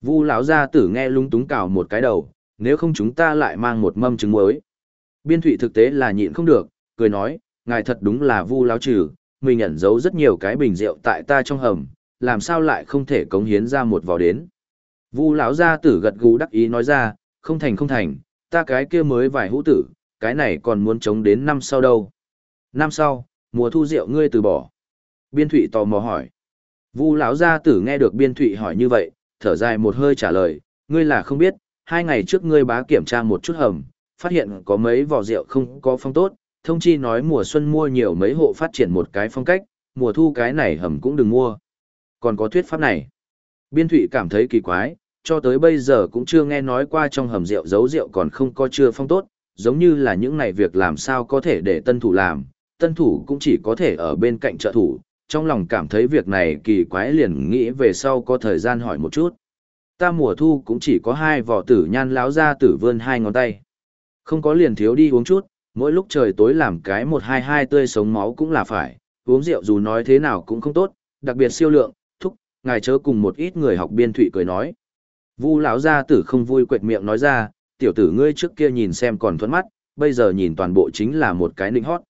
Vu lão gia tử nghe lung túng cào một cái đầu, nếu không chúng ta lại mang một mâm trứng muối. Biên thụy thực tế là nhịn không được, cười nói, ngài thật đúng là vu lão trừ, mình ẩn giấu rất nhiều cái bình rượu tại ta trong hầm, làm sao lại không thể cống hiến ra một vò đến. Vu lão gia tử gật gù đắc ý nói ra, không thành không thành, ta cái kia mới vài hũ tử, cái này còn muốn chống đến năm sau đâu. Năm sau, mùa thu rượu ngươi từ bỏ. Biên thụy tò mò hỏi. Vu lão gia tử nghe được biên thụy hỏi như vậy, thở dài một hơi trả lời, ngươi là không biết, hai ngày trước ngươi bá kiểm tra một chút hầm, phát hiện có mấy vỏ rượu không có phong tốt, thông chi nói mùa xuân mua nhiều mấy hộ phát triển một cái phong cách, mùa thu cái này hầm cũng đừng mua. Còn có thuyết pháp này. Biên thủy cảm thấy kỳ quái, cho tới bây giờ cũng chưa nghe nói qua trong hầm rượu giấu rượu còn không có chưa phong tốt, giống như là những này việc làm sao có thể để tân thủ làm, tân thủ cũng chỉ có thể ở bên cạnh trợ thủ, trong lòng cảm thấy việc này kỳ quái liền nghĩ về sau có thời gian hỏi một chút. Ta mùa thu cũng chỉ có hai vỏ tử nhan láo ra tử vươn hai ngón tay. Không có liền thiếu đi uống chút, mỗi lúc trời tối làm cái một hai hai tươi sống máu cũng là phải, uống rượu dù nói thế nào cũng không tốt, đặc biệt siêu lượng, thúc, ngài chớ cùng một ít người học biên thụy cười nói. Vu lão gia tử không vui quệt miệng nói ra, tiểu tử ngươi trước kia nhìn xem còn thuẫn mắt, bây giờ nhìn toàn bộ chính là một cái nịnh hót.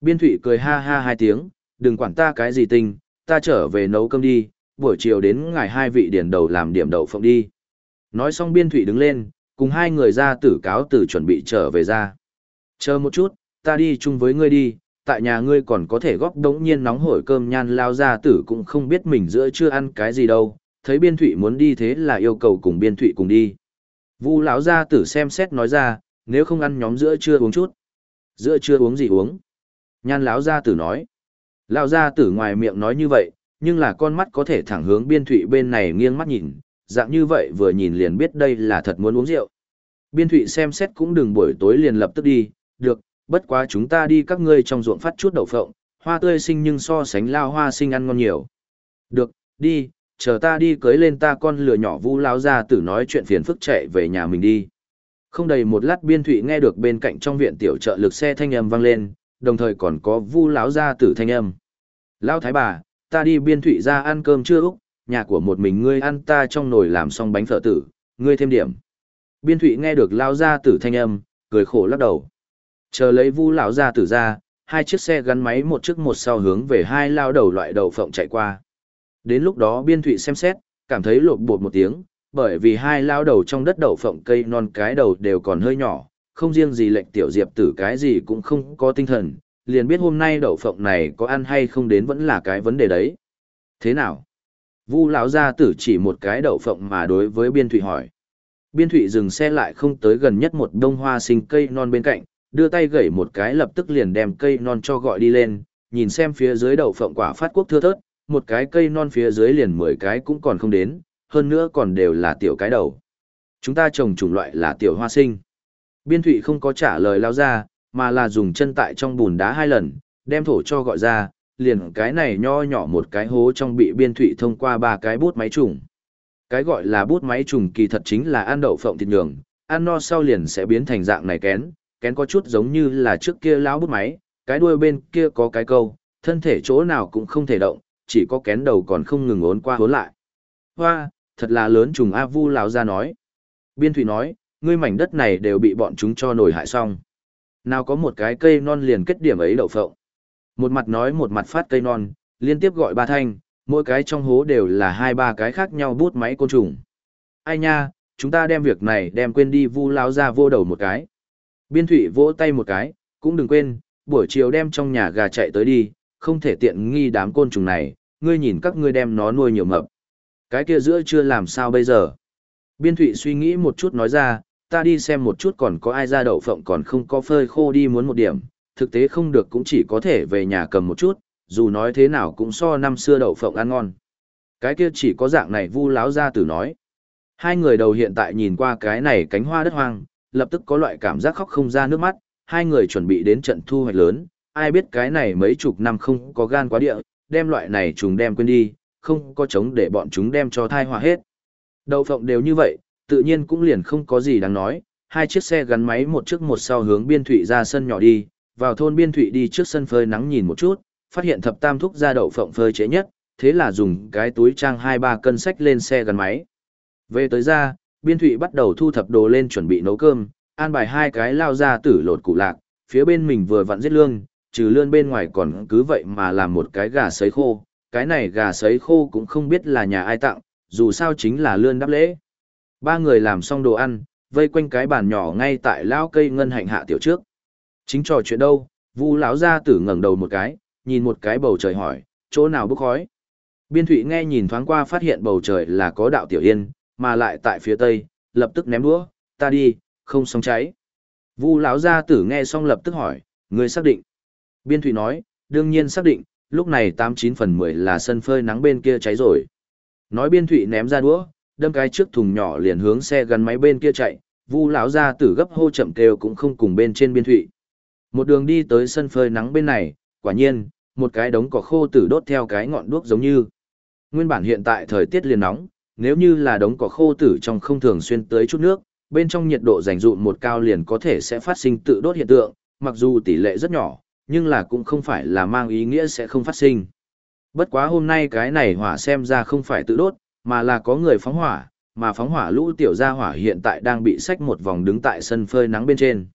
Biên thụy cười ha ha hai tiếng, đừng quản ta cái gì tinh, ta trở về nấu cơm đi, buổi chiều đến ngài hai vị điền đầu làm điểm đậu phộng đi. Nói xong biên thụy đứng lên, cùng hai người ra tử cáo tử chuẩn bị trở về ra. Chờ một chút, ta đi chung với ngươi đi, tại nhà ngươi còn có thể góp đống nhiên nóng hổi cơm nhan lao ra tử cũng không biết mình giữa chưa ăn cái gì đâu, thấy biên thụy muốn đi thế là yêu cầu cùng biên thụy cùng đi. Vu lão gia tử xem xét nói ra, nếu không ăn nhóm giữa chưa uống chút. Giữa chưa uống gì uống? Nhan lão gia tử nói lao ra tử ngoài miệng nói như vậy, nhưng là con mắt có thể thẳng hướng biên thụy bên này nghiêng mắt nhìn, dạng như vậy vừa nhìn liền biết đây là thật muốn uống rượu. Biên thụy xem xét cũng đừng buổi tối liền lập tức đi, được, bất quá chúng ta đi các ngươi trong ruộng phát chút đậu phộng, hoa tươi sinh nhưng so sánh lao hoa sinh ăn ngon nhiều. Được, đi, chờ ta đi cưới lên ta con lừa nhỏ vu lao ra tử nói chuyện phiền phức chạy về nhà mình đi. Không đầy một lát biên thụy nghe được bên cạnh trong viện tiểu trợ lực xe thanh âm vang lên, đồng thời còn có vu lão ra tử thanh âm. Lao thái bà, ta đi biên thụy ra ăn cơm chưa Úc, nhà của một mình ngươi ăn ta trong nồi làm xong bánh phở tử, ngươi thêm điểm. Biên thụy nghe được lao ra tử thanh âm, cười khổ lắc đầu. Chờ lấy vu lão ra tử ra, hai chiếc xe gắn máy một trước một sau hướng về hai lao đầu loại đầu phộng chạy qua. Đến lúc đó biên thụy xem xét, cảm thấy lột bột một tiếng, bởi vì hai lao đầu trong đất đậu phộng cây non cái đầu đều còn hơi nhỏ, không riêng gì lệnh tiểu diệp tử cái gì cũng không có tinh thần, liền biết hôm nay đậu phộng này có ăn hay không đến vẫn là cái vấn đề đấy. Thế nào? Vu lão gia tử chỉ một cái đậu phộng mà đối với biên thụy hỏi. Biên thụy dừng xe lại không tới gần nhất một đông hoa sinh cây non bên cạnh, đưa tay gẩy một cái lập tức liền đem cây non cho gọi đi lên, nhìn xem phía dưới đậu phộng quả phát quốc thưa thớt, một cái cây non phía dưới liền 10 cái cũng còn không đến, hơn nữa còn đều là tiểu cái đầu. Chúng ta trồng chủng loại là tiểu hoa sinh. Biên thụy không có trả lời lao ra, mà là dùng chân tại trong bùn đá hai lần, đem thổ cho gọi ra, liền cái này nho nhỏ một cái hố trong bị biên thụy thông qua ba cái bút máy trùng. Cái gọi là bút máy trùng kỳ thật chính là ăn đậu phộng thịt nhường, ăn no sau liền sẽ biến thành dạng này kén, kén có chút giống như là trước kia lão bút máy, cái đuôi bên kia có cái câu, thân thể chỗ nào cũng không thể động, chỉ có kén đầu còn không ngừng ốn qua hốn lại. Hoa, thật là lớn trùng A Vu lão ra nói. Biên thủy nói, ngươi mảnh đất này đều bị bọn chúng cho nổi hại xong. Nào có một cái cây non liền kết điểm ấy đậu phộng. Một mặt nói một mặt phát cây non, liên tiếp gọi ba thanh, mỗi cái trong hố đều là hai ba cái khác nhau bút máy côn trùng. Ai nha, chúng ta đem việc này đem quên đi vu lao ra vô đầu một cái. Biên thủy vỗ tay một cái, cũng đừng quên, buổi chiều đem trong nhà gà chạy tới đi, không thể tiện nghi đám côn trùng này, ngươi nhìn các ngươi đem nó nuôi nhiều mập. Cái kia giữa chưa làm sao bây giờ? Biên thủy suy nghĩ một chút nói ra, ta đi xem một chút còn có ai ra đậu phộng còn không có phơi khô đi muốn một điểm, thực tế không được cũng chỉ có thể về nhà cầm một chút, dù nói thế nào cũng so năm xưa đậu phộng ăn ngon. Cái kia chỉ có dạng này vu láo ra tử nói. Hai người đầu hiện tại nhìn qua cái này cánh hoa đất hoang, lập tức có loại cảm giác khóc không ra nước mắt, hai người chuẩn bị đến trận thu hoạch lớn, ai biết cái này mấy chục năm không có gan quá địa, đem loại này chúng đem quên đi, không có chống để bọn chúng đem cho thai hòa hết. Đậu phộng đều như vậy, tự nhiên cũng liền không có gì đáng nói, hai chiếc xe gắn máy một trước một sau hướng biên thụy ra sân nhỏ đi, vào thôn biên thụy đi trước sân phơi nắng nhìn một chút, phát hiện thập tam thúc ra đậu phộng phơi chế nhất, thế là dùng cái túi trang hai ba cân sách lên xe gắn máy. Về tới ra, biên thụy bắt đầu thu thập đồ lên chuẩn bị nấu cơm, an bài hai cái lao ra tử lột củ lạc, phía bên mình vừa vặn giết lương, trừ lươn bên ngoài còn cứ vậy mà làm một cái gà sấy khô, cái này gà sấy khô cũng không biết là nhà ai tặng, dù sao chính là lươn đáp lễ. Ba người làm xong đồ ăn, vây quanh cái bàn nhỏ ngay tại lao cây ngân hạnh hạ tiểu trước. Chính trò chuyện đâu, Vu lão gia tử ngẩng đầu một cái, nhìn một cái bầu trời hỏi, chỗ nào bốc khói. Biên Thụy nghe nhìn thoáng qua phát hiện bầu trời là có đạo tiểu yên, mà lại tại phía tây, lập tức ném đũa, ta đi, không xong cháy. Vu lão gia tử nghe xong lập tức hỏi, người xác định. Biên Thụy nói, đương nhiên xác định, lúc này 89 phần 10 là sân phơi nắng bên kia cháy rồi. Nói Biên Thụy ném ra đũa, đâm cái trước thùng nhỏ liền hướng xe gắn máy bên kia chạy, Vu lão gia tử gấp hô chậm kêu cũng không cùng bên trên Biên Thụy. Một đường đi tới sân phơi nắng bên này, quả nhiên, một cái đống cỏ khô tử đốt theo cái ngọn đuốc giống như. Nguyên bản hiện tại thời tiết liền nóng, nếu như là đống cỏ khô tử trong không thường xuyên tới chút nước, bên trong nhiệt độ dành dụm một cao liền có thể sẽ phát sinh tự đốt hiện tượng, mặc dù tỷ lệ rất nhỏ, nhưng là cũng không phải là mang ý nghĩa sẽ không phát sinh. Bất quá hôm nay cái này hỏa xem ra không phải tự đốt, mà là có người phóng hỏa, mà phóng hỏa lũ tiểu gia hỏa hiện tại đang bị sách một vòng đứng tại sân phơi nắng bên trên.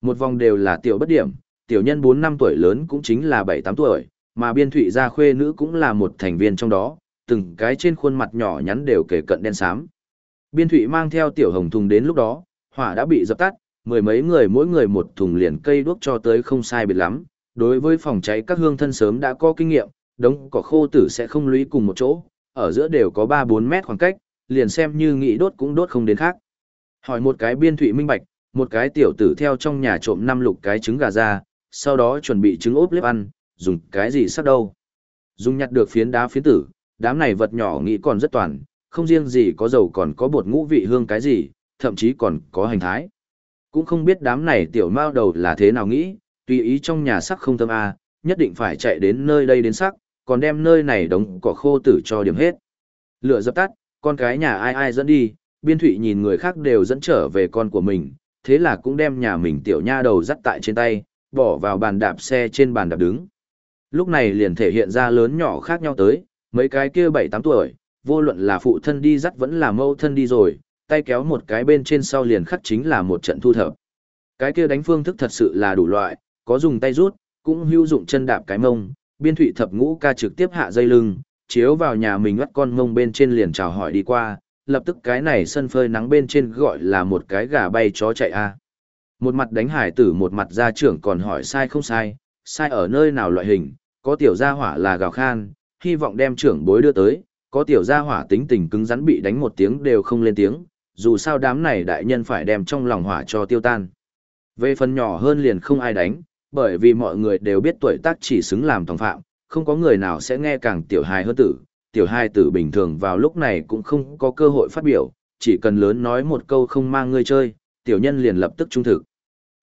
Một vòng đều là tiểu bất điểm, tiểu nhân 4 năm tuổi lớn cũng chính là 7-8 tuổi, mà biên thụy gia khuê nữ cũng là một thành viên trong đó, từng cái trên khuôn mặt nhỏ nhắn đều kể cận đen xám. Biên thụy mang theo tiểu hồng thùng đến lúc đó, hỏa đã bị dập tắt, mười mấy người mỗi người một thùng liền cây đuốc cho tới không sai biệt lắm. Đối với phòng cháy các hương thân sớm đã có kinh nghiệm, đống cỏ khô tử sẽ không lũy cùng một chỗ, ở giữa đều có 3-4 mét khoảng cách, liền xem như nghĩ đốt cũng đốt không đến khác. Hỏi một cái biên thụy minh bạch, một cái tiểu tử theo trong nhà trộm năm lục cái trứng gà ra, sau đó chuẩn bị trứng ốp lếp ăn, dùng cái gì sắc đâu. Dùng nhặt được phiến đá phiến tử, đám này vật nhỏ nghĩ còn rất toàn, không riêng gì có dầu còn có bột ngũ vị hương cái gì, thậm chí còn có hành thái. Cũng không biết đám này tiểu mao đầu là thế nào nghĩ, tùy ý trong nhà sắc không tâm a, à, nhất định phải chạy đến nơi đây đến sắc, còn đem nơi này đống cỏ khô tử cho điểm hết. Lửa dập tắt, con cái nhà ai ai dẫn đi, biên thụy nhìn người khác đều dẫn trở về con của mình, thế là cũng đem nhà mình tiểu nha đầu dắt tại trên tay, bỏ vào bàn đạp xe trên bàn đạp đứng. Lúc này liền thể hiện ra lớn nhỏ khác nhau tới, mấy cái kia 7-8 tuổi, vô luận là phụ thân đi dắt vẫn là mâu thân đi rồi, tay kéo một cái bên trên sau liền khắc chính là một trận thu thập. Cái kia đánh phương thức thật sự là đủ loại, có dùng tay rút, cũng hữu dụng chân đạp cái mông, biên thụy thập ngũ ca trực tiếp hạ dây lưng, chiếu vào nhà mình ngắt con ngông bên trên liền chào hỏi đi qua, lập tức cái này sân phơi nắng bên trên gọi là một cái gà bay chó chạy a Một mặt đánh hải tử một mặt gia trưởng còn hỏi sai không sai, sai ở nơi nào loại hình, có tiểu gia hỏa là gào khan, hy vọng đem trưởng bối đưa tới, có tiểu gia hỏa tính tình cứng rắn bị đánh một tiếng đều không lên tiếng, dù sao đám này đại nhân phải đem trong lòng hỏa cho tiêu tan. Về phần nhỏ hơn liền không ai đánh, bởi vì mọi người đều biết tuổi tác chỉ xứng làm tòng phạm, không có người nào sẽ nghe càng tiểu hài hơn tử. Tiểu hài tử bình thường vào lúc này cũng không có cơ hội phát biểu, chỉ cần lớn nói một câu không mang ngươi chơi, tiểu nhân liền lập tức trung thực.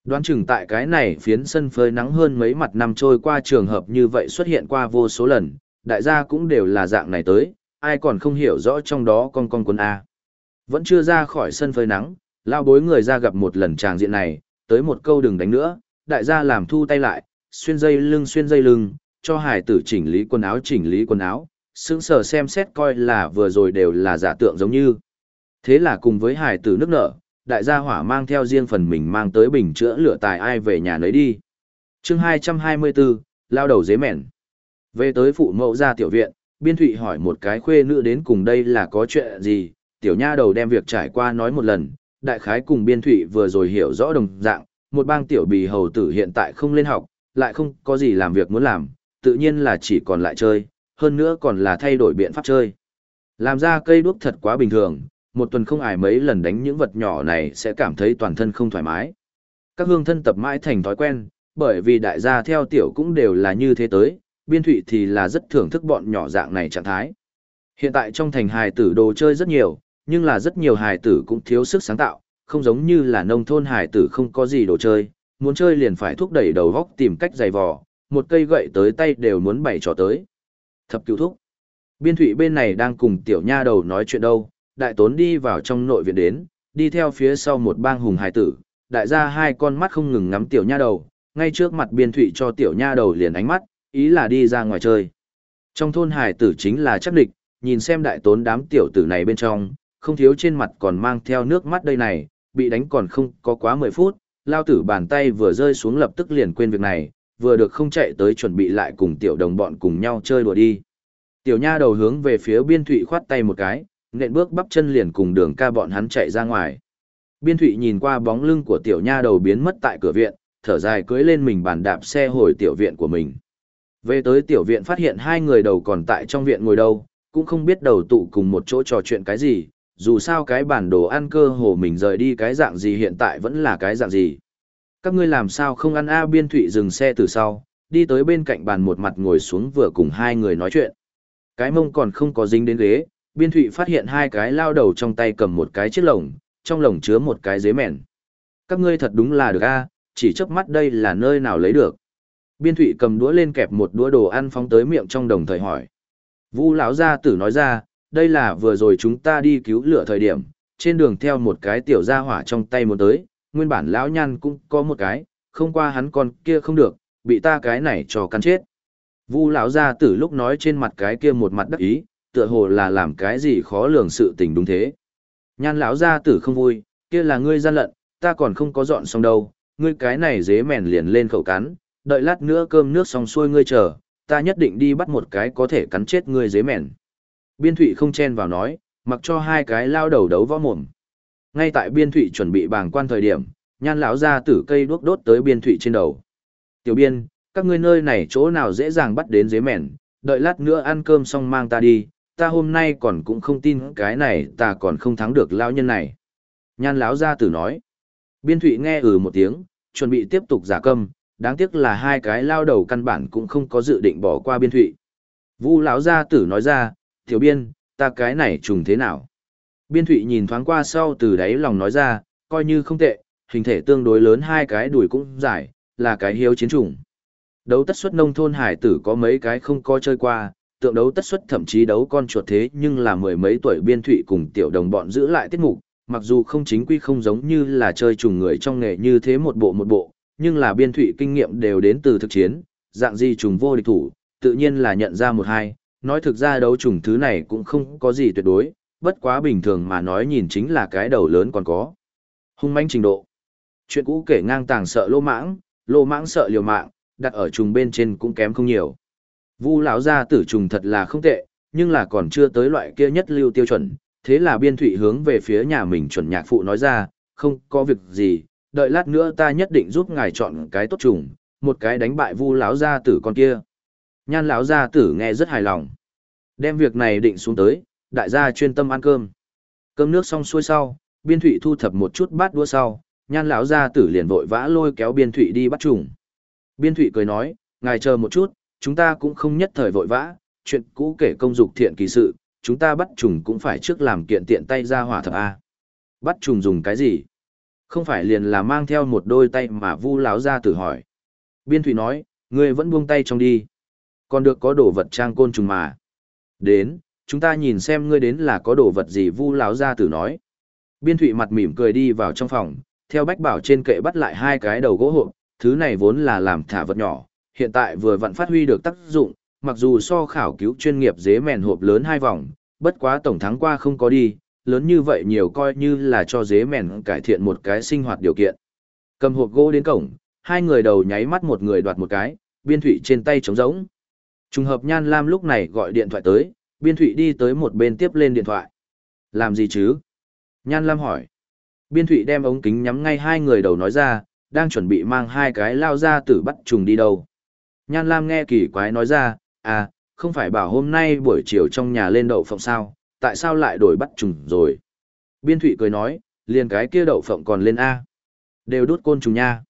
Đoán chừng tại cái này phiến sân phơi nắng hơn mấy mặt năm trôi qua trường hợp như vậy xuất hiện qua vô số lần, đại gia cũng đều là dạng này tới, ai còn không hiểu rõ trong đó con con quân A. Vẫn chưa ra khỏi sân phơi nắng, lao bối người ra gặp một lần tràng diện này, tới một câu đừng đánh nữa, đại gia làm thu tay lại, xuyên dây lưng xuyên dây lưng, cho hải tử chỉnh lý quần áo chỉnh lý quần áo, sững sờ xem xét coi là vừa rồi đều là giả tượng giống như. Thế là cùng với hải tử nước nở, đại gia hỏa mang theo riêng phần mình mang tới bình chữa lửa tài ai về nhà nấy đi. chương 224, lao đầu dế mẹn. Về tới phụ mẫu ra tiểu viện, biên thụy hỏi một cái khuê nữ đến cùng đây là có chuyện gì, tiểu nha đầu đem việc trải qua nói một lần, đại khái cùng biên thụy vừa rồi hiểu rõ đồng dạng, một bang tiểu bì hầu tử hiện tại không lên học, lại không có gì làm việc muốn làm, tự nhiên là chỉ còn lại chơi, hơn nữa còn là thay đổi biện pháp chơi. Làm ra cây đuốc thật quá bình thường, một tuần không ải mấy lần đánh những vật nhỏ này sẽ cảm thấy toàn thân không thoải mái. Các hương thân tập mãi thành thói quen, bởi vì đại gia theo tiểu cũng đều là như thế tới, biên thụy thì là rất thưởng thức bọn nhỏ dạng này trạng thái. Hiện tại trong thành hài tử đồ chơi rất nhiều, nhưng là rất nhiều hài tử cũng thiếu sức sáng tạo, không giống như là nông thôn Hải tử không có gì đồ chơi, muốn chơi liền phải thúc đẩy đầu góc tìm cách giày vò, một cây gậy tới tay đều muốn bày trò tới. Thập cứu thúc. Biên thụy bên này đang cùng tiểu nha đầu nói chuyện đâu, đại tốn đi vào trong nội viện đến, đi theo phía sau một bang hùng Hải tử, đại gia hai con mắt không ngừng ngắm tiểu nha đầu, ngay trước mặt biên thụy cho tiểu nha đầu liền ánh mắt, ý là đi ra ngoài chơi. Trong thôn hải tử chính là chắc địch, nhìn xem đại tốn đám tiểu tử này bên trong, không thiếu trên mặt còn mang theo nước mắt đây này, bị đánh còn không có quá 10 phút, lao tử bàn tay vừa rơi xuống lập tức liền quên việc này, vừa được không chạy tới chuẩn bị lại cùng tiểu đồng bọn cùng nhau chơi đùa đi. Tiểu nha đầu hướng về phía biên thụy khoát tay một cái, nện bước bắp chân liền cùng đường ca bọn hắn chạy ra ngoài. Biên thụy nhìn qua bóng lưng của tiểu nha đầu biến mất tại cửa viện, thở dài cưới lên mình bàn đạp xe hồi tiểu viện của mình. Về tới tiểu viện phát hiện hai người đầu còn tại trong viện ngồi đâu, cũng không biết đầu tụ cùng một chỗ trò chuyện cái gì, dù sao cái bản đồ ăn cơ hồ mình rời đi cái dạng gì hiện tại vẫn là cái dạng gì. Các ngươi làm sao không ăn A biên thụy dừng xe từ sau, đi tới bên cạnh bàn một mặt ngồi xuống vừa cùng hai người nói chuyện. Cái mông còn không có dính đến ghế, biên thụy phát hiện hai cái lao đầu trong tay cầm một cái chiếc lồng, trong lồng chứa một cái dế mèn. Các ngươi thật đúng là được A, chỉ chớp mắt đây là nơi nào lấy được. Biên thụy cầm đũa lên kẹp một đũa đồ ăn phóng tới miệng trong đồng thời hỏi. Vu lão gia tử nói ra, đây là vừa rồi chúng ta đi cứu lửa thời điểm, trên đường theo một cái tiểu gia hỏa trong tay muốn tới, nguyên bản lão nhan cũng có một cái, không qua hắn con kia không được, bị ta cái này cho cắn chết. Vu lão gia tử lúc nói trên mặt cái kia một mặt đắc ý, tựa hồ là làm cái gì khó lường sự tình đúng thế. Nhan lão gia tử không vui, kia là ngươi gian lận, ta còn không có dọn xong đâu, ngươi cái này dế mèn liền lên khẩu cắn, đợi lát nữa cơm nước xong xuôi ngươi chờ, ta nhất định đi bắt một cái có thể cắn chết ngươi dế mèn. Biên thụy không chen vào nói, mặc cho hai cái lao đầu đấu võ mồm. Ngay tại biên thụy chuẩn bị bàng quan thời điểm, nhan lão ra tử cây đuốc đốt tới biên thụy trên đầu. Tiểu biên, các ngươi nơi này chỗ nào dễ dàng bắt đến dế mèn, đợi lát nữa ăn cơm xong mang ta đi, ta hôm nay còn cũng không tin cái này ta còn không thắng được lao nhân này. Nhan lão gia tử nói. Biên thụy nghe ừ một tiếng, chuẩn bị tiếp tục giả câm, đáng tiếc là hai cái lao đầu căn bản cũng không có dự định bỏ qua biên thụy. Vu lão gia tử nói ra, tiểu biên, ta cái này trùng thế nào? Biên thụy nhìn thoáng qua sau từ đáy lòng nói ra, coi như không tệ, hình thể tương đối lớn hai cái đùi cũng dài, là cái hiếu chiến trùng. Đấu tất suất nông thôn hải tử có mấy cái không có chơi qua, tượng đấu tất suất thậm chí đấu con chuột thế nhưng là mười mấy tuổi biên thụy cùng tiểu đồng bọn giữ lại tiết mục, mặc dù không chính quy không giống như là chơi trùng người trong nghề như thế một bộ một bộ, nhưng là biên thụy kinh nghiệm đều đến từ thực chiến, dạng gì trùng vô địch thủ, tự nhiên là nhận ra một hai, nói thực ra đấu trùng thứ này cũng không có gì tuyệt đối, bất quá bình thường mà nói nhìn chính là cái đầu lớn còn có. Hung manh trình độ. Chuyện cũ kể ngang tàng sợ lô mãng, lô mãng sợ liều mạng, đặt ở trùng bên trên cũng kém không nhiều. Vu lão gia tử trùng thật là không tệ, nhưng là còn chưa tới loại kia nhất lưu tiêu chuẩn, thế là biên thụy hướng về phía nhà mình chuẩn nhạc phụ nói ra, không có việc gì, đợi lát nữa ta nhất định giúp ngài chọn cái tốt trùng, một cái đánh bại vu lão gia tử con kia. Nhan lão gia tử nghe rất hài lòng. Đem việc này định xuống tới, đại gia chuyên tâm ăn cơm. Cơm nước xong xuôi sau, biên thụy thu thập một chút bát đũa sau, nhan lão gia tử liền vội vã lôi kéo biên thụy đi bắt trùng. Biên thụy cười nói, ngài chờ một chút, chúng ta cũng không nhất thời vội vã, chuyện cũ kể công dục thiện kỳ sự, chúng ta bắt trùng cũng phải trước làm kiện tiện tay ra hỏa thập A. Bắt trùng dùng cái gì? Không phải liền là mang theo một đôi tay mà vu lão gia tử hỏi. Biên thụy nói, ngươi vẫn buông tay trong đi. Còn được có đồ vật trang côn trùng mà. Đến, chúng ta nhìn xem ngươi đến là có đồ vật gì vu lão gia tử nói. Biên thụy mặt mỉm cười đi vào trong phòng, theo bách bảo trên kệ bắt lại hai cái đầu gỗ hộp, thứ này vốn là làm thả vật nhỏ, hiện tại vừa vặn phát huy được tác dụng, mặc dù so khảo cứu chuyên nghiệp dế mèn hộp lớn hai vòng, bất quá tổng thắng qua không có đi, lớn như vậy nhiều coi như là cho dế mèn cải thiện một cái sinh hoạt điều kiện. Cầm hộp gỗ đến cổng, hai người đầu nháy mắt một người đoạt một cái, biên thủy trên tay trống rỗng. Trùng hợp Nhan Lam lúc này gọi điện thoại tới, biên thụy đi tới một bên tiếp lên điện thoại. Làm gì chứ? Nhan Lam hỏi. Biên thụy đem ống kính nhắm ngay hai người đầu nói ra, đang chuẩn bị mang hai cái lao ra tử bắt trùng đi đâu. Nhan Lam nghe kỳ quái nói ra, à, không phải bảo hôm nay buổi chiều trong nhà lên đậu phộng sao, tại sao lại đổi bắt trùng rồi? Biên Thụy cười nói, liền cái kia đậu phộng còn lên A. Đều đút côn trùng nha.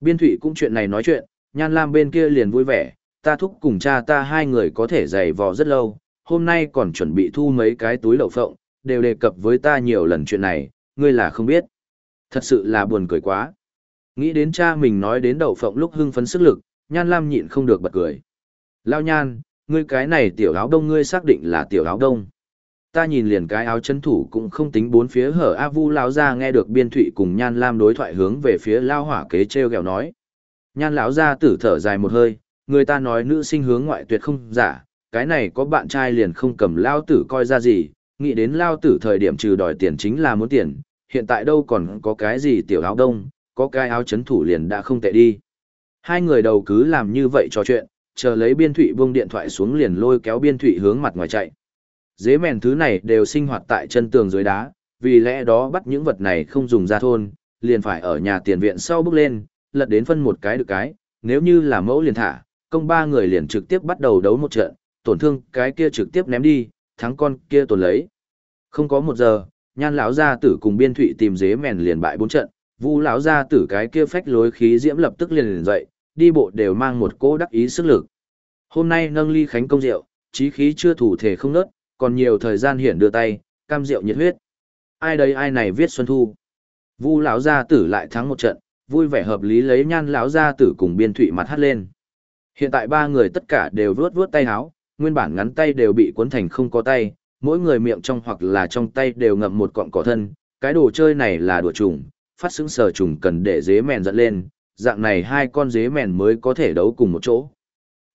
Biên Thụy cũng chuyện này nói chuyện, Nhan Lam bên kia liền vui vẻ, ta thúc cùng cha ta hai người có thể giày vò rất lâu, hôm nay còn chuẩn bị thu mấy cái túi đậu phộng, đều đề cập với ta nhiều lần chuyện này, ngươi là không biết. Thật sự là buồn cười quá. Nghĩ đến cha mình nói đến đậu phộng lúc hưng phấn sức lực, Nhan Lam nhịn không được bật cười. Lao Nhan, ngươi cái này tiểu áo đông ngươi xác định là tiểu áo đông. Ta nhìn liền cái áo chân thủ cũng không tính bốn phía hở A Vu lão ra nghe được biên thụy cùng Nhan Lam đối thoại hướng về phía Lao hỏa kế treo gẹo nói. Nhan lão ra tử thở dài một hơi, người ta nói nữ sinh hướng ngoại tuyệt không giả, cái này có bạn trai liền không cầm Lao tử coi ra gì, nghĩ đến lao tử thời điểm trừ đòi tiền chính là muốn tiền, hiện tại đâu còn có cái gì tiểu áo đông, có cái áo chấn thủ liền đã không tệ đi. Hai người đầu cứ làm như vậy trò chuyện, chờ lấy biên thụy buông điện thoại xuống liền lôi kéo biên thụy hướng mặt ngoài chạy. Dế mèn thứ này đều sinh hoạt tại chân tường dưới đá, vì lẽ đó bắt những vật này không dùng ra thôn, liền phải ở nhà tiền viện sau bước lên, lật đến phân một cái được cái, nếu như là mẫu liền thả, công ba người liền trực tiếp bắt đầu đấu một trận, tổn thương cái kia trực tiếp ném đi, thắng con kia tổn lấy. Không có một giờ, nhan lão gia tử cùng biên thụy tìm dế mèn liền bại bốn trận, vu lão gia tử cái kia phách lối khí diễm lập tức liền liền dậy, đi bộ đều mang một cỗ đắc ý sức lực. Hôm nay nâng ly khánh công rượu, chí khí chưa thủ thể không nớt, còn nhiều thời gian hiển đưa tay, cam rượu nhiệt huyết. Ai đây ai này viết xuân thu. Vu lão gia tử lại thắng một trận, vui vẻ hợp lý lấy nhan lão gia tử cùng biên thụy mặt hát lên. Hiện tại ba người tất cả đều vướt vướt tay háo, nguyên bản ngắn tay đều bị cuốn thành không có tay, mỗi người miệng trong hoặc là trong tay đều ngậm một cọng cỏ thân, cái đồ chơi này là đùa trùng, phát xứng sờ trùng cần để dế mèn dẫn lên, dạng này hai con dế mèn mới có thể đấu cùng một chỗ.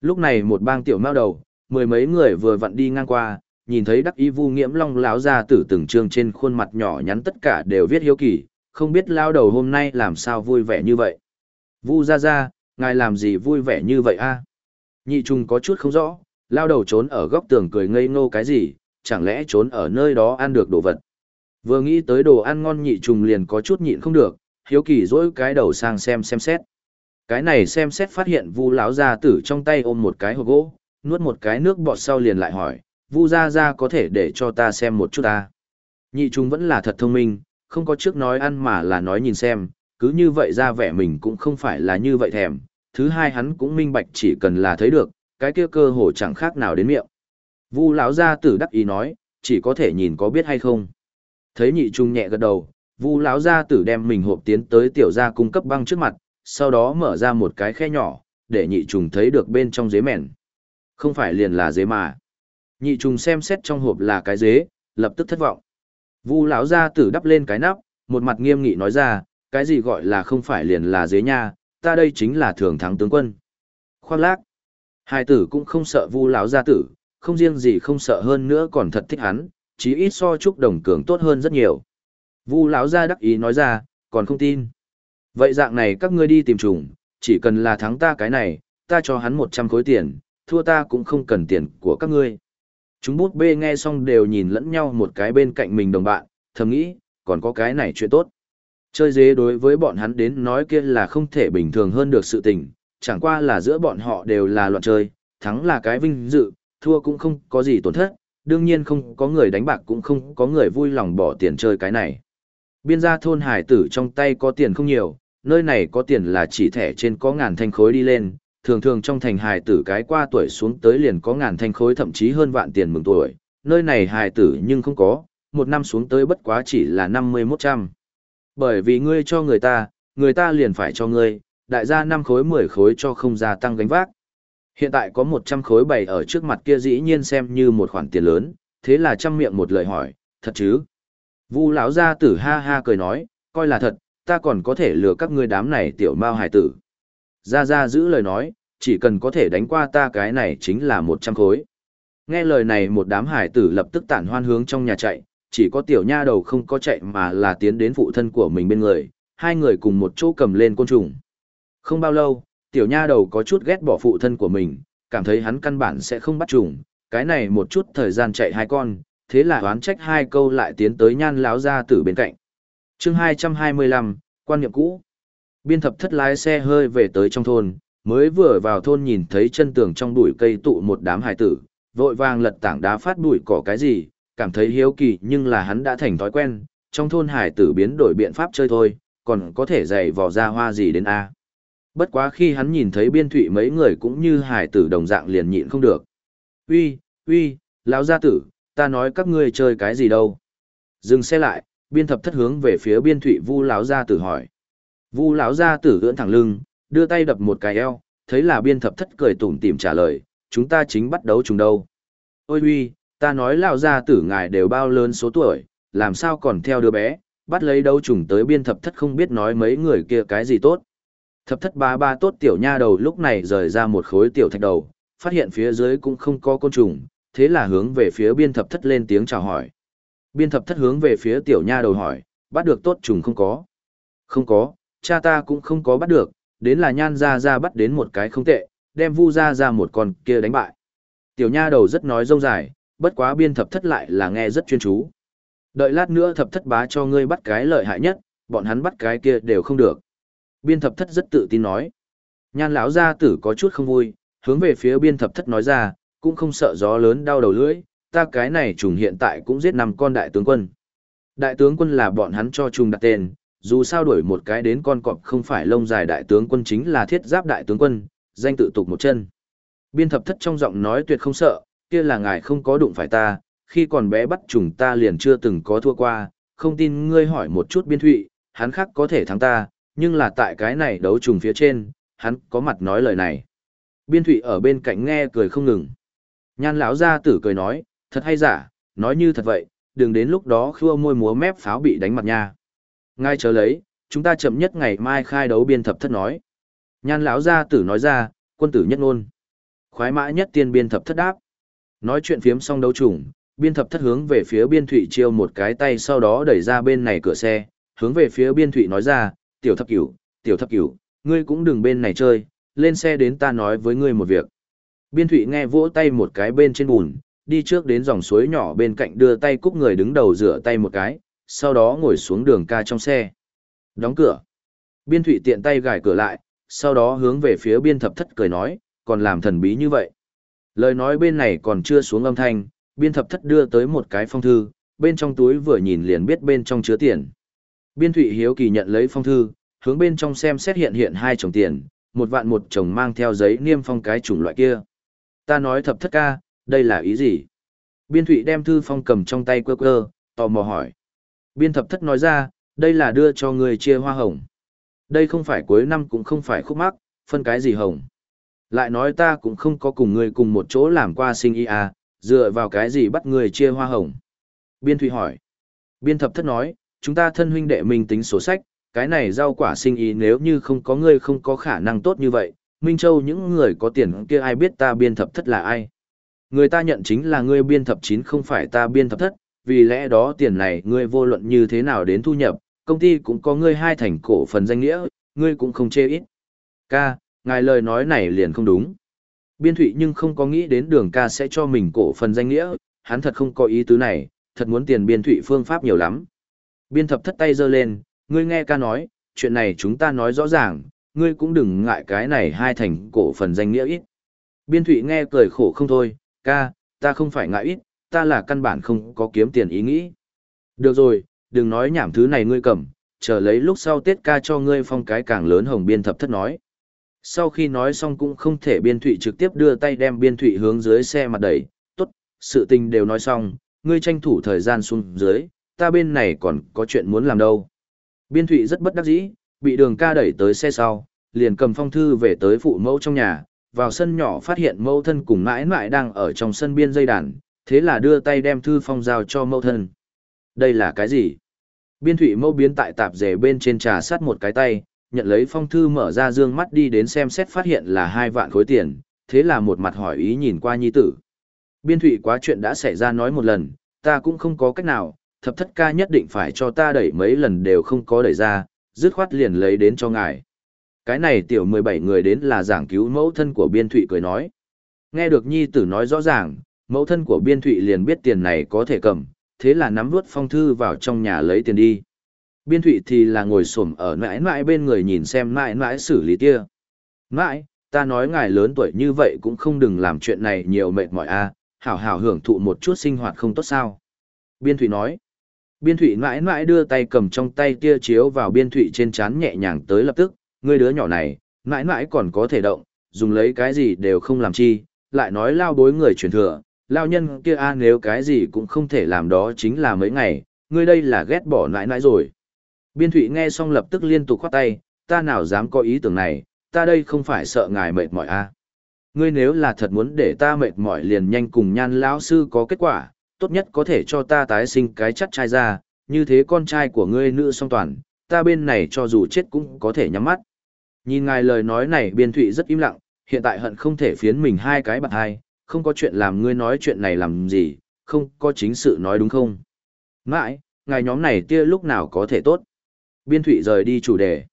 Lúc này một bang tiểu mao đầu, mười mấy người vừa vặn đi ngang qua, nhìn thấy đắc y vu nghiễm long lão ra tử từng trương trên khuôn mặt nhỏ nhắn tất cả đều viết hiếu kỳ, không biết lao đầu hôm nay làm sao vui vẻ như vậy. Vu ra ra, ngài làm gì vui vẻ như vậy a? Nhị Trung có chút không rõ, lao đầu trốn ở góc tường cười ngây ngô cái gì, chẳng lẽ trốn ở nơi đó ăn được đồ vật. Vừa nghĩ tới đồ ăn ngon nhị trùng liền có chút nhịn không được, hiếu kỳ dỗi cái đầu sang xem xem xét. Cái này xem xét phát hiện vu lão gia tử trong tay ôm một cái hộp gỗ, nuốt một cái nước bọt sau liền lại hỏi, vu gia gia có thể để cho ta xem một chút ta. Nhị trùng vẫn là thật thông minh, không có trước nói ăn mà là nói nhìn xem, cứ như vậy ra vẻ mình cũng không phải là như vậy thèm. Thứ hai hắn cũng minh bạch chỉ cần là thấy được, cái kia cơ hồ chẳng khác nào đến miệng. Vu lão gia tử đắc ý nói, chỉ có thể nhìn có biết hay không. Thấy nhị trung nhẹ gật đầu, Vu lão gia tử đem mình hộp tiến tới tiểu gia cung cấp băng trước mặt, sau đó mở ra một cái khe nhỏ, để nhị trùng thấy được bên trong dế mèn. Không phải liền là dế mà. Nhị trùng xem xét trong hộp là cái dế, lập tức thất vọng. Vu lão gia tử đắp lên cái nắp, một mặt nghiêm nghị nói ra, cái gì gọi là không phải liền là dế nha, ta đây chính là thường thắng tướng quân. Khoan lác. Hai tử cũng không sợ Vu lão gia tử, không riêng gì không sợ hơn nữa còn thật thích hắn, chí ít so chúc đồng cường tốt hơn rất nhiều. Vu lão gia đắc ý nói ra, còn không tin. Vậy dạng này các ngươi đi tìm trùng, chỉ cần là thắng ta cái này, ta cho hắn 100 khối tiền, thua ta cũng không cần tiền của các ngươi. Chúng bút bê nghe xong đều nhìn lẫn nhau một cái bên cạnh mình đồng bạn, thầm nghĩ, còn có cái này chuyện tốt. Chơi dế đối với bọn hắn đến nói kia là không thể bình thường hơn được sự tình, chẳng qua là giữa bọn họ đều là loạn chơi, thắng là cái vinh dự, thua cũng không có gì tổn thất, đương nhiên không có người đánh bạc cũng không có người vui lòng bỏ tiền chơi cái này. Biên gia thôn hải tử trong tay có tiền không nhiều, nơi này có tiền là chỉ thẻ trên có ngàn thanh khối đi lên, thường thường trong thành hải tử cái qua tuổi xuống tới liền có ngàn thanh khối thậm chí hơn vạn tiền mừng tuổi, nơi này hải tử nhưng không có, một năm xuống tới bất quá chỉ là năm mươi 51 trăm. Bởi vì ngươi cho người ta, người ta liền phải cho ngươi, đại gia năm khối mười khối cho không gia tăng gánh vác. Hiện tại có một trăm khối bày ở trước mặt kia dĩ nhiên xem như một khoản tiền lớn, thế là trăm miệng một lời hỏi, thật chứ? Vu lão gia tử ha ha cười nói, coi là thật, ta còn có thể lừa các ngươi đám này tiểu mao hải tử. Gia Gia giữ lời nói, chỉ cần có thể đánh qua ta cái này chính là một trăm khối. Nghe lời này một đám hải tử lập tức tản hoan hướng trong nhà chạy, chỉ có tiểu nha đầu không có chạy mà là tiến đến phụ thân của mình bên người, hai người cùng một chỗ cầm lên côn trùng. Không bao lâu, tiểu nha đầu có chút ghét bỏ phụ thân của mình, cảm thấy hắn căn bản sẽ không bắt trùng, cái này một chút thời gian chạy hai con, thế là oán trách hai câu lại tiến tới nhan láo ra từ bên cạnh. chương 225, quan niệm cũ. Biên thập thất lái xe hơi về tới trong thôn, mới vừa vào thôn nhìn thấy chân tường trong bụi cây tụ một đám hải tử, vội vàng lật tảng đá phát bụi cỏ cái gì, cảm thấy hiếu kỳ nhưng là hắn đã thành thói quen, trong thôn hải tử biến đổi biện pháp chơi thôi, còn có thể dạy vò ra hoa gì đến A. Bất quá khi hắn nhìn thấy biên thụy mấy người cũng như hải tử đồng dạng liền nhịn không được. Uy, uy, lão gia tử, ta nói các ngươi chơi cái gì đâu. Dừng xe lại, biên thập thất hướng về phía biên thụy vu lão gia tử hỏi. Vu lão gia tử ưỡn thẳng lưng, đưa tay đập một cái eo, thấy là biên thập thất cười tủm tỉm trả lời, chúng ta chính bắt đấu chúng đâu. Ôi uy, ta nói lão gia tử ngài đều bao lớn số tuổi, làm sao còn theo đứa bé, bắt lấy đấu trùng tới biên thập thất không biết nói mấy người kia cái gì tốt. Thập thất ba ba tốt tiểu nha đầu lúc này rời ra một khối tiểu thạch đầu, phát hiện phía dưới cũng không có côn trùng, thế là hướng về phía biên thập thất lên tiếng chào hỏi. Biên thập thất hướng về phía tiểu nha đầu hỏi, bắt được tốt trùng không có. Không có, cha ta cũng không có bắt được, đến là nhan ra ra bắt đến một cái không tệ, đem vu ra ra một con kia đánh bại. Tiểu nha đầu rất nói rông dài, bất quá biên thập thất lại là nghe rất chuyên chú. Đợi lát nữa thập thất bá cho ngươi bắt cái lợi hại nhất, bọn hắn bắt cái kia đều không được. Biên thập thất rất tự tin nói. Nhan lão gia tử có chút không vui, hướng về phía biên thập thất nói ra, cũng không sợ gió lớn đau đầu lưỡi, ta cái này trùng hiện tại cũng giết năm con đại tướng quân. Đại tướng quân là bọn hắn cho trùng đặt tên, dù sao đuổi một cái đến con cọp không phải lông dài đại tướng quân chính là thiết giáp đại tướng quân, danh tự tục một chân. Biên thập thất trong giọng nói tuyệt không sợ, kia là ngài không có đụng phải ta, khi còn bé bắt trùng ta liền chưa từng có thua qua, không tin ngươi hỏi một chút biên thụy, hắn khác có thể thắng ta, nhưng là tại cái này đấu trùng phía trên, hắn có mặt nói lời này. Biên thụy ở bên cạnh nghe cười không ngừng. Nhan lão gia tử cười nói, thật hay giả, nói như thật vậy, đừng đến lúc đó khua môi múa mép pháo bị đánh mặt nha. Ngay chờ lấy, chúng ta chậm nhất ngày mai khai đấu biên thập thất nói. Nhan lão gia tử nói ra, quân tử nhất ngôn. Khoái mã nhất tiên biên thập thất đáp. Nói chuyện phiếm xong đấu trùng, biên thập thất hướng về phía biên thụy chiêu một cái tay sau đó đẩy ra bên này cửa xe, hướng về phía biên thụy nói ra, tiểu thập cửu, tiểu thập cửu, ngươi cũng đừng bên này chơi, lên xe đến ta nói với ngươi một việc. Biên thụy nghe vỗ tay một cái bên trên bùn, đi trước đến dòng suối nhỏ bên cạnh đưa tay cúc người đứng đầu rửa tay một cái, sau đó ngồi xuống đường ca trong xe. Đóng cửa. Biên thụy tiện tay gài cửa lại, sau đó hướng về phía biên thập thất cười nói, còn làm thần bí như vậy. Lời nói bên này còn chưa xuống âm thanh, biên thập thất đưa tới một cái phong thư, bên trong túi vừa nhìn liền biết bên trong chứa tiền. Biên thụy hiếu kỳ nhận lấy phong thư, hướng bên trong xem xét hiện hiện hai chồng tiền, một vạn một chồng mang theo giấy niêm phong cái chủng loại kia. Ta nói thập thất ca, đây là ý gì? Biên thụy đem thư phong cầm trong tay quơ quơ, tò mò hỏi. Biên thập thất nói ra, đây là đưa cho người chia hoa hồng. Đây không phải cuối năm cũng không phải khúc mắc, phân cái gì hồng. Lại nói ta cũng không có cùng người cùng một chỗ làm qua sinh y à, dựa vào cái gì bắt người chia hoa hồng. Biên thụy hỏi. Biên thập thất nói, chúng ta thân huynh đệ mình tính sổ sách, cái này rau quả sinh ý nếu như không có ngươi không có khả năng tốt như vậy, Minh Châu những người có tiền kia ai biết ta biên thập thất là ai. Người ta nhận chính là ngươi biên thập chín không phải ta biên thập thất, vì lẽ đó tiền này ngươi vô luận như thế nào đến thu nhập, công ty cũng có ngươi hai thành cổ phần danh nghĩa, ngươi cũng không chê ít. Ca, ngài lời nói này liền không đúng. Biên thụy nhưng không có nghĩ đến đường ca sẽ cho mình cổ phần danh nghĩa, hắn thật không có ý tứ này, thật muốn tiền biên thụy phương pháp nhiều lắm. Biên thập thất tay giơ lên, ngươi nghe ca nói, chuyện này chúng ta nói rõ ràng, ngươi cũng đừng ngại cái này hai thành cổ phần danh nghĩa ít. Biên thụy nghe cười khổ không thôi, ca, ta không phải ngại ít, ta là căn bản không có kiếm tiền ý nghĩ. Được rồi, đừng nói nhảm thứ này ngươi cầm, chờ lấy lúc sau Tết ca cho ngươi phong cái càng lớn hồng biên thập thất nói. Sau khi nói xong cũng không thể biên thụy trực tiếp đưa tay đem biên thụy hướng dưới xe mặt đẩy, tốt, sự tình đều nói xong, ngươi tranh thủ thời gian xuống dưới, ta bên này còn có chuyện muốn làm đâu. Biên thụy rất bất đắc dĩ, bị đường ca đẩy tới xe sau, liền cầm phong thư về tới phụ mẫu trong nhà, vào sân nhỏ phát hiện mẫu thân cùng mãi mãi đang ở trong sân biên dây đàn, thế là đưa tay đem thư phong giao cho mẫu thân. Đây là cái gì? Biên thụy mẫu biến tại tạp rể bên trên trà sắt một cái tay, nhận lấy phong thư mở ra dương mắt đi đến xem xét phát hiện là hai vạn khối tiền, thế là một mặt hỏi ý nhìn qua nhi tử. Biên thụy quá chuyện đã xảy ra nói một lần, ta cũng không có cách nào, thập thất ca nhất định phải cho ta đẩy mấy lần đều không có đẩy ra, dứt khoát liền lấy đến cho ngài. Cái này tiểu 17 người đến là giảng cứu mẫu thân của biên thụy cười nói. Nghe được nhi tử nói rõ ràng, mẫu thân của biên thụy liền biết tiền này có thể cầm, thế là nắm vuốt phong thư vào trong nhà lấy tiền đi. Biên thụy thì là ngồi xổm ở mãi mãi bên người nhìn xem mãi mãi xử lý tia. Mãi, ta nói ngài lớn tuổi như vậy cũng không đừng làm chuyện này nhiều mệt mỏi a hảo hảo hưởng thụ một chút sinh hoạt không tốt sao. Biên thụy nói, Biên thụy mãi mãi đưa tay cầm trong tay tia chiếu vào biên thụy trên trán nhẹ nhàng tới lập tức, ngươi đứa nhỏ này, mãi mãi còn có thể động, dùng lấy cái gì đều không làm chi, lại nói lao bối người truyền thừa, lao nhân kia a nếu cái gì cũng không thể làm đó chính là mấy ngày, ngươi đây là ghét bỏ nãi nãi rồi. Biên thụy nghe xong lập tức liên tục khoát tay, ta nào dám có ý tưởng này, ta đây không phải sợ ngài mệt mỏi a Ngươi nếu là thật muốn để ta mệt mỏi liền nhanh cùng nhan lão sư có kết quả, tốt nhất có thể cho ta tái sinh cái chắc trai ra, như thế con trai của ngươi nữ song toàn, ta bên này cho dù chết cũng có thể nhắm mắt. Nhìn ngài lời nói này biên thụy rất im lặng, hiện tại hận không thể phiến mình hai cái bạc hai, không có chuyện làm ngươi nói chuyện này làm gì, không có chính sự nói đúng không? Mãi, ngài nhóm này tia lúc nào có thể tốt. Biên thụy rời đi chủ đề.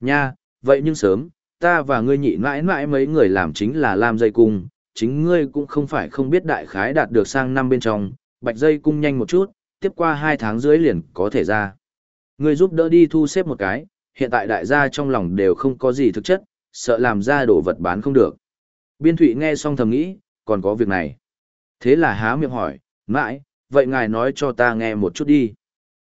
Nha, vậy nhưng sớm, ta và ngươi nhị mãi mãi mấy người làm chính là làm dây cung, chính ngươi cũng không phải không biết đại khái đạt được sang năm bên trong, bạch dây cung nhanh một chút, tiếp qua hai tháng dưới liền có thể ra. Ngươi giúp đỡ đi thu xếp một cái, hiện tại đại gia trong lòng đều không có gì thực chất, sợ làm ra đồ vật bán không được. Biên thụy nghe xong thầm nghĩ, còn có việc này. Thế là há miệng hỏi, mãi, vậy ngài nói cho ta nghe một chút đi.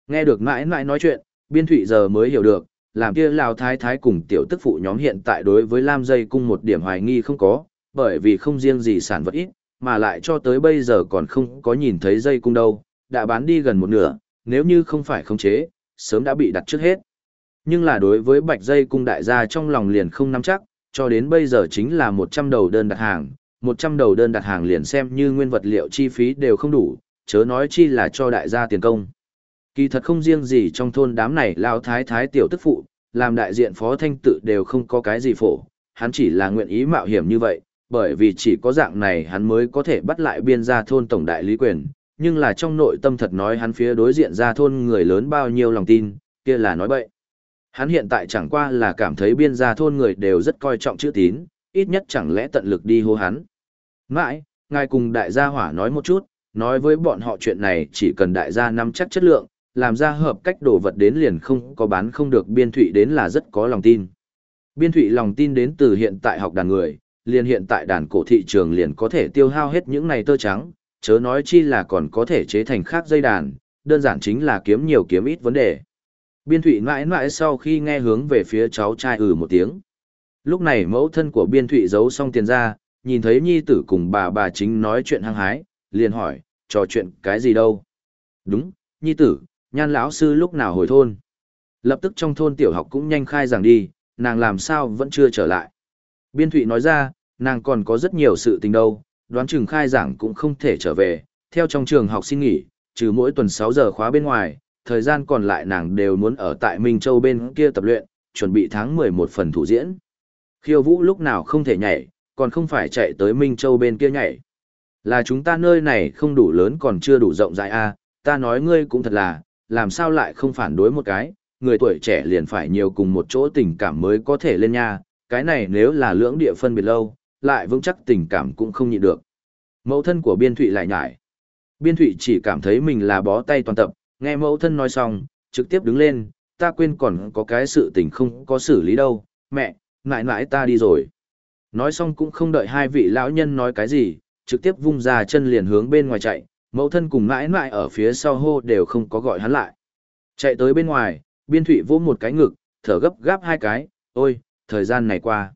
Nghe được mãi mãi nói chuyện, biên thụy giờ mới hiểu được, làm kia Lào Thái Thái cùng tiểu tức phụ nhóm hiện tại đối với Lam Dây Cung một điểm hoài nghi không có, bởi vì không riêng gì sản vật ít, mà lại cho tới bây giờ còn không có nhìn thấy dây cung đâu, đã bán đi gần một nửa, nếu như không phải khống chế, sớm đã bị đặt trước hết. Nhưng là đối với bạch dây cung đại gia trong lòng liền không nắm chắc, cho đến bây giờ chính là 100 đầu đơn đặt hàng, 100 đầu đơn đặt hàng liền xem như nguyên vật liệu chi phí đều không đủ, chớ nói chi là cho đại gia tiền công. Kỳ thật không riêng gì trong thôn đám này lao thái thái tiểu tức phụ, làm đại diện phó thanh tự đều không có cái gì phổ, hắn chỉ là nguyện ý mạo hiểm như vậy, bởi vì chỉ có dạng này hắn mới có thể bắt lại biên gia thôn tổng đại lý quyền, nhưng là trong nội tâm thật nói hắn phía đối diện gia thôn người lớn bao nhiêu lòng tin, kia là nói bậy. Hắn hiện tại chẳng qua là cảm thấy biên gia thôn người đều rất coi trọng chữ tín, ít nhất chẳng lẽ tận lực đi hô hắn. Mãi, ngài cùng đại gia hỏa nói một chút, nói với bọn họ chuyện này chỉ cần đại gia nắm chắc chất lượng, làm ra hợp cách đồ vật đến liền không có bán không được biên thụy đến là rất có lòng tin. Biên thụy lòng tin đến từ hiện tại học đàn người, liền hiện tại đàn cổ thị trường liền có thể tiêu hao hết những này tơ trắng, chớ nói chi là còn có thể chế thành khác dây đàn, đơn giản chính là kiếm nhiều kiếm ít vấn đề. Biên thụy mãi mãi sau khi nghe hướng về phía cháu trai ừ một tiếng. Lúc này mẫu thân của biên thụy giấu xong tiền ra, nhìn thấy nhi tử cùng bà bà chính nói chuyện hăng hái, liền hỏi, trò chuyện cái gì đâu? Đúng, nhi tử, nhan lão sư lúc nào hồi thôn? Lập tức trong thôn tiểu học cũng nhanh khai giảng đi, nàng làm sao vẫn chưa trở lại. Biên thụy nói ra, nàng còn có rất nhiều sự tình đâu, đoán chừng khai giảng cũng không thể trở về, theo trong trường học xin nghỉ, trừ mỗi tuần sáu giờ khóa bên ngoài, thời gian còn lại nàng đều muốn ở tại Minh Châu bên kia tập luyện, chuẩn bị tháng 11 phần thủ diễn. Khiêu vũ lúc nào không thể nhảy, còn không phải chạy tới Minh Châu bên kia nhảy. Là chúng ta nơi này không đủ lớn còn chưa đủ rộng rãi a à, ta nói ngươi cũng thật là, làm sao lại không phản đối một cái, người tuổi trẻ liền phải nhiều cùng một chỗ tình cảm mới có thể lên nha, cái này nếu là lưỡng địa phân biệt lâu, lại vững chắc tình cảm cũng không nhịn được. Mẫu thân của Biên Thụy lại nhải. Biên Thụy chỉ cảm thấy mình là bó tay toàn tập, nghe mẫu thân nói xong, trực tiếp đứng lên, ta quên còn có cái sự tình không có xử lý đâu, mẹ, ngại ngại ta đi rồi. Nói xong cũng không đợi hai vị lão nhân nói cái gì, trực tiếp vung ra chân liền hướng bên ngoài chạy, mẫu thân cùng mãi mãi ở phía sau hô đều không có gọi hắn lại. Chạy tới bên ngoài, biên thụy vỗ một cái ngực, thở gấp gáp hai cái, ôi, thời gian này qua.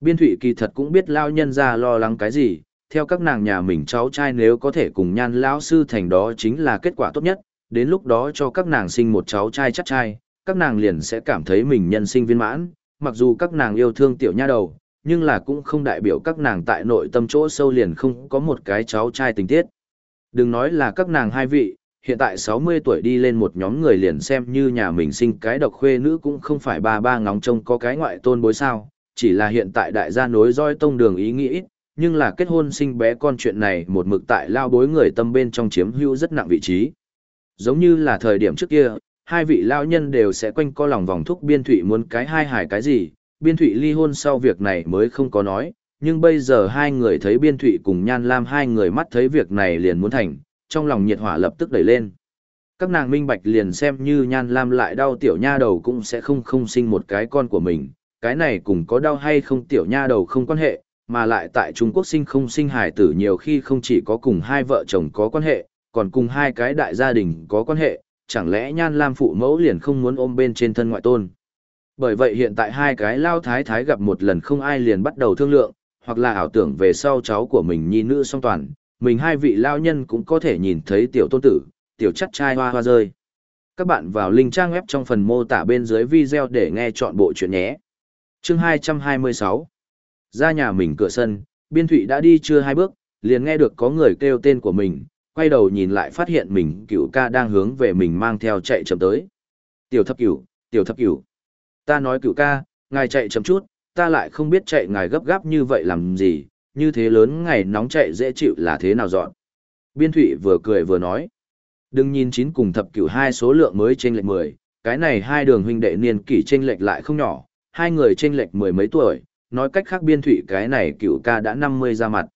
Biên thụy kỳ thật cũng biết lao nhân ra lo lắng cái gì, theo các nàng nhà mình cháu trai nếu có thể cùng nhan lão sư thành đó chính là kết quả tốt nhất, đến lúc đó cho các nàng sinh một cháu trai chắc trai, các nàng liền sẽ cảm thấy mình nhân sinh viên mãn, mặc dù các nàng yêu thương tiểu nha đầu, nhưng là cũng không đại biểu các nàng tại nội tâm chỗ sâu liền không có một cái cháu trai tình tiết. Đừng nói là các nàng hai vị, hiện tại 60 tuổi đi lên một nhóm người liền xem như nhà mình sinh cái độc khuê nữ cũng không phải ba ba ngóng trông có cái ngoại tôn bối sao, chỉ là hiện tại đại gia nối roi tông đường ý nghĩ ít, nhưng là kết hôn sinh bé con chuyện này một mực tại lao bối người tâm bên trong chiếm hữu rất nặng vị trí. Giống như là thời điểm trước kia, hai vị lao nhân đều sẽ quanh co lòng vòng thúc biên thụy muốn cái hai hải cái gì, biên thụy ly hôn sau việc này mới không có nói, nhưng bây giờ hai người thấy biên thụy cùng nhan lam hai người mắt thấy việc này liền muốn thành, trong lòng nhiệt hỏa lập tức đẩy lên. Các nàng minh bạch liền xem như nhan lam lại đau tiểu nha đầu cũng sẽ không không sinh một cái con của mình, cái này cùng có đau hay không tiểu nha đầu không quan hệ, mà lại tại Trung Quốc sinh không sinh hài tử nhiều khi không chỉ có cùng hai vợ chồng có quan hệ, còn cùng hai cái đại gia đình có quan hệ, chẳng lẽ nhan lam phụ mẫu liền không muốn ôm bên trên thân ngoại tôn. Bởi vậy hiện tại hai cái lao thái thái gặp một lần không ai liền bắt đầu thương lượng, hoặc là ảo tưởng về sau cháu của mình nhi nữ song toàn, mình hai vị lao nhân cũng có thể nhìn thấy tiểu tôn tử, tiểu chắc trai hoa hoa rơi. Các bạn vào link trang web trong phần mô tả bên dưới video để nghe chọn bộ chuyện nhé. Chương 226 Ra nhà mình cửa sân, biên thụy đã đi chưa hai bước, liền nghe được có người kêu tên của mình, quay đầu nhìn lại phát hiện mình cựu ca đang hướng về mình mang theo chạy chậm tới. Tiểu thập cửu, tiểu thập cửu. Ta nói cựu ca, ngài chạy chậm chút, ta lại không biết chạy ngài gấp gáp như vậy làm gì, như thế lớn ngày nóng chạy dễ chịu là thế nào dọn. Biên thủy vừa cười vừa nói. Đừng nhìn chín cùng thập cửu hai số lượng mới trên lệch 10, cái này hai đường huynh đệ niên kỷ trên lệch lại không nhỏ, hai người trên lệch mười mấy tuổi, nói cách khác biên thủy cái này cửu ca đã 50 ra mặt.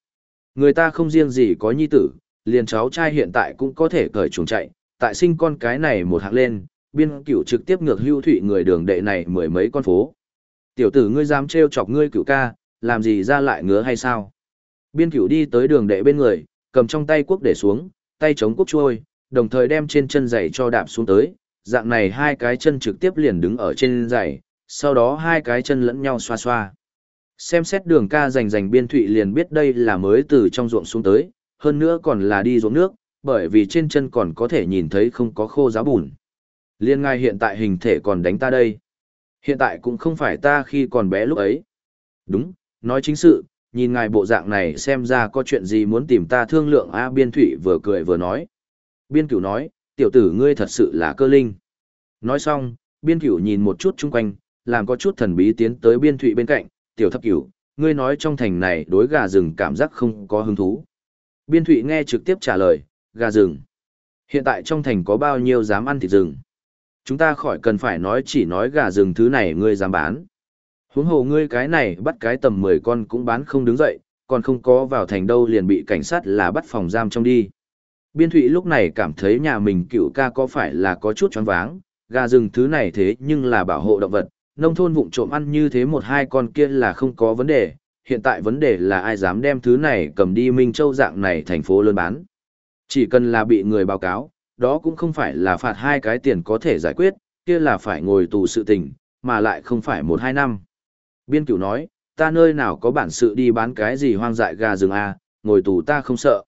Người ta không riêng gì có nhi tử, liền cháu trai hiện tại cũng có thể cởi chuồng chạy, tại sinh con cái này một hạng lên, biên cửu trực tiếp ngược hưu thủy người đường đệ này mười mấy con phố. Tiểu tử ngươi dám trêu chọc ngươi cửu ca, làm gì ra lại ngứa hay sao? Biên cửu đi tới đường đệ bên người, cầm trong tay quốc để xuống, tay chống quốc trôi, đồng thời đem trên chân giày cho đạp xuống tới, dạng này hai cái chân trực tiếp liền đứng ở trên giày, sau đó hai cái chân lẫn nhau xoa xoa. Xem xét đường ca rành rành biên thụy liền biết đây là mới từ trong ruộng xuống tới, hơn nữa còn là đi ruộng nước, bởi vì trên chân còn có thể nhìn thấy không có khô giá bùn. Liên ngai hiện tại hình thể còn đánh ta đây. Hiện tại cũng không phải ta khi còn bé lúc ấy. Đúng, nói chính sự, nhìn ngài bộ dạng này xem ra có chuyện gì muốn tìm ta thương lượng A biên thụy vừa cười vừa nói. Biên cửu nói, tiểu tử ngươi thật sự là cơ linh. Nói xong, biên cửu nhìn một chút chung quanh, làm có chút thần bí tiến tới biên thụy bên cạnh, tiểu thập cửu, ngươi nói trong thành này đối gà rừng cảm giác không có hứng thú. Biên thụy nghe trực tiếp trả lời, gà rừng. Hiện tại trong thành có bao nhiêu dám ăn thịt rừng? Chúng ta khỏi cần phải nói chỉ nói gà rừng thứ này ngươi dám bán. Huống hồ ngươi cái này bắt cái tầm 10 con cũng bán không đứng dậy, còn không có vào thành đâu liền bị cảnh sát là bắt phòng giam trong đi. Biên thụy lúc này cảm thấy nhà mình cựu ca có phải là có chút choáng váng, gà rừng thứ này thế nhưng là bảo hộ động vật, nông thôn vụng trộm ăn như thế một hai con kia là không có vấn đề, hiện tại vấn đề là ai dám đem thứ này cầm đi Minh Châu dạng này thành phố lớn bán. Chỉ cần là bị người báo cáo, đó cũng không phải là phạt hai cái tiền có thể giải quyết, kia là phải ngồi tù sự tình, mà lại không phải một hai năm. Biên cửu nói, ta nơi nào có bản sự đi bán cái gì hoang dại gà rừng à, ngồi tù ta không sợ.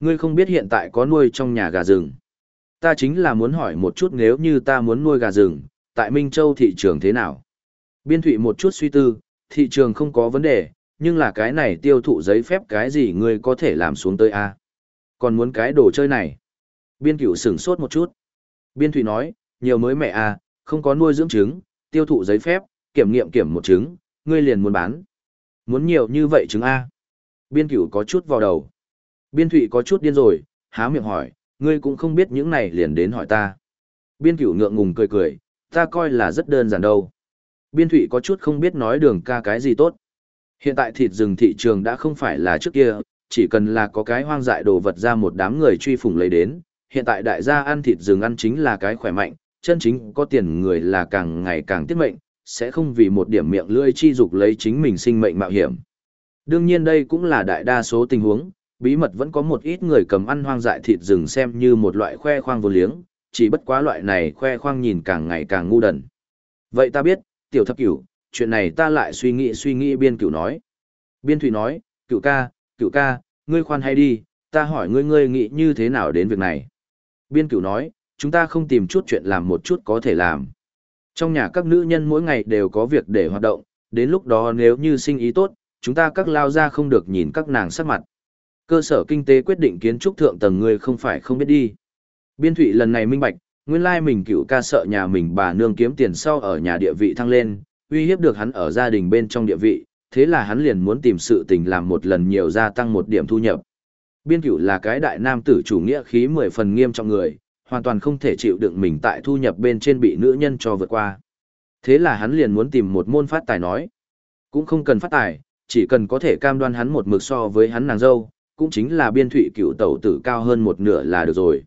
Ngươi không biết hiện tại có nuôi trong nhà gà rừng. Ta chính là muốn hỏi một chút nếu như ta muốn nuôi gà rừng, tại Minh Châu thị trường thế nào? Biên thụy một chút suy tư, thị trường không có vấn đề, nhưng là cái này tiêu thụ giấy phép cái gì ngươi có thể làm xuống tới a Còn muốn cái đồ chơi này? Biên cửu sửng sốt một chút. Biên thụy nói, nhiều mới mẹ à, không có nuôi dưỡng trứng, tiêu thụ giấy phép, kiểm nghiệm kiểm một trứng, ngươi liền muốn bán. Muốn nhiều như vậy trứng A. Biên cửu có chút vào đầu. Biên thụy có chút điên rồi, há miệng hỏi, ngươi cũng không biết những này liền đến hỏi ta. Biên cửu ngượng ngùng cười cười, ta coi là rất đơn giản đâu. Biên thụy có chút không biết nói đường ca cái gì tốt. Hiện tại thịt rừng thị trường đã không phải là trước kia, chỉ cần là có cái hoang dại đồ vật ra một đám người truy phủng lấy đến. Hiện tại đại gia ăn thịt rừng ăn chính là cái khỏe mạnh, chân chính có tiền người là càng ngày càng tiết mệnh, sẽ không vì một điểm miệng lưỡi chi dục lấy chính mình sinh mệnh mạo hiểm. Đương nhiên đây cũng là đại đa số tình huống, bí mật vẫn có một ít người cầm ăn hoang dại thịt rừng xem như một loại khoe khoang vô liếng, chỉ bất quá loại này khoe khoang nhìn càng ngày càng ngu đần. Vậy ta biết, tiểu thập cửu, chuyện này ta lại suy nghĩ suy nghĩ biên cửu nói. Biên thủy nói, cửu ca, cửu ca, ngươi khoan hay đi, ta hỏi ngươi ngươi nghĩ như thế nào đến việc này. Biên cửu nói, chúng ta không tìm chút chuyện làm một chút có thể làm. Trong nhà các nữ nhân mỗi ngày đều có việc để hoạt động, đến lúc đó nếu như sinh ý tốt, chúng ta các lao ra không được nhìn các nàng sắc mặt. Cơ sở kinh tế quyết định kiến trúc thượng tầng người không phải không biết đi. Biên thụy lần này minh bạch, nguyên lai mình cựu ca sợ nhà mình bà nương kiếm tiền sau ở nhà địa vị thăng lên, uy hiếp được hắn ở gia đình bên trong địa vị, thế là hắn liền muốn tìm sự tình làm một lần nhiều gia tăng một điểm thu nhập. Biên cửu là cái đại nam tử chủ nghĩa khí mười phần nghiêm trọng người, hoàn toàn không thể chịu đựng mình tại thu nhập bên trên bị nữ nhân cho vượt qua. Thế là hắn liền muốn tìm một môn phát tài nói. Cũng không cần phát tài, chỉ cần có thể cam đoan hắn một mực so với hắn nàng dâu, cũng chính là biên thụy cựu tẩu tử cao hơn một nửa là được rồi.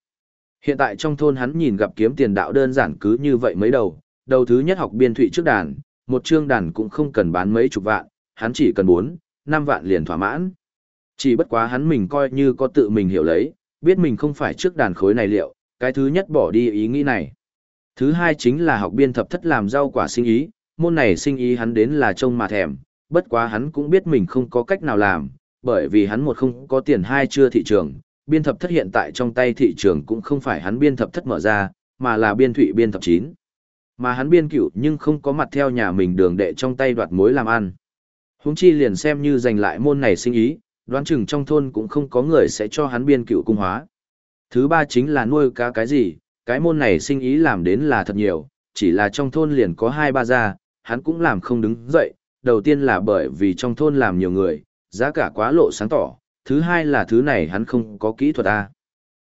Hiện tại trong thôn hắn nhìn gặp kiếm tiền đạo đơn giản cứ như vậy mấy đầu, đầu thứ nhất học biên thụy trước đàn, một chương đàn cũng không cần bán mấy chục vạn, hắn chỉ cần 4, 5 vạn liền thỏa mãn. Chỉ bất quá hắn mình coi như có tự mình hiểu lấy, biết mình không phải trước đàn khối này liệu, cái thứ nhất bỏ đi ý nghĩ này. Thứ hai chính là học biên thập thất làm rau quả sinh ý, môn này sinh ý hắn đến là trông mà thèm, bất quá hắn cũng biết mình không có cách nào làm, bởi vì hắn một không có tiền hai chưa thị trường, biên thập thất hiện tại trong tay thị trường cũng không phải hắn biên thập thất mở ra, mà là biên thụy biên thập chín. Mà hắn biên cửu nhưng không có mặt theo nhà mình đường đệ trong tay đoạt mối làm ăn. Húng chi liền xem như giành lại môn này sinh ý, đoán chừng trong thôn cũng không có người sẽ cho hắn biên cựu cung hóa. Thứ ba chính là nuôi cá cái gì, cái môn này sinh ý làm đến là thật nhiều, chỉ là trong thôn liền có hai ba gia, hắn cũng làm không đứng dậy, đầu tiên là bởi vì trong thôn làm nhiều người, giá cả quá lộ sáng tỏ, thứ hai là thứ này hắn không có kỹ thuật A.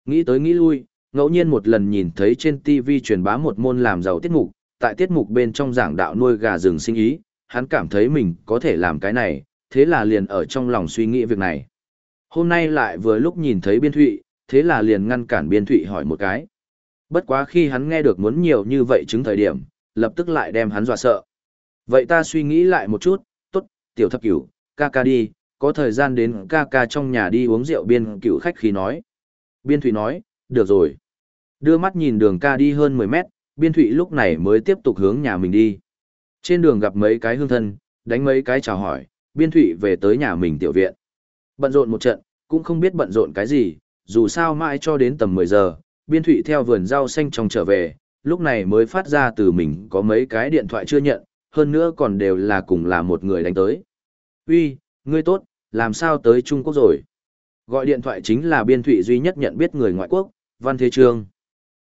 Nghĩ tới nghĩ lui, ngẫu nhiên một lần nhìn thấy trên TV truyền bá một môn làm giàu tiết mục, tại tiết mục bên trong giảng đạo nuôi gà rừng sinh ý, hắn cảm thấy mình có thể làm cái này, thế là liền ở trong lòng suy nghĩ việc này. Hôm nay lại vừa lúc nhìn thấy biên thụy, thế là liền ngăn cản biên thụy hỏi một cái. Bất quá khi hắn nghe được muốn nhiều như vậy chứng thời điểm, lập tức lại đem hắn dọa sợ. Vậy ta suy nghĩ lại một chút, tốt, tiểu thập cửu, ca ca đi, có thời gian đến ca ca trong nhà đi uống rượu biên cửu khách khí nói. Biên thụy nói, được rồi. Đưa mắt nhìn đường ca đi hơn 10 mét, biên thụy lúc này mới tiếp tục hướng nhà mình đi. Trên đường gặp mấy cái hương thân, đánh mấy cái chào hỏi, biên thụy về tới nhà mình tiểu viện. Bận rộn một trận, cũng không biết bận rộn cái gì, dù sao mãi cho đến tầm 10 giờ, biên thụy theo vườn rau xanh trong trở về, lúc này mới phát ra từ mình có mấy cái điện thoại chưa nhận, hơn nữa còn đều là cùng là một người đánh tới. Uy, ngươi tốt, làm sao tới Trung Quốc rồi? Gọi điện thoại chính là biên thụy duy nhất nhận biết người ngoại quốc, Văn Thế Trương.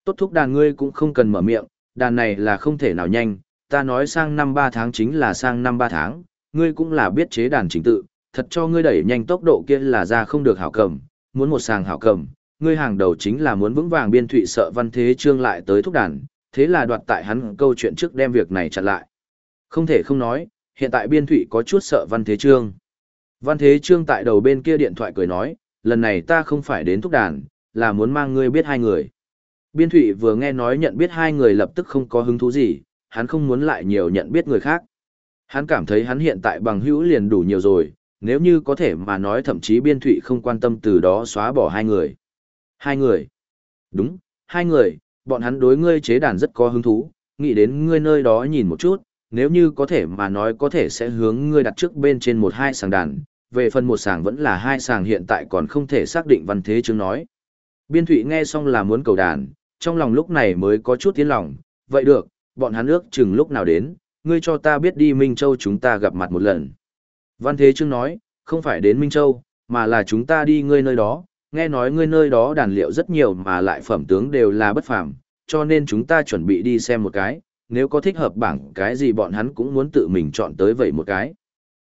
Tốt thúc đàn ngươi cũng không cần mở miệng, đàn này là không thể nào nhanh, ta nói sang năm 3 tháng chính là sang năm 3 tháng, ngươi cũng là biết chế đàn chính tự, thật cho ngươi đẩy nhanh tốc độ kia là ra không được hảo cầm, muốn một sàng hảo cầm, ngươi hàng đầu chính là muốn vững vàng biên thụy sợ văn thế trương lại tới thúc đàn, thế là đoạt tại hắn câu chuyện trước đem việc này chặn lại. Không thể không nói, hiện tại biên thụy có chút sợ văn thế trương. Văn thế trương tại đầu bên kia điện thoại cười nói, lần này ta không phải đến thúc đàn, là muốn mang ngươi biết hai người. Biên thụy vừa nghe nói nhận biết hai người lập tức không có hứng thú gì, hắn không muốn lại nhiều nhận biết người khác. Hắn cảm thấy hắn hiện tại bằng hữu liền đủ nhiều rồi, nếu như có thể mà nói thậm chí biên thụy không quan tâm từ đó xóa bỏ hai người. Hai người. Đúng, hai người, bọn hắn đối ngươi chế đàn rất có hứng thú, nghĩ đến ngươi nơi đó nhìn một chút, nếu như có thể mà nói có thể sẽ hướng ngươi đặt trước bên trên một hai sàng đàn, về phần một sàng vẫn là hai sàng hiện tại còn không thể xác định văn thế chứng nói. Biên thụy nghe xong là muốn cầu đàn, trong lòng lúc này mới có chút tiến lòng, vậy được, bọn hắn ước chừng lúc nào đến, ngươi cho ta biết đi Minh Châu chúng ta gặp mặt một lần. Văn Thế Trương nói, không phải đến Minh Châu, mà là chúng ta đi ngươi nơi đó, nghe nói ngươi nơi đó đàn liệu rất nhiều mà lại phẩm tướng đều là bất phàm, cho nên chúng ta chuẩn bị đi xem một cái, nếu có thích hợp bảng cái gì bọn hắn cũng muốn tự mình chọn tới vậy một cái.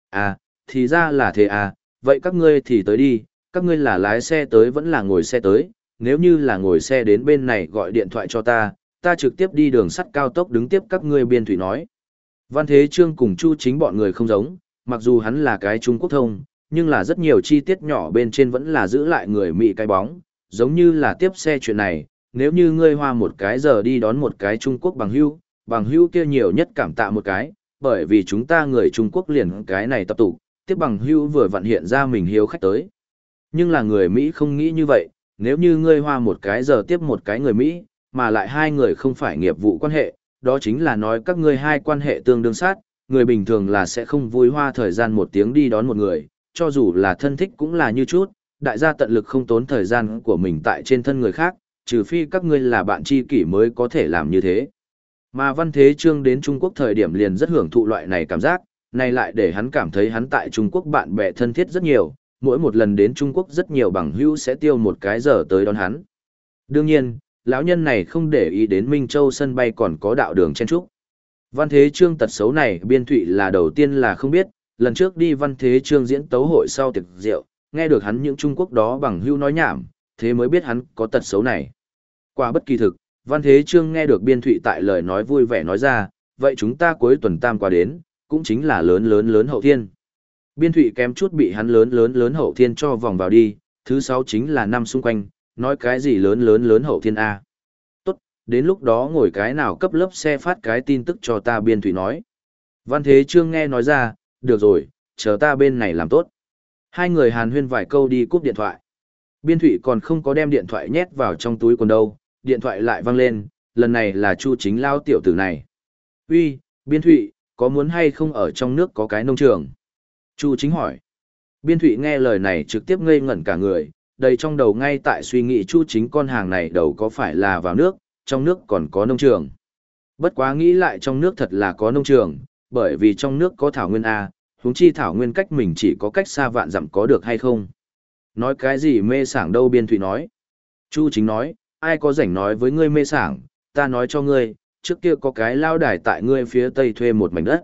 À, thì ra là thế à, vậy các ngươi thì tới đi, các ngươi là lái xe tới vẫn là ngồi xe tới, nếu như là ngồi xe đến bên này gọi điện thoại cho ta, ta trực tiếp đi đường sắt cao tốc đứng tiếp các ngươi biên thủy nói. Văn Thế Trương cùng Chu chính bọn người không giống, mặc dù hắn là cái Trung Quốc thông, nhưng là rất nhiều chi tiết nhỏ bên trên vẫn là giữ lại người Mỹ cái bóng, giống như là tiếp xe chuyện này, nếu như ngươi hoa một cái giờ đi đón một cái Trung Quốc bằng hưu, bằng hưu kia nhiều nhất cảm tạ một cái, bởi vì chúng ta người Trung Quốc liền cái này tập tụ, tiếp bằng hưu vừa vặn hiện ra mình hiếu khách tới. Nhưng là người Mỹ không nghĩ như vậy, nếu như ngươi hoa một cái giờ tiếp một cái người Mỹ, mà lại hai người không phải nghiệp vụ quan hệ, đó chính là nói các ngươi hai quan hệ tương đương sát, người bình thường là sẽ không vui hoa thời gian một tiếng đi đón một người, cho dù là thân thích cũng là như chút, đại gia tận lực không tốn thời gian của mình tại trên thân người khác, trừ phi các ngươi là bạn tri kỷ mới có thể làm như thế. Mà Văn Thế Trương đến Trung Quốc thời điểm liền rất hưởng thụ loại này cảm giác, này lại để hắn cảm thấy hắn tại Trung Quốc bạn bè thân thiết rất nhiều, mỗi một lần đến Trung Quốc rất nhiều bằng hữu sẽ tiêu một cái giờ tới đón hắn. Đương nhiên, lão nhân này không để ý đến Minh Châu sân bay còn có đạo đường chen trúc. Văn Thế Trương tật xấu này biên thụy là đầu tiên là không biết, lần trước đi Văn Thế Trương diễn tấu hội sau tiệc rượu, nghe được hắn những Trung Quốc đó bằng hưu nói nhảm, thế mới biết hắn có tật xấu này. Qua bất kỳ thực, Văn Thế Trương nghe được biên thụy tại lời nói vui vẻ nói ra, vậy chúng ta cuối tuần tam qua đến, cũng chính là lớn lớn lớn hậu thiên. Biên thụy kém chút bị hắn lớn lớn lớn hậu thiên cho vòng vào đi, thứ sáu chính là năm xung quanh, nói cái gì lớn lớn lớn hậu thiên A. Tốt, đến lúc đó ngồi cái nào cấp lớp xe phát cái tin tức cho ta biên thụy nói. Văn Thế Trương nghe nói ra, được rồi, chờ ta bên này làm tốt. Hai người hàn huyên vài câu đi cúp điện thoại. Biên thụy còn không có đem điện thoại nhét vào trong túi quần đâu, điện thoại lại văng lên, lần này là Chu chính lao tiểu tử này. Uy, Biên thụy, có muốn hay không ở trong nước có cái nông trường? Chu chính hỏi. Biên thụy nghe lời này trực tiếp ngây ngẩn cả người, đầy trong đầu ngay tại suy nghĩ chu chính con hàng này đầu có phải là vào nước, trong nước còn có nông trường. Bất quá nghĩ lại trong nước thật là có nông trường, bởi vì trong nước có thảo nguyên A, huống chi thảo nguyên cách mình chỉ có cách xa vạn dặm có được hay không. Nói cái gì mê sảng đâu biên thụy nói. Chu chính nói, ai có rảnh nói với ngươi mê sảng, ta nói cho ngươi, trước kia có cái lao đài tại ngươi phía tây thuê một mảnh đất.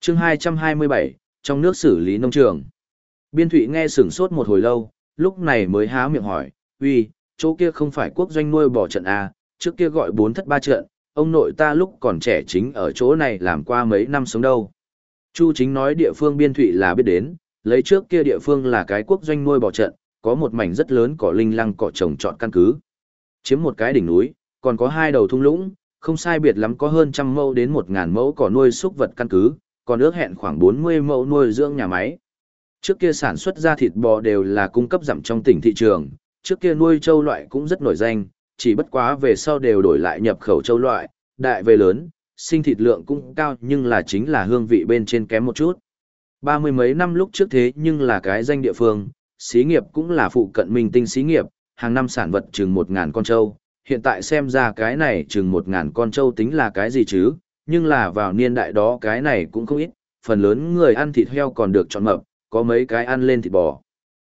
chương 227, trong nước xử lý nông trường. Biên thụy nghe sửng sốt một hồi lâu, lúc này mới há miệng hỏi, uy, chỗ kia không phải quốc doanh nuôi bò trận A, trước kia gọi bốn thất ba trận, ông nội ta lúc còn trẻ chính ở chỗ này làm qua mấy năm sống đâu. Chu chính nói địa phương biên thụy là biết đến, lấy trước kia địa phương là cái quốc doanh nuôi bò trận, có một mảnh rất lớn cỏ linh lăng cỏ trồng trọt căn cứ. Chiếm một cái đỉnh núi, còn có hai đầu thung lũng, không sai biệt lắm có hơn trăm mẫu đến một ngàn mẫu cỏ nuôi súc vật căn cứ, còn ước hẹn khoảng bốn mươi mẫu nuôi dưỡng nhà máy. Trước kia sản xuất ra thịt bò đều là cung cấp giảm trong tỉnh thị trường, trước kia nuôi châu loại cũng rất nổi danh, chỉ bất quá về sau đều đổi lại nhập khẩu châu loại, đại về lớn, sinh thịt lượng cũng cao nhưng là chính là hương vị bên trên kém một chút. Ba mươi mấy năm lúc trước thế nhưng là cái danh địa phương, xí nghiệp cũng là phụ cận minh tinh xí nghiệp, hàng năm sản vật chừng một ngàn con trâu, hiện tại xem ra cái này chừng một ngàn con trâu tính là cái gì chứ, nhưng là vào niên đại đó cái này cũng không ít, phần lớn người ăn thịt heo còn được chọn mập, có mấy cái ăn lên thịt bò.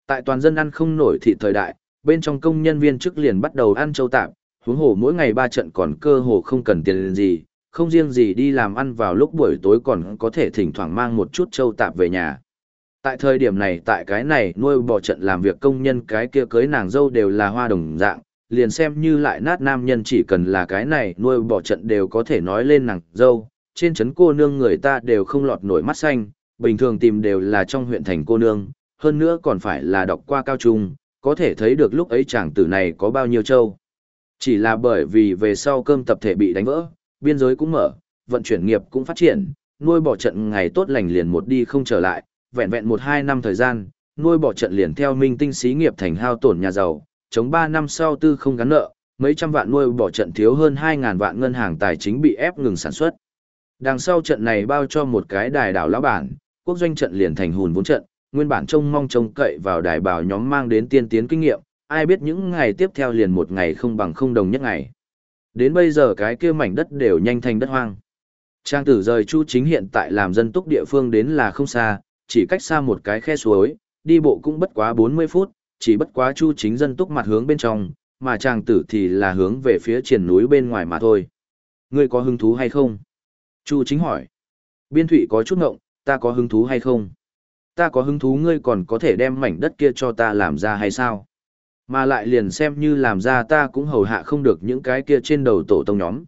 Tại toàn dân ăn không nổi thịt thời đại, bên trong công nhân viên chức liền bắt đầu ăn châu tạp, huống hồ mỗi ngày ba trận còn cơ hồ không cần tiền gì, không riêng gì đi làm ăn vào lúc buổi tối còn có thể thỉnh thoảng mang một chút châu tạp về nhà. Tại thời điểm này tại cái này nuôi bò trận làm việc công nhân cái kia cưới nàng dâu đều là hoa đồng dạng, liền xem như lại nát nam nhân chỉ cần là cái này nuôi bò trận đều có thể nói lên nàng dâu, trên trấn cô nương người ta đều không lọt nổi mắt xanh, bình thường tìm đều là trong huyện thành cô nương, hơn nữa còn phải là đọc qua cao trung, có thể thấy được lúc ấy chàng tử này có bao nhiêu châu. Chỉ là bởi vì về sau cơm tập thể bị đánh vỡ, biên giới cũng mở, vận chuyển nghiệp cũng phát triển, nuôi bò trận ngày tốt lành liền một đi không trở lại, vẹn vẹn một hai năm thời gian, nuôi bò trận liền theo minh tinh xí nghiệp thành hao tổn nhà giàu, chống ba năm sau tư không gắn nợ, mấy trăm vạn nuôi bò trận thiếu hơn hai ngàn vạn ngân hàng tài chính bị ép ngừng sản xuất. Đằng sau trận này bao cho một cái đài đảo lão bản, quốc doanh trận liền thành hùn vốn trận, nguyên bản trông mong trông cậy vào đài bảo nhóm mang đến tiên tiến kinh nghiệm, ai biết những ngày tiếp theo liền một ngày không bằng không đồng nhất ngày. Đến bây giờ cái kia mảnh đất đều nhanh thành đất hoang. Trang tử rời Chu Chính hiện tại làm dân túc địa phương đến là không xa, chỉ cách xa một cái khe suối, đi bộ cũng bất quá 40 phút, chỉ bất quá Chu Chính dân túc mặt hướng bên trong, mà trang tử thì là hướng về phía triển núi bên ngoài mà thôi. Ngươi có hứng thú hay không? Chu Chính hỏi. Biên Thụy có chút ngộng, ta có hứng thú hay không? Ta có hứng thú ngươi còn có thể đem mảnh đất kia cho ta làm ra hay sao? Mà lại liền xem như làm ra ta cũng hầu hạ không được những cái kia trên đầu tổ tông nhóm.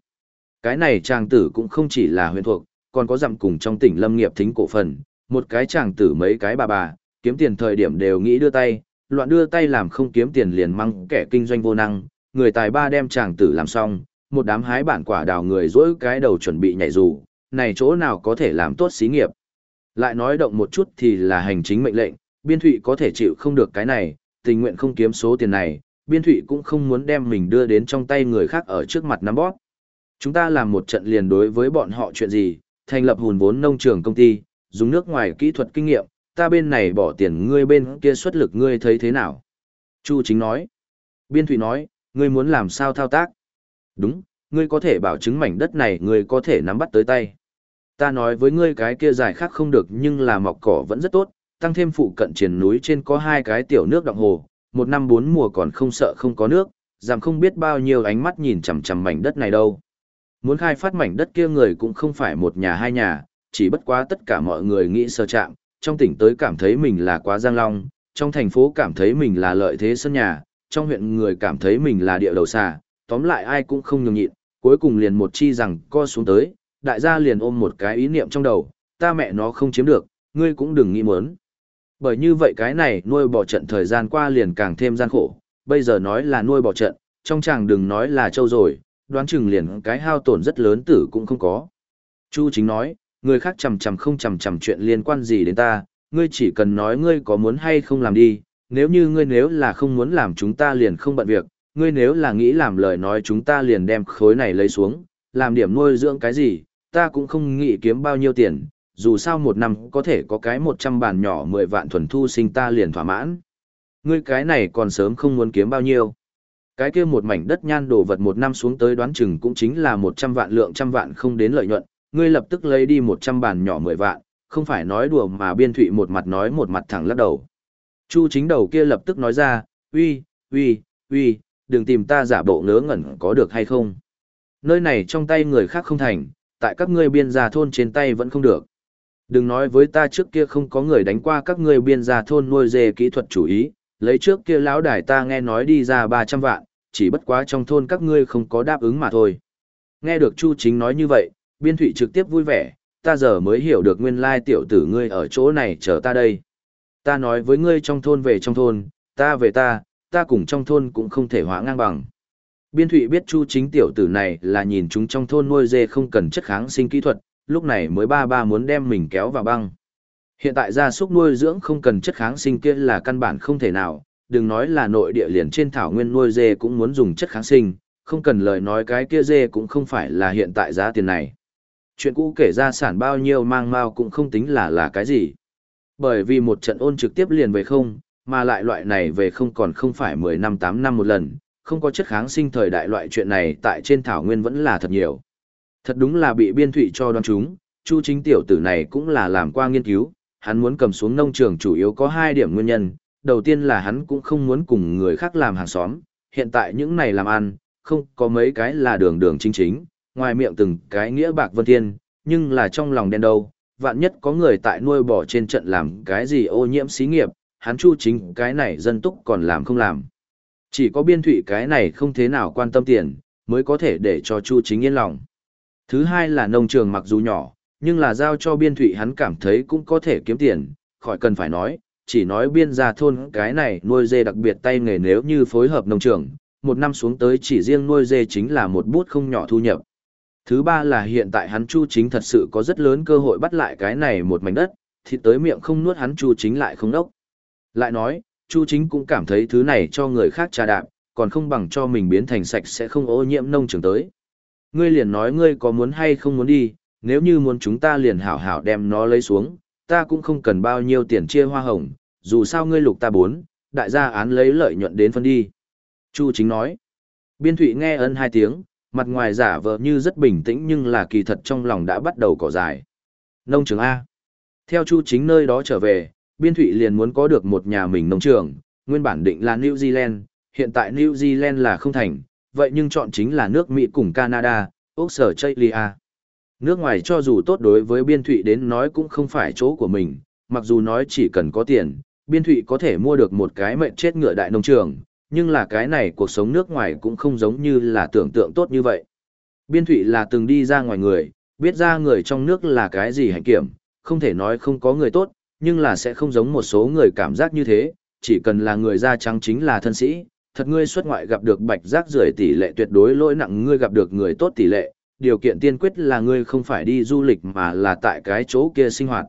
Cái này chàng tử cũng không chỉ là huyền thuộc, còn có dặm cùng trong tỉnh lâm nghiệp thính cổ phần, một cái chàng tử mấy cái bà bà, kiếm tiền thời điểm đều nghĩ đưa tay, loạn đưa tay làm không kiếm tiền liền măng kẻ kinh doanh vô năng, người tài ba đem chàng tử làm xong, một đám hái bản quả đào người dỗi cái đầu chuẩn bị nhảy dù, này chỗ nào có thể làm tốt xí nghiệp. Lại nói động một chút thì là hành chính mệnh lệnh, biên thụy có thể chịu không được cái này, tình nguyện không kiếm số tiền này, biên thụy cũng không muốn đem mình đưa đến trong tay người khác ở trước mặt nắm bóp. Chúng ta làm một trận liền đối với bọn họ chuyện gì, thành lập hùn vốn nông trường công ty, dùng nước ngoài kỹ thuật kinh nghiệm, ta bên này bỏ tiền ngươi bên kia xuất lực ngươi thấy thế nào? Chu chính nói. Biên thụy nói, ngươi muốn làm sao thao tác? Đúng, ngươi có thể bảo chứng mảnh đất này ngươi có thể nắm bắt tới tay. Ta nói với ngươi cái kia dài khác không được nhưng là mọc cỏ vẫn rất tốt, tăng thêm phụ cận triển núi trên có hai cái tiểu nước động hồ, một năm bốn mùa còn không sợ không có nước, giảm không biết bao nhiêu ánh mắt nhìn chằm chằm mảnh đất này đâu. Muốn khai phát mảnh đất kia người cũng không phải một nhà hai nhà, chỉ bất quá tất cả mọi người nghĩ sơ chạm, trong tỉnh tới cảm thấy mình là quá giang long, trong thành phố cảm thấy mình là lợi thế sân nhà, trong huyện người cảm thấy mình là địa đầu xà, tóm lại ai cũng không nhường nhịn, cuối cùng liền một chi rằng co xuống tới, đại gia liền ôm một cái ý niệm trong đầu, ta mẹ nó không chiếm được, ngươi cũng đừng nghĩ muốn. Bởi như vậy cái này nuôi bò trận thời gian qua liền càng thêm gian khổ, bây giờ nói là nuôi bò trận, trong chàng đừng nói là châu rồi, đoán chừng liền cái hao tổn rất lớn tử cũng không có. Chu chính nói, người khác chầm chầm không chầm chầm chuyện liên quan gì đến ta, ngươi chỉ cần nói ngươi có muốn hay không làm đi, nếu như ngươi nếu là không muốn làm chúng ta liền không bận việc, ngươi nếu là nghĩ làm lời nói chúng ta liền đem khối này lấy xuống, làm điểm nuôi dưỡng cái gì, ta cũng không nghĩ kiếm bao nhiêu tiền, dù sao một năm có thể có cái 100 bàn nhỏ 10 vạn thuần thu sinh ta liền thỏa mãn. Ngươi cái này còn sớm không muốn kiếm bao nhiêu. Cái kia một mảnh đất nhan đồ vật một năm xuống tới đoán chừng cũng chính là 100 vạn lượng trăm vạn không đến lợi nhuận, ngươi lập tức lấy đi 100 bàn nhỏ 10 vạn, không phải nói đùa mà biên thụy một mặt nói một mặt thẳng lắc đầu. Chu chính đầu kia lập tức nói ra, uy, uy, uy, đừng tìm ta giả bộ ngớ ngẩn có được hay không. Nơi này trong tay người khác không thành, tại các ngươi biên gia thôn trên tay vẫn không được. Đừng nói với ta trước kia không có người đánh qua các ngươi biên gia thôn nuôi dê kỹ thuật chủ ý, lấy trước kia lão đài ta nghe nói đi ra 300 vạn, chỉ bất quá trong thôn các ngươi không có đáp ứng mà thôi. Nghe được Chu Chính nói như vậy, Biên Thụy trực tiếp vui vẻ, ta giờ mới hiểu được nguyên lai tiểu tử ngươi ở chỗ này chờ ta đây. Ta nói với ngươi trong thôn về trong thôn, ta về ta, ta cùng trong thôn cũng không thể hóa ngang bằng. Biên Thụy biết Chu Chính tiểu tử này là nhìn chúng trong thôn nuôi dê không cần chất kháng sinh kỹ thuật, lúc này mới ba ba muốn đem mình kéo vào băng. Hiện tại gia súc nuôi dưỡng không cần chất kháng sinh kia là căn bản không thể nào, đừng nói là nội địa liền trên thảo nguyên nuôi dê cũng muốn dùng chất kháng sinh, không cần lời nói cái kia dê cũng không phải là hiện tại giá tiền này. Chuyện cũ kể ra sản bao nhiêu mang mau cũng không tính là là cái gì. Bởi vì một trận ôn trực tiếp liền về không, mà lại loại này về không còn không phải 10 năm 8 năm một lần, không có chất kháng sinh thời đại loại chuyện này tại trên thảo nguyên vẫn là thật nhiều. Thật đúng là bị biên thụy cho đoán chúng, Chu chính tiểu tử này cũng là làm qua nghiên cứu, hắn muốn cầm xuống nông trường chủ yếu có hai điểm nguyên nhân, đầu tiên là hắn cũng không muốn cùng người khác làm hàng xóm, hiện tại những này làm ăn, không có mấy cái là đường đường chính chính, ngoài miệng từng cái nghĩa bạc vân thiên, nhưng là trong lòng đen đâu, vạn nhất có người tại nuôi bò trên trận làm cái gì ô nhiễm xí nghiệp, hắn chu chính cái này dân túc còn làm không làm. Chỉ có biên thụy cái này không thế nào quan tâm tiền, mới có thể để cho chu chính yên lòng. Thứ hai là nông trường mặc dù nhỏ, nhưng là giao cho biên thụy hắn cảm thấy cũng có thể kiếm tiền, khỏi cần phải nói, chỉ nói biên gia thôn cái này nuôi dê đặc biệt tay nghề nếu như phối hợp nông trường, một năm xuống tới chỉ riêng nuôi dê chính là một bút không nhỏ thu nhập. Thứ ba là hiện tại hắn Chu Chính thật sự có rất lớn cơ hội bắt lại cái này một mảnh đất, thì tới miệng không nuốt hắn Chu Chính lại không đốc. Lại nói, Chu Chính cũng cảm thấy thứ này cho người khác trà đạp, còn không bằng cho mình biến thành sạch sẽ không ô nhiễm nông trường tới. Ngươi liền nói ngươi có muốn hay không muốn đi, nếu như muốn chúng ta liền hảo hảo đem nó lấy xuống, ta cũng không cần bao nhiêu tiền chia hoa hồng, dù sao ngươi lục ta bốn, đại gia án lấy lợi nhuận đến phân đi. Chu chính nói. Biên thụy nghe ân hai tiếng, mặt ngoài giả vờ như rất bình tĩnh nhưng là kỳ thật trong lòng đã bắt đầu cỏ dài. Nông trường A. Theo Chu chính nơi đó trở về, Biên thụy liền muốn có được một nhà mình nông trường, nguyên bản định là New Zealand, hiện tại New Zealand là không thành, vậy nhưng chọn chính là nước Mỹ cùng Canada, Australia. Nước ngoài cho dù tốt đối với biên thụy đến nói cũng không phải chỗ của mình, mặc dù nói chỉ cần có tiền, biên thụy có thể mua được một cái mệnh chết ngựa đại nông trường, nhưng là cái này cuộc sống nước ngoài cũng không giống như là tưởng tượng tốt như vậy. Biên thụy là từng đi ra ngoài người, biết ra người trong nước là cái gì hành kiểm, không thể nói không có người tốt, nhưng là sẽ không giống một số người cảm giác như thế, chỉ cần là người da trắng chính là thân sĩ, thật ngươi xuất ngoại gặp được bạch rác rưởi tỷ lệ tuyệt đối lỗi nặng ngươi gặp được người tốt tỷ lệ, điều kiện tiên quyết là ngươi không phải đi du lịch mà là tại cái chỗ kia sinh hoạt.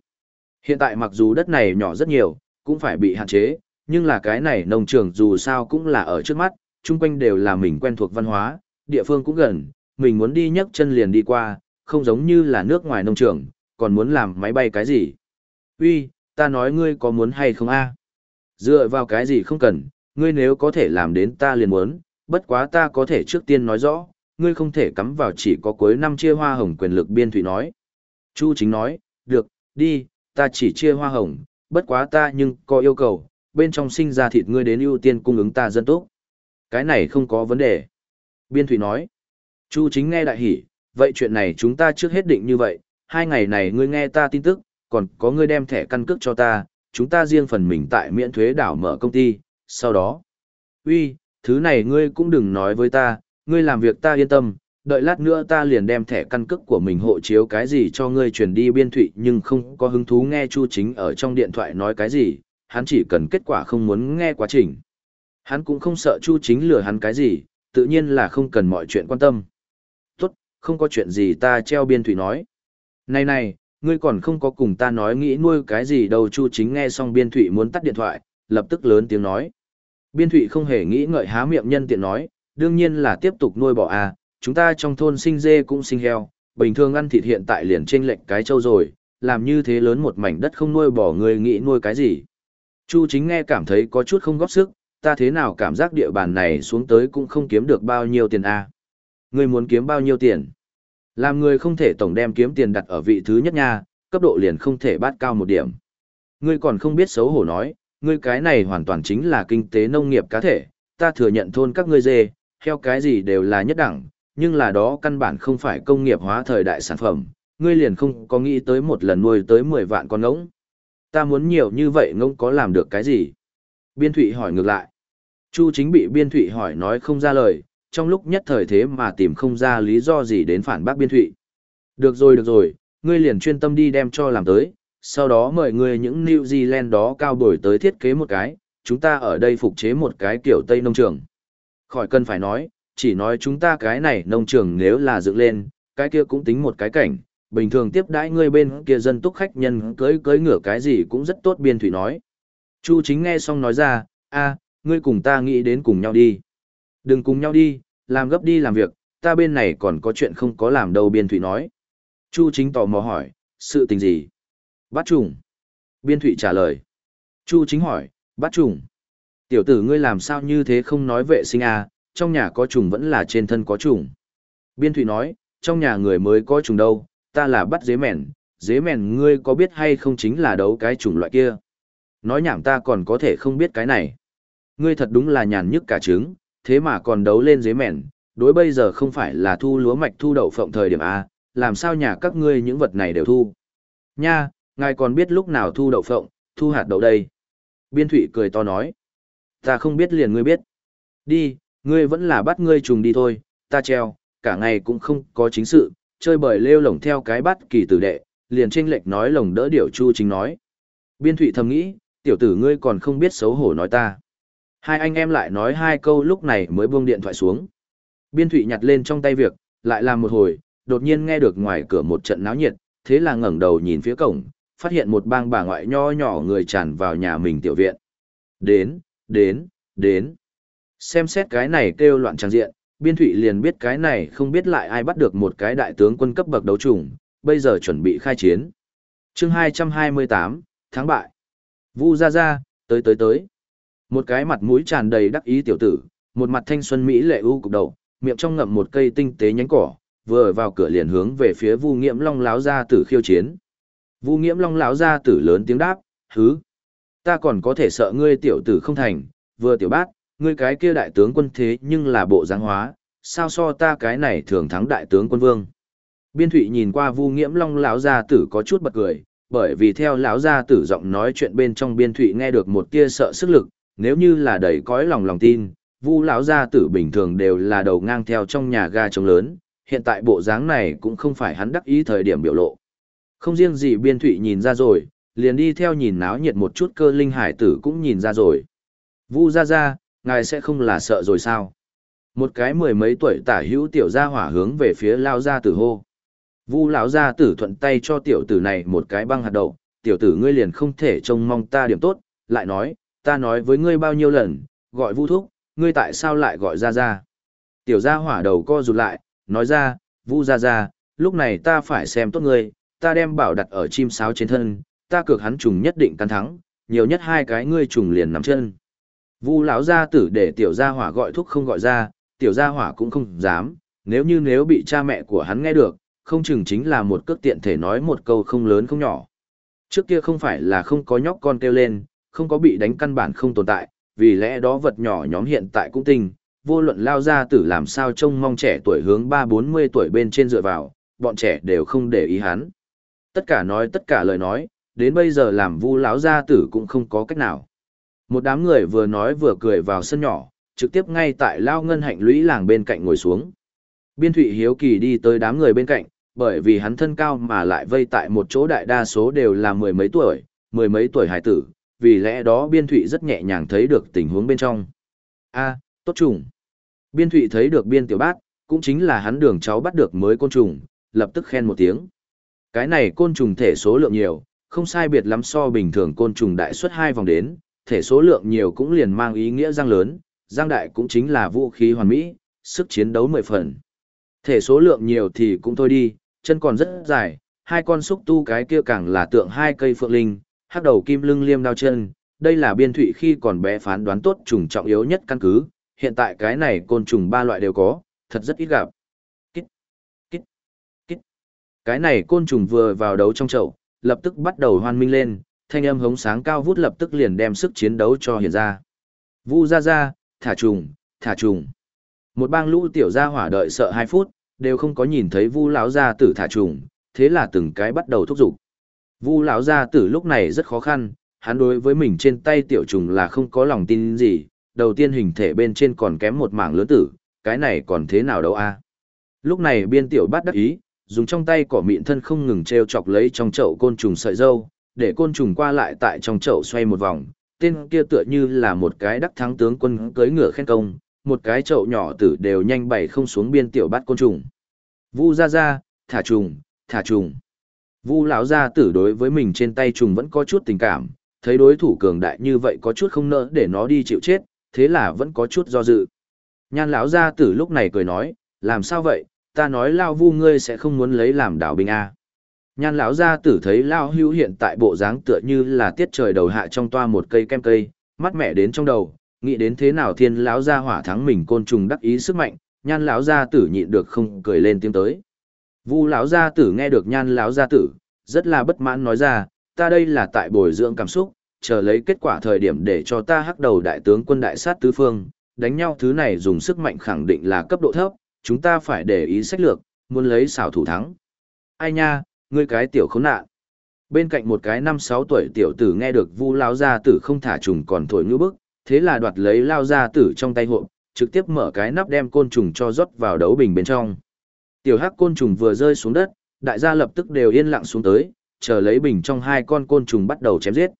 Hiện tại mặc dù đất này nhỏ rất nhiều, cũng phải bị hạn chế, nhưng là cái này nông trường dù sao cũng là ở trước mắt, chung quanh đều là mình quen thuộc văn hóa, địa phương cũng gần, mình muốn đi nhấc chân liền đi qua, không giống như là nước ngoài nông trường, còn muốn làm máy bay cái gì. Uy, ta nói ngươi có muốn hay không a? Dựa vào cái gì không cần, ngươi nếu có thể làm đến ta liền muốn, bất quá ta có thể trước tiên nói rõ, ngươi không thể cắm vào chỉ có cuối năm chia hoa hồng quyền lực biên thủy nói. Chu chính nói, được, đi, ta chỉ chia hoa hồng, bất quá ta nhưng có yêu cầu, bên trong sinh ra thịt ngươi đến ưu tiên cung ứng ta dân tốt. Cái này không có vấn đề. Biên thủy nói, Chu chính nghe đại hỉ, vậy chuyện này chúng ta trước hết định như vậy, hai ngày này ngươi nghe ta tin tức, còn có ngươi đem thẻ căn cước cho ta, chúng ta riêng phần mình tại miễn thuế đảo mở công ty, sau đó. Uy, thứ này ngươi cũng đừng nói với ta, Ngươi làm việc ta yên tâm, đợi lát nữa ta liền đem thẻ căn cước của mình hộ chiếu cái gì cho ngươi chuyển đi biên thụy nhưng không có hứng thú nghe Chu Chính ở trong điện thoại nói cái gì, hắn chỉ cần kết quả không muốn nghe quá trình. Hắn cũng không sợ Chu Chính lừa hắn cái gì, tự nhiên là không cần mọi chuyện quan tâm. Tốt, không có chuyện gì ta treo biên thụy nói. Này này, ngươi còn không có cùng ta nói nghĩ nuôi cái gì đâu Chu Chính nghe xong biên thụy muốn tắt điện thoại, lập tức lớn tiếng nói. Biên thụy không hề nghĩ ngợi há miệng nhân tiện nói, đương nhiên là tiếp tục nuôi bò à, chúng ta trong thôn sinh dê cũng sinh heo, bình thường ăn thịt hiện tại liền trên lệnh cái trâu rồi, làm như thế lớn một mảnh đất không nuôi bò người nghĩ nuôi cái gì. Chu chính nghe cảm thấy có chút không góp sức, ta thế nào cảm giác địa bàn này xuống tới cũng không kiếm được bao nhiêu tiền à. Người muốn kiếm bao nhiêu tiền? Làm người không thể tổng đem kiếm tiền đặt ở vị thứ nhất nha, cấp độ liền không thể bát cao một điểm. Ngươi còn không biết xấu hổ nói, ngươi cái này hoàn toàn chính là kinh tế nông nghiệp cá thể, ta thừa nhận thôn các ngươi dê, theo cái gì đều là nhất đẳng, nhưng là đó căn bản không phải công nghiệp hóa thời đại sản phẩm, ngươi liền không có nghĩ tới một lần nuôi tới 10 vạn con ngỗng. Ta muốn nhiều như vậy ngỗng có làm được cái gì? Biên Thụy hỏi ngược lại. Chu chính bị Biên Thụy hỏi nói không ra lời, trong lúc nhất thời thế mà tìm không ra lý do gì đến phản bác Biên Thụy. Được rồi được rồi, ngươi liền chuyên tâm đi đem cho làm tới, sau đó mời ngươi những New Zealand đó cao đổi tới thiết kế một cái, chúng ta ở đây phục chế một cái kiểu Tây nông trường. Khỏi cần phải nói, chỉ nói chúng ta cái này nông trường nếu là dựng lên, cái kia cũng tính một cái cảnh, bình thường tiếp đãi ngươi bên kia dân túc khách nhân cưới cưới ngửa cái gì cũng rất tốt biên thủy nói. Chu chính nghe xong nói ra, a, ngươi cùng ta nghĩ đến cùng nhau đi. Đừng cùng nhau đi, làm gấp đi làm việc, ta bên này còn có chuyện không có làm đâu biên Thụy nói. Chu chính tò mò hỏi, sự tình gì? Bắt trùng. Biên Thụy trả lời. Chu chính hỏi, bắt trùng. Tiểu tử ngươi làm sao như thế không nói vệ sinh à, trong nhà có trùng vẫn là trên thân có trùng. Biên Thụy nói, trong nhà người mới có trùng đâu, ta là bắt dế mèn, dế mèn ngươi có biết hay không chính là đấu cái chủng loại kia. Nói nhảm ta còn có thể không biết cái này. Ngươi thật đúng là nhàn nhức cả trứng, thế mà còn đấu lên dưới mẻn, đối bây giờ không phải là thu lúa mạch thu đậu phộng thời điểm A, làm sao nhà các ngươi những vật này đều thu. Nha, ngài còn biết lúc nào thu đậu phộng, thu hạt đậu đây. Biên thủy cười to nói. Ta không biết liền ngươi biết. Đi, ngươi vẫn là bắt ngươi trùng đi thôi, ta treo, cả ngày cũng không có chính sự, chơi bời lêu lổng theo cái bắt kỳ tử đệ, liền tranh lệch nói lồng đỡ điệu chu chính nói. Biên thụy thầm nghĩ, tiểu tử ngươi còn không biết xấu hổ nói ta. Hai anh em lại nói hai câu lúc này mới buông điện thoại xuống. Biên thụy nhặt lên trong tay việc, lại làm một hồi, đột nhiên nghe được ngoài cửa một trận náo nhiệt, thế là ngẩng đầu nhìn phía cổng, phát hiện một bang bà ngoại nho nhỏ người tràn vào nhà mình tiểu viện. Đến, đến, đến. Xem xét cái này kêu loạn trang diện, biên thụy liền biết cái này không biết lại ai bắt được một cái đại tướng quân cấp bậc đấu trùng, bây giờ chuẩn bị khai chiến. chương 228, tháng bại. Vu ra ra, tới tới tới. Một cái mặt mũi tràn đầy đắc ý tiểu tử, một mặt thanh xuân mỹ lệ u cục đầu, miệng trong ngậm một cây tinh tế nhánh cỏ, vừa vào cửa liền hướng về phía Vu Nghiễm Long láo ra tử khiêu chiến. Vu Nghiễm Long láo ra tử lớn tiếng đáp, "Hứ, ta còn có thể sợ ngươi tiểu tử không thành, vừa tiểu bát, ngươi cái kia đại tướng quân thế nhưng là bộ giáng hóa, sao so ta cái này thường thắng đại tướng quân vương. Biên Thụy nhìn qua Vu Nghiễm Long lão gia tử có chút bật cười, bởi vì theo lão gia tử giọng nói chuyện bên trong Biên Thụy nghe được một tia sợ sức lực, nếu như là đầy cõi lòng lòng tin, Vu lão gia tử bình thường đều là đầu ngang theo trong nhà ga trống lớn, hiện tại bộ dáng này cũng không phải hắn đắc ý thời điểm biểu lộ. Không riêng gì Biên Thụy nhìn ra rồi, liền đi theo nhìn náo nhiệt một chút cơ linh hải tử cũng nhìn ra rồi. Vu ra ra, ngài sẽ không là sợ rồi sao? Một cái mười mấy tuổi tả hữu tiểu gia hỏa hướng về phía lao gia tử hô. Vu lão gia tử thuận tay cho tiểu tử này một cái băng hạt đậu, tiểu tử ngươi liền không thể trông mong ta điểm tốt, lại nói, ta nói với ngươi bao nhiêu lần, gọi Vu thúc, ngươi tại sao lại gọi ra ra? Tiểu gia hỏa đầu co rụt lại, nói ra, Vu ra ra, lúc này ta phải xem tốt ngươi, ta đem bảo đặt ở chim sáo trên thân, ta cược hắn trùng nhất định cắn thắng, nhiều nhất hai cái ngươi trùng liền nằm chân. Vu lão gia tử để tiểu gia hỏa gọi thúc không gọi ra, tiểu gia hỏa cũng không dám, nếu như nếu bị cha mẹ của hắn nghe được, không chừng chính là một cước tiện thể nói một câu không lớn không nhỏ. Trước kia không phải là không có nhóc con kêu lên, không có bị đánh căn bản không tồn tại, vì lẽ đó vật nhỏ nhóm hiện tại cũng tình, vô luận lao ra tử làm sao trông mong trẻ tuổi hướng ba bốn mươi tuổi bên trên dựa vào, bọn trẻ đều không để ý hắn. Tất cả nói tất cả lời nói, đến bây giờ làm vu lão gia tử cũng không có cách nào. Một đám người vừa nói vừa cười vào sân nhỏ, trực tiếp ngay tại lao ngân hạnh lũy làng bên cạnh ngồi xuống. Biên Thụy Hiếu Kỳ đi tới đám người bên cạnh, bởi vì hắn thân cao mà lại vây tại một chỗ đại đa số đều là mười mấy tuổi, mười mấy tuổi hải tử, vì lẽ đó Biên Thụy rất nhẹ nhàng thấy được tình huống bên trong. a tốt trùng. Biên Thụy thấy được Biên Tiểu Bát, cũng chính là hắn đường cháu bắt được mới côn trùng, lập tức khen một tiếng. Cái này côn trùng thể số lượng nhiều, không sai biệt lắm so bình thường côn trùng đại suất hai vòng đến, thể số lượng nhiều cũng liền mang ý nghĩa răng lớn, răng đại cũng chính là vũ khí hoàn mỹ, sức chiến đấu mười phần. Thể số lượng nhiều thì cũng thôi đi, chân còn rất dài, hai con xúc tu cái kia càng là tượng hai cây phượng linh, hắc đầu kim lưng liêm đao chân, đây là biên thụy khi còn bé phán đoán tốt trùng trọng yếu nhất căn cứ, hiện tại cái này côn trùng ba loại đều có, thật rất ít gặp. Kít, kít, kít. Cái này côn trùng vừa vào đấu trong chậu, lập tức bắt đầu hoan minh lên, thanh âm hống sáng cao vút lập tức liền đem sức chiến đấu cho hiện ra. Vu ra ra, thả trùng, thả trùng. Một bang lũ tiểu gia hỏa đợi sợ 2 phút, đều không có nhìn thấy Vu lão gia tử thả trùng, thế là từng cái bắt đầu thúc giục. Vu lão gia tử lúc này rất khó khăn, hắn đối với mình trên tay tiểu trùng là không có lòng tin gì, đầu tiên hình thể bên trên còn kém một mảng lớn tử, cái này còn thế nào đâu a? Lúc này biên tiểu bát đắc ý, dùng trong tay cỏ mịn thân không ngừng treo chọc lấy trong chậu côn trùng sợi dâu, để côn trùng qua lại tại trong chậu xoay một vòng, tên kia tựa như là một cái đắc thắng tướng quân cưỡi ngựa khen công, một cái chậu nhỏ tử đều nhanh bày không xuống biên tiểu bát côn trùng. Vu ra ra, thả trùng, thả trùng. Vu lão gia tử đối với mình trên tay trùng vẫn có chút tình cảm, thấy đối thủ cường đại như vậy có chút không nỡ để nó đi chịu chết, thế là vẫn có chút do dự. Nhan lão gia tử lúc này cười nói, làm sao vậy, ta nói lao vu ngươi sẽ không muốn lấy làm đảo binh a. Nhan lão gia tử thấy lao hữu hiện tại bộ dáng tựa như là tiết trời đầu hạ trong toa một cây kem cây, mắt mẹ đến trong đầu, nghĩ đến thế nào thiên lão gia hỏa thắng mình côn trùng đắc ý sức mạnh, nhan lão gia tử nhịn được không cười lên tiếng tới. Vu lão gia tử nghe được nhan lão gia tử, rất là bất mãn nói ra, ta đây là tại bồi dưỡng cảm xúc, chờ lấy kết quả thời điểm để cho ta hắc đầu đại tướng quân đại sát tứ phương, đánh nhau thứ này dùng sức mạnh khẳng định là cấp độ thấp, chúng ta phải để ý sách lược, muốn lấy xảo thủ thắng. Ai nha, ngươi cái tiểu khốn nạn. Bên cạnh một cái năm sáu tuổi tiểu tử nghe được Vu lão gia tử không thả trùng còn thổi ngữ bức, thế là đoạt lấy lao gia tử trong tay hộp, trực tiếp mở cái nắp đem côn trùng cho rót vào đấu bình bên trong. Tiểu hắc côn trùng vừa rơi xuống đất, đại gia lập tức đều yên lặng xuống tới, chờ lấy bình trong hai con côn trùng bắt đầu chém giết.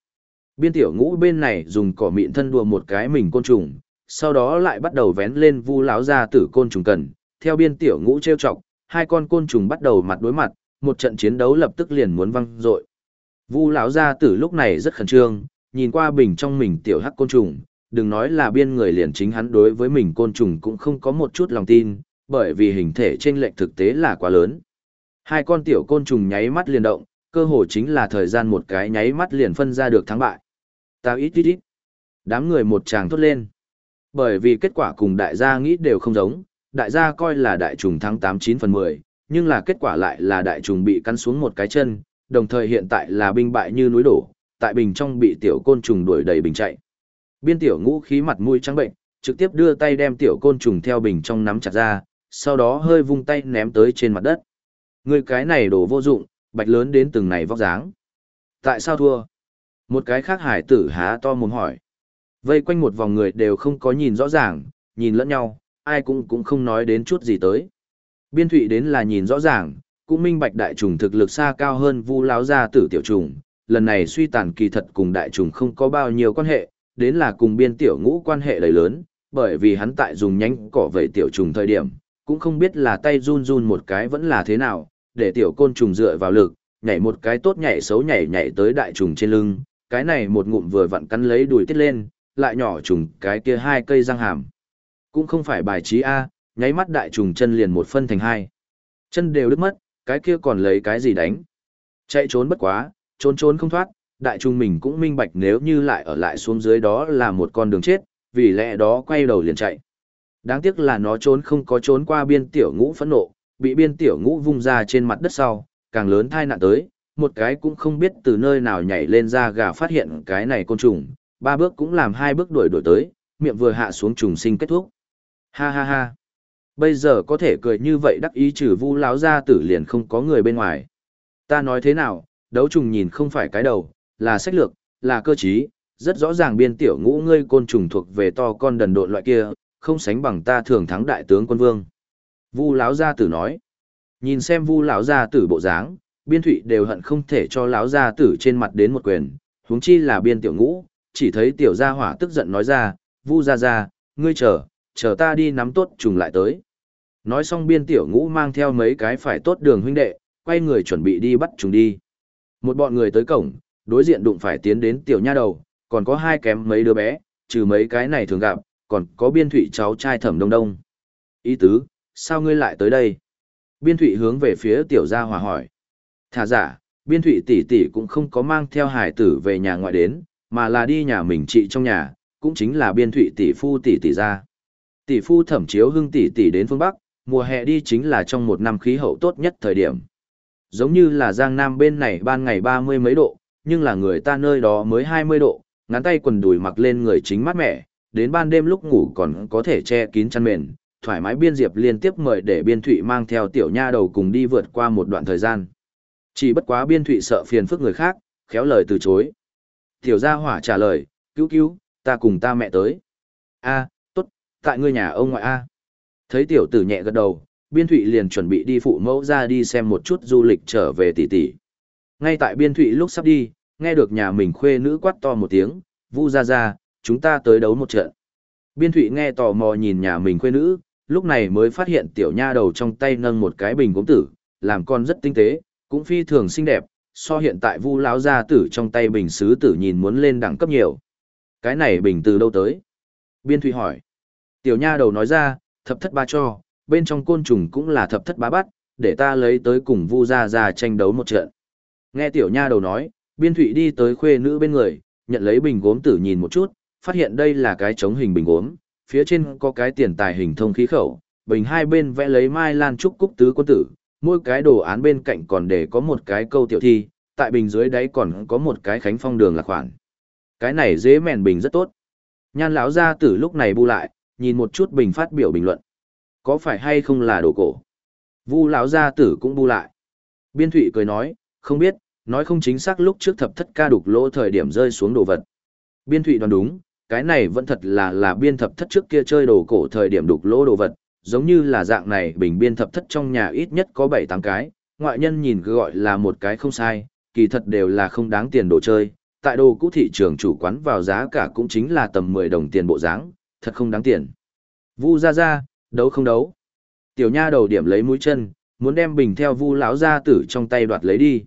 Biên tiểu ngũ bên này dùng cỏ mịn thân đùa một cái mình côn trùng, sau đó lại bắt đầu vén lên vu láo ra tử côn trùng cần, theo biên tiểu ngũ trêu chọc, hai con côn trùng bắt đầu mặt đối mặt, một trận chiến đấu lập tức liền muốn văng dội. Vu lão gia tử lúc này rất khẩn trương, nhìn qua bình trong mình tiểu hắc côn trùng, đừng nói là biên người liền chính hắn đối với mình côn trùng cũng không có một chút lòng tin, bởi vì hình thể trên lệch thực tế là quá lớn. Hai con tiểu côn trùng nháy mắt liền động, cơ hồ chính là thời gian một cái nháy mắt liền phân ra được thắng bại. Tao ít ít ít. Đám người một tràng thốt lên. Bởi vì kết quả cùng đại gia nghĩ đều không giống, đại gia coi là đại trùng thắng 89 phần 10, nhưng là kết quả lại là đại trùng bị cắn xuống một cái chân, đồng thời hiện tại là binh bại như núi đổ, tại bình trong bị tiểu côn trùng đuổi đầy bình chạy. Biên tiểu ngũ khí mặt mũi trắng bệnh, trực tiếp đưa tay đem tiểu côn trùng theo bình trong nắm chặt ra, sau đó hơi vung tay ném tới trên mặt đất. Người cái này đổ vô dụng, bạch lớn đến từng này vóc dáng. Tại sao thua? Một cái khác hải tử há to mồm hỏi. Vây quanh một vòng người đều không có nhìn rõ ràng, nhìn lẫn nhau, ai cũng cũng không nói đến chút gì tới. Biên thụy đến là nhìn rõ ràng, cũng minh bạch đại trùng thực lực xa cao hơn vu láo gia tử tiểu trùng, lần này suy tàn kỳ thật cùng đại trùng không có bao nhiêu quan hệ, đến là cùng biên tiểu ngũ quan hệ đầy lớn, bởi vì hắn tại dùng nhánh cỏ vẩy tiểu trùng thời điểm, cũng không biết là tay run run một cái vẫn là thế nào, để tiểu côn trùng dựa vào lực, nhảy một cái tốt nhảy xấu nhảy nhảy tới đại trùng trên lưng, cái này một ngụm vừa vặn cắn lấy đùi tiết lên, lại nhỏ trùng cái kia hai cây răng hàm. Cũng không phải bài trí A, nháy mắt đại trùng chân liền một phân thành hai. Chân đều đứt mất, cái kia còn lấy cái gì đánh. Chạy trốn bất quá, trốn trốn không thoát, đại trùng mình cũng minh bạch nếu như lại ở lại xuống dưới đó là một con đường chết, vì lẽ đó quay đầu liền chạy. Đáng tiếc là nó trốn không có trốn qua biên tiểu ngũ phẫn nộ, bị biên tiểu ngũ vung ra trên mặt đất sau, càng lớn thai nạn tới, một cái cũng không biết từ nơi nào nhảy lên ra gà phát hiện cái này côn trùng, ba bước cũng làm hai bước đuổi đuổi tới, miệng vừa hạ xuống trùng sinh kết thúc. Ha ha ha. Bây giờ có thể cười như vậy đắc ý trừ vu láo ra tử liền không có người bên ngoài. Ta nói thế nào, đấu trùng nhìn không phải cái đầu, là sách lược, là cơ trí, rất rõ ràng biên tiểu ngũ ngươi côn trùng thuộc về to con đần độn loại kia, không sánh bằng ta thường thắng đại tướng quân vương. Vu lão gia tử nói. Nhìn xem Vu lão gia tử bộ dáng, Biên Thụy đều hận không thể cho lão gia tử trên mặt đến một quyền, huống chi là Biên Tiểu Ngũ, chỉ thấy Tiểu Gia Hỏa tức giận nói ra, "Vu gia gia, ngươi chờ, chờ ta đi nắm tốt trùng lại tới." Nói xong Biên Tiểu Ngũ mang theo mấy cái phải tốt đường huynh đệ, quay người chuẩn bị đi bắt trùng đi. Một bọn người tới cổng, đối diện đụng phải tiến đến tiểu nha đầu, còn có hai kém mấy đứa bé, trừ mấy cái này thường gặp, còn có Biên Thụy cháu trai Thẩm Đông Đông. Ý tứ, sao ngươi lại tới đây? Biên thụy hướng về phía tiểu gia hòa hỏi. Thả giả, biên thụy tỷ tỷ cũng không có mang theo hải tử về nhà ngoại đến, mà là đi nhà mình trị trong nhà, cũng chính là biên thụy tỷ phu tỷ tỷ ra. Tỷ phu thẩm chiếu hưng tỷ tỷ đến phương Bắc, mùa hè đi chính là trong một năm khí hậu tốt nhất thời điểm. Giống như là Giang Nam bên này ban ngày ba mươi mấy độ, nhưng là người ta nơi đó mới hai mươi độ, ngắn tay quần đùi mặc lên người chính mát mẻ, đến ban đêm lúc ngủ còn có thể che kín chăn mền, thoải mái biên diệp liên tiếp mời để biên thụy mang theo tiểu nha đầu cùng đi vượt qua một đoạn thời gian. Chỉ bất quá biên thụy sợ phiền phức người khác, khéo lời từ chối. Tiểu gia hỏa trả lời, cứu cứu, ta cùng ta mẹ tới. a tốt, tại ngươi nhà ông ngoại a. Thấy tiểu tử nhẹ gật đầu, biên thụy liền chuẩn bị đi phụ mẫu ra đi xem một chút du lịch trở về tỷ tỷ. Ngay tại biên thụy lúc sắp đi, nghe được nhà mình khuê nữ quát to một tiếng, vu ra ra, chúng ta tới đấu một trận. Biên thụy nghe tò mò nhìn nhà mình quê nữ, lúc này mới phát hiện tiểu nha đầu trong tay nâng một cái bình gốm tử, làm con rất tinh tế, cũng phi thường xinh đẹp, so hiện tại vu lão gia tử trong tay bình sứ tử nhìn muốn lên đẳng cấp nhiều. Cái này bình từ đâu tới? Biên thụy hỏi. Tiểu nha đầu nói ra, thập thất ba cho, bên trong côn trùng cũng là thập thất bá bắt, để ta lấy tới cùng vu gia gia tranh đấu một trận. Nghe tiểu nha đầu nói, biên thụy đi tới khuê nữ bên người, nhận lấy bình gốm tử nhìn một chút, phát hiện đây là cái chống hình bình uống phía trên có cái tiền tài hình thông khí khẩu, bình hai bên vẽ lấy mai lan trúc cúc tứ quân tử, mỗi cái đồ án bên cạnh còn để có một cái câu tiểu thi, tại bình dưới đáy còn có một cái khánh phong đường là khoản. Cái này dễ mèn bình rất tốt. Nhan lão gia tử lúc này bu lại, nhìn một chút bình phát biểu bình luận. Có phải hay không là đồ cổ? Vu lão gia tử cũng bu lại. Biên Thụy cười nói, không biết, nói không chính xác lúc trước thập thất ca đục lỗ thời điểm rơi xuống đồ vật. Biên Thụy đoán đúng, cái này vẫn thật là là biên thập thất trước kia chơi đồ cổ thời điểm đục lỗ đồ vật, giống như là dạng này bình biên thập thất trong nhà ít nhất có 7-8 cái, ngoại nhân nhìn cứ gọi là một cái không sai, kỳ thật đều là không đáng tiền đồ chơi. Tại đồ cũ thị trường chủ quán vào giá cả cũng chính là tầm 10 đồng tiền bộ dáng, thật không đáng tiền. Vu ra ra, đấu không đấu. Tiểu nha đầu điểm lấy mũi chân, muốn đem bình theo Vu lão gia tử trong tay đoạt lấy đi.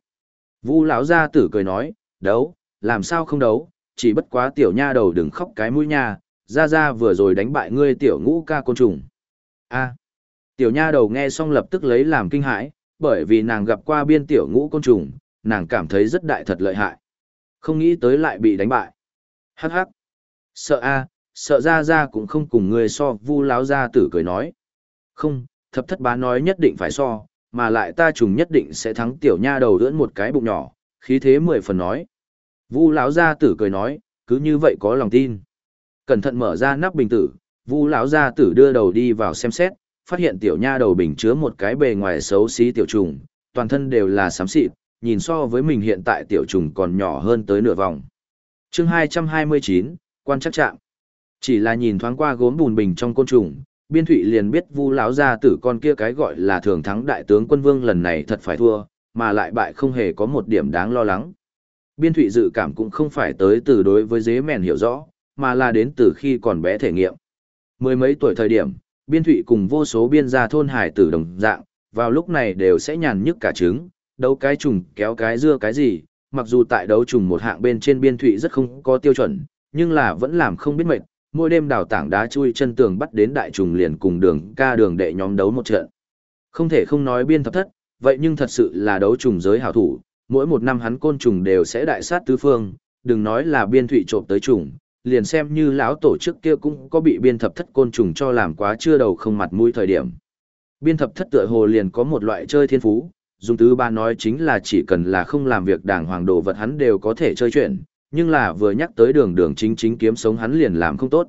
Vu lão gia tử cười nói, đấu, làm sao không đấu, chỉ bất quá tiểu nha đầu đừng khóc cái mũi nha, ra ra vừa rồi đánh bại ngươi tiểu ngũ ca côn trùng. A. Tiểu nha đầu nghe xong lập tức lấy làm kinh hãi, bởi vì nàng gặp qua biên tiểu ngũ côn trùng, nàng cảm thấy rất đại thật lợi hại. Không nghĩ tới lại bị đánh bại. Hắc hắc. Sợ a, sợ ra ra cũng không cùng ngươi so vu láo ra tử cười nói. Không, thập thất bá nói nhất định phải so, mà lại ta trùng nhất định sẽ thắng tiểu nha đầu đưỡn một cái bụng nhỏ, khí thế mười phần nói. Vu lão gia tử cười nói, cứ như vậy có lòng tin. Cẩn thận mở ra nắp bình tử, Vu lão gia tử đưa đầu đi vào xem xét, phát hiện tiểu nha đầu bình chứa một cái bề ngoài xấu xí tiểu trùng, toàn thân đều là xám xịt, nhìn so với mình hiện tại tiểu trùng còn nhỏ hơn tới nửa vòng. Chương 229, quan chắc trạng. Chỉ là nhìn thoáng qua gốm bùn bình trong côn trùng, Biên Thụy liền biết Vu lão gia tử con kia cái gọi là thường thắng đại tướng quân vương lần này thật phải thua, mà lại bại không hề có một điểm đáng lo lắng. Biên Thụy dự cảm cũng không phải tới từ đối với dế mèn hiểu rõ, mà là đến từ khi còn bé thể nghiệm. Mười mấy tuổi thời điểm, Biên Thụy cùng vô số biên gia thôn hải tử đồng dạng, vào lúc này đều sẽ nhàn nhức cả trứng, đấu cái trùng kéo cái dưa cái gì, mặc dù tại đấu trùng một hạng bên trên Biên Thụy rất không có tiêu chuẩn, nhưng là vẫn làm không biết mệt, mỗi đêm đào tảng đá chui chân tường bắt đến đại trùng liền cùng đường ca đường đệ nhóm đấu một trận. Không thể không nói biên thập thất, vậy nhưng thật sự là đấu trùng giới hảo thủ, mỗi một năm hắn côn trùng đều sẽ đại sát tứ phương, đừng nói là biên thủy trộm tới trùng, liền xem như lão tổ chức kia cũng có bị biên thập thất côn trùng cho làm quá chưa đầu không mặt mũi thời điểm. Biên thập thất tựa hồ liền có một loại chơi thiên phú, dùng tứ ba nói chính là chỉ cần là không làm việc đàng hoàng đồ vật hắn đều có thể chơi chuyện, nhưng là vừa nhắc tới đường đường chính chính kiếm sống hắn liền làm không tốt.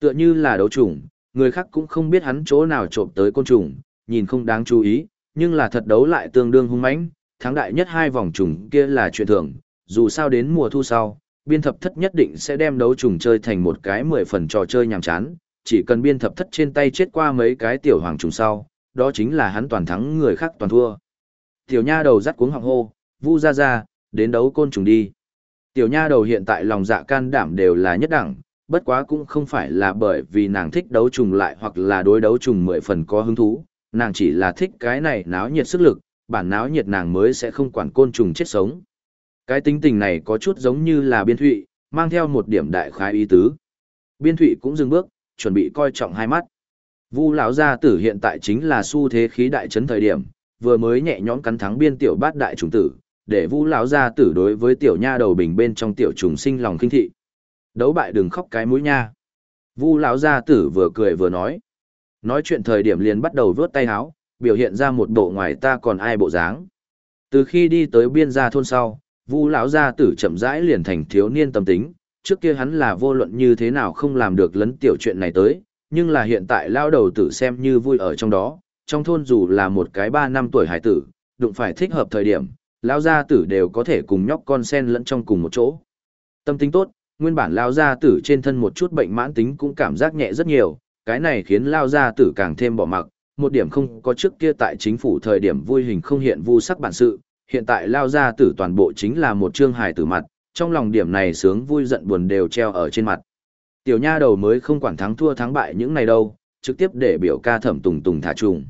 Tựa như là đấu trùng, người khác cũng không biết hắn chỗ nào trộm tới côn trùng, nhìn không đáng chú ý, nhưng là thật đấu lại tương đương hung mãnh, thắng đại nhất hai vòng trùng kia là chuyện thường, dù sao đến mùa thu sau, biên thập thất nhất định sẽ đem đấu trùng chơi thành một cái mười phần trò chơi nhàm chán, chỉ cần biên thập thất trên tay chết qua mấy cái tiểu hoàng trùng sau, đó chính là hắn toàn thắng người khác toàn thua. Tiểu nha đầu dắt cuống họng hô, vu ra ra, đến đấu côn trùng đi. Tiểu nha đầu hiện tại lòng dạ can đảm đều là nhất đẳng, bất quá cũng không phải là bởi vì nàng thích đấu trùng lại hoặc là đối đấu trùng mười phần có hứng thú, nàng chỉ là thích cái này náo nhiệt sức lực, bản náo nhiệt nàng mới sẽ không quản côn trùng chết sống. Cái tính tình này có chút giống như là biên thụy, mang theo một điểm đại khái ý tứ. Biên thụy cũng dừng bước, chuẩn bị coi trọng hai mắt. Vu lão gia tử hiện tại chính là xu thế khí đại trấn thời điểm, vừa mới nhẹ nhõm cắn thắng biên tiểu bát đại trùng tử, để Vu lão gia tử đối với tiểu nha đầu bình bên trong tiểu trùng sinh lòng kinh thị. Đấu bại đừng khóc cái mũi nha. Vu lão gia tử vừa cười vừa nói. Nói chuyện thời điểm liền bắt đầu vướt tay háo, biểu hiện ra một bộ ngoài ta còn ai bộ dáng. Từ khi đi tới biên gia thôn sau, Vu lão gia tử chậm rãi liền thành thiếu niên tâm tính, trước kia hắn là vô luận như thế nào không làm được lấn tiểu chuyện này tới, nhưng là hiện tại lao đầu tử xem như vui ở trong đó, trong thôn dù là một cái ba năm tuổi hải tử, đụng phải thích hợp thời điểm, lão gia tử đều có thể cùng nhóc con sen lẫn trong cùng một chỗ. Tâm tính tốt, nguyên bản lao gia tử trên thân một chút bệnh mãn tính cũng cảm giác nhẹ rất nhiều, cái này khiến lao gia tử càng thêm bỏ mặc, một điểm không có trước kia tại chính phủ thời điểm vui hình không hiện vu sắc bản sự, hiện tại lao ra tử toàn bộ chính là một trương hài tử mặt, trong lòng điểm này sướng vui giận buồn đều treo ở trên mặt. Tiểu nha đầu mới không quản thắng thua thắng bại những này đâu, trực tiếp để biểu ca thẩm tùng tùng thả trùng.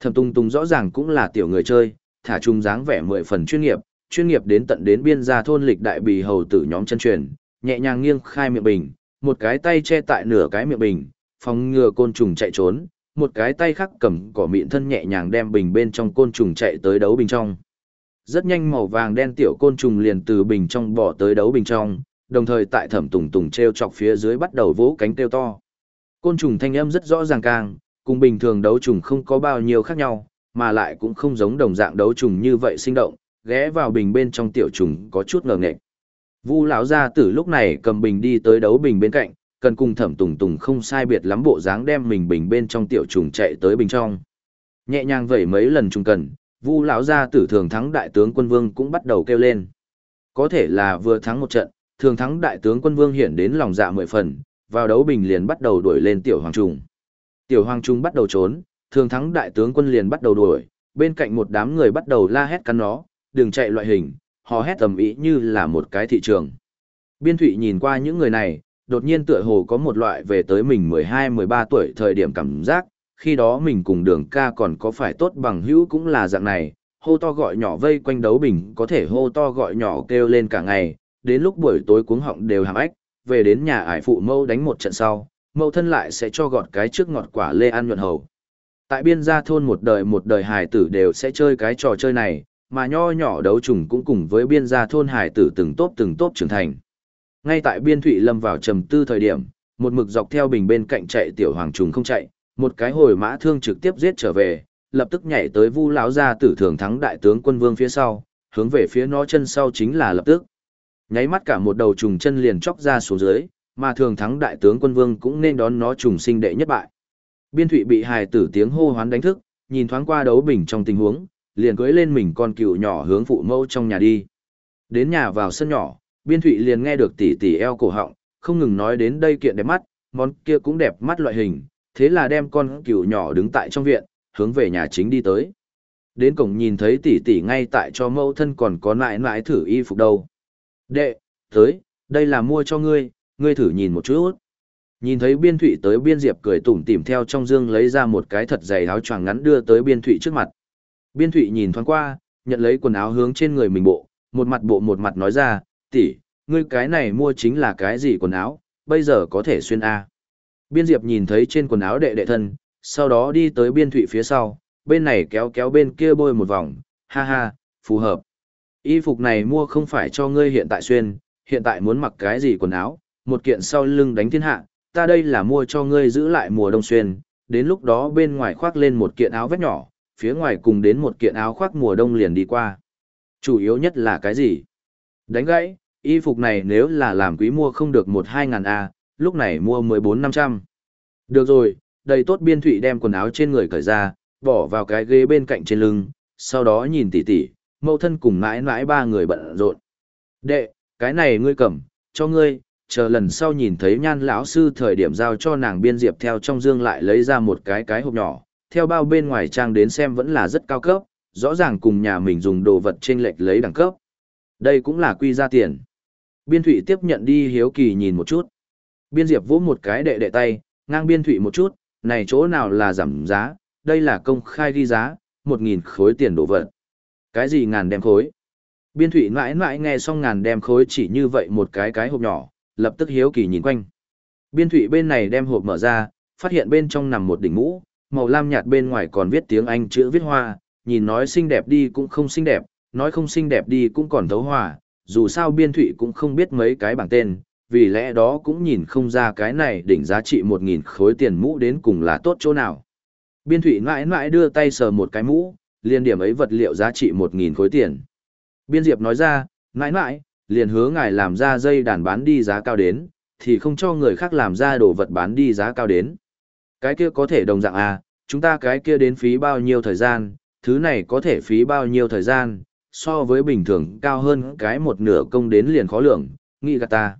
Thẩm tùng tùng rõ ràng cũng là tiểu người chơi, thả trùng dáng vẻ mười phần chuyên nghiệp, chuyên nghiệp đến tận đến biên gia thôn lịch đại bì hầu tử nhóm chân truyền, nhẹ nhàng nghiêng khai miệng bình, một cái tay che tại nửa cái miệng bình, phòng ngừa côn trùng chạy trốn, một cái tay khác cầm cỏ mịn thân nhẹ nhàng đem bình bên trong côn trùng chạy tới đấu bình trong. Rất nhanh màu vàng đen tiểu côn trùng liền từ bình trong bỏ tới đấu bình trong, đồng thời tại thẩm tùng tùng treo chọc phía dưới bắt đầu vỗ cánh kêu to. Côn trùng thanh âm rất rõ ràng càng, cùng bình thường đấu trùng không có bao nhiêu khác nhau, mà lại cũng không giống đồng dạng đấu trùng như vậy sinh động, ghé vào bình bên trong tiểu trùng có chút ngờ nghệch. Vu lão gia tử lúc này cầm bình đi tới đấu bình bên cạnh, cần cùng Thẩm Tùng Tùng không sai biệt lắm bộ dáng đem mình bình bên trong tiểu trùng chạy tới bình trong. Nhẹ nhàng vẩy mấy lần trùng cần, Vu lão gia tử thường thắng đại tướng quân vương cũng bắt đầu kêu lên. Có thể là vừa thắng một trận, thường thắng đại tướng quân vương hiện đến lòng dạ mười phần, vào đấu bình liền bắt đầu đuổi lên tiểu hoàng trùng. Tiểu hoàng trùng bắt đầu trốn, thường thắng đại tướng quân liền bắt đầu đuổi, bên cạnh một đám người bắt đầu la hét cắn nó, đừng chạy loại hình, họ hét tầm ý như là một cái thị trường. Biên thụy nhìn qua những người này, đột nhiên tựa hồ có một loại về tới mình 12-13 tuổi thời điểm cảm giác, khi đó mình cùng đường ca còn có phải tốt bằng hữu cũng là dạng này, hô to gọi nhỏ vây quanh đấu bình có thể hô to gọi nhỏ kêu lên cả ngày, đến lúc buổi tối cuống họng đều hàm ếch, về đến nhà ải phụ mâu đánh một trận sau, mâu thân lại sẽ cho gọt cái trước ngọt quả lê ăn nhuận hầu. Tại biên gia thôn một đời một đời hài tử đều sẽ chơi cái trò chơi này, mà nho nhỏ đấu trùng cũng cùng với biên gia thôn hài tử từng tốt từng tốt trưởng thành. Ngay tại biên thụy lâm vào trầm tư thời điểm, một mực dọc theo bình bên cạnh chạy tiểu hoàng trùng không chạy, một cái hồi mã thương trực tiếp giết trở về, lập tức nhảy tới vu lão gia tử thường thắng đại tướng quân vương phía sau, hướng về phía nó chân sau chính là lập tức. Nháy mắt cả một đầu trùng chân liền chóc ra xuống dưới, mà thường thắng đại tướng quân vương cũng nên đón nó trùng sinh đệ nhất bại. Biên thụy bị hài tử tiếng hô hoán đánh thức, nhìn thoáng qua đấu bình trong tình huống, liền cưới lên mình con cựu nhỏ hướng phụ mâu trong nhà đi. Đến nhà vào sân nhỏ, biên thụy liền nghe được tỷ tỷ eo cổ họng, không ngừng nói đến đây kiện đẹp mắt, món kia cũng đẹp mắt loại hình, thế là đem con cừu nhỏ đứng tại trong viện, hướng về nhà chính đi tới. Đến cổng nhìn thấy tỷ tỷ ngay tại cho mẫu thân còn có nại nại thử y phục đâu. Đệ, tới, đây là mua cho ngươi, ngươi thử nhìn một chút. Nhìn thấy biên thụy tới biên diệp cười tủm tỉm theo trong dương lấy ra một cái thật dày áo choàng ngắn đưa tới biên thụy trước mặt. Biên thụy nhìn thoáng qua, nhận lấy quần áo hướng trên người mình bộ, một mặt bộ một mặt nói ra, tỷ, ngươi cái này mua chính là cái gì quần áo, bây giờ có thể xuyên A. Biên diệp nhìn thấy trên quần áo đệ đệ thân, sau đó đi tới biên thụy phía sau, bên này kéo kéo bên kia bôi một vòng, ha ha, phù hợp. Y phục này mua không phải cho ngươi hiện tại xuyên, hiện tại muốn mặc cái gì quần áo, một kiện sau lưng đánh thiên hạ, ta đây là mua cho ngươi giữ lại mùa đông xuyên, đến lúc đó bên ngoài khoác lên một kiện áo vest nhỏ, phía ngoài cùng đến một kiện áo khoác mùa đông liền đi qua. Chủ yếu nhất là cái gì? Đánh gãy, y phục này nếu là làm quý mua không được một hai ngàn A, lúc này mua mười bốn năm trăm. Được rồi, đầy tốt biên thụy đem quần áo trên người cởi ra, bỏ vào cái ghế bên cạnh trên lưng, sau đó nhìn tỉ tỉ, mẫu thân cùng mãi mãi ba người bận rộn. Đệ, cái này ngươi cầm, cho ngươi, chờ lần sau nhìn thấy nhan lão sư thời điểm giao cho nàng biên diệp theo trong dương lại lấy ra một cái cái hộp nhỏ, theo bao bên ngoài trang đến xem vẫn là rất cao cấp, rõ ràng cùng nhà mình dùng đồ vật trên lệch lấy đẳng cấp. Đây cũng là quy ra tiền. Biên thụy tiếp nhận đi hiếu kỳ nhìn một chút. Biên diệp vỗ một cái đệ đệ tay, ngang biên thụy một chút, này chỗ nào là giảm giá, đây là công khai ghi giá, một nghìn khối tiền đổ vật. Cái gì ngàn đem khối? Biên thụy mãi mãi nghe xong ngàn đem khối chỉ như vậy một cái cái hộp nhỏ, lập tức hiếu kỳ nhìn quanh. Biên thụy bên này đem hộp mở ra, phát hiện bên trong nằm một đỉnh mũ, màu lam nhạt bên ngoài còn viết tiếng Anh chữ viết hoa, nhìn nói xinh đẹp đi cũng không xinh đẹp, nói không xinh đẹp đi cũng còn thấu hòa, dù sao biên thụy cũng không biết mấy cái bảng tên, vì lẽ đó cũng nhìn không ra cái này đỉnh giá trị 1.000 khối tiền mũ đến cùng là tốt chỗ nào. Biên thụy mãi mãi đưa tay sờ một cái mũ, liền điểm ấy vật liệu giá trị 1.000 khối tiền. Biên diệp nói ra, mãi mãi, liền hứa ngài làm ra dây đàn bán đi giá cao đến, thì không cho người khác làm ra đồ vật bán đi giá cao đến. Cái kia có thể đồng dạng à, chúng ta cái kia đến phí bao nhiêu thời gian, thứ này có thể phí bao nhiêu thời gian, so với bình thường cao hơn cái một nửa công đến liền khó lường nghĩ gạt ta.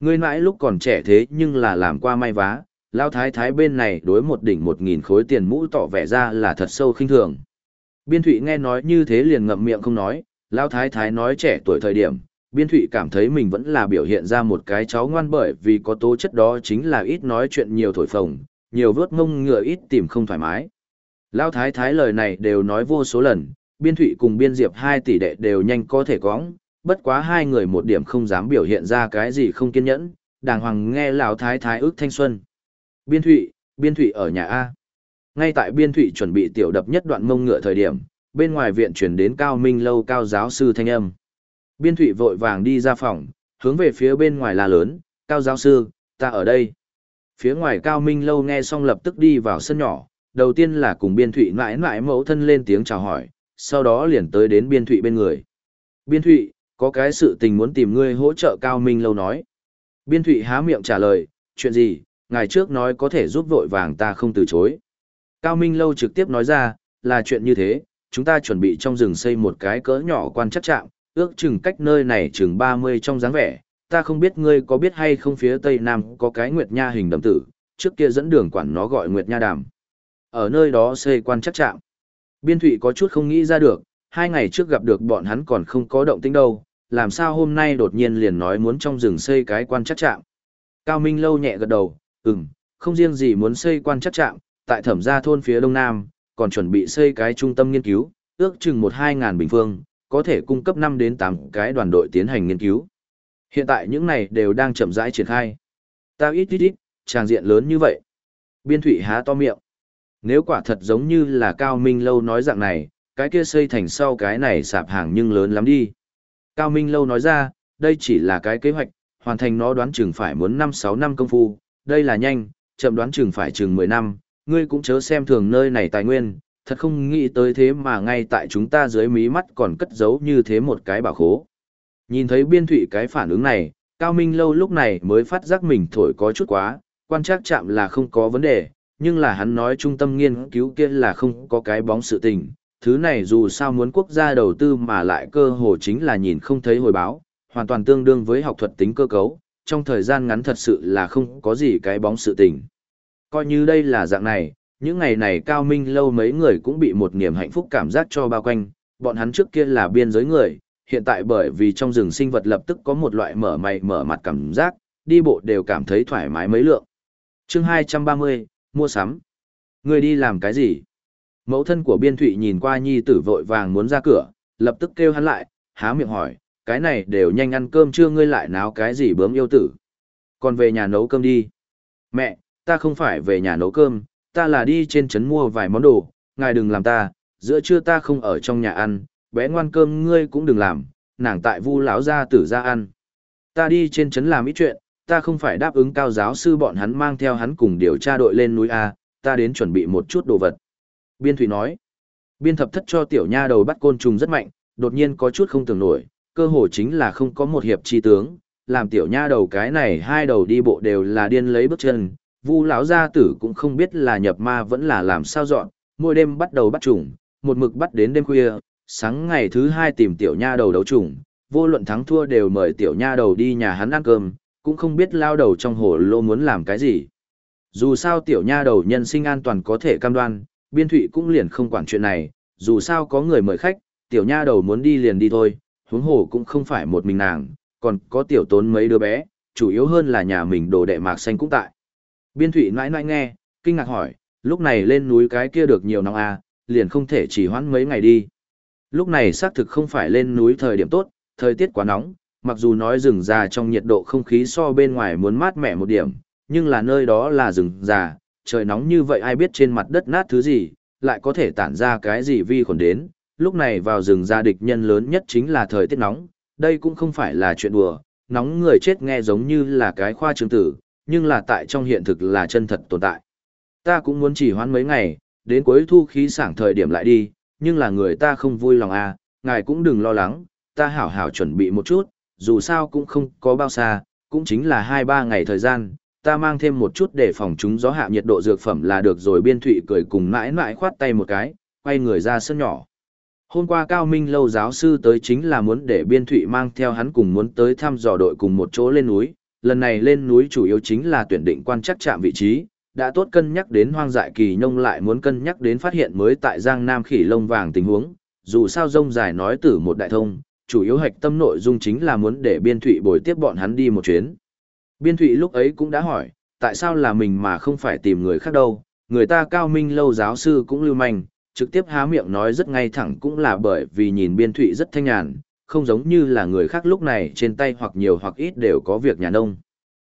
Ngươi mãi lúc còn trẻ thế nhưng là làm qua may vá, lao thái thái bên này đối một đỉnh một nghìn khối tiền mũ tỏ vẻ ra là thật sâu khinh thường. Biên thụy nghe nói như thế liền ngậm miệng không nói, lao thái thái nói trẻ tuổi thời điểm, biên thụy cảm thấy mình vẫn là biểu hiện ra một cái cháu ngoan bởi vì có tố chất đó chính là ít nói chuyện nhiều thổi phồng, nhiều vớt ngông ngựa ít tìm không thoải mái. Lao thái thái lời này đều nói vô số lần, biên thụy cùng biên diệp hai tỷ đệ đều nhanh có thể cóng, bất quá hai người một điểm không dám biểu hiện ra cái gì không kiên nhẫn, đàng hoàng nghe lão thái thái ước thanh xuân. Biên thụy, biên thụy ở nhà A. Ngay tại biên thụy chuẩn bị tiểu đập nhất đoạn mông ngựa thời điểm, bên ngoài viện chuyển đến cao minh lâu cao giáo sư thanh âm. Biên thụy vội vàng đi ra phòng, hướng về phía bên ngoài là lớn, cao giáo sư, ta ở đây. Phía ngoài cao minh lâu nghe xong lập tức đi vào sân nhỏ, đầu tiên là cùng biên thụy mãi mãi mẫu thân lên tiếng chào hỏi, sau đó liền tới đến biên thụy bên người. Biên thụy, có cái sự tình muốn tìm ngươi hỗ trợ cao minh lâu nói. Biên thụy há miệng trả lời, chuyện gì, ngày trước nói có thể giúp vội vàng ta không từ chối. Cao minh lâu trực tiếp nói ra, là chuyện như thế, chúng ta chuẩn bị trong rừng xây một cái cỡ nhỏ quan chắc chạm, ước chừng cách nơi này chừng 30 trong dáng vẻ, ta không biết ngươi có biết hay không phía tây nam có cái Nguyệt Nha hình đầm tử, trước kia dẫn đường quản nó gọi Nguyệt Nha đàm. Ở nơi đó xây quan chắc chạm. Biên Thụy có chút không nghĩ ra được, hai ngày trước gặp được bọn hắn còn không có động tĩnh đâu, làm sao hôm nay đột nhiên liền nói muốn trong rừng xây cái quan chắc chạm. Cao Minh lâu nhẹ gật đầu, ừm, không riêng gì muốn xây quan chắc chạm, tại thẩm gia thôn phía đông nam, còn chuẩn bị xây cái trung tâm nghiên cứu, ước chừng một hai ngàn bình phương, có thể cung cấp 5 đến 8 cái đoàn đội tiến hành nghiên cứu. Hiện tại những này đều đang chậm rãi triển khai. Ta ít ít ít, tràng diện lớn như vậy. Biên thủy há to miệng. Nếu quả thật giống như là Cao Minh Lâu nói dạng này, cái kia xây thành sau cái này sạp hàng nhưng lớn lắm đi. Cao Minh Lâu nói ra, đây chỉ là cái kế hoạch, hoàn thành nó đoán chừng phải muốn 5-6 năm công phu, đây là nhanh, chậm đoán chừng phải chừng 10 năm, ngươi cũng chớ xem thường nơi này tài nguyên, thật không nghĩ tới thế mà ngay tại chúng ta dưới mí mắt còn cất giấu như thế một cái bảo khố. Nhìn thấy biên thủy cái phản ứng này, Cao Minh Lâu lúc này mới phát giác mình thổi có chút quá, quan trắc chạm là không có vấn đề, nhưng là hắn nói trung tâm nghiên cứu kia là không có cái bóng sự tình. Thứ này dù sao muốn quốc gia đầu tư mà lại cơ hồ chính là nhìn không thấy hồi báo, hoàn toàn tương đương với học thuật tính cơ cấu, trong thời gian ngắn thật sự là không có gì cái bóng sự tình. Coi như đây là dạng này, những ngày này cao minh lâu mấy người cũng bị một niềm hạnh phúc cảm giác cho bao quanh, bọn hắn trước kia là biên giới người, hiện tại bởi vì trong rừng sinh vật lập tức có một loại mở mày mở mặt cảm giác, đi bộ đều cảm thấy thoải mái mấy lượng. chương 230, mua sắm. Người đi làm cái gì? Mẫu thân của biên thụy nhìn qua nhi tử vội vàng muốn ra cửa, lập tức kêu hắn lại, há miệng hỏi, cái này đều nhanh ăn cơm chưa ngươi lại náo cái gì bướm yêu tử. Còn về nhà nấu cơm đi. Mẹ, ta không phải về nhà nấu cơm, ta là đi trên trấn mua vài món đồ, ngài đừng làm ta, giữa trưa ta không ở trong nhà ăn, bé ngoan cơm ngươi cũng đừng làm, nàng tại vu lão gia tử ra ăn. Ta đi trên trấn làm ít chuyện, ta không phải đáp ứng cao giáo sư bọn hắn mang theo hắn cùng điều tra đội lên núi A, ta đến chuẩn bị một chút đồ vật. Biên Thủy nói, biên thập thất cho tiểu nha đầu bắt côn trùng rất mạnh, đột nhiên có chút không tưởng nổi, cơ hồ chính là không có một hiệp chi tướng, làm tiểu nha đầu cái này hai đầu đi bộ đều là điên lấy bước chân, vu lão gia tử cũng không biết là nhập ma vẫn là làm sao dọn mỗi đêm bắt đầu bắt trùng một mực bắt đến đêm khuya sáng ngày thứ hai tìm tiểu nha đầu đấu trùng vô luận thắng thua đều mời tiểu nha đầu đi nhà hắn ăn cơm cũng không biết lao đầu trong hồ lô muốn làm cái gì dù sao tiểu nha đầu nhân sinh an toàn có thể cam đoan biên thụy cũng liền không quản chuyện này dù sao có người mời khách tiểu nha đầu muốn đi liền đi thôi huống hồ cũng không phải một mình nàng còn có tiểu tốn mấy đứa bé chủ yếu hơn là nhà mình đồ đệ mạc xanh cũng tại Biên thủy nãi nãi nghe, kinh ngạc hỏi, lúc này lên núi cái kia được nhiều nóng à, liền không thể chỉ hoãn mấy ngày đi. Lúc này xác thực không phải lên núi thời điểm tốt, thời tiết quá nóng, mặc dù nói rừng già trong nhiệt độ không khí so bên ngoài muốn mát mẻ một điểm, nhưng là nơi đó là rừng già, trời nóng như vậy ai biết trên mặt đất nát thứ gì, lại có thể tản ra cái gì vi khuẩn đến. Lúc này vào rừng già địch nhân lớn nhất chính là thời tiết nóng, đây cũng không phải là chuyện đùa, nóng người chết nghe giống như là cái khoa trường tử, nhưng là tại trong hiện thực là chân thật tồn tại. Ta cũng muốn chỉ hoãn mấy ngày, đến cuối thu khí sảng thời điểm lại đi, nhưng là người ta không vui lòng à, ngài cũng đừng lo lắng, ta hảo hảo chuẩn bị một chút, dù sao cũng không có bao xa, cũng chính là 2-3 ngày thời gian, ta mang thêm một chút để phòng chúng gió hạ nhiệt độ dược phẩm là được rồi biên thụy cười cùng mãi mãi khoát tay một cái, quay người ra sân nhỏ. Hôm qua Cao Minh lâu giáo sư tới chính là muốn để Biên Thụy mang theo hắn cùng muốn tới thăm dò đội cùng một chỗ lên núi. Lần này lên núi chủ yếu chính là tuyển định quan chắc chạm vị trí, đã tốt cân nhắc đến hoang dại kỳ nhông lại muốn cân nhắc đến phát hiện mới tại Giang Nam khỉ lông vàng tình huống. Dù sao rông dài nói từ một đại thông, chủ yếu hạch tâm nội dung chính là muốn để Biên Thụy bồi tiếp bọn hắn đi một chuyến. Biên Thụy lúc ấy cũng đã hỏi, tại sao là mình mà không phải tìm người khác đâu, người ta Cao Minh lâu giáo sư cũng lưu manh trực tiếp há miệng nói rất ngay thẳng cũng là bởi vì nhìn biên thụy rất thanh nhàn, không giống như là người khác lúc này trên tay hoặc nhiều hoặc ít đều có việc nhà nông.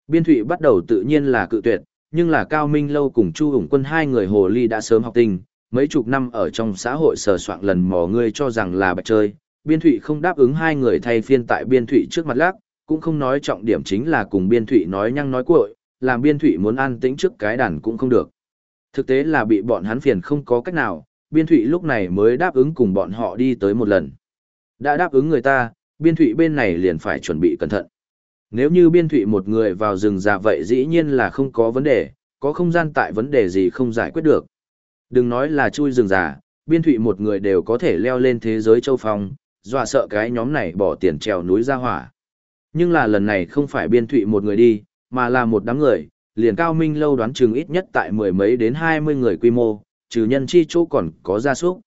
Biên thụy bắt đầu tự nhiên là cự tuyệt, nhưng là Cao Minh Lâu cùng Chu Hùng Quân hai người hồ ly đã sớm học tình, mấy chục năm ở trong xã hội sờ soạn lần mò ngươi cho rằng là bạch chơi. Biên thụy không đáp ứng hai người thay phiên tại biên thụy trước mặt lác, cũng không nói trọng điểm chính là cùng biên thụy nói nhăng nói cuội, làm biên thụy muốn an tĩnh trước cái đàn cũng không được. Thực tế là bị bọn hắn phiền không có cách nào, biên thụy lúc này mới đáp ứng cùng bọn họ đi tới một lần. Đã đáp ứng người ta, biên thụy bên này liền phải chuẩn bị cẩn thận. Nếu như biên thụy một người vào rừng già vậy dĩ nhiên là không có vấn đề, có không gian tại vấn đề gì không giải quyết được. Đừng nói là chui rừng già, biên thụy một người đều có thể leo lên thế giới châu phong, dọa sợ cái nhóm này bỏ tiền trèo núi ra hỏa. Nhưng là lần này không phải biên thụy một người đi, mà là một đám người, liền cao minh lâu đoán chừng ít nhất tại mười mấy đến hai mươi người quy mô, trừ nhân chi chỗ còn có gia súc.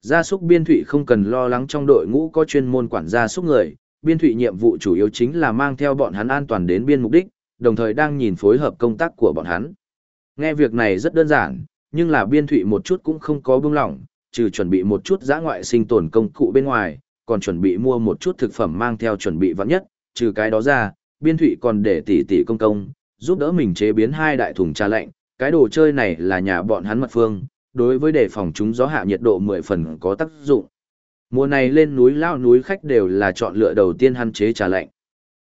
Gia súc biên thụy không cần lo lắng trong đội ngũ có chuyên môn quản gia súc người, biên thụy nhiệm vụ chủ yếu chính là mang theo bọn hắn an toàn đến biên mục đích, đồng thời đang nhìn phối hợp công tác của bọn hắn. Nghe việc này rất đơn giản, nhưng là biên thụy một chút cũng không có bưng lỏng, trừ chuẩn bị một chút giã ngoại sinh tồn công cụ bên ngoài, còn chuẩn bị mua một chút thực phẩm mang theo chuẩn bị vắng nhất, trừ cái đó ra, biên thụy còn để tỷ tỷ công công, giúp đỡ mình chế biến hai đại thùng trà lạnh, cái đồ chơi này là nhà bọn hắn mật phương, đối với đề phòng chúng gió hạ nhiệt độ 10 phần có tác dụng. Mùa này lên núi lao núi khách đều là chọn lựa đầu tiên hắn chế trà lạnh.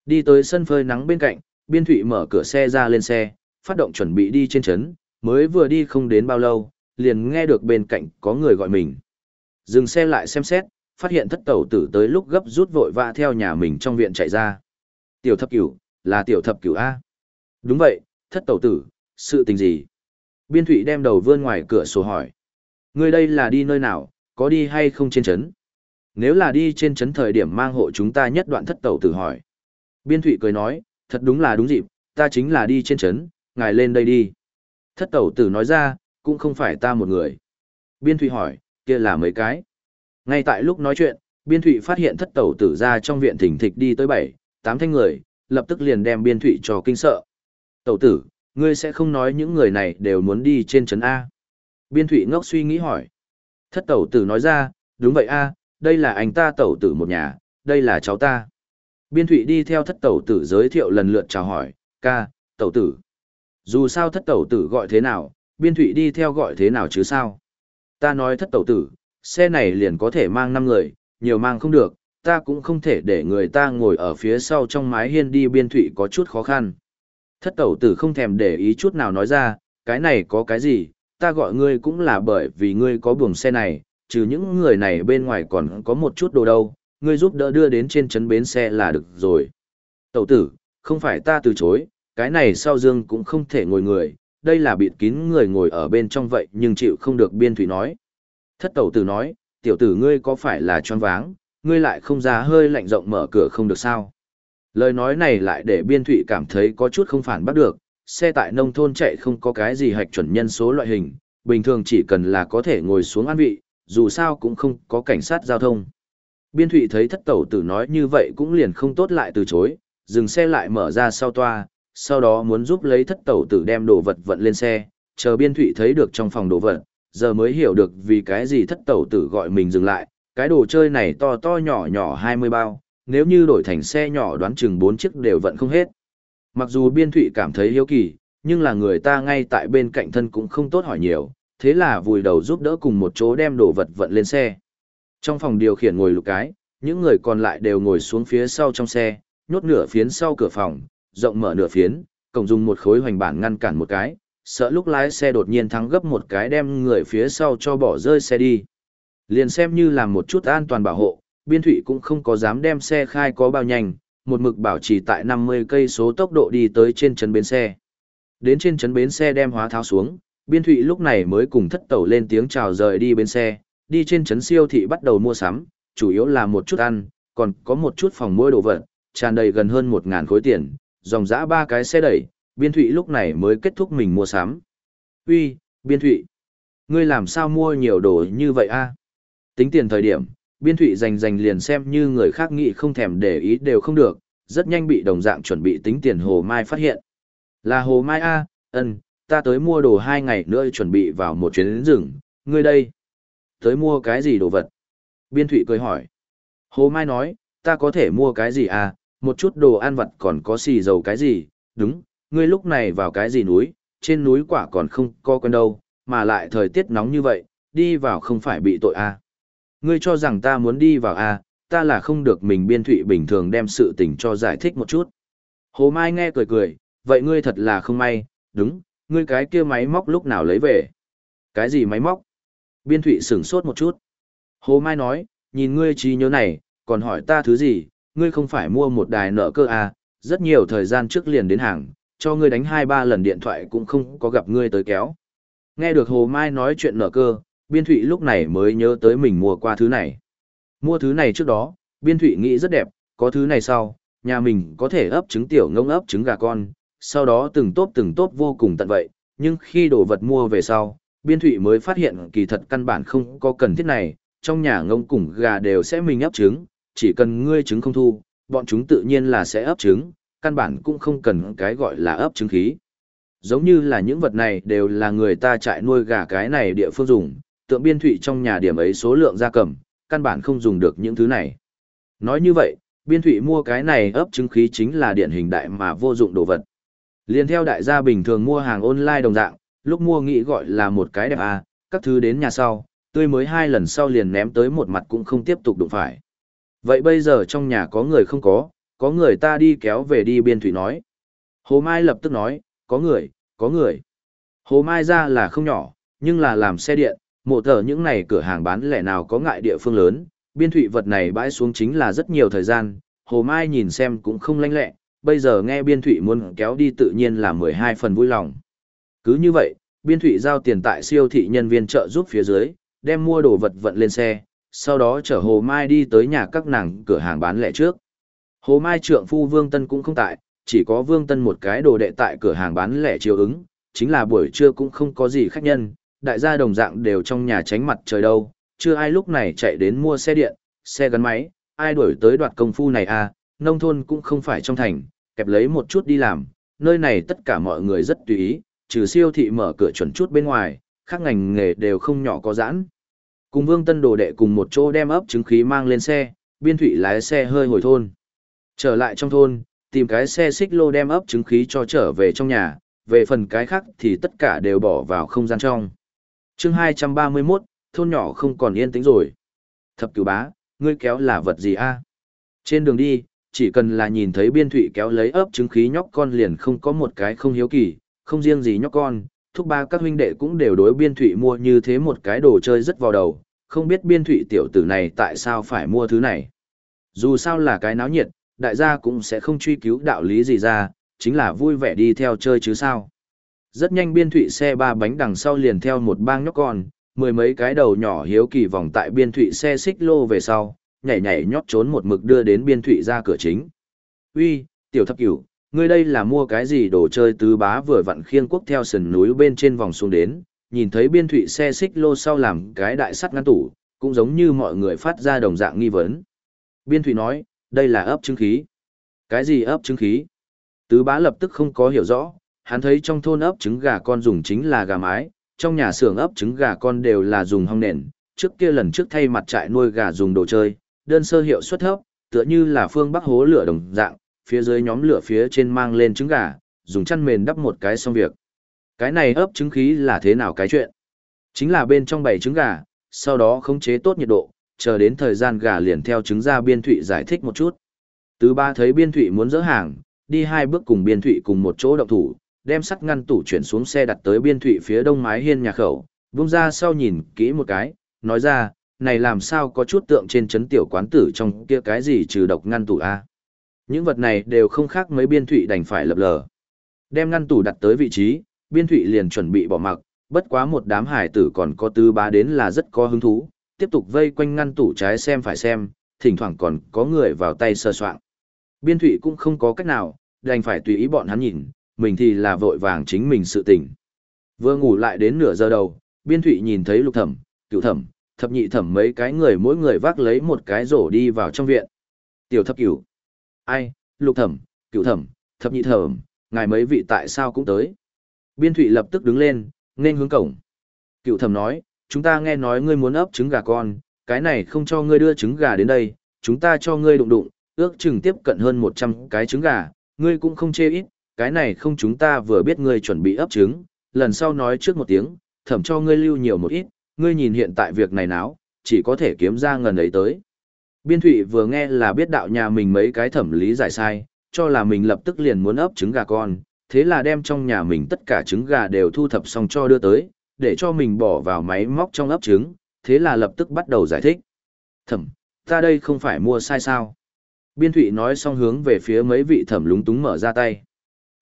Đi tới sân phơi nắng bên cạnh, Biên Thụy mở cửa xe ra lên xe, phát động chuẩn bị đi trên trấn, mới vừa đi không đến bao lâu, liền nghe được bên cạnh có người gọi mình. Dừng xe lại xem xét, phát hiện thất tẩu tử tới lúc gấp rút vội vã theo nhà mình trong viện chạy ra. Tiểu thập cửu, là tiểu thập cửu A. Đúng vậy, thất tẩu tử, sự tình gì? Biên Thụy đem đầu vươn ngoài cửa sổ hỏi. Người đây là đi nơi nào, có đi hay không trên chấn? Nếu là đi trên chấn thời điểm mang hộ chúng ta nhất đoạn thất tẩu tử hỏi. Biên Thụy cười nói, thật đúng là đúng dịp, ta chính là đi trên chấn, ngài lên đây đi. Thất tẩu tử nói ra, cũng không phải ta một người. Biên Thụy hỏi, kia là mấy cái. Ngay tại lúc nói chuyện, Biên Thụy phát hiện thất tẩu tử ra trong viện thỉnh thịch đi tới bảy, tám thanh người, lập tức liền đem Biên Thụy cho kinh sợ. Tẩu tử, Ngươi sẽ không nói những người này đều muốn đi trên trấn A. Biên thụy ngốc suy nghĩ hỏi. Thất tẩu tử nói ra, đúng vậy A, đây là anh ta tẩu tử một nhà, đây là cháu ta. Biên thụy đi theo thất tẩu tử giới thiệu lần lượt chào hỏi, ca, tẩu tử. Dù sao thất tẩu tử gọi thế nào, biên thụy đi theo gọi thế nào chứ sao. Ta nói thất tẩu tử, xe này liền có thể mang 5 người, nhiều mang không được, ta cũng không thể để người ta ngồi ở phía sau trong mái hiên đi biên thủy có chút khó khăn. Thất tẩu tử không thèm để ý chút nào nói ra, cái này có cái gì, ta gọi ngươi cũng là bởi vì ngươi có buồng xe này, trừ những người này bên ngoài còn có một chút đồ đâu, ngươi giúp đỡ đưa đến trên trấn bến xe là được rồi. Tẩu tử, không phải ta từ chối, cái này sau dương cũng không thể ngồi người, đây là bịt kín người ngồi ở bên trong vậy nhưng chịu không được biên thủy nói. Thất tẩu tử nói, tiểu tử ngươi có phải là choáng váng, ngươi lại không ra hơi lạnh rộng mở cửa không được sao. Lời nói này lại để biên thụy cảm thấy có chút không phản bắt được, xe tại nông thôn chạy không có cái gì hạch chuẩn nhân số loại hình, bình thường chỉ cần là có thể ngồi xuống an vị, dù sao cũng không có cảnh sát giao thông. Biên thụy thấy thất tẩu tử nói như vậy cũng liền không tốt lại từ chối, dừng xe lại mở ra sau toa, sau đó muốn giúp lấy thất tẩu tử đem đồ vật vận lên xe, chờ biên thụy thấy được trong phòng đồ vật, giờ mới hiểu được vì cái gì thất tẩu tử gọi mình dừng lại, cái đồ chơi này to to nhỏ nhỏ 20 bao, nếu như đổi thành xe nhỏ đoán chừng bốn chiếc đều vận không hết. Mặc dù biên thụy cảm thấy hiếu kỳ, nhưng là người ta ngay tại bên cạnh thân cũng không tốt hỏi nhiều, thế là vùi đầu giúp đỡ cùng một chỗ đem đồ vật vận lên xe. Trong phòng điều khiển ngồi lục cái, những người còn lại đều ngồi xuống phía sau trong xe, nhốt nửa phiến sau cửa phòng, rộng mở nửa phiến, cổng dùng một khối hoành bản ngăn cản một cái, sợ lúc lái xe đột nhiên thắng gấp một cái đem người phía sau cho bỏ rơi xe đi. Liền xem như làm một chút an toàn bảo hộ, biên thủy cũng không có dám đem xe khai có bao nhanh, một mực bảo trì tại 50 cây số tốc độ đi tới trên trấn bến xe. Đến trên trấn bến xe đem hóa tháo xuống, biên thủy lúc này mới cùng thất tẩu lên tiếng chào rời đi bên xe, đi trên trấn siêu thị bắt đầu mua sắm, chủ yếu là một chút ăn, còn có một chút phòng mua đồ vật, tràn đầy gần hơn một ngàn khối tiền, dòng dã ba cái xe đẩy, biên thụy lúc này mới kết thúc mình mua sắm. Uy, biên thụy, ngươi làm sao mua nhiều đồ như vậy a Tính tiền thời điểm, biên thụy dành dành liền xem như người khác nghĩ không thèm để ý đều không được, rất nhanh bị đồng dạng chuẩn bị tính tiền Hồ Mai phát hiện. Là Hồ Mai A, ân, ta tới mua đồ hai ngày nữa chuẩn bị vào một chuyến đến rừng, ngươi đây. Tới mua cái gì đồ vật? Biên thụy cười hỏi. Hồ Mai nói, ta có thể mua cái gì à, một chút đồ ăn vặt còn có xì dầu cái gì, đúng, ngươi lúc này vào cái gì núi, trên núi quả còn không có quen đâu, mà lại thời tiết nóng như vậy, đi vào không phải bị tội à. Ngươi cho rằng ta muốn đi vào à, ta là không được mình biên thụy bình thường đem sự tình cho giải thích một chút. Hồ Mai nghe cười cười, vậy ngươi thật là không may, đúng, ngươi cái kia máy móc lúc nào lấy về. Cái gì máy móc? Biên thụy sửng sốt một chút. Hồ Mai nói, nhìn ngươi trí nhớ này, còn hỏi ta thứ gì, ngươi không phải mua một đài nợ cơ à, rất nhiều thời gian trước liền đến hàng, cho ngươi đánh hai ba lần điện thoại cũng không có gặp ngươi tới kéo. Nghe được Hồ Mai nói chuyện nợ cơ, Biên Thụy lúc này mới nhớ tới mình mua qua thứ này. Mua thứ này trước đó, Biên Thụy nghĩ rất đẹp, có thứ này sau, nhà mình có thể ấp trứng tiểu ngông ấp trứng gà con, sau đó từng tốt từng tốt vô cùng tận vậy, nhưng khi đồ vật mua về sau, Biên Thụy mới phát hiện kỳ thật căn bản không có cần thiết này, trong nhà ngông cùng gà đều sẽ mình ấp trứng, chỉ cần ngươi trứng không thu, bọn chúng tự nhiên là sẽ ấp trứng, căn bản cũng không cần cái gọi là ấp trứng khí. Giống như là những vật này đều là người ta trại nuôi gà cái này địa phương dùng, tượng biên thụy trong nhà điểm ấy số lượng gia cầm, căn bản không dùng được những thứ này. Nói như vậy, biên thụy mua cái này ấp trứng khí chính là điển hình đại mà vô dụng đồ vật. Liên theo đại gia bình thường mua hàng online đồng dạng, lúc mua nghĩ gọi là một cái đẹp à, các thứ đến nhà sau, tươi mới hai lần sau liền ném tới một mặt cũng không tiếp tục đụng phải. Vậy bây giờ trong nhà có người không có, có người ta đi kéo về đi biên thủy nói. Hồ Mai lập tức nói, có người, có người. Hồ Mai ra là không nhỏ, nhưng là làm xe điện, mộ thở những này cửa hàng bán lẻ nào có ngại địa phương lớn, biên thủy vật này bãi xuống chính là rất nhiều thời gian, Hồ Mai nhìn xem cũng không lanh lẹ, bây giờ nghe biên thủy muốn kéo đi tự nhiên là 12 phần vui lòng. Cứ như vậy, biên thủy giao tiền tại siêu thị nhân viên trợ giúp phía dưới, đem mua đồ vật vận lên xe, sau đó chở Hồ Mai đi tới nhà các nàng cửa hàng bán lẻ trước. Hồ Mai trượng phu Vương Tân cũng không tại, chỉ có Vương Tân một cái đồ đệ tại cửa hàng bán lẻ chiều ứng, chính là buổi trưa cũng không có gì khách nhân, đại gia đồng dạng đều trong nhà tránh mặt trời đâu, chưa ai lúc này chạy đến mua xe điện, xe gắn máy, ai đuổi tới đoạt công phu này à, nông thôn cũng không phải trong thành, kẹp lấy một chút đi làm, nơi này tất cả mọi người rất tùy ý, trừ siêu thị mở cửa chuẩn chút bên ngoài, các ngành nghề đều không nhỏ có giãn. Cùng Vương Tân đồ đệ cùng một chỗ đem ấp chứng khí mang lên xe, biên thủy lái xe hơi hồi thôn. Trở lại trong thôn, tìm cái xe xích lô đem ấp trứng khí cho trở về trong nhà, về phần cái khác thì tất cả đều bỏ vào không gian trong. chương 231, thôn nhỏ không còn yên tĩnh rồi. Thập cửu bá, ngươi kéo là vật gì a Trên đường đi, chỉ cần là nhìn thấy biên thủy kéo lấy ấp trứng khí nhóc con liền không có một cái không hiếu kỳ, không riêng gì nhóc con, thúc ba các huynh đệ cũng đều đối biên thủy mua như thế một cái đồ chơi rất vào đầu, không biết biên thủy tiểu tử này tại sao phải mua thứ này. Dù sao là cái náo nhiệt, đại gia cũng sẽ không truy cứu đạo lý gì ra, chính là vui vẻ đi theo chơi chứ sao. Rất nhanh biên thụy xe ba bánh đằng sau liền theo một bang nhóc con, mười mấy cái đầu nhỏ hiếu kỳ vòng tại biên thụy xe xích lô về sau, nhảy nhảy nhót trốn một mực đưa đến biên thụy ra cửa chính. Uy, tiểu thập cửu, ngươi đây là mua cái gì đồ chơi tứ bá vừa vặn khiêng quốc theo sườn núi bên trên vòng xuống đến, nhìn thấy biên thụy xe xích lô sau làm cái đại sắt ngăn tủ, cũng giống như mọi người phát ra đồng dạng nghi vấn. Biên thụy nói, đây là ấp trứng khí. Cái gì ấp trứng khí? Tứ bá lập tức không có hiểu rõ, hắn thấy trong thôn ấp trứng gà con dùng chính là gà mái, trong nhà xưởng ấp trứng gà con đều là dùng hong nền, trước kia lần trước thay mặt trại nuôi gà dùng đồ chơi, đơn sơ hiệu suất thấp, tựa như là phương bắc hố lửa đồng dạng, phía dưới nhóm lửa phía trên mang lên trứng gà, dùng chăn mền đắp một cái xong việc. Cái này ấp trứng khí là thế nào cái chuyện? Chính là bên trong bảy trứng gà, sau đó khống chế tốt nhiệt độ, chờ đến thời gian gà liền theo trứng ra biên thụy giải thích một chút. Tứ ba thấy biên thụy muốn dỡ hàng, đi hai bước cùng biên thụy cùng một chỗ động thủ, đem sắt ngăn tủ chuyển xuống xe đặt tới biên thụy phía đông mái hiên nhà khẩu, vung ra sau nhìn kỹ một cái, nói ra, này làm sao có chút tượng trên chấn tiểu quán tử trong kia cái gì trừ độc ngăn tủ a Những vật này đều không khác mấy biên thụy đành phải lập lờ. Đem ngăn tủ đặt tới vị trí, biên thụy liền chuẩn bị bỏ mặc, bất quá một đám hải tử còn có tư bá đến là rất có hứng thú, tiếp tục vây quanh ngăn tủ trái xem phải xem, thỉnh thoảng còn có người vào tay sơ soạn. Biên thụy cũng không có cách nào, đành phải tùy ý bọn hắn nhìn, mình thì là vội vàng chính mình sự tỉnh. Vừa ngủ lại đến nửa giờ đầu, biên thụy nhìn thấy lục thẩm, cựu thẩm, thập nhị thẩm mấy cái người mỗi người vác lấy một cái rổ đi vào trong viện. Tiểu thập cửu. Ai, lục thẩm, cựu thẩm, thập nhị thẩm, ngài mấy vị tại sao cũng tới. Biên thụy lập tức đứng lên, nên hướng cổng. Cựu thẩm nói, chúng ta nghe nói ngươi muốn ấp trứng gà con, cái này không cho ngươi đưa trứng gà đến đây, chúng ta cho ngươi đụng đụng, ước chừng tiếp cận hơn 100 cái trứng gà, ngươi cũng không chê ít, cái này không chúng ta vừa biết ngươi chuẩn bị ấp trứng, lần sau nói trước một tiếng, thẩm cho ngươi lưu nhiều một ít, ngươi nhìn hiện tại việc này náo, chỉ có thể kiếm ra ngần ấy tới. Biên thụy vừa nghe là biết đạo nhà mình mấy cái thẩm lý giải sai, cho là mình lập tức liền muốn ấp trứng gà con, thế là đem trong nhà mình tất cả trứng gà đều thu thập xong cho đưa tới, để cho mình bỏ vào máy móc trong ấp trứng, thế là lập tức bắt đầu giải thích. Thẩm, ta đây không phải mua sai sao? Biên thụy nói xong hướng về phía mấy vị thẩm lúng túng mở ra tay.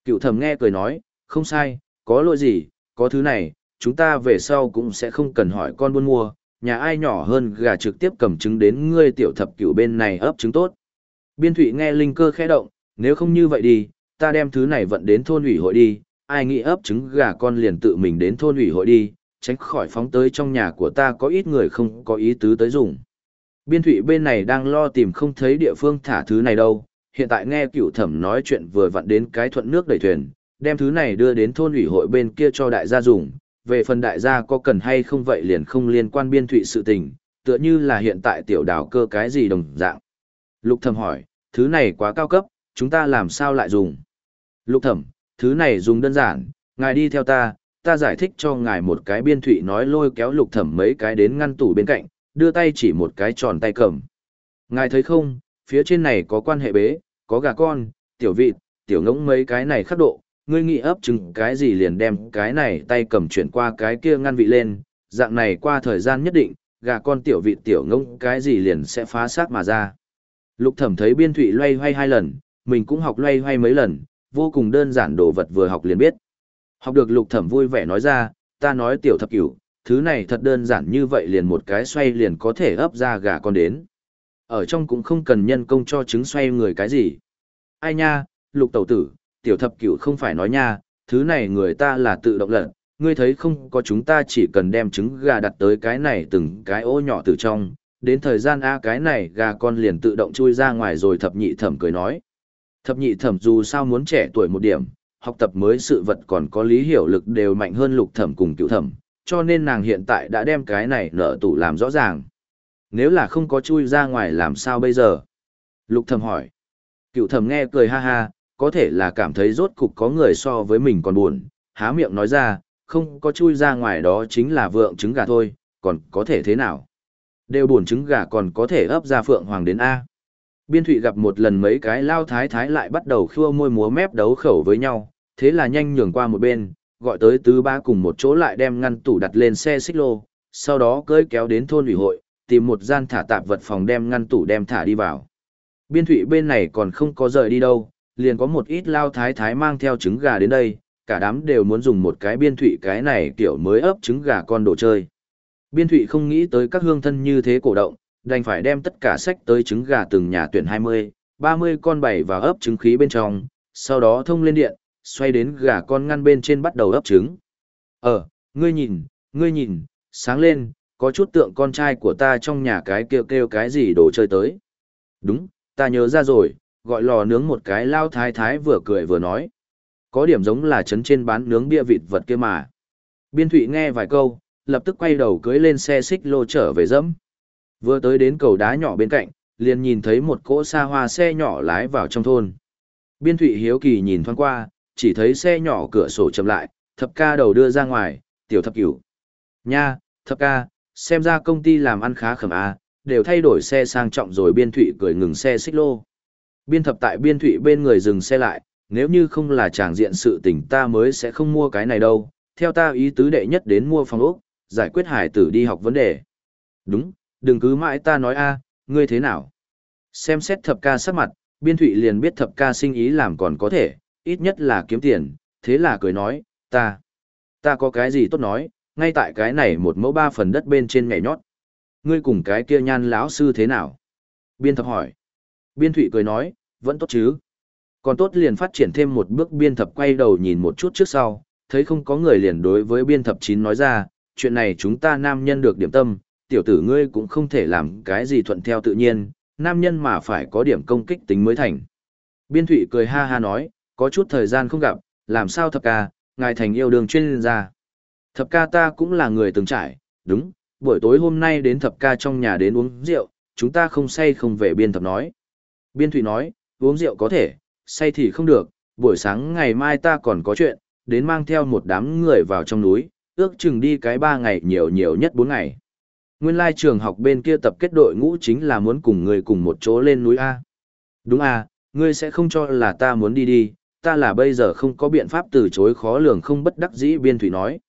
Cựu thẩm nghe cười nói, không sai, có lỗi gì, có thứ này, chúng ta về sau cũng sẽ không cần hỏi con buôn mua, nhà ai nhỏ hơn gà trực tiếp cầm trứng đến ngươi tiểu thập cựu bên này ấp trứng tốt. Biên thụy nghe linh cơ khẽ động, nếu không như vậy đi, ta đem thứ này vận đến thôn ủy hội đi, ai nghĩ ấp trứng gà con liền tự mình đến thôn ủy hội đi, tránh khỏi phóng tới trong nhà của ta có ít người không có ý tứ tới dùng. Biên thủy bên này đang lo tìm không thấy địa phương thả thứ này đâu, hiện tại nghe cửu thẩm nói chuyện vừa vặn đến cái thuận nước đẩy thuyền, đem thứ này đưa đến thôn ủy hội bên kia cho đại gia dùng, về phần đại gia có cần hay không vậy liền không liên quan biên thủy sự tình, tựa như là hiện tại tiểu đảo cơ cái gì đồng dạng. Lục thẩm hỏi, thứ này quá cao cấp, chúng ta làm sao lại dùng? Lục thẩm, thứ này dùng đơn giản, ngài đi theo ta, ta giải thích cho ngài một cái biên thụy nói lôi kéo lục thẩm mấy cái đến ngăn tủ bên cạnh, đưa tay chỉ một cái tròn tay cầm. Ngài thấy không, phía trên này có quan hệ bế, có gà con, tiểu vịt, tiểu ngỗng mấy cái này khắc độ, ngươi nghĩ ấp chừng cái gì liền đem cái này tay cầm chuyển qua cái kia ngăn vị lên, dạng này qua thời gian nhất định, gà con tiểu vịt tiểu ngỗng cái gì liền sẽ phá xác mà ra. Lục thẩm thấy biên thụy loay hoay hai lần, mình cũng học loay hoay mấy lần, vô cùng đơn giản đồ vật vừa học liền biết. Học được lục thẩm vui vẻ nói ra, ta nói tiểu thập cửu, thứ này thật đơn giản như vậy liền một cái xoay liền có thể ấp ra gà con đến. Ở trong cũng không cần nhân công cho trứng xoay người cái gì. Ai nha, lục tẩu tử, tiểu thập cửu không phải nói nha, thứ này người ta là tự động lận, ngươi thấy không có chúng ta chỉ cần đem trứng gà đặt tới cái này từng cái ô nhỏ từ trong, đến thời gian A cái này gà con liền tự động chui ra ngoài rồi thập nhị thẩm cười nói. Thập nhị thẩm dù sao muốn trẻ tuổi một điểm, học tập mới sự vật còn có lý hiểu lực đều mạnh hơn lục thẩm cùng cựu thẩm, cho nên nàng hiện tại đã đem cái này nợ tủ làm rõ ràng. Nếu là không có chui ra ngoài làm sao bây giờ? Lục thẩm hỏi. Cựu thẩm nghe cười ha ha, có thể là cảm thấy rốt cục có người so với mình còn buồn, há miệng nói ra, không có chui ra ngoài đó chính là vượng trứng gà thôi, còn có thể thế nào? Đều buồn trứng gà còn có thể ấp ra phượng hoàng đến A. Biên thụy gặp một lần mấy cái lao thái thái lại bắt đầu khua môi múa mép đấu khẩu với nhau, thế là nhanh nhường qua một bên, gọi tới tứ ba cùng một chỗ lại đem ngăn tủ đặt lên xe xích lô, sau đó cưỡi kéo đến thôn ủy hội, tìm một gian thả tạp vật phòng đem ngăn tủ đem thả đi vào. Biên thụy bên này còn không có rời đi đâu, liền có một ít lao thái thái mang theo trứng gà đến đây, cả đám đều muốn dùng một cái biên thụy cái này kiểu mới ấp trứng gà con đồ chơi. Biên thụy không nghĩ tới các hương thân như thế cổ động, đành phải đem tất cả sách tới trứng gà từng nhà tuyển 20, 30 con bày và ấp trứng khí bên trong, sau đó thông lên điện, xoay đến gà con ngăn bên trên bắt đầu ấp trứng. Ờ, ngươi nhìn, ngươi nhìn, sáng lên, có chút tượng con trai của ta trong nhà cái kêu kêu cái gì đồ chơi tới. Đúng, ta nhớ ra rồi, gọi lò nướng một cái lao thái thái vừa cười vừa nói. Có điểm giống là chấn trên bán nướng bia vịt vật kia mà. Biên thụy nghe vài câu, lập tức quay đầu cưới lên xe xích lô trở về dẫm. Vừa tới đến cầu đá nhỏ bên cạnh, liền nhìn thấy một cỗ xa hoa xe nhỏ lái vào trong thôn. Biên thụy hiếu kỳ nhìn thoáng qua, chỉ thấy xe nhỏ cửa sổ chậm lại, thập ca đầu đưa ra ngoài, tiểu thập cửu. Nha, thập ca, xem ra công ty làm ăn khá khẩm a đều thay đổi xe sang trọng rồi biên thụy cười ngừng xe xích lô. Biên thập tại biên thụy bên người dừng xe lại, nếu như không là chàng diện sự tình ta mới sẽ không mua cái này đâu, theo ta ý tứ đệ nhất đến mua phòng ốc, giải quyết hải tử đi học vấn đề. Đúng, đừng cứ mãi ta nói a ngươi thế nào. Xem xét thập ca sắc mặt, biên thụy liền biết thập ca sinh ý làm còn có thể, ít nhất là kiếm tiền, thế là cười nói, ta, ta có cái gì tốt nói, ngay tại cái này một mẫu ba phần đất bên trên nhảy nhót. ngươi cùng cái kia nhan lão sư thế nào? Biên thập hỏi. Biên thụy cười nói, vẫn tốt chứ. Còn tốt liền phát triển thêm một bước biên thập quay đầu nhìn một chút trước sau, thấy không có người liền đối với biên thập chín nói ra, chuyện này chúng ta nam nhân được điểm tâm, tiểu tử ngươi cũng không thể làm cái gì thuận theo tự nhiên, nam nhân mà phải có điểm công kích tính mới thành. Biên thụy cười ha ha nói, có chút thời gian không gặp, làm sao thập ca, ngài thành yêu đương chuyên gia. Thập ca ta cũng là người từng trải, đúng, buổi tối hôm nay đến thập ca trong nhà đến uống rượu, chúng ta không say không về biên thập nói. Biên thụy nói, uống rượu có thể, say thì không được, buổi sáng ngày mai ta còn có chuyện, đến mang theo một đám người vào trong núi, ước chừng đi cái ba ngày nhiều nhiều nhất bốn ngày. Nguyên lai trường học bên kia tập kết đội ngũ chính là muốn cùng người cùng một chỗ lên núi A. Đúng A, ngươi sẽ không cho là ta muốn đi đi, ta là bây giờ không có biện pháp từ chối khó lường không bất đắc dĩ biên thủy nói.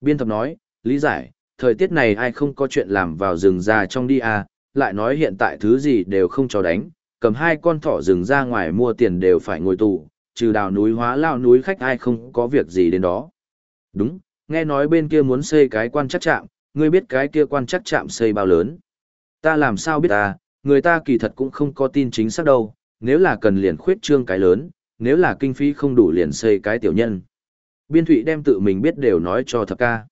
Biên thập nói, lý giải, thời tiết này ai không có chuyện làm vào rừng ra trong đi A, lại nói hiện tại thứ gì đều không cho đánh, cầm hai con thỏ rừng ra ngoài mua tiền đều phải ngồi tù, trừ đào núi hóa lao núi khách ai không có việc gì đến đó. Đúng, nghe nói bên kia muốn xây cái quan chắc chạm, ngươi biết cái kia quan chắc chạm xây bao lớn. Ta làm sao biết ta, người ta kỳ thật cũng không có tin chính xác đâu, nếu là cần liền khuyết trương cái lớn, nếu là kinh phí không đủ liền xây cái tiểu nhân. Biên thụy đem tự mình biết đều nói cho thập ca.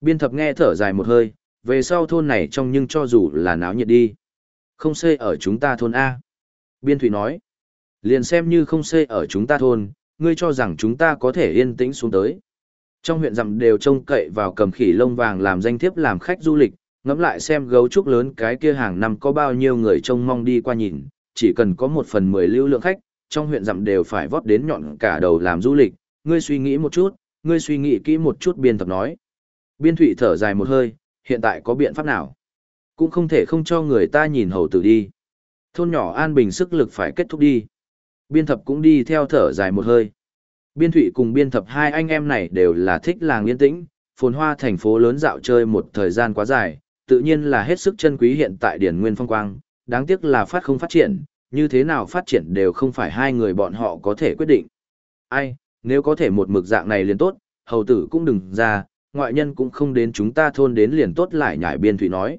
Biên thập nghe thở dài một hơi, về sau thôn này trong nhưng cho dù là náo nhiệt đi. Không xây ở chúng ta thôn A. Biên thụy nói, liền xem như không xây ở chúng ta thôn, ngươi cho rằng chúng ta có thể yên tĩnh xuống tới. Trong huyện dặm đều trông cậy vào cầm khỉ lông vàng làm danh thiếp làm khách du lịch, ngẫm lại xem gấu trúc lớn cái kia hàng năm có bao nhiêu người trông mong đi qua nhìn, chỉ cần có một phần mười lưu lượng khách, trong huyện dặm đều phải vót đến nhọn cả đầu làm du lịch, ngươi suy nghĩ một chút, ngươi suy nghĩ kỹ một chút biên tập nói. Biên thụy thở dài một hơi, hiện tại có biện pháp nào? Cũng không thể không cho người ta nhìn hầu tử đi. Thôn nhỏ an bình sức lực phải kết thúc đi. Biên thập cũng đi theo thở dài một hơi. Biên thụy cùng biên thập hai anh em này đều là thích làng yên tĩnh, phồn hoa thành phố lớn dạo chơi một thời gian quá dài, tự nhiên là hết sức chân quý hiện tại Điển Nguyên Phong Quang, đáng tiếc là phát không phát triển, như thế nào phát triển đều không phải hai người bọn họ có thể quyết định. Ai, nếu có thể một mực dạng này liền tốt, hầu tử cũng đừng ra, ngoại nhân cũng không đến chúng ta thôn đến liền tốt lại nhảy biên thụy nói.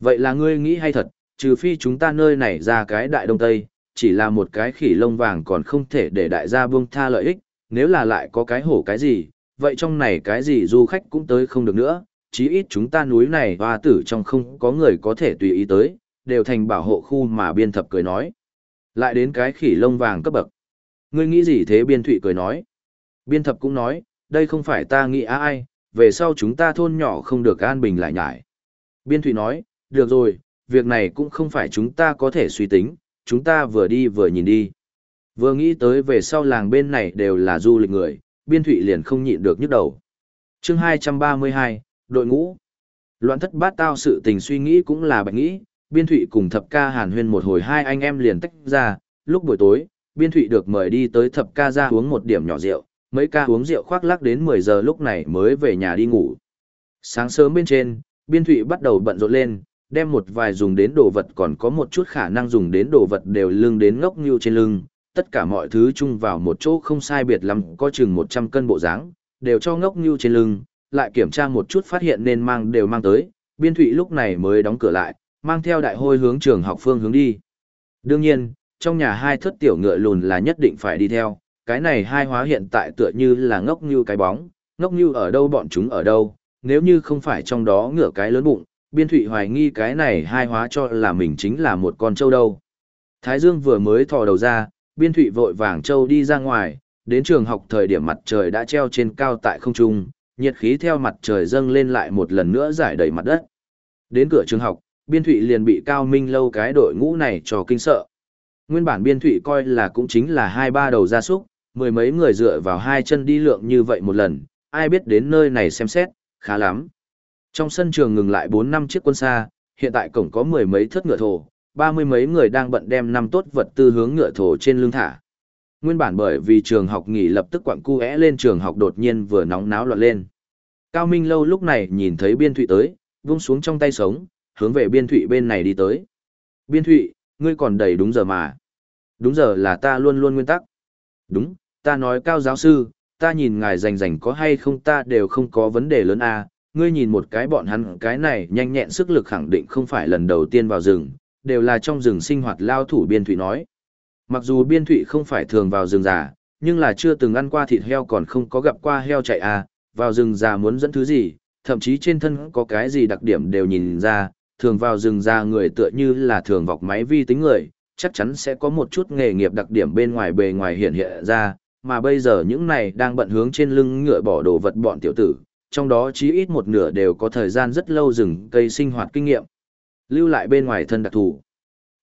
Vậy là ngươi nghĩ hay thật, trừ phi chúng ta nơi này ra cái đại đông tây, chỉ là một cái khỉ lông vàng còn không thể để đại gia buông tha lợi ích, nếu là lại có cái hổ cái gì, vậy trong này cái gì du khách cũng tới không được nữa, chí ít chúng ta núi này hoa tử trong không có người có thể tùy ý tới, đều thành bảo hộ khu mà biên thập cười nói. Lại đến cái khỉ lông vàng cấp bậc. Ngươi nghĩ gì thế biên thụy cười nói. Biên thập cũng nói, đây không phải ta nghĩ ai, về sau chúng ta thôn nhỏ không được an bình lại nhải. Biên thụy nói, được rồi, việc này cũng không phải chúng ta có thể suy tính, chúng ta vừa đi vừa nhìn đi. Vừa nghĩ tới về sau làng bên này đều là du lịch người, biên thụy liền không nhịn được nhức đầu. chương 232, đội ngũ. Loạn thất bát tao sự tình suy nghĩ cũng là bạch nghĩ, biên thụy cùng thập ca hàn huyên một hồi hai anh em liền tách ra, lúc buổi tối, biên thụy được mời đi tới thập ca ra uống một điểm nhỏ rượu, mấy ca uống rượu khoác lắc đến 10 giờ lúc này mới về nhà đi ngủ. Sáng sớm bên trên, biên thụy bắt đầu bận rộn lên, đem một vài dùng đến đồ vật còn có một chút khả năng dùng đến đồ vật đều lưng đến ngốc như trên lưng, tất cả mọi thứ chung vào một chỗ không sai biệt lắm có chừng 100 cân bộ dáng, đều cho ngốc như trên lưng, lại kiểm tra một chút phát hiện nên mang đều mang tới, biên thụy lúc này mới đóng cửa lại, mang theo đại hôi hướng trường học phương hướng đi. Đương nhiên, trong nhà hai thất tiểu ngựa lùn là nhất định phải đi theo, cái này hai hóa hiện tại tựa như là ngốc như cái bóng, ngốc như ở đâu bọn chúng ở đâu, nếu như không phải trong đó ngựa cái lớn bụng, biên thụy hoài nghi cái này hai hóa cho là mình chính là một con trâu đâu. Thái Dương vừa mới thò đầu ra, biên thụy vội vàng châu đi ra ngoài, đến trường học thời điểm mặt trời đã treo trên cao tại không trung, nhiệt khí theo mặt trời dâng lên lại một lần nữa giải đầy mặt đất. Đến cửa trường học, biên thụy liền bị cao minh lâu cái đội ngũ này cho kinh sợ. Nguyên bản biên thụy coi là cũng chính là hai ba đầu gia súc, mười mấy người dựa vào hai chân đi lượng như vậy một lần, ai biết đến nơi này xem xét, khá lắm. Trong sân trường ngừng lại bốn năm chiếc quân xa, hiện tại cổng có mười mấy thất ngựa thổ, ba mươi mấy người đang bận đem năm tốt vật tư hướng ngựa thổ trên lưng thả. Nguyên bản bởi vì trường học nghỉ lập tức quặng cu é lên trường học đột nhiên vừa nóng náo loạn lên. Cao Minh Lâu lúc này nhìn thấy biên thụy tới, vung xuống trong tay sống, hướng về biên thụy bên này đi tới. Biên thụy, ngươi còn đầy đúng giờ mà. Đúng giờ là ta luôn luôn nguyên tắc. Đúng, ta nói cao giáo sư, ta nhìn ngài rành rành có hay không ta đều không có vấn đề lớn à, ngươi nhìn một cái bọn hắn cái này nhanh nhẹn sức lực khẳng định không phải lần đầu tiên vào rừng, đều là trong rừng sinh hoạt lao thủ biên thụy nói. Mặc dù biên thụy không phải thường vào rừng già, nhưng là chưa từng ăn qua thịt heo còn không có gặp qua heo chạy à, vào rừng già muốn dẫn thứ gì, thậm chí trên thân có cái gì đặc điểm đều nhìn ra, thường vào rừng già người tựa như là thường vọc máy vi tính người, chắc chắn sẽ có một chút nghề nghiệp đặc điểm bên ngoài bề ngoài hiện hiện ra, mà bây giờ những này đang bận hướng trên lưng ngựa bỏ đồ vật bọn tiểu tử, trong đó chí ít một nửa đều có thời gian rất lâu rừng cây sinh hoạt kinh nghiệm. Lưu lại bên ngoài thân đặc thù.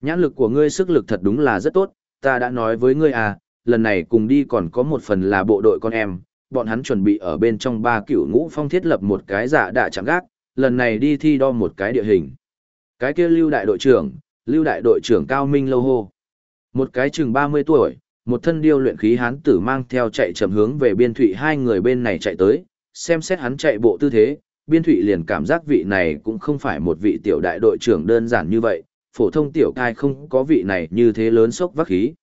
Nhãn lực của ngươi sức lực thật đúng là rất tốt, ta đã nói với ngươi à, lần này cùng đi còn có một phần là bộ đội con em, bọn hắn chuẩn bị ở bên trong ba cựu ngũ phong thiết lập một cái giả đạ chẳng gác, lần này đi thi đo một cái địa hình. Cái kia lưu đại đội trưởng, lưu đại đội trưởng Cao Minh Lâu Hô. Một cái chừng 30 tuổi, một thân điêu luyện khí hán tử mang theo chạy chậm hướng về biên thủy hai người bên này chạy tới, xem xét hắn chạy bộ tư thế, biên thụy liền cảm giác vị này cũng không phải một vị tiểu đại đội trưởng đơn giản như vậy, phổ thông tiểu cai không có vị này như thế lớn sốc vắc khí.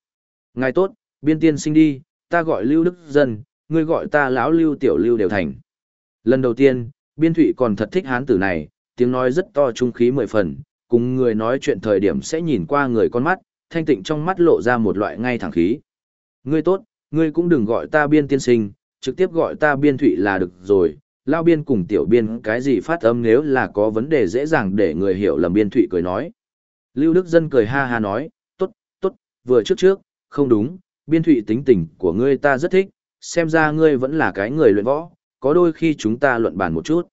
Ngài tốt, biên tiên sinh đi, ta gọi lưu đức dân, ngươi gọi ta lão lưu tiểu lưu đều thành. Lần đầu tiên, biên thụy còn thật thích hán tử này, tiếng nói rất to trung khí mười phần, cùng người nói chuyện thời điểm sẽ nhìn qua người con mắt, thanh tịnh trong mắt lộ ra một loại ngay thẳng khí. Ngươi tốt, ngươi cũng đừng gọi ta biên tiên sinh, trực tiếp gọi ta biên thụy là được rồi, lao biên cùng tiểu biên cái gì phát âm nếu là có vấn đề dễ dàng để người hiểu lầm biên thụy cười nói. Lưu Đức Dân cười ha ha nói, tốt, tốt, vừa trước trước, không đúng, biên thụy tính tình của ngươi ta rất thích, xem ra ngươi vẫn là cái người luyện võ, có đôi khi chúng ta luận bàn một chút.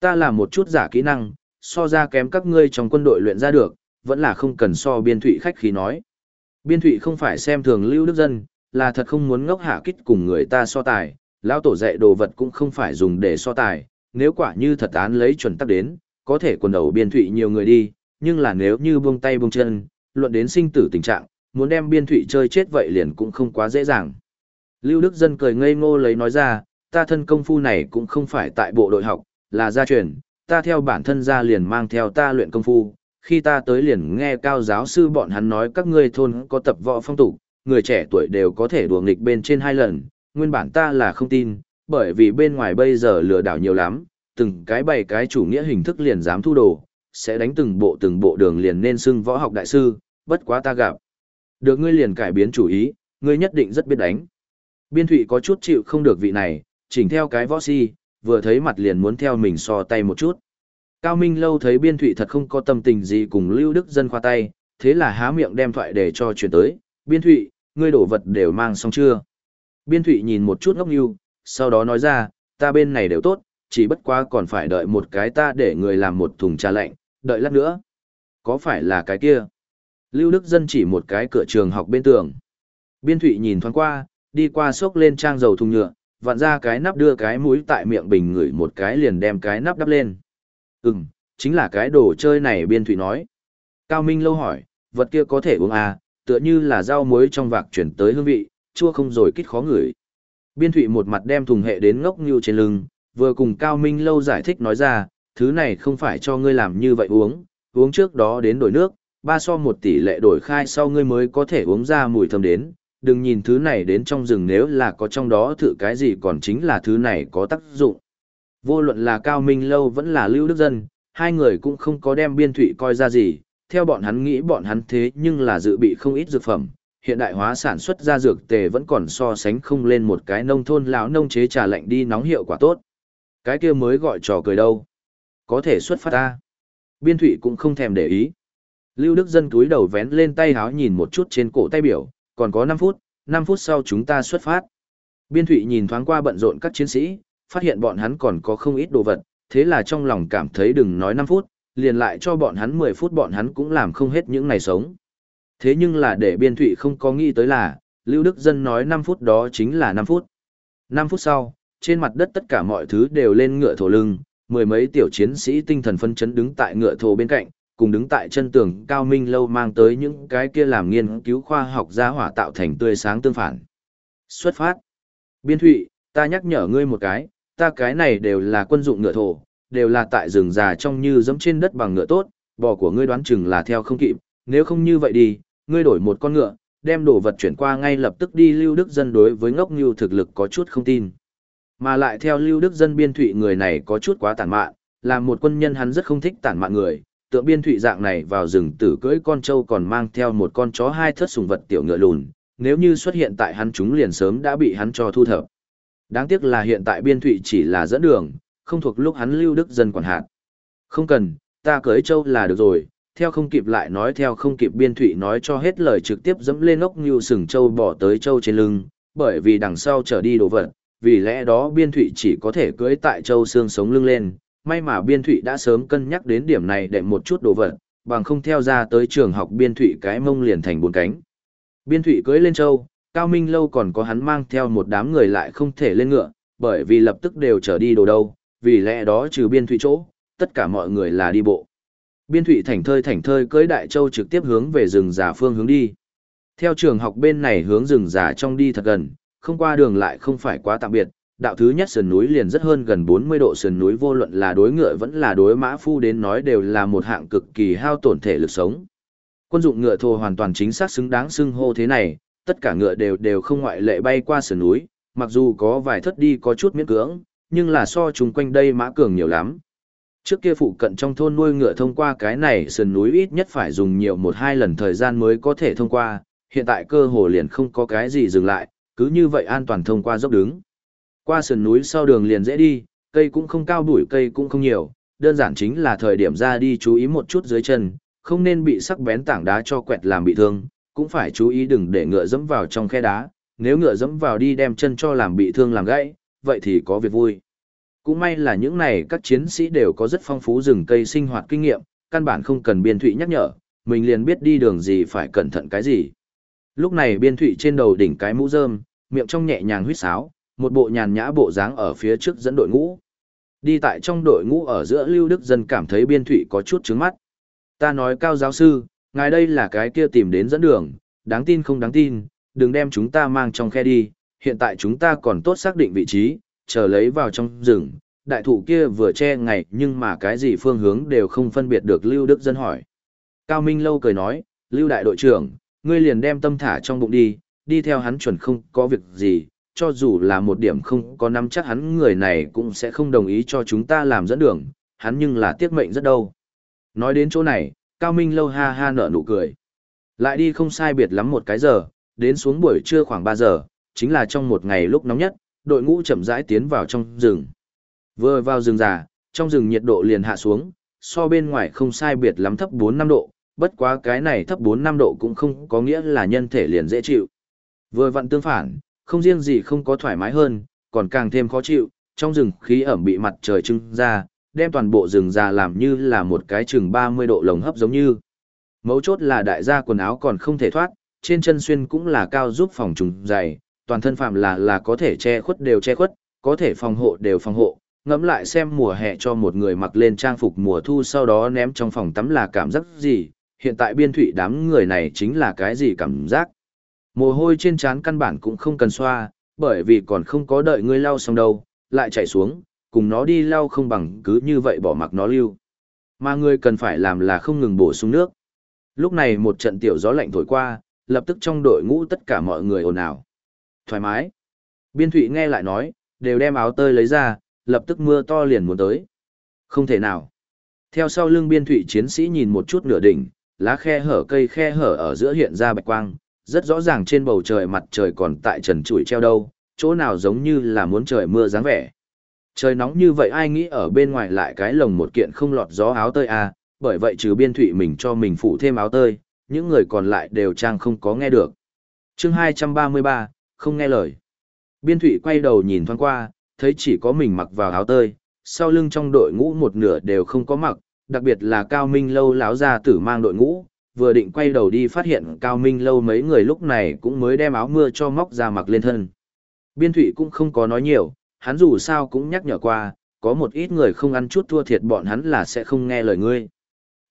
Ta làm một chút giả kỹ năng, so ra kém các ngươi trong quân đội luyện ra được, vẫn là không cần so biên thụy khách khí nói. Biên thụy không phải xem thường lưu đức dân, là thật không muốn ngốc hạ kích cùng người ta so tài, lão tổ dạy đồ vật cũng không phải dùng để so tài, nếu quả như thật án lấy chuẩn tắc đến, có thể quần đầu biên thụy nhiều người đi, nhưng là nếu như buông tay buông chân, luận đến sinh tử tình trạng, muốn đem biên thụy chơi chết vậy liền cũng không quá dễ dàng. Lưu Đức Dân cười ngây ngô lấy nói ra, ta thân công phu này cũng không phải tại bộ đội học, là gia truyền, ta theo bản thân ra liền mang theo ta luyện công phu, khi ta tới liền nghe cao giáo sư bọn hắn nói các ngươi thôn có tập võ phong tục, người trẻ tuổi đều có thể đùa nghịch bên trên hai lần, nguyên bản ta là không tin, bởi vì bên ngoài bây giờ lừa đảo nhiều lắm, từng cái bày cái chủ nghĩa hình thức liền dám thu đồ, sẽ đánh từng bộ từng bộ đường liền nên xưng võ học đại sư, bất quá ta gặp. Được ngươi liền cải biến chủ ý, ngươi nhất định rất biết đánh. Biên thụy có chút chịu không được vị này, chỉnh theo cái võ si, vừa thấy mặt liền muốn theo mình so tay một chút. Cao Minh lâu thấy biên thụy thật không có tâm tình gì cùng Lưu Đức Dân khoa tay, thế là há miệng đem thoại để cho chuyển tới, biên thụy, ngươi đổ vật đều mang xong chưa? Biên thụy nhìn một chút ngốc như, sau đó nói ra, ta bên này đều tốt, chỉ bất quá còn phải đợi một cái ta để người làm một thùng trà lạnh, đợi lát nữa. Có phải là cái kia? Lưu Đức Dân chỉ một cái cửa trường học bên tường. Biên thụy nhìn thoáng qua, đi qua xốc lên trang dầu thùng nhựa, vặn ra cái nắp đưa cái mũi tại miệng bình ngửi một cái liền đem cái nắp đắp lên. Ừm, chính là cái đồ chơi này biên thụy nói. Cao Minh lâu hỏi, vật kia có thể uống à, tựa như là rau muối trong vạc chuyển tới hương vị, chua không rồi kít khó ngửi. Biên thụy một mặt đem thùng hệ đến ngốc như trên lưng, vừa cùng Cao Minh lâu giải thích nói ra, thứ này không phải cho ngươi làm như vậy uống, uống trước đó đến đổi nước, ba so một tỷ lệ đổi khai sau ngươi mới có thể uống ra mùi thơm đến, đừng nhìn thứ này đến trong rừng nếu là có trong đó thử cái gì còn chính là thứ này có tác dụng. Vô luận là Cao Minh Lâu vẫn là Lưu Đức Dân, hai người cũng không có đem biên thụy coi ra gì, theo bọn hắn nghĩ bọn hắn thế nhưng là dự bị không ít dược phẩm. Hiện đại hóa sản xuất ra dược tề vẫn còn so sánh không lên một cái nông thôn lão nông chế trà lạnh đi nóng hiệu quả tốt. Cái kia mới gọi trò cười đâu. Có thể xuất phát ta. Biên thụy cũng không thèm để ý. Lưu Đức Dân túi đầu vén lên tay háo nhìn một chút trên cổ tay biểu, còn có 5 phút, 5 phút sau chúng ta xuất phát. Biên Thụy nhìn thoáng qua bận rộn các chiến sĩ, phát hiện bọn hắn còn có không ít đồ vật, thế là trong lòng cảm thấy đừng nói 5 phút, liền lại cho bọn hắn 10 phút bọn hắn cũng làm không hết những ngày sống. Thế nhưng là để Biên Thụy không có nghĩ tới là, Lưu Đức Dân nói 5 phút đó chính là 5 phút. 5 phút sau, trên mặt đất tất cả mọi thứ đều lên ngựa thổ lưng, mười mấy tiểu chiến sĩ tinh thần phân chấn đứng tại ngựa thổ bên cạnh, cùng đứng tại chân tường cao minh lâu mang tới những cái kia làm nghiên cứu khoa học gia hỏa tạo thành tươi sáng tương phản. Xuất phát. Biên thụy, ta nhắc nhở ngươi một cái, ta cái này đều là quân dụng ngựa thổ, đều là tại rừng già trong như giống trên đất bằng ngựa tốt, bò của ngươi đoán chừng là theo không kịp, nếu không như vậy đi, ngươi đổi một con ngựa, đem đồ vật chuyển qua ngay lập tức đi lưu đức dân đối với ngốc như thực lực có chút không tin. Mà lại theo lưu đức dân biên thụy người này có chút quá tàn mạn, là một quân nhân hắn rất không thích tàn mạn người, tượng biên thụy dạng này vào rừng tử cưỡi con trâu còn mang theo một con chó hai thất sùng vật tiểu ngựa lùn, nếu như xuất hiện tại hắn chúng liền sớm đã bị hắn cho thu thập. Đáng tiếc là hiện tại biên thụy chỉ là dẫn đường, không thuộc lúc hắn lưu đức dân quản hạt. Không cần, ta cưỡi trâu là được rồi, theo không kịp lại nói theo không kịp biên thụy nói cho hết lời trực tiếp dẫm lên ốc như sừng trâu bỏ tới trâu trên lưng, bởi vì đằng sau trở đi đồ vật, vì lẽ đó biên thụy chỉ có thể cưới tại trâu xương sống lưng lên. May mà biên thụy đã sớm cân nhắc đến điểm này để một chút đồ vật, bằng không theo ra tới trường học biên thụy cái mông liền thành bốn cánh. Biên thụy cưới lên trâu, Cao Minh Lâu còn có hắn mang theo một đám người lại không thể lên ngựa, bởi vì lập tức đều trở đi đồ đâu, vì lẽ đó trừ biên thụy chỗ, tất cả mọi người là đi bộ. Biên thụy thảnh thơi thảnh thơi cưới đại châu trực tiếp hướng về rừng giả phương hướng đi. Theo trường học bên này hướng rừng giả trong đi thật gần, không qua đường lại không phải quá tạm biệt, đạo thứ nhất sườn núi liền rất hơn gần 40 độ sườn núi vô luận là đối ngựa vẫn là đối mã phu đến nói đều là một hạng cực kỳ hao tổn thể lực sống. Quân dụng ngựa thô hoàn toàn chính xác xứng đáng xưng hô thế này, tất cả ngựa đều đều không ngoại lệ bay qua sườn núi, mặc dù có vài thất đi có chút miễn cưỡng, nhưng là so chung quanh đây mã cường nhiều lắm. Trước kia phụ cận trong thôn nuôi ngựa thông qua cái này sườn núi ít nhất phải dùng nhiều một hai lần thời gian mới có thể thông qua, hiện tại cơ hồ liền không có cái gì dừng lại, cứ như vậy an toàn thông qua dốc đứng. Qua sườn núi sau đường liền dễ đi, cây cũng không cao bụi cây cũng không nhiều, đơn giản chính là thời điểm ra đi chú ý một chút dưới chân, không nên bị sắc bén tảng đá cho quẹt làm bị thương, cũng phải chú ý đừng để ngựa dẫm vào trong khe đá, nếu ngựa dẫm vào đi đem chân cho làm bị thương làm gãy, vậy thì có việc vui. Cũng may là những này các chiến sĩ đều có rất phong phú rừng cây sinh hoạt kinh nghiệm, căn bản không cần biên thụy nhắc nhở, mình liền biết đi đường gì phải cẩn thận cái gì. Lúc này biên thụy trên đầu đỉnh cái mũ rơm, miệng trong nhẹ nhàng huyết sáo, một bộ nhàn nhã bộ dáng ở phía trước dẫn đội ngũ. Đi tại trong đội ngũ ở giữa Lưu Đức Dân cảm thấy biên thụy có chút trứng mắt. Ta nói cao giáo sư, ngài đây là cái kia tìm đến dẫn đường, đáng tin không đáng tin, đừng đem chúng ta mang trong khe đi, hiện tại chúng ta còn tốt xác định vị trí, chờ lấy vào trong rừng, đại thụ kia vừa che ngày nhưng mà cái gì phương hướng đều không phân biệt được Lưu Đức Dân hỏi. Cao Minh Lâu cười nói, Lưu đại đội trưởng, ngươi liền đem tâm thả trong bụng đi, đi theo hắn chuẩn không có việc gì, cho dù là một điểm không có nắm chắc hắn người này cũng sẽ không đồng ý cho chúng ta làm dẫn đường, hắn nhưng là tiếc mệnh rất đâu. Nói đến chỗ này, Cao Minh Lâu ha ha nở nụ cười. Lại đi không sai biệt lắm một cái giờ, đến xuống buổi trưa khoảng 3 giờ, chính là trong một ngày lúc nóng nhất, đội ngũ chậm rãi tiến vào trong rừng. Vừa vào rừng già, trong rừng nhiệt độ liền hạ xuống, so bên ngoài không sai biệt lắm thấp 4-5 độ, bất quá cái này thấp 4-5 độ cũng không có nghĩa là nhân thể liền dễ chịu. Vừa vặn tương phản, không riêng gì không có thoải mái hơn, còn càng thêm khó chịu, trong rừng khí ẩm bị mặt trời trưng ra, đem toàn bộ rừng già làm như là một cái chừng 30 độ lồng hấp giống như. Mấu chốt là đại gia quần áo còn không thể thoát, trên chân xuyên cũng là cao giúp phòng trùng dày, toàn thân phạm là là có thể che khuất đều che khuất, có thể phòng hộ đều phòng hộ. Ngẫm lại xem mùa hè cho một người mặc lên trang phục mùa thu sau đó ném trong phòng tắm là cảm giác gì, hiện tại biên thủy đám người này chính là cái gì cảm giác. Mồ hôi trên trán căn bản cũng không cần xoa, bởi vì còn không có đợi ngươi lau xong đâu, lại chạy xuống, cùng nó đi lau không bằng cứ như vậy bỏ mặc nó lưu. Mà ngươi cần phải làm là không ngừng bổ sung nước. Lúc này một trận tiểu gió lạnh thổi qua, lập tức trong đội ngũ tất cả mọi người ồn ào. Thoải mái. Biên thụy nghe lại nói, đều đem áo tơi lấy ra, lập tức mưa to liền muốn tới. Không thể nào. Theo sau lưng biên thụy chiến sĩ nhìn một chút nửa đỉnh, lá khe hở cây khe hở ở giữa hiện ra bạch quang, rất rõ ràng trên bầu trời mặt trời còn tại trần trụi treo đâu, chỗ nào giống như là muốn trời mưa dáng vẻ. Trời nóng như vậy ai nghĩ ở bên ngoài lại cái lồng một kiện không lọt gió áo tơi à, bởi vậy trừ biên thụy mình cho mình phụ thêm áo tơi, những người còn lại đều trang không có nghe được. chương 233, không nghe lời. Biên thụy quay đầu nhìn thoáng qua, thấy chỉ có mình mặc vào áo tơi, sau lưng trong đội ngũ một nửa đều không có mặc, đặc biệt là Cao Minh Lâu láo ra tử mang đội ngũ, vừa định quay đầu đi phát hiện Cao Minh Lâu mấy người lúc này cũng mới đem áo mưa cho móc ra mặc lên thân. Biên thụy cũng không có nói nhiều, hắn dù sao cũng nhắc nhở qua, có một ít người không ăn chút thua thiệt bọn hắn là sẽ không nghe lời ngươi.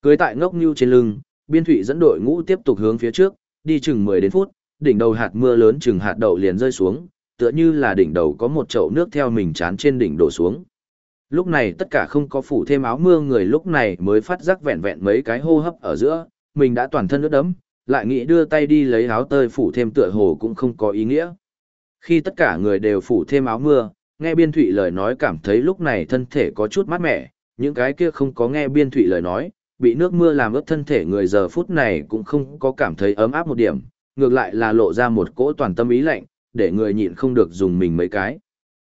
Cưới tại ngốc như trên lưng, biên thụy dẫn đội ngũ tiếp tục hướng phía trước, đi chừng 10 đến phút, đỉnh đầu hạt mưa lớn chừng hạt đậu liền rơi xuống, tựa như là đỉnh đầu có một chậu nước theo mình chán trên đỉnh đổ xuống. Lúc này tất cả không có phủ thêm áo mưa người lúc này mới phát giác vẹn vẹn mấy cái hô hấp ở giữa, mình đã toàn thân ướt đẫm, lại nghĩ đưa tay đi lấy áo tơi phủ thêm tựa hồ cũng không có ý nghĩa. Khi tất cả người đều phủ thêm áo mưa, nghe biên thụy lời nói cảm thấy lúc này thân thể có chút mát mẻ, những cái kia không có nghe biên thụy lời nói, bị nước mưa làm ướt thân thể người giờ phút này cũng không có cảm thấy ấm áp một điểm, ngược lại là lộ ra một cỗ toàn tâm ý lạnh, để người nhịn không được dùng mình mấy cái.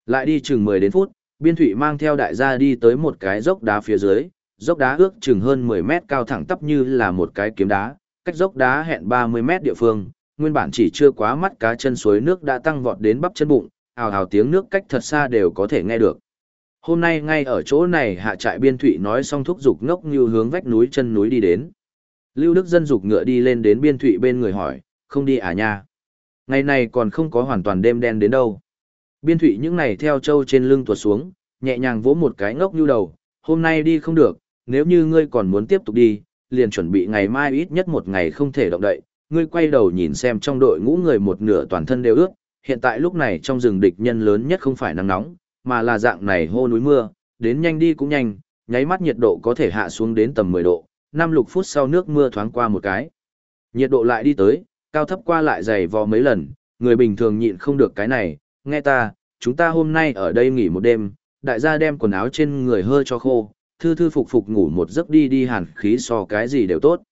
Lại đi chừng 10 đến phút, biên thụy mang theo đại gia đi tới một cái dốc đá phía dưới, dốc đá ước chừng hơn 10 mét cao thẳng tắp như là một cái kiếm đá, cách dốc đá hẹn 30 mét địa phương, nguyên bản chỉ chưa quá mắt cá chân suối nước đã tăng vọt đến bắp chân bụng, ào ào tiếng nước cách thật xa đều có thể nghe được. Hôm nay ngay ở chỗ này hạ trại biên thụy nói xong thúc dục ngốc như hướng vách núi chân núi đi đến. Lưu Đức Dân dục ngựa đi lên đến biên thụy bên người hỏi, không đi à nha. Ngày này còn không có hoàn toàn đêm đen đến đâu. Biên thủy những này theo châu trên lưng tuột xuống, nhẹ nhàng vỗ một cái ngốc như đầu, hôm nay đi không được, nếu như ngươi còn muốn tiếp tục đi, liền chuẩn bị ngày mai ít nhất một ngày không thể động đậy, ngươi quay đầu nhìn xem trong đội ngũ người một nửa toàn thân đều ướt, hiện tại lúc này trong rừng địch nhân lớn nhất không phải nắng nóng, mà là dạng này hô núi mưa, đến nhanh đi cũng nhanh, nháy mắt nhiệt độ có thể hạ xuống đến tầm 10 độ, năm lục phút sau nước mưa thoáng qua một cái. Nhiệt độ lại đi tới, cao thấp qua lại dày vò mấy lần, người bình thường nhịn không được cái này, nghe ta, chúng ta hôm nay ở đây nghỉ một đêm, đại gia đem quần áo trên người hơi cho khô, thư thư phục phục ngủ một giấc đi đi hàn khí so cái gì đều tốt.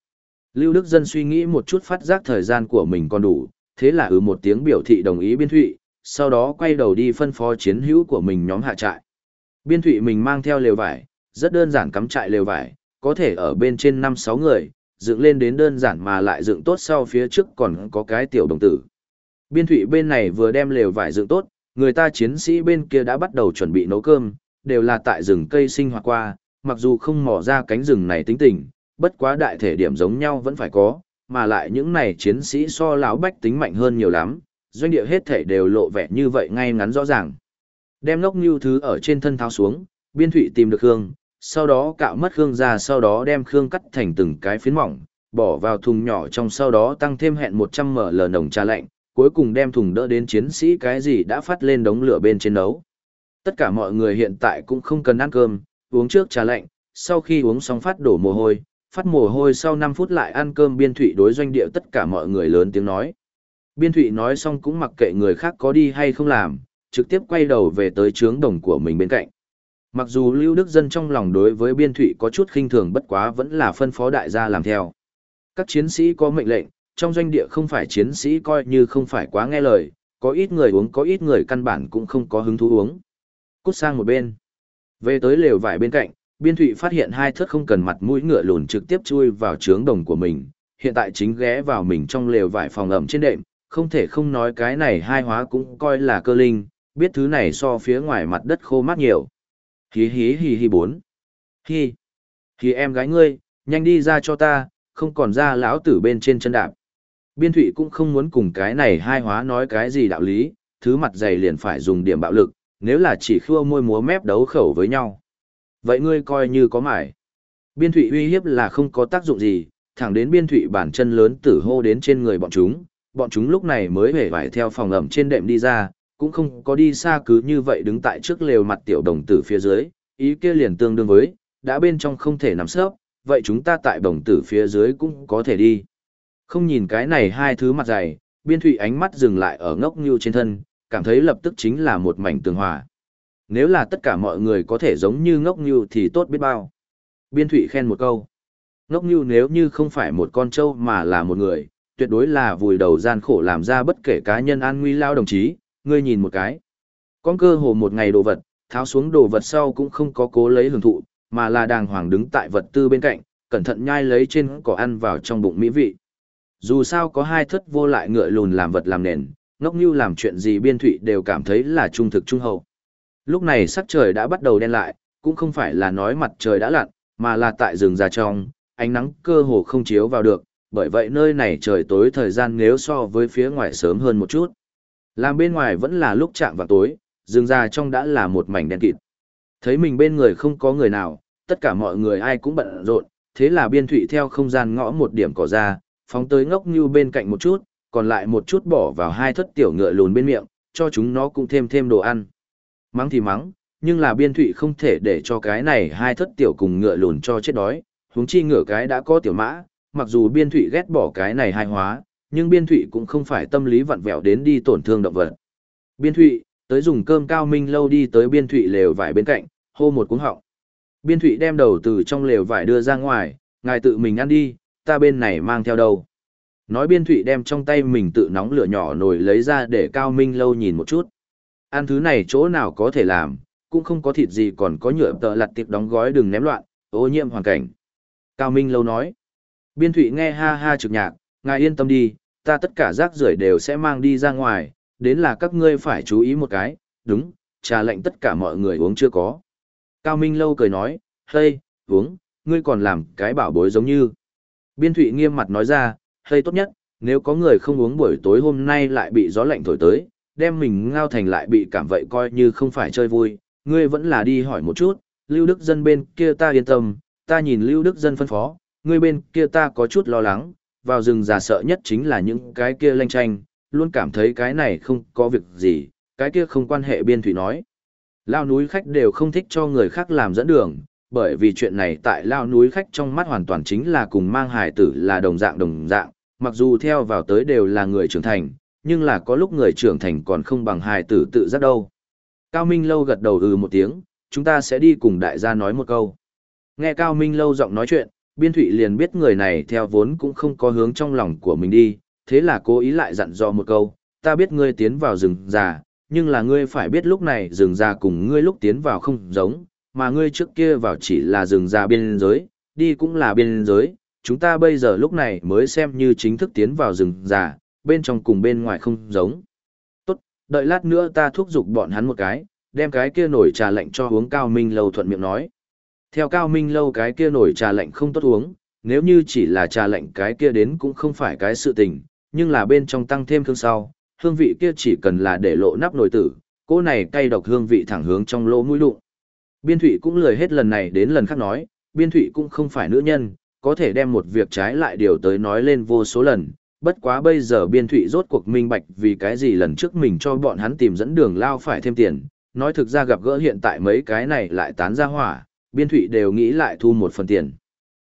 Lưu Đức Dân suy nghĩ một chút phát giác thời gian của mình còn đủ, thế là ừ một tiếng biểu thị đồng ý biên thụy, sau đó quay đầu đi phân phó chiến hữu của mình nhóm hạ trại. Biên thụy mình mang theo lều vải, rất đơn giản cắm trại lều vải, có thể ở bên trên 5-6 người, dựng lên đến đơn giản mà lại dựng tốt sau phía trước còn có cái tiểu đồng tử. Biên thủy bên này vừa đem lều vải dựng tốt, người ta chiến sĩ bên kia đã bắt đầu chuẩn bị nấu cơm, đều là tại rừng cây sinh hoạt qua, mặc dù không mò ra cánh rừng này tính tình, bất quá đại thể điểm giống nhau vẫn phải có, mà lại những này chiến sĩ so láo bách tính mạnh hơn nhiều lắm, doanh địa hết thể đều lộ vẻ như vậy ngay ngắn rõ ràng. Đem lốc như thứ ở trên thân tháo xuống, biên thủy tìm được hương, sau đó cạo mất Khương ra sau đó đem Khương cắt thành từng cái phiến mỏng, bỏ vào thùng nhỏ trong sau đó tăng thêm hẹn 100 ml nồng trà lạnh, cuối cùng đem thùng đỡ đến chiến sĩ cái gì đã phát lên đống lửa bên trên nấu. Tất cả mọi người hiện tại cũng không cần ăn cơm, uống trước trà lạnh, sau khi uống xong phát đổ mồ hôi, phát mồ hôi sau 5 phút lại ăn cơm biên thụy đối doanh địa tất cả mọi người lớn tiếng nói. Biên thụy nói xong cũng mặc kệ người khác có đi hay không làm, trực tiếp quay đầu về tới trướng đồng của mình bên cạnh. Mặc dù Lưu Đức Dân trong lòng đối với biên thụy có chút khinh thường bất quá vẫn là phân phó đại gia làm theo. Các chiến sĩ có mệnh lệnh, trong doanh địa không phải chiến sĩ coi như không phải quá nghe lời, có ít người uống có ít người căn bản cũng không có hứng thú uống. Cút sang một bên. Về tới lều vải bên cạnh, biên thụy phát hiện hai thước không cần mặt mũi ngựa lùn trực tiếp chui vào trướng đồng của mình, hiện tại chính ghé vào mình trong lều vải phòng ẩm trên đệm, không thể không nói cái này hai hóa cũng coi là cơ linh, biết thứ này so phía ngoài mặt đất khô mát nhiều. Hí hí hí hí bốn. Hí. Hí em gái ngươi, nhanh đi ra cho ta, không còn ra lão tử bên trên chân đạp. Biên thụy cũng không muốn cùng cái này hai hóa nói cái gì đạo lý, thứ mặt dày liền phải dùng điểm bạo lực, nếu là chỉ khua môi múa mép đấu khẩu với nhau. Vậy ngươi coi như có mải. Biên thụy uy hiếp là không có tác dụng gì, thẳng đến biên thụy bản chân lớn tử hô đến trên người bọn chúng, bọn chúng lúc này mới hề vải theo phòng ẩm trên đệm đi ra, cũng không có đi xa cứ như vậy đứng tại trước lều mặt tiểu đồng tử phía dưới, ý kia liền tương đương với, đã bên trong không thể nằm sớp, vậy chúng ta tại đồng tử phía dưới cũng có thể đi. Không nhìn cái này hai thứ mặt dày, biên thụy ánh mắt dừng lại ở ngốc như trên thân, cảm thấy lập tức chính là một mảnh tường hòa. Nếu là tất cả mọi người có thể giống như ngốc như thì tốt biết bao. Biên thụy khen một câu. Ngốc như nếu như không phải một con trâu mà là một người, tuyệt đối là vùi đầu gian khổ làm ra bất kể cá nhân an nguy lao đồng chí, ngươi nhìn một cái. Con cơ hồ một ngày đồ vật, tháo xuống đồ vật sau cũng không có cố lấy hưởng thụ, mà là đàng hoàng đứng tại vật tư bên cạnh, cẩn thận nhai lấy trên cỏ ăn vào trong bụng mỹ vị. Dù sao có hai thất vô lại ngựa lùn làm vật làm nền, ngốc như làm chuyện gì biên thụy đều cảm thấy là trung thực trung hậu. Lúc này sắc trời đã bắt đầu đen lại, cũng không phải là nói mặt trời đã lặn, mà là tại rừng già trong, ánh nắng cơ hồ không chiếu vào được, bởi vậy nơi này trời tối thời gian nếu so với phía ngoài sớm hơn một chút. Làm bên ngoài vẫn là lúc chạm vào tối, rừng già trong đã là một mảnh đen kịt. Thấy mình bên người không có người nào, tất cả mọi người ai cũng bận rộn, thế là biên thụy theo không gian ngõ một điểm cỏ ra, phóng tới ngốc như bên cạnh một chút, còn lại một chút bỏ vào hai thất tiểu ngựa lùn bên miệng, cho chúng nó cũng thêm thêm đồ ăn. Mắng thì mắng, nhưng là biên thụy không thể để cho cái này hai thất tiểu cùng ngựa lùn cho chết đói, huống chi ngựa cái đã có tiểu mã, mặc dù biên thụy ghét bỏ cái này hai hóa, nhưng biên thụy cũng không phải tâm lý vặn vẹo đến đi tổn thương động vật. Biên thụy, Tới dùng cơm cao minh lâu đi tới biên thụy lều vải bên cạnh, hô một cuống họng. Biên thụy đem đầu từ trong lều vải đưa ra ngoài, ngài tự mình ăn đi, ta bên này mang theo đầu. Nói biên thụy đem trong tay mình tự nóng lửa nhỏ nổi lấy ra để cao minh lâu nhìn một chút. Ăn thứ này chỗ nào có thể làm, cũng không có thịt gì còn có nhựa tợ lặt tiệp đóng gói đừng ném loạn, ô nhiễm hoàn cảnh. Cao Minh lâu nói. Biên thụy nghe ha ha trực nhạc, ngài yên tâm đi, ta tất cả rác rưởi đều sẽ mang đi ra ngoài, đến là các ngươi phải chú ý một cái, đúng, trà lệnh tất cả mọi người uống chưa có. Cao Minh lâu cười nói, hây, uống, ngươi còn làm cái bảo bối giống như. Biên thụy nghiêm mặt nói ra, hây tốt nhất, nếu có người không uống buổi tối hôm nay lại bị gió lạnh thổi tới, đem mình ngao thành lại bị cảm vậy coi như không phải chơi vui, ngươi vẫn là đi hỏi một chút, Lưu Đức Dân bên kia ta yên tâm, ta nhìn Lưu Đức Dân phân phó, ngươi bên kia ta có chút lo lắng, vào rừng già sợ nhất chính là những cái kia lanh tranh, luôn cảm thấy cái này không có việc gì, cái kia không quan hệ biên thủy nói. Lao núi khách đều không thích cho người khác làm dẫn đường, bởi vì chuyện này tại lao núi khách trong mắt hoàn toàn chính là cùng mang hài tử là đồng dạng đồng dạng, mặc dù theo vào tới đều là người trưởng thành, nhưng là có lúc người trưởng thành còn không bằng hài tử tự giác đâu. Cao Minh Lâu gật đầu ừ một tiếng, chúng ta sẽ đi cùng đại gia nói một câu. Nghe Cao Minh Lâu giọng nói chuyện, Biên Thụy liền biết người này theo vốn cũng không có hướng trong lòng của mình đi, thế là cố ý lại dặn dò một câu, ta biết ngươi tiến vào rừng già, nhưng là ngươi phải biết lúc này rừng già cùng ngươi lúc tiến vào không giống, mà ngươi trước kia vào chỉ là rừng già biên giới, đi cũng là biên giới, chúng ta bây giờ lúc này mới xem như chính thức tiến vào rừng già, bên trong cùng bên ngoài không giống. Tốt, đợi lát nữa ta thúc giục bọn hắn một cái, đem cái kia nổi trà lạnh cho uống Cao Minh Lâu thuận miệng nói. Theo Cao Minh Lâu cái kia nổi trà lạnh không tốt uống, nếu như chỉ là trà lạnh cái kia đến cũng không phải cái sự tình, nhưng là bên trong tăng thêm thương sau, hương vị kia chỉ cần là để lộ nắp nồi tử, cô này cay độc hương vị thẳng hướng trong lỗ mũi đụng. Biên Thụy cũng lười hết lần này đến lần khác nói, Biên Thụy cũng không phải nữ nhân, có thể đem một việc trái lại điều tới nói lên vô số lần, bất quá bây giờ Biên Thụy rốt cuộc minh bạch vì cái gì lần trước mình cho bọn hắn tìm dẫn đường lao phải thêm tiền, nói thực ra gặp gỡ hiện tại mấy cái này lại tán ra hỏa, Biên Thụy đều nghĩ lại thu một phần tiền.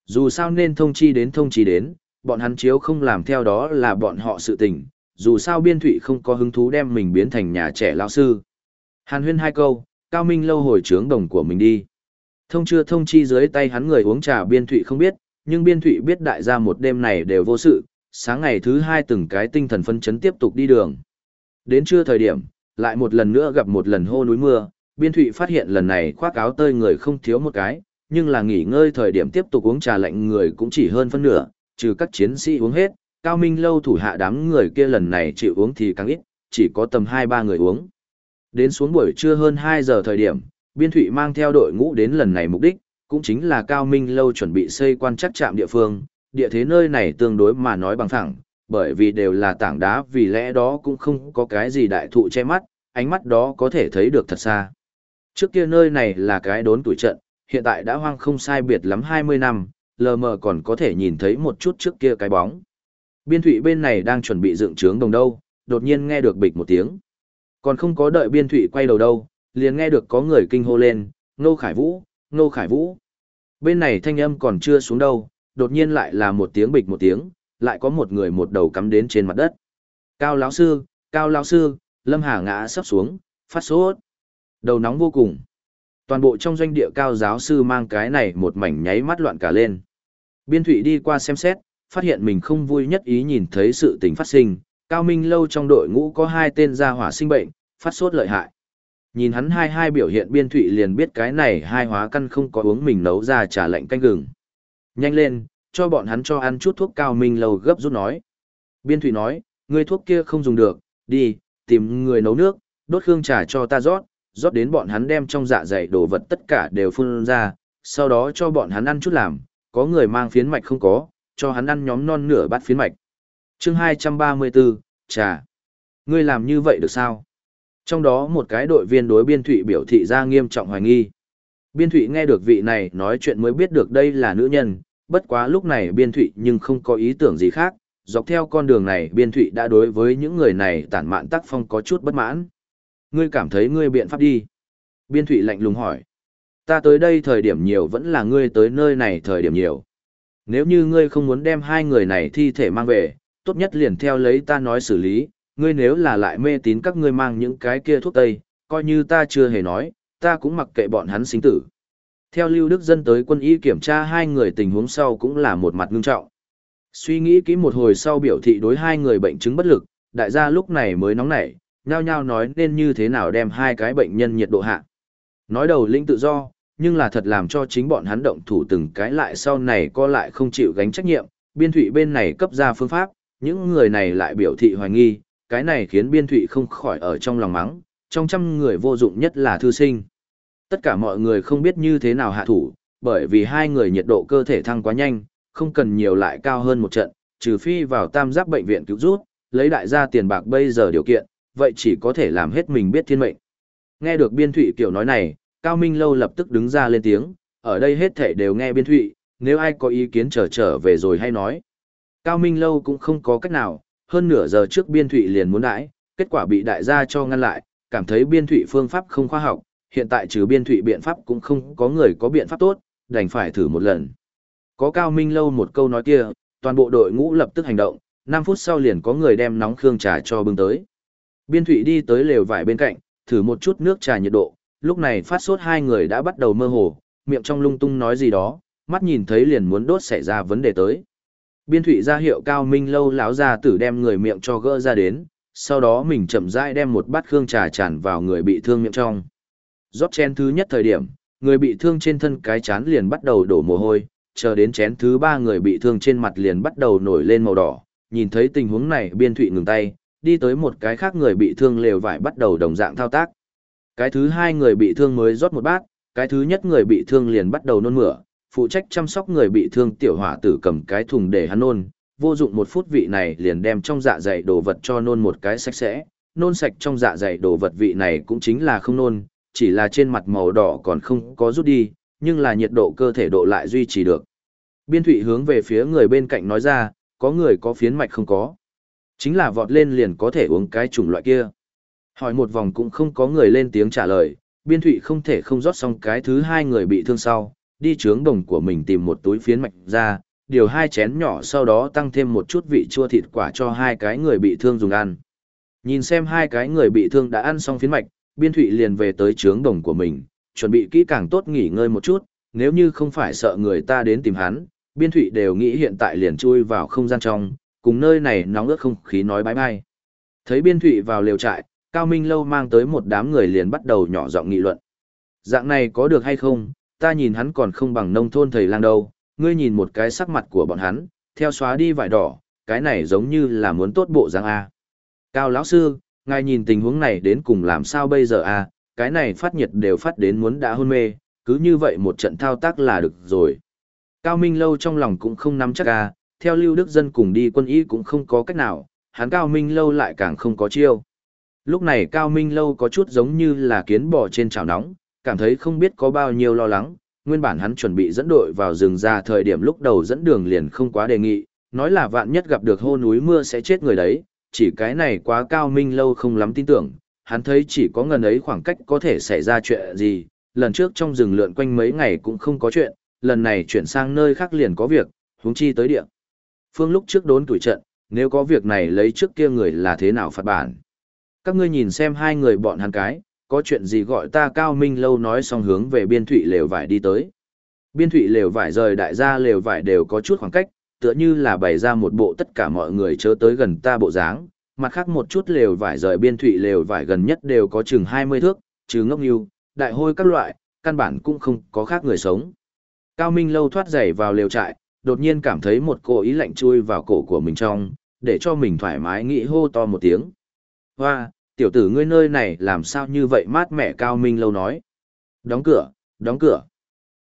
Dù sao nên thông chi đến thông chi đến, bọn hắn chiếu không làm theo đó là bọn họ sự tình, dù sao biên thụy không có hứng thú đem mình biến thành nhà trẻ lao sư. Hàn huyên hai câu, Cao Minh lâu hồi trướng đồng của mình đi. Thông chưa thông chi dưới tay hắn người uống trà biên thụy không biết, nhưng biên thụy biết đại gia một đêm này đều vô sự, sáng ngày thứ hai từng cái tinh thần phân chấn tiếp tục đi đường. Đến trưa thời điểm, lại một lần nữa gặp một lần hô núi mưa, biên thụy phát hiện lần này khoác áo tơi người không thiếu một cái, nhưng là nghỉ ngơi thời điểm tiếp tục uống trà lạnh người cũng chỉ hơn phân nửa, trừ các chiến sĩ uống hết, cao minh lâu thủ hạ đám người kia lần này chịu uống thì càng ít, chỉ có tầm 2-3 người uống. Đến xuống buổi trưa hơn 2 giờ thời điểm, biên thụy mang theo đội ngũ đến lần này mục đích, cũng chính là cao minh lâu chuẩn bị xây quan chắc trạm địa phương, địa thế nơi này tương đối mà nói bằng thẳng, bởi vì đều là tảng đá vì lẽ đó cũng không có cái gì đại thụ che mắt, ánh mắt đó có thể thấy được thật xa. Trước kia nơi này là cái đốn tuổi trận, hiện tại đã hoang không sai biệt lắm 20 năm, lờ mờ còn có thể nhìn thấy một chút trước kia cái bóng. Biên thủy bên này đang chuẩn bị dựng trướng đồng đâu, đột nhiên nghe được bịch một tiếng. Còn không có đợi biên thủy quay đầu đâu, liền nghe được có người kinh hô lên, Nô Khải Vũ, Nô Khải Vũ. Bên này thanh âm còn chưa xuống đâu, đột nhiên lại là một tiếng bịch một tiếng, lại có một người một đầu cắm đến trên mặt đất. Cao lão sư, Cao lão sư, Lâm Hà ngã sắp xuống, phát sốt. Đầu nóng vô cùng. Toàn bộ trong doanh địa cao giáo sư mang cái này một mảnh nháy mắt loạn cả lên. Biên Thụy đi qua xem xét, phát hiện mình không vui nhất ý nhìn thấy sự tình phát sinh, Cao Minh lâu trong đội ngũ có hai tên gia hỏa sinh bệnh, phát sốt lợi hại. Nhìn hắn hai hai biểu hiện Biên Thụy liền biết cái này hai hóa căn không có uống mình nấu ra trả lệnh canh gừng. Nhanh lên, cho bọn hắn cho ăn chút thuốc Cao Minh lâu gấp rút nói. Biên Thụy nói, người thuốc kia không dùng được, đi, tìm người nấu nước, đốt hương trà cho ta rót, rót đến bọn hắn đem trong dạ dày đồ vật tất cả đều phun ra, sau đó cho bọn hắn ăn chút làm, có người mang phiến mạch không có, cho hắn ăn nhóm non nửa bát phiến mạch. chương 234, trà. Ngươi làm như vậy được sao? Trong đó một cái đội viên đối biên thụy biểu thị ra nghiêm trọng hoài nghi. Biên thụy nghe được vị này nói chuyện mới biết được đây là nữ nhân, bất quá lúc này biên thụy nhưng không có ý tưởng gì khác, dọc theo con đường này biên thụy đã đối với những người này tản mạn tác phong có chút bất mãn. Ngươi cảm thấy ngươi biện pháp đi. Biên thủy lạnh lùng hỏi. Ta tới đây thời điểm nhiều vẫn là ngươi tới nơi này thời điểm nhiều. Nếu như ngươi không muốn đem hai người này thi thể mang về, tốt nhất liền theo lấy ta nói xử lý, ngươi nếu là lại mê tín các ngươi mang những cái kia thuốc tây, coi như ta chưa hề nói, ta cũng mặc kệ bọn hắn sinh tử. Theo Lưu Đức Dân tới quân y kiểm tra hai người tình huống sau cũng là một mặt ngưng trọng. Suy nghĩ kỹ một hồi sau biểu thị đối hai người bệnh chứng bất lực, đại gia lúc này mới nóng nảy, nhao nhao nói nên như thế nào đem hai cái bệnh nhân nhiệt độ hạ. Nói đầu linh tự do, nhưng là thật làm cho chính bọn hắn động thủ từng cái lại sau này co lại không chịu gánh trách nhiệm, biên thụy bên này cấp ra phương pháp, những người này lại biểu thị hoài nghi, cái này khiến biên thụy không khỏi ở trong lòng mắng, trong trăm người vô dụng nhất là thư sinh. Tất cả mọi người không biết như thế nào hạ thủ, bởi vì hai người nhiệt độ cơ thể thăng quá nhanh, không cần nhiều lại cao hơn một trận, trừ phi vào tam giác bệnh viện cứu rút, lấy đại gia tiền bạc bây giờ điều kiện, vậy chỉ có thể làm hết mình biết thiên mệnh. Nghe được biên thụy kiểu nói này, Cao Minh Lâu lập tức đứng ra lên tiếng, ở đây hết thể đều nghe biên thụy, nếu ai có ý kiến trở trở về rồi hay nói. Cao Minh Lâu cũng không có cách nào, hơn nửa giờ trước biên thụy liền muốn đãi, kết quả bị đại gia cho ngăn lại, cảm thấy biên thụy phương pháp không khoa học, hiện tại trừ biên thụy biện pháp cũng không có người có biện pháp tốt, đành phải thử một lần. Có Cao Minh Lâu một câu nói kia, toàn bộ đội ngũ lập tức hành động, 5 phút sau liền có người đem nóng khương trà cho bưng tới. Biên thụy đi tới lều vải bên cạnh, thử một chút nước trà nhiệt độ, lúc này phát sốt hai người đã bắt đầu mơ hồ, miệng trong lung tung nói gì đó, mắt nhìn thấy liền muốn đốt xảy ra vấn đề tới. Biên thụy ra hiệu cao minh lâu lão ra tử đem người miệng cho gỡ ra đến, sau đó mình chậm rãi đem một bát khương trà tràn vào người bị thương miệng trong. Rót chén thứ nhất thời điểm, người bị thương trên thân cái chán liền bắt đầu đổ mồ hôi, chờ đến chén thứ ba người bị thương trên mặt liền bắt đầu nổi lên màu đỏ. Nhìn thấy tình huống này biên thụy ngừng tay, đi tới một cái khác người bị thương lều vải bắt đầu đồng dạng thao tác. Cái thứ hai người bị thương mới rót một bát, cái thứ nhất người bị thương liền bắt đầu nôn mửa, phụ trách chăm sóc người bị thương tiểu hỏa tử cầm cái thùng để hắn nôn, vô dụng một phút vị này liền đem trong dạ dày đồ vật cho nôn một cái sạch sẽ, nôn sạch trong dạ dày đồ vật vị này cũng chính là không nôn, chỉ là trên mặt màu đỏ còn không có rút đi, nhưng là nhiệt độ cơ thể độ lại duy trì được. Biên thủy hướng về phía người bên cạnh nói ra, có người có phiến mạch không có. Chính là vọt lên liền có thể uống cái chủng loại kia. Hỏi một vòng cũng không có người lên tiếng trả lời, biên thụy không thể không rót xong cái thứ hai người bị thương sau, đi trướng đồng của mình tìm một túi phiến mạch ra, điều hai chén nhỏ sau đó tăng thêm một chút vị chua thịt quả cho hai cái người bị thương dùng ăn. Nhìn xem hai cái người bị thương đã ăn xong phiến mạch, biên thụy liền về tới trướng đồng của mình, chuẩn bị kỹ càng tốt nghỉ ngơi một chút, nếu như không phải sợ người ta đến tìm hắn, biên thụy đều nghĩ hiện tại liền chui vào không gian trong, cùng nơi này nóng ướt không khí nói bái bai. Thấy biên thụy vào liều trại, Cao Minh Lâu mang tới một đám người liền bắt đầu nhỏ giọng nghị luận. Dạng này có được hay không, ta nhìn hắn còn không bằng nông thôn thầy lang đâu, ngươi nhìn một cái sắc mặt của bọn hắn, theo xóa đi vải đỏ, cái này giống như là muốn tốt bộ giang A. Cao lão sư, ngài nhìn tình huống này đến cùng làm sao bây giờ A, cái này phát nhiệt đều phát đến muốn đã hôn mê, cứ như vậy một trận thao tác là được rồi. Cao Minh Lâu trong lòng cũng không nắm chắc A, theo Lưu Đức Dân cùng đi quân y cũng không có cách nào, hắn Cao Minh Lâu lại càng không có chiêu. Lúc này Cao Minh Lâu có chút giống như là kiến bò trên chảo nóng, cảm thấy không biết có bao nhiêu lo lắng, nguyên bản hắn chuẩn bị dẫn đội vào rừng ra thời điểm lúc đầu dẫn đường liền không quá đề nghị, nói là vạn nhất gặp được hô núi mưa sẽ chết người đấy, chỉ cái này quá Cao Minh Lâu không lắm tin tưởng, hắn thấy chỉ có ngần ấy khoảng cách có thể xảy ra chuyện gì, lần trước trong rừng lượn quanh mấy ngày cũng không có chuyện, lần này chuyển sang nơi khác liền có việc, huống chi tới địa. Phương lúc trước đốn tuổi trận, nếu có việc này lấy trước kia người là thế nào phạt bản. Các ngươi nhìn xem hai người bọn hắn cái, có chuyện gì gọi ta cao minh lâu nói xong hướng về biên thụy lều vải đi tới. Biên thụy lều vải rời đại gia lều vải đều có chút khoảng cách, tựa như là bày ra một bộ tất cả mọi người chớ tới gần ta bộ dáng, mặt khác một chút lều vải rời biên thụy lều vải gần nhất đều có chừng 20 thước, trừ ngốc nhiêu, đại hôi các loại, căn bản cũng không có khác người sống. Cao Minh lâu thoát giày vào lều trại, đột nhiên cảm thấy một cô ý lạnh chui vào cổ của mình trong, để cho mình thoải mái nghĩ hô to một tiếng. Hoa, tiểu tử ngươi nơi này làm sao như vậy mát mẻ Cao Minh lâu nói. Đóng cửa, đóng cửa.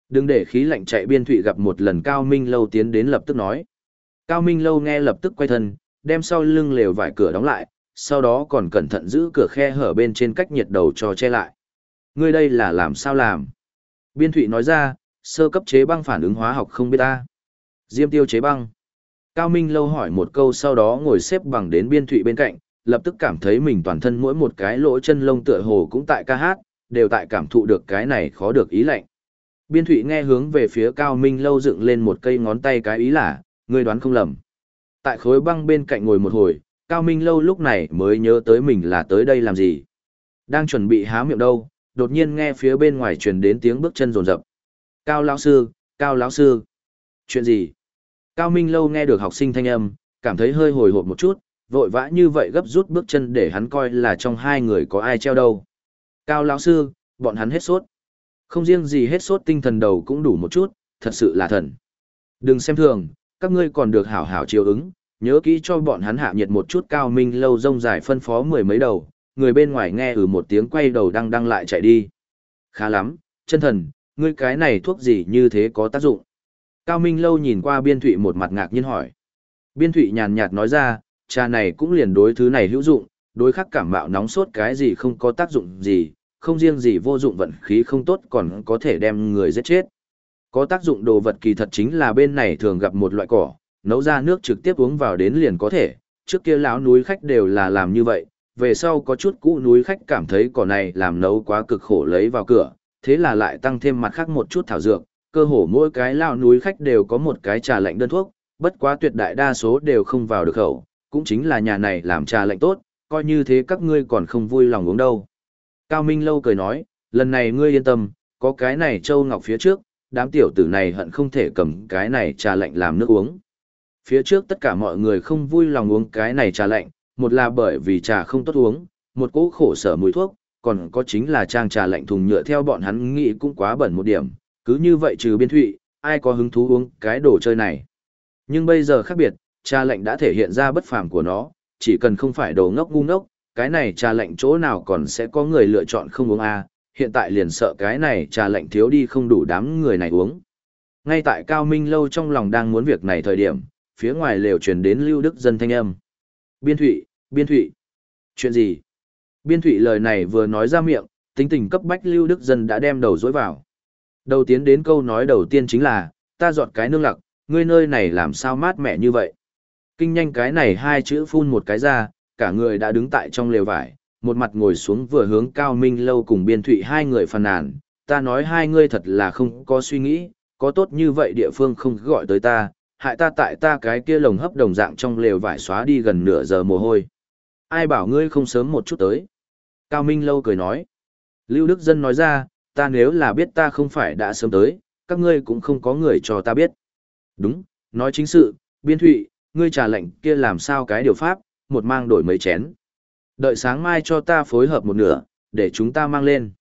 Đừng để khí lạnh chạy biên thụy gặp một lần Cao Minh lâu tiến đến lập tức nói. Cao Minh lâu nghe lập tức quay thân, đem sau lưng lều vải cửa đóng lại, sau đó còn cẩn thận giữ cửa khe hở bên trên cách nhiệt đầu cho che lại. Ngươi đây là làm sao làm? Biên thụy nói ra, sơ cấp chế băng phản ứng hóa học không biết ta. Diêm tiêu chế băng. Cao Minh lâu hỏi một câu sau đó ngồi xếp bằng đến biên thụy bên cạnh, lập tức cảm thấy mình toàn thân mỗi một cái lỗ chân lông tựa hồ cũng tại ca hát, đều tại cảm thụ được cái này khó được ý lạnh. Biên thụy nghe hướng về phía Cao Minh lâu dựng lên một cây ngón tay cái ý là, người đoán không lầm. Tại khối băng bên cạnh ngồi một hồi, Cao Minh lâu lúc này mới nhớ tới mình là tới đây làm gì. Đang chuẩn bị há miệng đâu, đột nhiên nghe phía bên ngoài truyền đến tiếng bước chân rồn rập. Cao lão sư, Cao lão sư. Chuyện gì? Cao Minh lâu nghe được học sinh thanh âm, cảm thấy hơi hồi hộp một chút, vội vã như vậy gấp rút bước chân để hắn coi là trong hai người có ai treo đâu. Cao lão sư, bọn hắn hết sốt. Không riêng gì hết sốt tinh thần đầu cũng đủ một chút, thật sự là thần. Đừng xem thường, các ngươi còn được hảo hảo chiều ứng, nhớ kỹ cho bọn hắn hạ nhiệt một chút cao minh lâu rông dài phân phó mười mấy đầu, người bên ngoài nghe ừ một tiếng quay đầu đang đang lại chạy đi. Khá lắm, chân thần, ngươi cái này thuốc gì như thế có tác dụng? Cao Minh lâu nhìn qua biên thụy một mặt ngạc nhiên hỏi. Biên thụy nhàn nhạt nói ra, trà này cũng liền đối thứ này hữu dụng, đối khắc cảm mạo nóng sốt cái gì không có tác dụng gì, không riêng gì vô dụng vận khí không tốt còn có thể đem người giết chết. Có tác dụng đồ vật kỳ thật chính là bên này thường gặp một loại cỏ, nấu ra nước trực tiếp uống vào đến liền có thể, trước kia lão núi khách đều là làm như vậy, về sau có chút cũ núi khách cảm thấy cỏ này làm nấu quá cực khổ lấy vào cửa, thế là lại tăng thêm mặt khác một chút thảo dược, cơ hồ mỗi cái lão núi khách đều có một cái trà lạnh đơn thuốc, bất quá tuyệt đại đa số đều không vào được khẩu, cũng chính là nhà này làm trà lạnh tốt, coi như thế các ngươi còn không vui lòng uống đâu. Cao Minh Lâu cười nói, lần này ngươi yên tâm, có cái này châu ngọc phía trước, đám tiểu tử này hận không thể cầm cái này trà lạnh làm nước uống. Phía trước tất cả mọi người không vui lòng uống cái này trà lạnh, một là bởi vì trà không tốt uống, một cỗ khổ sở mùi thuốc, còn có chính là trang trà lạnh thùng nhựa theo bọn hắn nghĩ cũng quá bẩn một điểm, cứ như vậy trừ biên thụy, ai có hứng thú uống cái đồ chơi này. Nhưng bây giờ khác biệt, trà lệnh đã thể hiện ra bất phàm của nó, chỉ cần không phải đồ ngốc ngu ngốc, cái này trà lệnh chỗ nào còn sẽ có người lựa chọn không uống a hiện tại liền sợ cái này trà lệnh thiếu đi không đủ đám người này uống. Ngay tại Cao Minh Lâu trong lòng đang muốn việc này thời điểm, phía ngoài lều truyền đến Lưu Đức Dân thanh âm. Biên Thụy, Biên Thụy. Chuyện gì? Biên Thụy lời này vừa nói ra miệng, tính tình cấp bách Lưu Đức Dân đã đem đầu dối vào. Đầu tiến đến câu nói đầu tiên chính là, ta dọn cái nương lặc, ngươi nơi này làm sao mát mẻ như vậy. Kinh nhanh cái này hai chữ phun một cái ra, cả người đã đứng tại trong lều vải, một mặt ngồi xuống vừa hướng Cao Minh Lâu cùng Biên Thụy hai người phàn nàn, ta nói hai ngươi thật là không có suy nghĩ, có tốt như vậy địa phương không gọi tới ta, hại ta tại ta cái kia lồng hấp đồng dạng trong lều vải xóa đi gần nửa giờ mồ hôi. Ai bảo ngươi không sớm một chút tới? Cao Minh Lâu cười nói. Lưu Đức Dân nói ra, ta nếu là biết ta không phải đã sớm tới, các ngươi cũng không có người cho ta biết. Đúng, nói chính sự, Biên Thụy, ngươi trả lệnh kia làm sao cái điều pháp, một mang đổi mấy chén. Đợi sáng mai cho ta phối hợp một nửa, để chúng ta mang lên.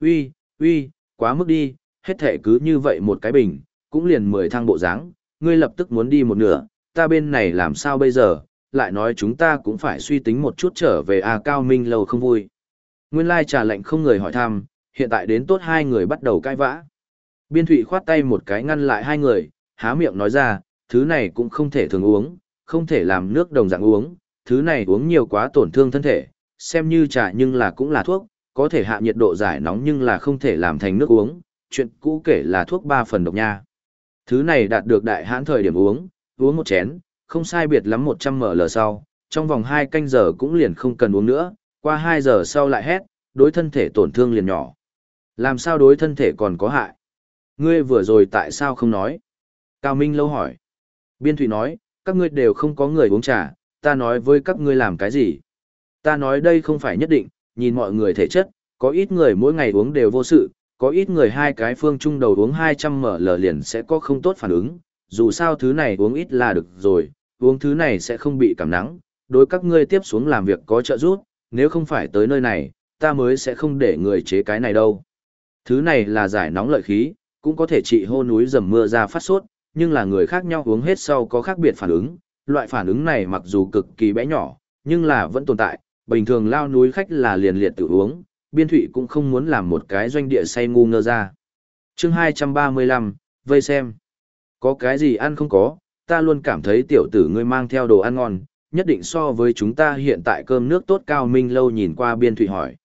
Uy, uy, quá mức đi, hết thể cứ như vậy một cái bình, cũng liền mười thang bộ dáng, ngươi lập tức muốn đi một nửa, ta bên này làm sao bây giờ, lại nói chúng ta cũng phải suy tính một chút trở về A Cao Minh lâu không vui. Nguyên lai trà lệnh không người hỏi thăm, hiện tại đến tốt hai người bắt đầu cãi vã. Biên Thụy khoát tay một cái ngăn lại hai người, há miệng nói ra, thứ này cũng không thể thường uống, không thể làm nước đồng dạng uống, thứ này uống nhiều quá tổn thương thân thể, xem như trà nhưng là cũng là thuốc, có thể hạ nhiệt độ giải nóng nhưng là không thể làm thành nước uống, chuyện cũ kể là thuốc ba phần độc nha. Thứ này đạt được đại hãn thời điểm uống, uống một chén, không sai biệt lắm 100ml sau, trong vòng 2 canh giờ cũng liền không cần uống nữa, qua 2 giờ sau lại hét, đối thân thể tổn thương liền nhỏ. Làm sao đối thân thể còn có hại? Ngươi vừa rồi tại sao không nói? Cao Minh lâu hỏi. Biên Thụy nói, các ngươi đều không có người uống trà, ta nói với các ngươi làm cái gì? Ta nói đây không phải nhất định, nhìn mọi người thể chất, có ít người mỗi ngày uống đều vô sự, có ít người hai cái phương trung đầu uống 200ml liền sẽ có không tốt phản ứng, dù sao thứ này uống ít là được rồi, uống thứ này sẽ không bị cảm nắng, đối các ngươi tiếp xuống làm việc có trợ giúp, nếu không phải tới nơi này, ta mới sẽ không để người chế cái này đâu. Thứ này là giải nóng lợi khí, cũng có thể trị hô núi dầm mưa ra phát sốt, nhưng là người khác nhau uống hết sau có khác biệt phản ứng, loại phản ứng này mặc dù cực kỳ bé nhỏ, nhưng là vẫn tồn tại, bình thường lao núi khách là liền liệt tự uống, biên thụy cũng không muốn làm một cái doanh địa say ngu ngơ ra. chương 235, vây xem. Có cái gì ăn không có, ta luôn cảm thấy tiểu tử ngươi mang theo đồ ăn ngon, nhất định so với chúng ta hiện tại cơm nước tốt Cao Minh Lâu nhìn qua biên thụy hỏi.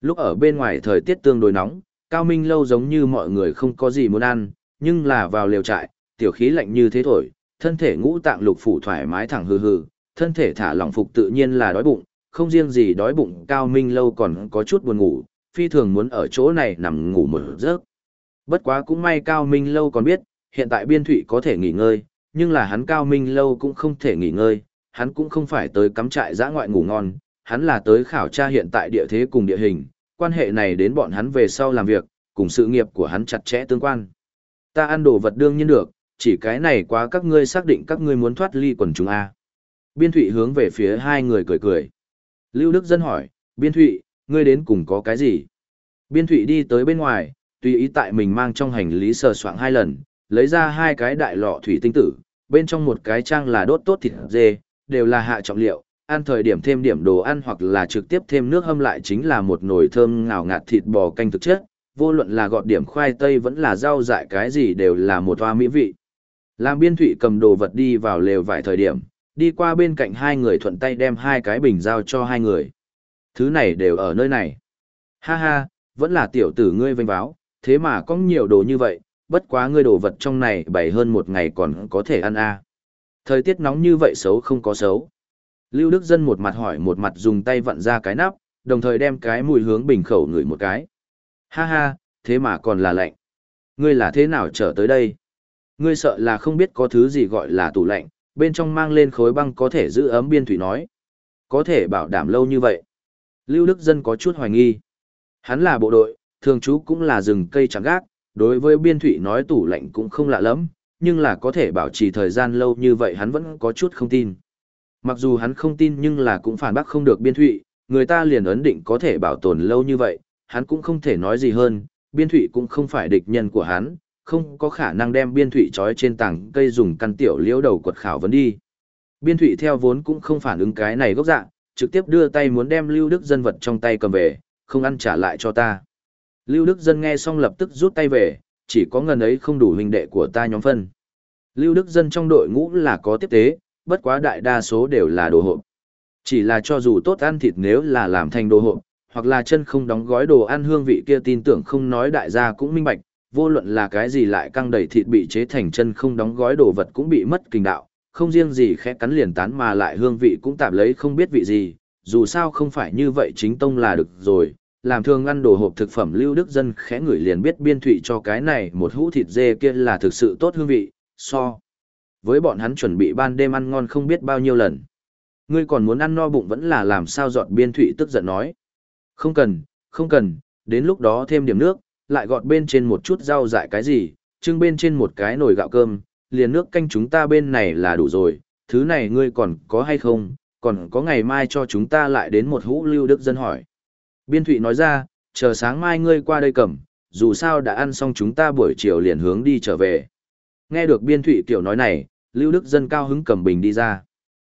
Lúc ở bên ngoài thời tiết tương đối nóng, Cao Minh Lâu giống như mọi người không có gì muốn ăn, nhưng là vào lều trại, tiểu khí lạnh như thế thổi, thân thể ngũ tạng lục phủ thoải mái thẳng hừ hừ, thân thể thả lỏng phục tự nhiên là đói bụng, không riêng gì đói bụng cao minh lâu còn có chút buồn ngủ, phi thường muốn ở chỗ này nằm ngủ một giấc. Bất quá cũng may cao minh lâu còn biết, hiện tại biên thụy có thể nghỉ ngơi, nhưng là hắn cao minh lâu cũng không thể nghỉ ngơi, hắn cũng không phải tới cắm trại giã ngoại ngủ ngon, hắn là tới khảo tra hiện tại địa thế cùng địa hình, quan hệ này đến bọn hắn về sau làm việc, cùng sự nghiệp của hắn chặt chẽ tương quan. Ta ăn đồ vật đương nhiên được, chỉ cái này quá các ngươi xác định các ngươi muốn thoát ly quần chúng A. Biên Thụy hướng về phía hai người cười cười. Lưu Đức Dân hỏi, Biên Thụy, ngươi đến cùng có cái gì? Biên Thụy đi tới bên ngoài, tùy ý tại mình mang trong hành lý sờ soạng hai lần, lấy ra hai cái đại lọ thủy tinh tử, bên trong một cái trang là đốt tốt thịt dê, đều là hạ trọng liệu, ăn thời điểm thêm điểm đồ ăn hoặc là trực tiếp thêm nước hâm lại chính là một nồi thơm ngào ngạt thịt bò canh thực chất, vô luận là gọt điểm khoai tây vẫn là rau dại cái gì đều là một hoa mỹ vị. Làm biên thủy cầm đồ vật đi vào lều vài thời điểm, đi qua bên cạnh hai người thuận tay đem hai cái bình giao cho hai người. Thứ này đều ở nơi này. Ha ha, vẫn là tiểu tử ngươi vênh báo, thế mà có nhiều đồ như vậy, bất quá ngươi đồ vật trong này bày hơn một ngày còn có thể ăn a Thời tiết nóng như vậy xấu không có xấu. Lưu Đức Dân một mặt hỏi một mặt dùng tay vặn ra cái nắp, đồng thời đem cái mùi hướng bình khẩu ngửi một cái. Ha ha, thế mà còn là lạnh. Ngươi là thế nào trở tới đây? Ngươi sợ là không biết có thứ gì gọi là tủ lạnh, bên trong mang lên khối băng có thể giữ ấm biên thủy nói. Có thể bảo đảm lâu như vậy. Lưu Đức Dân có chút hoài nghi. Hắn là bộ đội, thường trú cũng là rừng cây trắng gác, đối với biên thủy nói tủ lạnh cũng không lạ lắm, nhưng là có thể bảo trì thời gian lâu như vậy hắn vẫn có chút không tin. Mặc dù hắn không tin nhưng là cũng phản bác không được biên thụy, người ta liền ấn định có thể bảo tồn lâu như vậy, hắn cũng không thể nói gì hơn, biên thụy cũng không phải địch nhân của hắn, không có khả năng đem biên thụy trói trên tảng cây dùng căn tiểu liễu đầu quật khảo vấn đi. Biên thụy theo vốn cũng không phản ứng cái này gốc dạng, trực tiếp đưa tay muốn đem Lưu Đức Dân vật trong tay cầm về, không ăn trả lại cho ta. Lưu Đức Dân nghe xong lập tức rút tay về, chỉ có ngần ấy không đủ hình đệ của ta nhóm phân. Lưu Đức Dân trong đội ngũ là có tiếp tế, bất quá đại đa số đều là đồ hộp. Chỉ là cho dù tốt ăn thịt nếu là làm thành đồ hộp, hoặc là chân không đóng gói đồ ăn hương vị kia tin tưởng không nói đại gia cũng minh bạch, vô luận là cái gì lại căng đầy thịt bị chế thành chân không đóng gói đồ vật cũng bị mất kinh đạo, không riêng gì khẽ cắn liền tán mà lại hương vị cũng tạm lấy không biết vị gì, dù sao không phải như vậy chính tông là được rồi, làm thường ăn đồ hộp thực phẩm lưu đức dân khẽ ngửi liền biết biên thụy cho cái này một hũ thịt dê kia là thực sự tốt hương vị, so. Với bọn hắn chuẩn bị ban đêm ăn ngon không biết bao nhiêu lần. Ngươi còn muốn ăn no bụng vẫn là làm sao dọn biên thụy tức giận nói. Không cần, không cần, đến lúc đó thêm điểm nước, lại gọt bên trên một chút rau dại cái gì, trưng bên trên một cái nồi gạo cơm, liền nước canh chúng ta bên này là đủ rồi, thứ này ngươi còn có hay không, còn có ngày mai cho chúng ta lại đến một hũ lưu đức dân hỏi. Biên Thụy nói ra, chờ sáng mai ngươi qua đây cầm, dù sao đã ăn xong chúng ta buổi chiều liền hướng đi trở về. Nghe được Biên Thụy kiểu nói này, Lưu Đức Dân cao hứng cầm bình đi ra.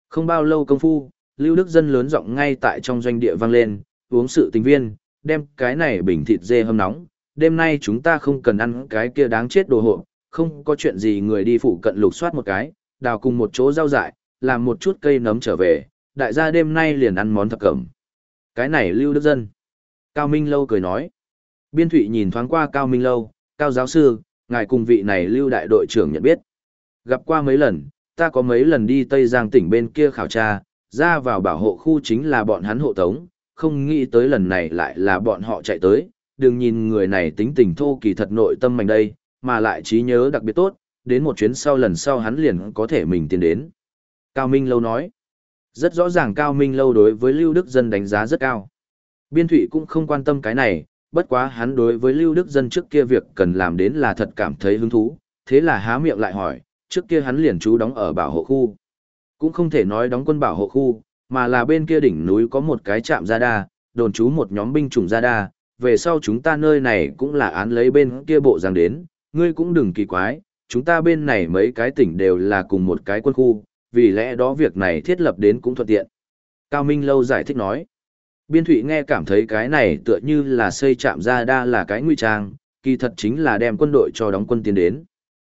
Không bao lâu công phu, Lưu Đức Dân lớn giọng ngay tại trong doanh địa vang lên, uống sự tình viên, đem cái này bình thịt dê hâm nóng. Đêm nay chúng ta không cần ăn cái kia đáng chết đồ hộ, không có chuyện gì người đi phụ cận lục soát một cái, đào cùng một chỗ rau dại, làm một chút cây nấm trở về, đại gia đêm nay liền ăn món thập cẩm. Cái này Lưu Đức Dân. Cao Minh Lâu cười nói. Biên Thụy nhìn thoáng qua Cao Minh Lâu, Cao giáo sư, ngài cùng vị này Lưu đại đội trưởng nhận biết. Gặp qua mấy lần, ta có mấy lần đi Tây Giang tỉnh bên kia khảo tra, ra vào bảo hộ khu chính là bọn hắn hộ tống, không nghĩ tới lần này lại là bọn họ chạy tới, đừng nhìn người này tính tình thô kỳ thật nội tâm mạnh đây, mà lại trí nhớ đặc biệt tốt, đến một chuyến sau lần sau hắn liền có thể mình tiến đến. Cao Minh Lâu nói, rất rõ ràng Cao Minh Lâu đối với Lưu Đức Dân đánh giá rất cao. Biên Thụy cũng không quan tâm cái này, bất quá hắn đối với Lưu Đức Dân trước kia việc cần làm đến là thật cảm thấy hứng thú, thế là há miệng lại hỏi, trước kia hắn liền trú đóng ở bảo hộ khu. Cũng không thể nói đóng quân bảo hộ khu, mà là bên kia đỉnh núi có một cái trạm gia đa, đồn trú một nhóm binh chủng gia đa, về sau chúng ta nơi này cũng là án lấy bên kia bộ giang đến, ngươi cũng đừng kỳ quái, chúng ta bên này mấy cái tỉnh đều là cùng một cái quân khu, vì lẽ đó việc này thiết lập đến cũng thuận tiện. Cao Minh Lâu giải thích nói, biên thụy nghe cảm thấy cái này tựa như là xây trạm gia đa là cái nguy trang, kỳ thật chính là đem quân đội cho đóng quân tiến đến.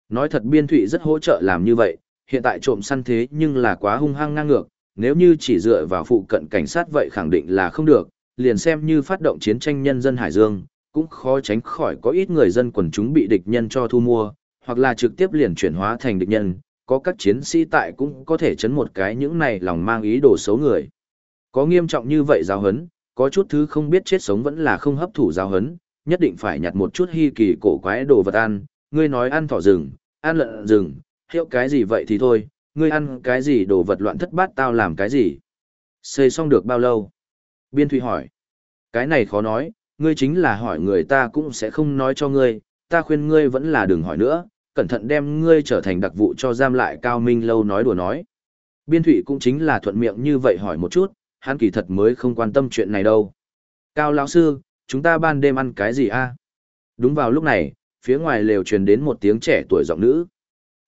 Nói thật biên thụy rất hỗ trợ làm như vậy, hiện tại trộm săn thế nhưng là quá hung hăng ngang ngược, nếu như chỉ dựa vào phụ cận cảnh sát vậy khẳng định là không được, liền xem như phát động chiến tranh nhân dân Hải Dương, cũng khó tránh khỏi có ít người dân quần chúng bị địch nhân cho thu mua, hoặc là trực tiếp liền chuyển hóa thành địch nhân, có các chiến sĩ tại cũng có thể chấn một cái những này lòng mang ý đồ xấu người. Có nghiêm trọng như vậy giáo hấn, có chút thứ không biết chết sống vẫn là không hấp thụ giáo hấn, nhất định phải nhặt một chút hy kỳ cổ quái đồ vật ăn, ngươi nói ăn thỏ rừng, ăn lợn rừng, hiệu cái gì vậy thì thôi, ngươi ăn cái gì đồ vật loạn thất bát tao làm cái gì? Xây xong được bao lâu? Biên Thụy hỏi. Cái này khó nói, ngươi chính là hỏi người ta cũng sẽ không nói cho ngươi, ta khuyên ngươi vẫn là đừng hỏi nữa, cẩn thận đem ngươi trở thành đặc vụ cho giam lại Cao Minh Lâu nói đùa nói. Biên Thụy cũng chính là thuận miệng như vậy hỏi một chút, hắn kỳ thật mới không quan tâm chuyện này đâu. Cao lão sư, chúng ta ban đêm ăn cái gì a? Đúng vào lúc này, phía ngoài lều truyền đến một tiếng trẻ tuổi giọng nữ.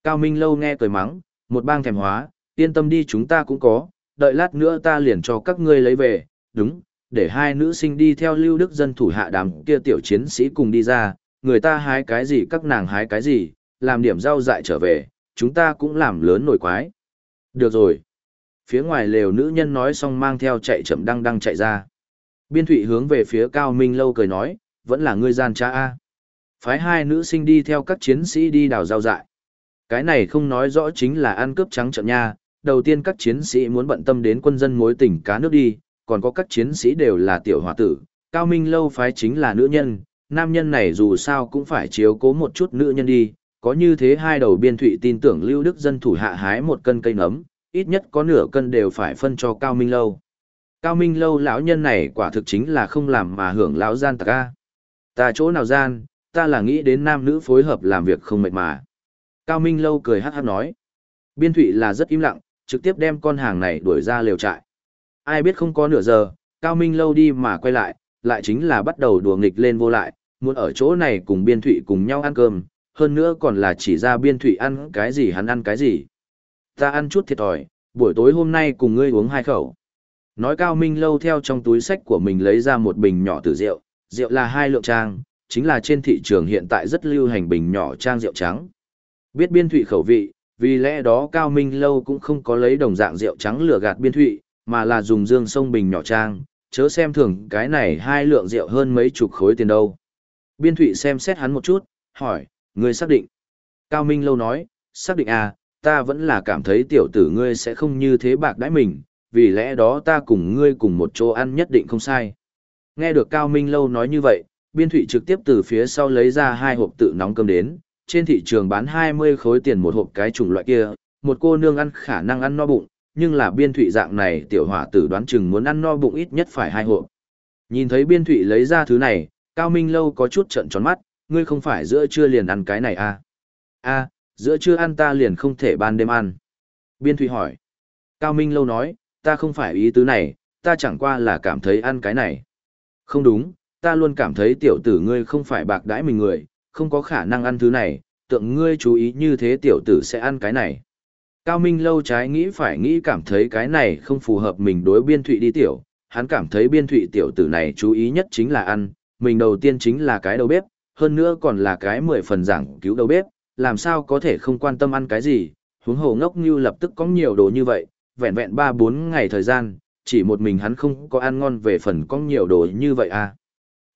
Cao Minh Lâu nghe cười mắng, một bang thèm hóa, yên tâm đi chúng ta cũng có, đợi lát nữa ta liền cho các ngươi lấy về, đúng, để hai nữ sinh đi theo lưu đức dân thủ hạ đám kia tiểu chiến sĩ cùng đi ra, người ta hái cái gì các nàng hái cái gì, làm điểm rau dại trở về, chúng ta cũng làm lớn nổi quái. Được rồi. Phía ngoài lều nữ nhân nói xong mang theo chạy chậm đăng đăng chạy ra. Biên thụy hướng về phía Cao Minh Lâu cười nói, vẫn là ngươi gian cha A. Phái hai nữ sinh đi theo các chiến sĩ đi đào giao dại. Cái này không nói rõ chính là ăn cướp trắng trợn nha, đầu tiên các chiến sĩ muốn bận tâm đến quân dân mối tình cá nước đi, còn có các chiến sĩ đều là tiểu hòa tử, cao minh lâu phái chính là nữ nhân, nam nhân này dù sao cũng phải chiếu cố một chút nữ nhân đi, có như thế hai đầu biên thụy tin tưởng lưu đức dân thủ hạ hái một cân cây nấm, ít nhất có nửa cân đều phải phân cho cao minh lâu. Cao minh lâu lão nhân này quả thực chính là không làm mà hưởng lão gian tạc ca. Ta chỗ nào gian, ta là nghĩ đến nam nữ phối hợp làm việc không mệt mà. Cao Minh Lâu cười hát hát nói. Biên thụy là rất im lặng, trực tiếp đem con hàng này đuổi ra lều trại. Ai biết không có nửa giờ, Cao Minh Lâu đi mà quay lại, lại chính là bắt đầu đùa nghịch lên vô lại, muốn ở chỗ này cùng biên thụy cùng nhau ăn cơm, hơn nữa còn là chỉ ra biên thụy ăn cái gì hắn ăn cái gì. Ta ăn chút thiệt thòi, buổi tối hôm nay cùng ngươi uống hai khẩu. Nói Cao Minh Lâu theo trong túi sách của mình lấy ra một bình nhỏ tử rượu, rượu là hai lượng trang, chính là trên thị trường hiện tại rất lưu hành bình nhỏ trang rượu trắng. Biết biên thụy khẩu vị, vì lẽ đó Cao Minh Lâu cũng không có lấy đồng dạng rượu trắng lửa gạt biên thụy, mà là dùng dương sông bình nhỏ trang, chớ xem thường cái này hai lượng rượu hơn mấy chục khối tiền đâu. Biên thụy xem xét hắn một chút, hỏi, ngươi xác định. Cao Minh Lâu nói, xác định à, ta vẫn là cảm thấy tiểu tử ngươi sẽ không như thế bạc đãi mình, vì lẽ đó ta cùng ngươi cùng một chỗ ăn nhất định không sai. Nghe được Cao Minh Lâu nói như vậy, biên thụy trực tiếp từ phía sau lấy ra hai hộp tự nóng cơm đến, trên thị trường bán 20 khối tiền một hộp cái chủng loại kia, một cô nương ăn khả năng ăn no bụng, nhưng là biên thụy dạng này tiểu hỏa tử đoán chừng muốn ăn no bụng ít nhất phải hai hộp. Nhìn thấy biên thụy lấy ra thứ này, Cao Minh Lâu có chút trận tròn mắt, ngươi không phải giữa trưa liền ăn cái này à? a giữa trưa ăn ta liền không thể ban đêm ăn. Biên thụy hỏi. Cao Minh Lâu nói, ta không phải ý tứ này, ta chẳng qua là cảm thấy ăn cái này. Không đúng, ta luôn cảm thấy tiểu tử ngươi không phải bạc đãi mình người, không có khả năng ăn thứ này, tượng ngươi chú ý như thế tiểu tử sẽ ăn cái này. Cao Minh lâu trái nghĩ phải nghĩ cảm thấy cái này không phù hợp mình đối biên thụy đi tiểu, hắn cảm thấy biên thụy tiểu tử này chú ý nhất chính là ăn, mình đầu tiên chính là cái đầu bếp, hơn nữa còn là cái mười phần giảng cứu đầu bếp, làm sao có thể không quan tâm ăn cái gì, huống hồ ngốc như lập tức có nhiều đồ như vậy, vẹn vẹn 3-4 ngày thời gian, chỉ một mình hắn không có ăn ngon về phần có nhiều đồ như vậy à.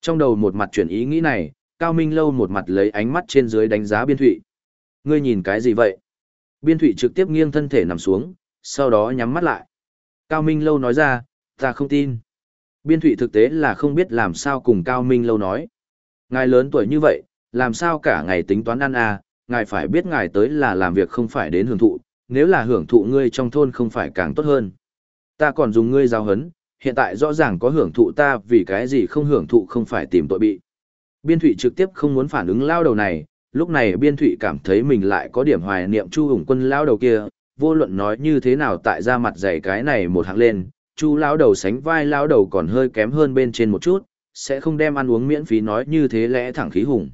Trong đầu một mặt chuyển ý nghĩ này, Cao Minh Lâu một mặt lấy ánh mắt trên dưới đánh giá Biên Thụy. Ngươi nhìn cái gì vậy? Biên Thụy trực tiếp nghiêng thân thể nằm xuống, sau đó nhắm mắt lại. Cao Minh Lâu nói ra, ta không tin. Biên Thụy thực tế là không biết làm sao cùng Cao Minh Lâu nói. Ngài lớn tuổi như vậy, làm sao cả ngày tính toán ăn à, ngài phải biết ngài tới là làm việc không phải đến hưởng thụ, nếu là hưởng thụ ngươi trong thôn không phải càng tốt hơn. Ta còn dùng ngươi giao hấn, hiện tại rõ ràng có hưởng thụ ta vì cái gì không hưởng thụ không phải tìm tội bị. Biên Thụy trực tiếp không muốn phản ứng lao đầu này, lúc này Biên Thụy cảm thấy mình lại có điểm hoài niệm Chu Hùng Quân lao đầu kia, vô luận nói như thế nào tại ra mặt dày cái này một hạng lên, Chu lao đầu sánh vai lao đầu còn hơi kém hơn bên trên một chút, sẽ không đem ăn uống miễn phí nói như thế lẽ thẳng khí hùng.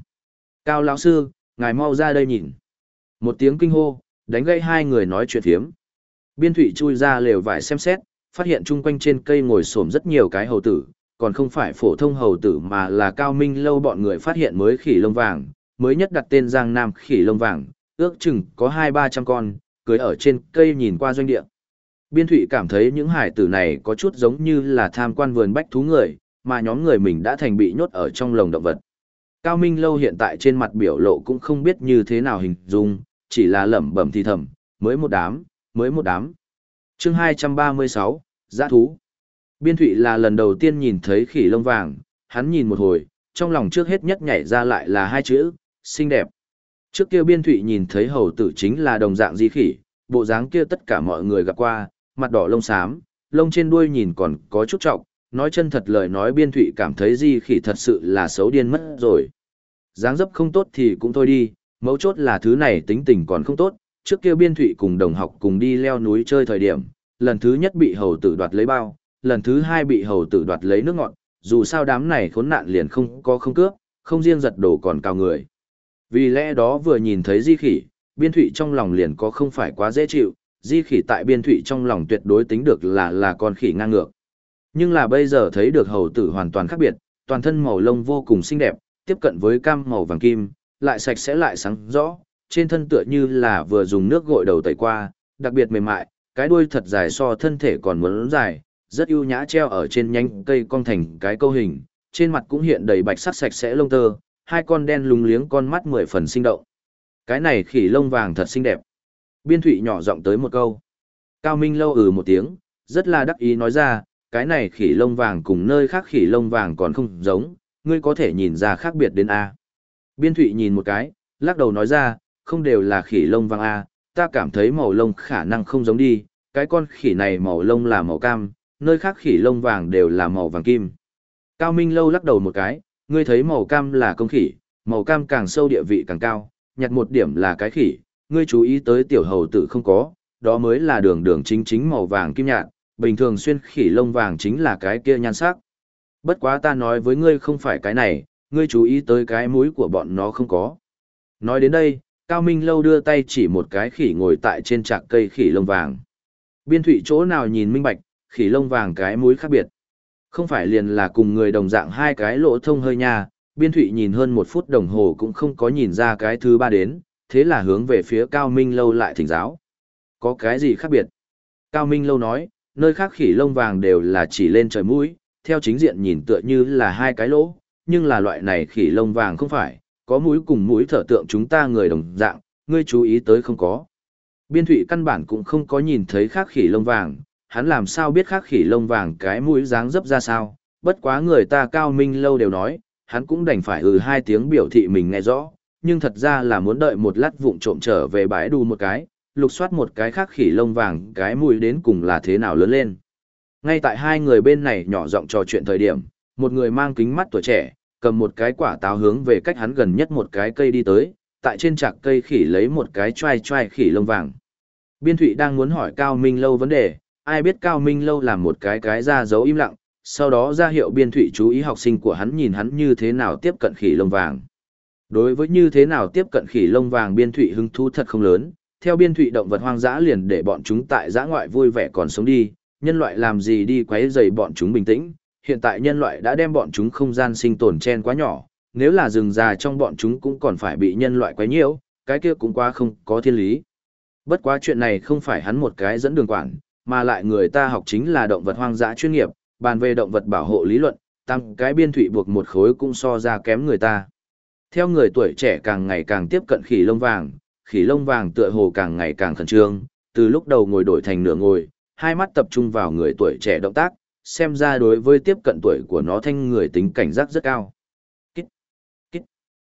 Cao lão sư, ngài mau ra đây nhìn. Một tiếng kinh hô, đánh gây hai người nói chuyện phiếm. Biên Thụy chui ra lều vải xem xét, phát hiện chung quanh trên cây ngồi xổm rất nhiều cái hầu tử, còn không phải phổ thông hầu tử mà là cao minh lâu bọn người phát hiện mới khỉ lông vàng, mới nhất đặt tên Giang Nam khỉ lông vàng, ước chừng có hai ba trăm con, cưới ở trên cây nhìn qua doanh địa. Biên thụy cảm thấy những hải tử này có chút giống như là tham quan vườn bách thú người, mà nhóm người mình đã thành bị nhốt ở trong lồng động vật. Cao Minh Lâu hiện tại trên mặt biểu lộ cũng không biết như thế nào hình dung, chỉ là lẩm bẩm thì thầm, mới một đám, mới một đám chương 236, Giã Thú. Biên Thụy là lần đầu tiên nhìn thấy khỉ lông vàng, hắn nhìn một hồi, trong lòng trước hết nhất nhảy ra lại là hai chữ, xinh đẹp. Trước kia Biên Thụy nhìn thấy hầu tử chính là đồng dạng di khỉ, bộ dáng kia tất cả mọi người gặp qua, mặt đỏ lông xám, lông trên đuôi nhìn còn có chút trọng, nói chân thật lời nói biên thụy cảm thấy di khỉ thật sự là xấu điên mất rồi. dáng dấp không tốt thì cũng thôi đi, mấu chốt là thứ này tính tình còn không tốt, trước kia biên thụy cùng đồng học cùng đi leo núi chơi thời điểm, lần thứ nhất bị hầu tử đoạt lấy bao, lần thứ hai bị hầu tử đoạt lấy nước ngọt, dù sao đám này khốn nạn liền không có không cướp, không riêng giật đồ còn cao người. Vì lẽ đó vừa nhìn thấy di khỉ, biên thụy trong lòng liền có không phải quá dễ chịu, di khỉ tại biên thụy trong lòng tuyệt đối tính được là là con khỉ ngang ngược. Nhưng là bây giờ thấy được hầu tử hoàn toàn khác biệt, toàn thân màu lông vô cùng xinh đẹp, tiếp cận với cam màu vàng kim, lại sạch sẽ lại sáng rõ, trên thân tựa như là vừa dùng nước gội đầu tẩy qua, đặc biệt mềm mại, cái đuôi thật dài so thân thể còn muốn dài, rất ưu nhã treo ở trên nhánh cây cong thành cái câu hình, trên mặt cũng hiện đầy bạch sắc sạch sẽ lông tơ, hai con đen lúng liếng con mắt mười phần sinh động. Cái này khỉ lông vàng thật xinh đẹp. Biên thụy nhỏ giọng tới một câu. Cao Minh lâu ừ một tiếng, rất là đắc ý nói ra, cái này khỉ lông vàng cùng nơi khác khỉ lông vàng còn không giống, ngươi có thể nhìn ra khác biệt đến A. Biên thụy nhìn một cái, lắc đầu nói ra, không đều là khỉ lông vàng A, ta cảm thấy màu lông khả năng không giống đi, cái con khỉ này màu lông là màu cam, nơi khác khỉ lông vàng đều là màu vàng kim. Cao Minh lâu lắc đầu một cái, ngươi thấy màu cam là công khỉ, màu cam càng sâu địa vị càng cao, nhặt một điểm là cái khỉ, ngươi chú ý tới tiểu hầu tử không có, đó mới là đường đường chính chính màu vàng kim nhạt, bình thường xuyên khỉ lông vàng chính là cái kia nhan sắc. Bất quá ta nói với ngươi không phải cái này, ngươi chú ý tới cái mũi của bọn nó không có. Nói đến đây, Cao Minh Lâu đưa tay chỉ một cái khỉ ngồi tại trên trạc cây khỉ lông vàng. Biên thụy chỗ nào nhìn minh bạch, khỉ lông vàng cái mũi khác biệt. Không phải liền là cùng người đồng dạng hai cái lỗ thông hơi nha, biên thụy nhìn hơn một phút đồng hồ cũng không có nhìn ra cái thứ ba đến, thế là hướng về phía Cao Minh Lâu lại thỉnh giáo. Có cái gì khác biệt? Cao Minh Lâu nói, nơi khác khỉ lông vàng đều là chỉ lên trời mũi, theo chính diện nhìn tựa như là hai cái lỗ, nhưng là loại này khỉ lông vàng không phải, có mũi cùng mũi thở tượng chúng ta người đồng dạng, ngươi chú ý tới không có. Biên thụy căn bản cũng không có nhìn thấy khác khỉ lông vàng, hắn làm sao biết khác khỉ lông vàng cái mũi dáng dấp ra sao, bất quá người ta cao minh lâu đều nói, hắn cũng đành phải ừ hai tiếng biểu thị mình nghe rõ, nhưng thật ra là muốn đợi một lát vụng trộm trở về bãi đù một cái, lục soát một cái khác khỉ lông vàng cái mũi đến cùng là thế nào lớn lên. Ngay tại hai người bên này nhỏ giọng trò chuyện thời điểm, một người mang kính mắt tuổi trẻ, cầm một cái quả táo hướng về cách hắn gần nhất một cái cây đi tới, tại trên trạc cây khỉ lấy một cái choai choai khỉ lông vàng. Biên Thụy đang muốn hỏi Cao Minh Lâu vấn đề, ai biết Cao Minh Lâu làm một cái cái ra dấu im lặng, sau đó ra hiệu Biên Thụy chú ý học sinh của hắn nhìn hắn như thế nào tiếp cận khỉ lông vàng. Đối với như thế nào tiếp cận khỉ lông vàng Biên Thụy hứng thú thật không lớn, theo Biên Thụy động vật hoang dã liền để bọn chúng tại dã ngoại vui vẻ còn sống đi, nhân loại làm gì đi quấy rầy bọn chúng bình tĩnh, hiện tại nhân loại đã đem bọn chúng không gian sinh tồn chen quá nhỏ, nếu là rừng già trong bọn chúng cũng còn phải bị nhân loại quấy nhiễu, cái kia cũng quá không có thiên lý. Bất quá chuyện này không phải hắn một cái dẫn đường quản, mà lại người ta học chính là động vật hoang dã chuyên nghiệp, bàn về động vật bảo hộ lý luận, tăng cái biên thủy buộc một khối cũng so ra kém người ta. Theo người tuổi trẻ càng ngày càng tiếp cận khỉ lông vàng, khỉ lông vàng tựa hồ càng ngày càng khẩn trương, từ lúc đầu ngồi đổi thành nửa ngồi, hai mắt tập trung vào người tuổi trẻ động tác, xem ra đối với tiếp cận tuổi của nó thanh người tính cảnh giác rất cao. Kít, kít.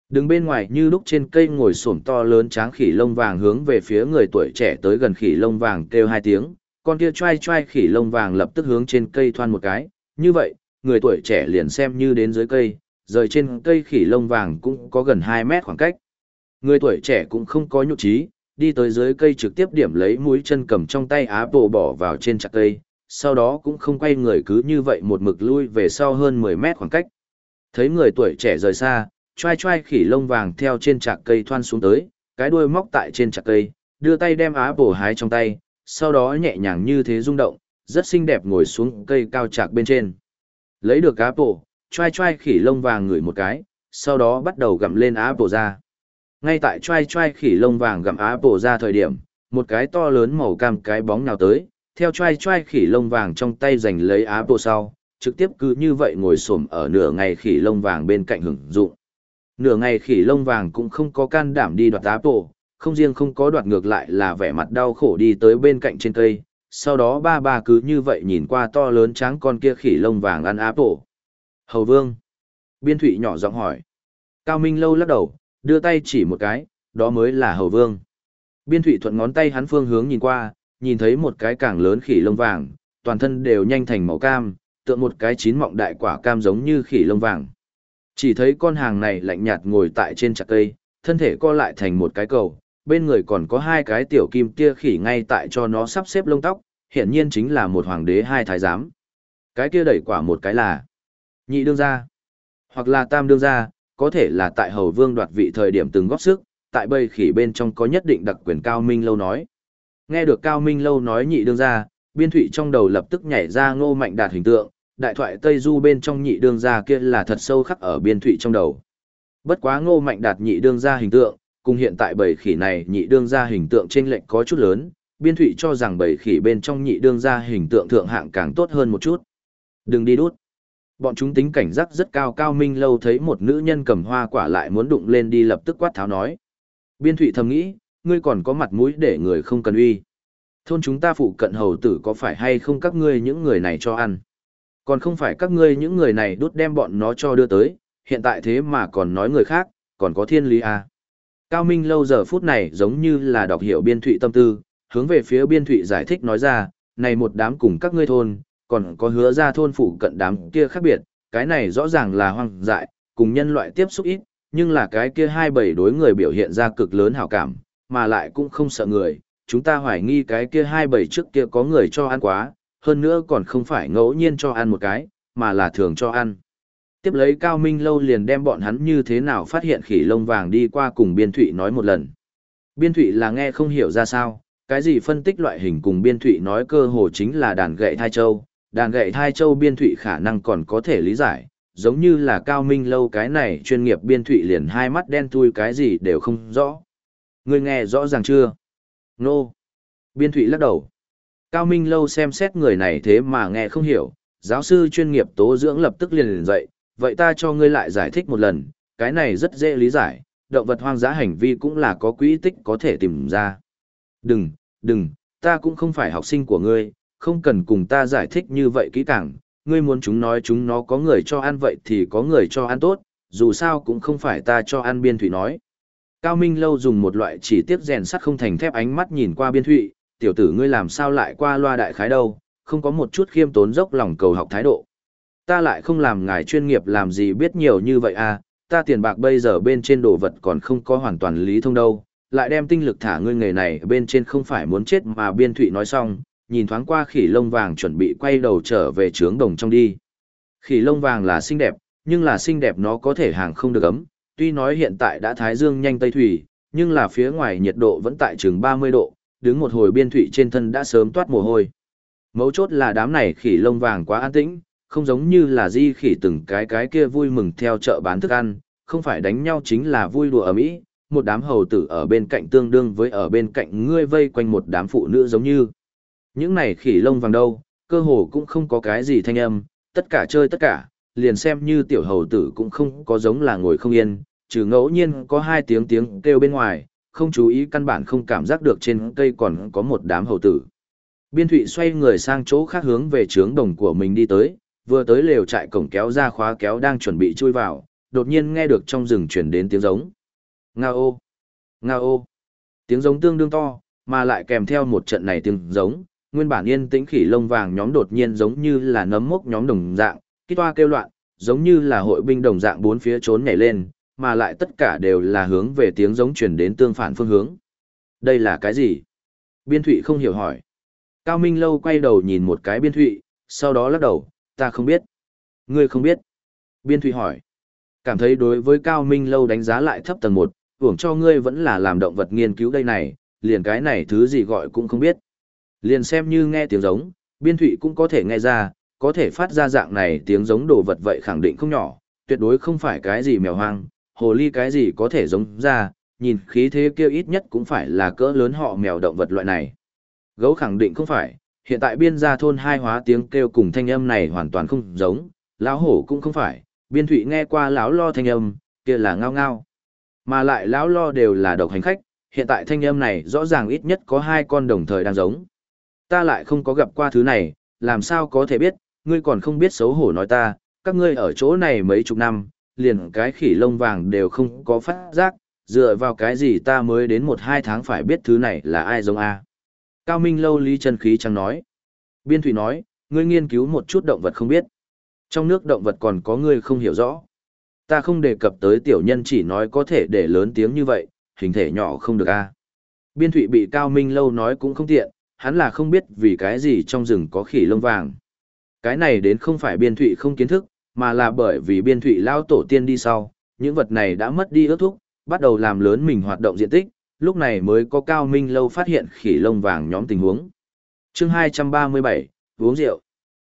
Đứng bên ngoài như lúc trên cây ngồi xổm to lớn tráng khỉ lông vàng hướng về phía người tuổi trẻ tới gần khỉ lông vàng kêu hai tiếng, con kia trai trai khỉ lông vàng lập tức hướng trên cây thoan một cái, như vậy, người tuổi trẻ liền xem như đến dưới cây, rời trên cây khỉ lông vàng cũng có gần 2 mét khoảng cách. Người tuổi trẻ cũng không có nhục trí, đi tới dưới cây trực tiếp điểm lấy mũi chân cầm trong tay á bộ bỏ vào trên chặt cây, sau đó cũng không quay người cứ như vậy một mực lui về sau hơn 10 mét khoảng cách. Thấy người tuổi trẻ rời xa, trai trai khỉ lông vàng theo trên chạc cây thoan xuống tới, cái đuôi móc tại trên chạc cây, đưa tay đem á bổ hái trong tay, sau đó nhẹ nhàng như thế rung động, rất xinh đẹp ngồi xuống cây cao chạc bên trên. Lấy được á bổ, trai trai khỉ lông vàng ngửi một cái, sau đó bắt đầu gặm lên á bổ ra. Ngay tại trai trai khỉ lông vàng gặm á bổ ra thời điểm, một cái to lớn màu cam cái bóng nào tới, theo trai trai khỉ lông vàng trong tay giành lấy á bộ sau, trực tiếp cứ như vậy ngồi xổm ở nửa ngày khỉ lông vàng bên cạnh hưởng dụng. Nửa ngày khỉ lông vàng cũng không có can đảm đi đoạt á bộ, không riêng không có đoạt ngược lại là vẻ mặt đau khổ đi tới bên cạnh trên cây, sau đó ba ba cứ như vậy nhìn qua to lớn tráng con kia khỉ lông vàng ăn á bộ. Hầu vương. Biên thủy nhỏ giọng hỏi. Cao Minh lâu lắc đầu, đưa tay chỉ một cái, đó mới là hầu vương. Biên thủy thuận ngón tay hắn phương hướng nhìn qua, nhìn thấy một cái càng lớn khỉ lông vàng, toàn thân đều nhanh thành màu cam, tượng một cái chín mọng đại quả cam giống như khỉ lông vàng. Chỉ thấy con hàng này lạnh nhạt ngồi tại trên chặt cây, thân thể co lại thành một cái cầu, bên người còn có hai cái tiểu kim tia khỉ ngay tại cho nó sắp xếp lông tóc, hiển nhiên chính là một hoàng đế hai thái giám. Cái kia đẩy quả một cái là nhị đương gia, hoặc là tam đương gia, có thể là tại hầu vương đoạt vị thời điểm từng góp sức, tại bầy khỉ bên trong có nhất định đặc quyền cao minh lâu nói. Nghe được cao minh lâu nói nhị đương gia, biên thụy trong đầu lập tức nhảy ra ngô mạnh đạt hình tượng, đại thoại Tây Du bên trong nhị đương gia kia là thật sâu khắc ở biên thụy trong đầu. Bất quá ngô mạnh đạt nhị đương gia hình tượng, cùng hiện tại bầy khỉ này nhị đương gia hình tượng trên lệnh có chút lớn, biên thụy cho rằng bầy khỉ bên trong nhị đương gia hình tượng thượng hạng càng tốt hơn một chút. Đừng đi đút. Bọn chúng tính cảnh giác rất cao cao minh lâu thấy một nữ nhân cầm hoa quả lại muốn đụng lên đi lập tức quát tháo nói. Biên thụy thầm nghĩ, ngươi còn có mặt mũi để người không cần uy. Thôn chúng ta phụ cận hầu tử có phải hay không các ngươi những người này cho ăn. Còn không phải các ngươi những người này đút đem bọn nó cho đưa tới, hiện tại thế mà còn nói người khác, còn có thiên lý à. Cao Minh lâu giờ phút này giống như là đọc hiểu biên thụy tâm tư, hướng về phía biên thụy giải thích nói ra, này một đám cùng các ngươi thôn, còn có hứa ra thôn phụ cận đám kia khác biệt, cái này rõ ràng là hoang dại, cùng nhân loại tiếp xúc ít, nhưng là cái kia hai bảy đối người biểu hiện ra cực lớn hảo cảm, mà lại cũng không sợ người, chúng ta hoài nghi cái kia hai bảy trước kia có người cho ăn quá, hơn nữa còn không phải ngẫu nhiên cho ăn một cái, mà là thường cho ăn. Tiếp lấy Cao Minh Lâu liền đem bọn hắn như thế nào phát hiện khỉ lông vàng đi qua cùng Biên Thụy nói một lần. Biên Thụy là nghe không hiểu ra sao, cái gì phân tích loại hình cùng Biên Thụy nói cơ hồ chính là đàn gậy thai châu, đàn gậy thai châu Biên Thụy khả năng còn có thể lý giải, giống như là Cao Minh Lâu cái này chuyên nghiệp Biên Thụy liền hai mắt đen thui cái gì đều không rõ. Người nghe rõ ràng chưa? Nô. No. Biên Thụy lắc đầu. Cao Minh Lâu xem xét người này thế mà nghe không hiểu, giáo sư chuyên nghiệp tố dưỡng lập tức liền liền dậy, vậy ta cho ngươi lại giải thích một lần, cái này rất dễ lý giải, động vật hoang dã hành vi cũng là có quỹ tích có thể tìm ra. Đừng, đừng, ta cũng không phải học sinh của ngươi, không cần cùng ta giải thích như vậy kỹ càng, ngươi muốn chúng nói chúng nó có người cho ăn vậy thì có người cho ăn tốt, dù sao cũng không phải ta cho ăn biên thủy nói. Cao Minh Lâu dùng một loại chỉ tiếc rèn sắt không thành thép ánh mắt nhìn qua biên thụy, tiểu tử ngươi làm sao lại qua loa đại khái đâu, không có một chút khiêm tốn dốc lòng cầu học thái độ. Ta lại không làm ngài chuyên nghiệp làm gì biết nhiều như vậy à, ta tiền bạc bây giờ bên trên đồ vật còn không có hoàn toàn lý thông đâu, lại đem tinh lực thả ngươi nghề này bên trên không phải muốn chết mà biên thụy nói xong, nhìn thoáng qua khỉ lông vàng chuẩn bị quay đầu trở về trướng đồng trong đi. Khỉ lông vàng là xinh đẹp, nhưng là xinh đẹp nó có thể hàng không được ấm, tuy nói hiện tại đã thái dương nhanh tây thủy, nhưng là phía ngoài nhiệt độ vẫn tại chừng 30 độ, đứng một hồi biên thủy trên thân đã sớm toát mồ hôi. Mấu chốt là đám này khỉ lông vàng quá an tĩnh, không giống như là di khỉ từng cái cái kia vui mừng theo chợ bán thức ăn, không phải đánh nhau chính là vui đùa ở mỹ, một đám hầu tử ở bên cạnh tương đương với ở bên cạnh ngươi vây quanh một đám phụ nữ giống như. Những này khỉ lông vàng đâu, cơ hồ cũng không có cái gì thanh âm, tất cả chơi tất cả, liền xem như tiểu hầu tử cũng không có giống là ngồi không yên, trừ ngẫu nhiên có hai tiếng tiếng kêu bên ngoài, không chú ý căn bản không cảm giác được trên cây còn có một đám hầu tử. Biên thụy xoay người sang chỗ khác hướng về trướng đồng của mình đi tới, vừa tới lều trại cổng kéo ra khóa kéo đang chuẩn bị chui vào, đột nhiên nghe được trong rừng chuyển đến tiếng giống. Nga ô! Nga ô! Tiếng giống tương đương to, mà lại kèm theo một trận này tiếng giống, nguyên bản yên tĩnh khỉ lông vàng nhóm đột nhiên giống như là nấm mốc nhóm đồng dạng, kích toa kêu loạn, giống như là hội binh đồng dạng bốn phía trốn nhảy lên, mà lại tất cả đều là hướng về tiếng giống chuyển đến tương phản phương hướng. Đây là cái gì? Biên thụy không hiểu hỏi. Cao Minh Lâu quay đầu nhìn một cái biên thụy, sau đó lắc đầu, ta không biết. Ngươi không biết. Biên thụy hỏi. Cảm thấy đối với Cao Minh Lâu đánh giá lại thấp tầng 1, hưởng cho ngươi vẫn là làm động vật nghiên cứu đây này, liền cái này thứ gì gọi cũng không biết. Liền xem như nghe tiếng giống, biên thụy cũng có thể nghe ra, có thể phát ra dạng này tiếng giống đồ vật vậy khẳng định không nhỏ, tuyệt đối không phải cái gì mèo hoang, hồ ly cái gì có thể giống ra, nhìn khí thế kia ít nhất cũng phải là cỡ lớn họ mèo động vật loại này. Gấu khẳng định không phải, hiện tại biên gia thôn hai hóa tiếng kêu cùng thanh âm này hoàn toàn không giống, lão hổ cũng không phải, biên thụy nghe qua lão lo thanh âm, kia là ngao ngao. Mà lại lão lo đều là độc hành khách, hiện tại thanh âm này rõ ràng ít nhất có hai con đồng thời đang giống. Ta lại không có gặp qua thứ này, làm sao có thể biết, ngươi còn không biết xấu hổ nói ta, các ngươi ở chỗ này mấy chục năm, liền cái khỉ lông vàng đều không có phát giác, dựa vào cái gì ta mới đến một hai tháng phải biết thứ này là ai giống A. Cao Minh lâu lý chân khí chẳng nói. Biên Thụy nói, ngươi nghiên cứu một chút động vật không biết. Trong nước động vật còn có ngươi không hiểu rõ. Ta không đề cập tới tiểu nhân chỉ nói có thể để lớn tiếng như vậy, hình thể nhỏ không được a. Biên Thụy bị Cao Minh lâu nói cũng không tiện, hắn là không biết vì cái gì trong rừng có khỉ lông vàng. Cái này đến không phải Biên Thụy không kiến thức, mà là bởi vì Biên Thụy lao tổ tiên đi sau, những vật này đã mất đi ước thúc, bắt đầu làm lớn mình hoạt động diện tích, lúc này mới có Cao Minh lâu phát hiện khỉ lông vàng nhóm tình huống. chương 237, uống rượu.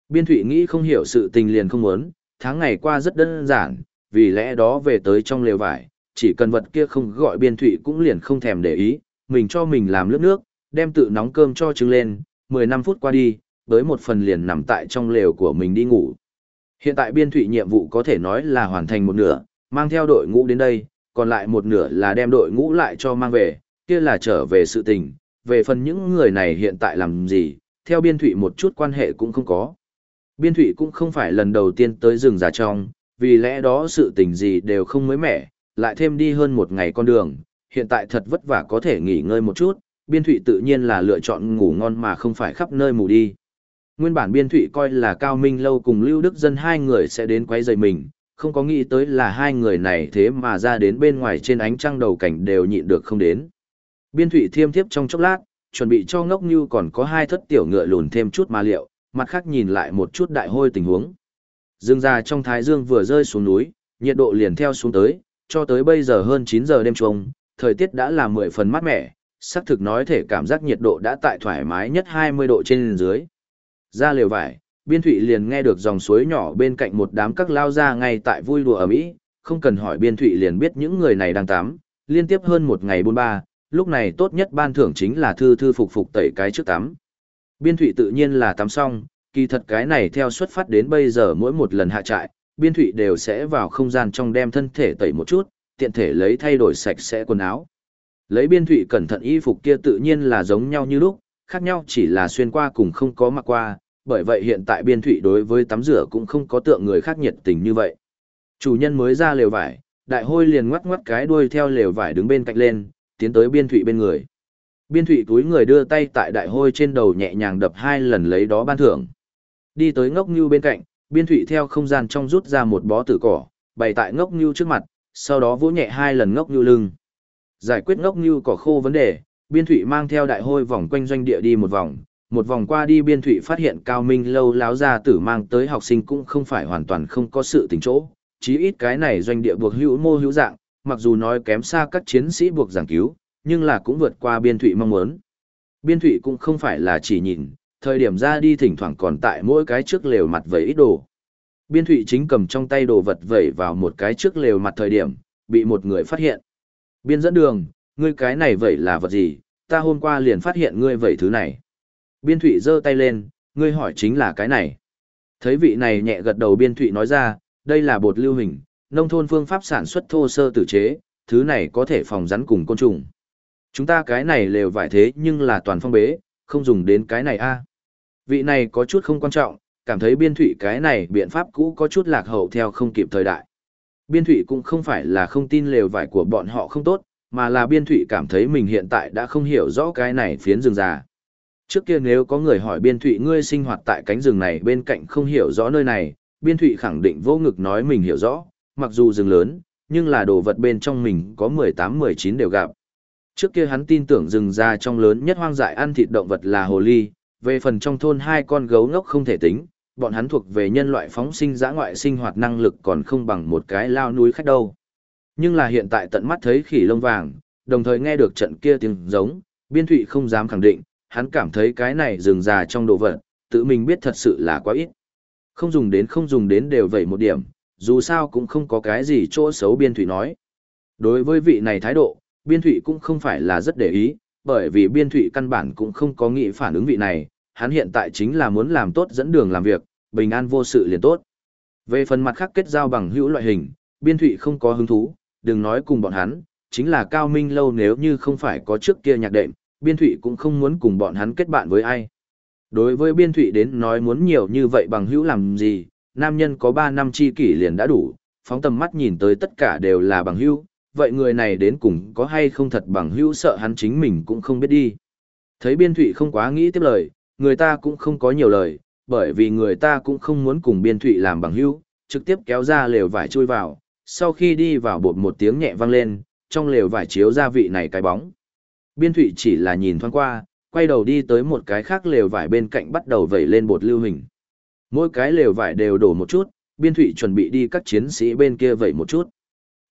Biên Thụy nghĩ không hiểu sự tình liền không muốn, tháng ngày qua rất đơn giản, vì lẽ đó về tới trong lều vải, chỉ cần vật kia không gọi Biên Thụy cũng liền không thèm để ý, mình cho mình làm nước nước, đem tự nóng cơm cho trứng lên, 15 phút qua đi, với một phần liền nằm tại trong lều của mình đi ngủ. Hiện tại Biên Thụy nhiệm vụ có thể nói là hoàn thành một nửa, mang theo đội ngũ đến đây, còn lại một nửa là đem đội ngũ lại cho mang về, kia là trở về sự tình, về phần những người này hiện tại làm gì, theo Biên Thụy một chút quan hệ cũng không có. Biên Thụy cũng không phải lần đầu tiên tới rừng già trong, vì lẽ đó sự tình gì đều không mới mẻ, lại thêm đi hơn một ngày con đường, hiện tại thật vất vả có thể nghỉ ngơi một chút, Biên Thụy tự nhiên là lựa chọn ngủ ngon mà không phải khắp nơi mù đi. Nguyên bản Biên Thụy coi là Cao Minh Lâu cùng Lưu Đức Dân hai người sẽ đến quấy rầy mình, không có nghĩ tới là hai người này thế mà ra đến bên ngoài trên ánh trăng đầu cảnh đều nhịn được không đến. Biên Thụy thiêm thiếp trong chốc lát, chuẩn bị cho ngốc như còn có hai thất tiểu ngựa lùn thêm chút mà liệu, mặt khác nhìn lại một chút đại hôi tình huống. Dương ra trong thái dương vừa rơi xuống núi, nhiệt độ liền theo xuống tới, cho tới bây giờ hơn 9 giờ đêm trông, thời tiết đã là 10 phần mát mẻ, xác thực nói thể cảm giác nhiệt độ đã tại thoải mái nhất 20 độ trên dưới. Ra lều vải, biên thụy liền nghe được dòng suối nhỏ bên cạnh một đám các lao ra ngay tại vui đùa ở Mỹ, không cần hỏi biên thụy liền biết những người này đang tắm, liên tiếp hơn một ngày buôn ba, lúc này tốt nhất ban thưởng chính là thư thư phục phục tẩy cái trước tắm. Biên thụy tự nhiên là tắm xong, kỳ thật cái này theo xuất phát đến bây giờ mỗi một lần hạ trại, biên thụy đều sẽ vào không gian trong đem thân thể tẩy một chút, tiện thể lấy thay đổi sạch sẽ quần áo. Lấy biên thụy cẩn thận y phục kia tự nhiên là giống nhau như lúc, khác nhau chỉ là xuyên qua cùng không có mặc qua, bởi vậy hiện tại biên thụy đối với tắm rửa cũng không có tượng người khác nhiệt tình như vậy. Chủ nhân mới ra lều vải, đại hôi liền ngoắt ngoắt cái đuôi theo lều vải đứng bên cạnh lên, tiến tới biên thụy bên người. Biên thụy túi người đưa tay tại đại hôi trên đầu nhẹ nhàng đập hai lần lấy đó ban thưởng. Đi tới ngốc như bên cạnh, biên thụy theo không gian trong rút ra một bó tử cỏ, bày tại ngốc như trước mặt, sau đó vỗ nhẹ hai lần ngốc như lưng. Giải quyết ngốc như cỏ khô vấn đề, biên thụy mang theo đại hôi vòng quanh doanh địa đi một vòng, một vòng qua đi biên thụy phát hiện cao minh lâu láo ra tử mang tới học sinh cũng không phải hoàn toàn không có sự tình chỗ, chí ít cái này doanh địa buộc hữu mô hữu dạng, mặc dù nói kém xa các chiến sĩ buộc giảng cứu, nhưng là cũng vượt qua biên thụy mong muốn. Biên thụy cũng không phải là chỉ nhìn, thời điểm ra đi thỉnh thoảng còn tại mỗi cái trước lều mặt vẩy ít đồ. Biên thụy chính cầm trong tay đồ vật vẩy vào một cái trước lều mặt thời điểm, bị một người phát hiện. Biên dẫn đường, ngươi cái này vậy là vật gì, ta hôm qua liền phát hiện ngươi vậy thứ này. Biên thụy giơ tay lên, ngươi hỏi chính là cái này. Thấy vị này nhẹ gật đầu biên thụy nói ra, đây là bột lưu hình, nông thôn phương pháp sản xuất thô sơ tử chế, thứ này có thể phòng rắn cùng côn trùng. Chúng ta cái này lều vải thế nhưng là toàn phong bế, không dùng đến cái này a Vị này có chút không quan trọng, cảm thấy biên thụy cái này biện pháp cũ có chút lạc hậu theo không kịp thời đại. Biên thụy cũng không phải là không tin lều vải của bọn họ không tốt, mà là biên thụy cảm thấy mình hiện tại đã không hiểu rõ cái này phiến rừng già. Trước kia nếu có người hỏi biên thụy ngươi sinh hoạt tại cánh rừng này bên cạnh không hiểu rõ nơi này, biên thụy khẳng định vô ngực nói mình hiểu rõ, mặc dù rừng lớn, nhưng là đồ vật bên trong mình có 18-19 đều gặp. Trước kia hắn tin tưởng rừng già trong lớn nhất hoang dại ăn thịt động vật là hồ ly, về phần trong thôn hai con gấu ngốc không thể tính, bọn hắn thuộc về nhân loại phóng sinh giã ngoại sinh hoạt năng lực còn không bằng một cái lao núi khách đâu. Nhưng là hiện tại tận mắt thấy khỉ lông vàng, đồng thời nghe được trận kia tiếng giống, biên thụy không dám khẳng định, hắn cảm thấy cái này rừng già trong đồ vật, tự mình biết thật sự là quá ít. Không dùng đến không dùng đến đều vậy một điểm, dù sao cũng không có cái gì chỗ xấu biên thụy nói. Đối với vị này thái độ, biên thụy cũng không phải là rất để ý, bởi vì biên thụy căn bản cũng không có nghĩ phản ứng vị này, hắn hiện tại chính là muốn làm tốt dẫn đường làm việc, bình an vô sự liền tốt. Về phần mặt khác kết giao bằng hữu loại hình, biên thụy không có hứng thú, đừng nói cùng bọn hắn, chính là cao minh lâu nếu như không phải có trước kia nhạc đệm, biên thụy cũng không muốn cùng bọn hắn kết bạn với ai. Đối với biên thụy đến nói muốn nhiều như vậy bằng hữu làm gì, nam nhân có 3 năm chi kỷ liền đã đủ, phóng tầm mắt nhìn tới tất cả đều là bằng hữu, vậy người này đến cùng có hay không thật bằng hữu sợ hắn chính mình cũng không biết đi. Thấy biên thụy không quá nghĩ tiếp lời, người ta cũng không có nhiều lời, bởi vì người ta cũng không muốn cùng biên thụy làm bằng hữu, trực tiếp kéo ra lều vải chui vào, sau khi đi vào bột một tiếng nhẹ vang lên, trong lều vải chiếu ra vị này cái bóng. Biên thụy chỉ là nhìn thoáng qua, quay đầu đi tới một cái khác lều vải bên cạnh bắt đầu vẩy lên bột lưu hình. Mỗi cái lều vải đều đổ một chút, biên thụy chuẩn bị đi các chiến sĩ bên kia vẩy một chút.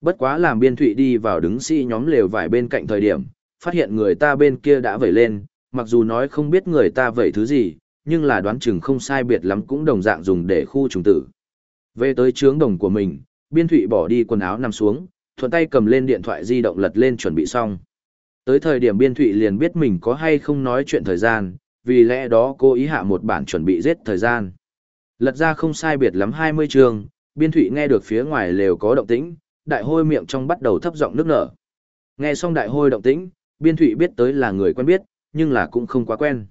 Bất quá làm biên thụy đi vào đứng sĩ nhóm lều vải bên cạnh thời điểm, phát hiện người ta bên kia đã vẩy lên, mặc dù nói không biết người ta vẩy thứ gì, nhưng là đoán chừng không sai biệt lắm cũng đồng dạng dùng để khu trùng tử. Về tới trướng đồng của mình, biên thụy bỏ đi quần áo nằm xuống, thuận tay cầm lên điện thoại di động lật lên chuẩn bị xong. Tới thời điểm biên thụy liền biết mình có hay không nói chuyện thời gian, vì lẽ đó cô ý hạ một bản chuẩn bị giết thời gian. Lật ra không sai biệt lắm 20 trường, biên thụy nghe được phía ngoài lều có động tĩnh, đại hôi miệng trong bắt đầu thấp giọng nước nở. Nghe xong đại hôi động tĩnh, biên thụy biết tới là người quen biết, nhưng là cũng không quá quen.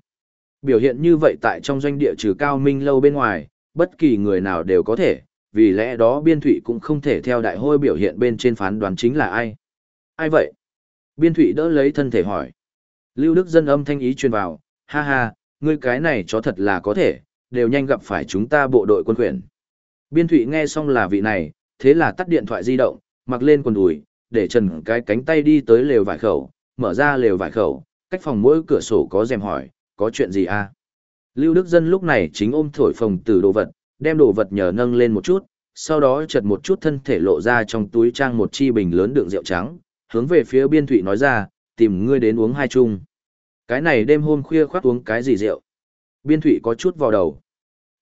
Biểu hiện như vậy tại trong doanh địa trừ cao minh lâu bên ngoài, bất kỳ người nào đều có thể, vì lẽ đó biên thụy cũng không thể theo đại hôi biểu hiện bên trên phán đoán chính là ai. Ai vậy? Biên thụy đỡ lấy thân thể hỏi. Lưu Đức dân âm thanh ý truyền vào, ha ha, ngươi cái này chó thật là có thể, đều nhanh gặp phải chúng ta bộ đội quân quyền. Biên thụy nghe xong là vị này, thế là tắt điện thoại di động, mặc lên quần đùi, để trần cái cánh tay đi tới lều vải khẩu, mở ra lều vải khẩu, cách phòng mỗi cửa sổ có rèm hỏi, có chuyện gì à? Lưu Đức Dân lúc này chính ôm thổi phòng từ đồ vật, đem đồ vật nhờ nâng lên một chút, sau đó chật một chút thân thể lộ ra trong túi trang một chi bình lớn đựng rượu trắng, hướng về phía biên thụy nói ra, tìm ngươi đến uống hai chung. Cái này đêm hôm khuya khoát uống cái gì rượu? Biên thụy có chút vào đầu.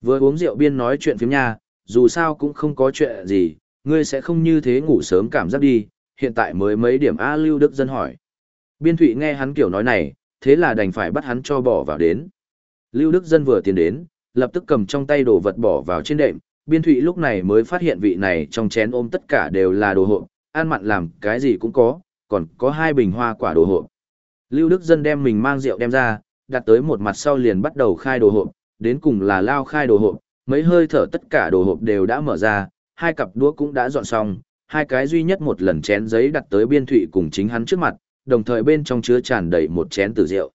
Vừa uống rượu biên nói chuyện phím nha, dù sao cũng không có chuyện gì, ngươi sẽ không như thế ngủ sớm cảm giác đi, hiện tại mới mấy điểm A Lưu Đức Dân hỏi. Biên Thụy nghe hắn kiểu nói này, thế là đành phải bắt hắn cho bỏ vào đến. Lưu Đức Dân vừa tiến đến, lập tức cầm trong tay đồ vật bỏ vào trên đệm, Biên Thụy lúc này mới phát hiện vị này trong chén ôm tất cả đều là đồ hộp, ăn mặn làm cái gì cũng có, còn có hai bình hoa quả đồ hộp. Lưu Đức Dân đem mình mang rượu đem ra, đặt tới một mặt sau liền bắt đầu khai đồ hộp, đến cùng là lao khai đồ hộp, mấy hơi thở tất cả đồ hộp đều đã mở ra, hai cặp đũa cũng đã dọn xong, hai cái duy nhất một lần chén giấy đặt tới biên thụy cùng chính hắn trước mặt, đồng thời bên trong chứa tràn đầy một chén tử rượu.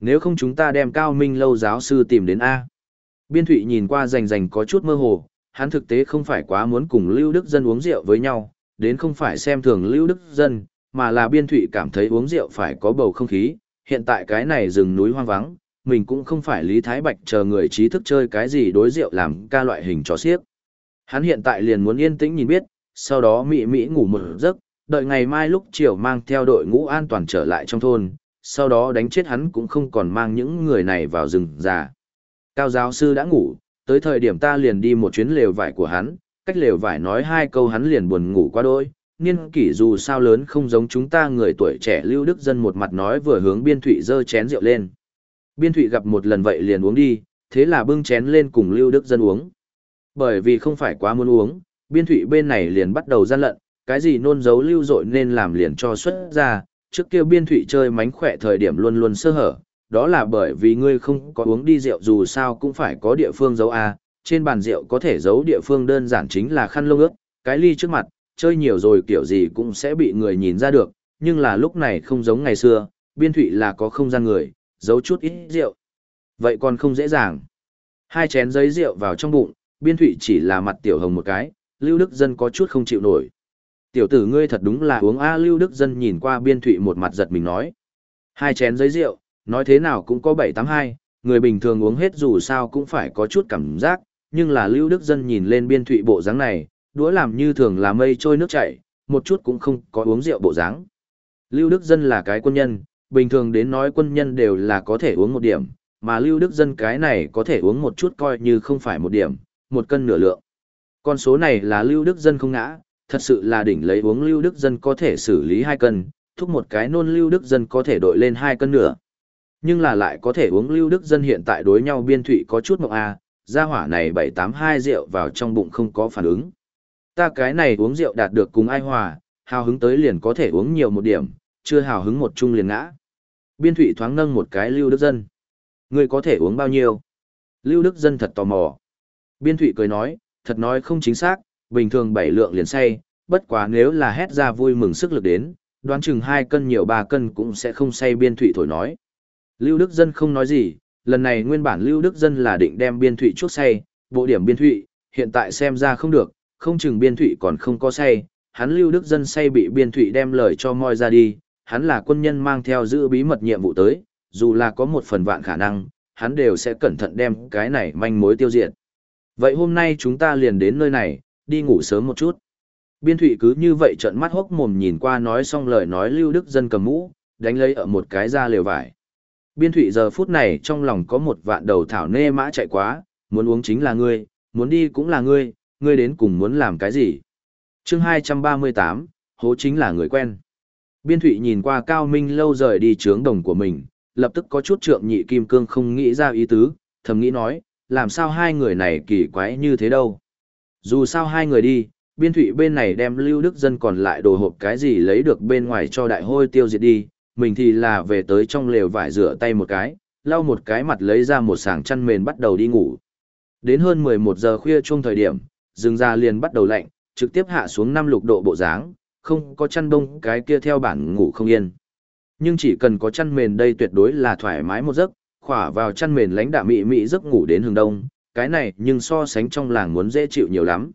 Nếu không chúng ta đem cao minh lâu giáo sư tìm đến A. Biên thụy nhìn qua rành rành có chút mơ hồ, hắn thực tế không phải quá muốn cùng Lưu Đức Dân uống rượu với nhau, đến không phải xem thường Lưu Đức Dân, mà là biên thụy cảm thấy uống rượu phải có bầu không khí, hiện tại cái này rừng núi hoang vắng, mình cũng không phải Lý Thái Bạch chờ người trí thức chơi cái gì đối rượu làm ca loại hình cho xiếc. Hắn hiện tại liền muốn yên tĩnh nhìn biết, sau đó mị mị ngủ một giấc, đợi ngày mai lúc chiều mang theo đội ngũ an toàn trở lại trong thôn, sau đó đánh chết hắn cũng không còn mang những người này vào rừng già. Cao giáo sư đã ngủ, tới thời điểm ta liền đi một chuyến lều vải của hắn, cách lều vải nói hai câu hắn liền buồn ngủ qua đôi. Niên kỷ dù sao lớn không giống chúng ta người tuổi trẻ lưu đức dân một mặt nói vừa hướng biên thụy dơ chén rượu lên. Biên thụy gặp một lần vậy liền uống đi, thế là bưng chén lên cùng lưu đức dân uống. Bởi vì không phải quá muốn uống, biên thụy bên này liền bắt đầu gian lận, cái gì nôn giấu lưu dội nên làm liền cho xuất ra, trước kia biên thụy chơi mánh khỏe thời điểm luôn luôn sơ hở, đó là bởi vì ngươi không có uống đi rượu dù sao cũng phải có địa phương giấu A, trên bàn rượu có thể giấu địa phương đơn giản chính là khăn lông ướt, cái ly trước mặt, chơi nhiều rồi kiểu gì cũng sẽ bị người nhìn ra được, nhưng là lúc này không giống ngày xưa, biên thụy là có không gian người, giấu chút ít rượu. Vậy còn không dễ dàng. Hai chén giấy rượu vào trong bụng, biên thụy chỉ là mặt tiểu hồng một cái, Lưu Đức Dân có chút không chịu nổi. Tiểu tử ngươi thật đúng là uống A Lưu Đức Dân nhìn qua biên thụy một mặt giật mình nói. Hai chén giấy rượu, nói thế nào cũng có 782, người bình thường uống hết dù sao cũng phải có chút cảm giác, nhưng là Lưu Đức Dân nhìn lên biên thụy bộ dáng này, đũa làm như thường là mây trôi nước chảy, một chút cũng không có uống rượu bộ dáng. Lưu Đức Dân là cái quân nhân, bình thường đến nói quân nhân đều là có thể uống một điểm, mà Lưu Đức Dân cái này có thể uống một chút coi như không phải một điểm, một cân nửa lượng. Con số này là Lưu Đức Dân không ngã, thật sự là đỉnh lấy uống Lưu Đức Dân có thể xử lý hai cân, thúc một cái nôn Lưu Đức Dân có thể đội lên hai cân nửa. Nhưng là lại có thể uống Lưu Đức Dân hiện tại đối nhau biên thụy có chút mộng a à, gia hỏa này bảy tám hai rượu vào trong bụng không có phản ứng. Ta cái này uống rượu đạt được cùng ai hòa, hào hứng tới liền có thể uống nhiều một điểm, chưa hào hứng một chung liền ngã. Biên thụy thoáng nâng một cái Lưu Đức Dân. Người có thể uống bao nhiêu? Lưu Đức Dân thật tò mò. Biên thụy cười nói, thật nói không chính xác, bình thường bảy lượng liền say, bất quá nếu là hét ra vui mừng sức lực đến, đoán chừng hai cân nhiều ba cân cũng sẽ không say biên thụy thổi nói. Lưu Đức Dân không nói gì, lần này nguyên bản Lưu Đức Dân là định đem biên thụy chuốc say, bộ điểm biên thụy, hiện tại xem ra không được, không chừng biên thụy còn không có say, hắn Lưu Đức Dân say bị biên thụy đem lời cho moi ra đi, hắn là quân nhân mang theo giữ bí mật nhiệm vụ tới, dù là có một phần vạn khả năng, hắn đều sẽ cẩn thận đem cái này manh mối tiêu diệt. Vậy hôm nay chúng ta liền đến nơi này, đi ngủ sớm một chút. Biên thụy cứ như vậy trận mắt hốc mồm nhìn qua nói xong lời nói lưu đức dân cầm mũ, đánh lấy ở một cái da lều vải. Biên thụy giờ phút này trong lòng có một vạn đầu thảo nê mã chạy quá, muốn uống chính là ngươi, muốn đi cũng là ngươi, ngươi đến cùng muốn làm cái gì. chương 238, hố chính là người quen. Biên thụy nhìn qua cao minh lâu rời đi trướng đồng của mình, lập tức có chút trượng nhị kim cương không nghĩ ra ý tứ, thầm nghĩ nói, làm sao hai người này kỳ quái như thế đâu. Dù sao hai người đi, biên thụy bên này đem lưu đức dân còn lại đồ hộp cái gì lấy được bên ngoài cho đại hôi tiêu diệt đi, mình thì là về tới trong lều vải rửa tay một cái, lau một cái mặt lấy ra một sàng chăn mền bắt đầu đi ngủ. Đến hơn 11 giờ khuya chung thời điểm, rừng ra liền bắt đầu lạnh, trực tiếp hạ xuống 5 lục độ bộ dáng, không có chăn đông cái kia theo bản ngủ không yên. Nhưng chỉ cần có chăn mền đây tuyệt đối là thoải mái một giấc, khỏa vào chăn mền lánh đạ mị mị giấc ngủ đến hướng đông, cái này nhưng so sánh trong làng muốn dễ chịu nhiều lắm.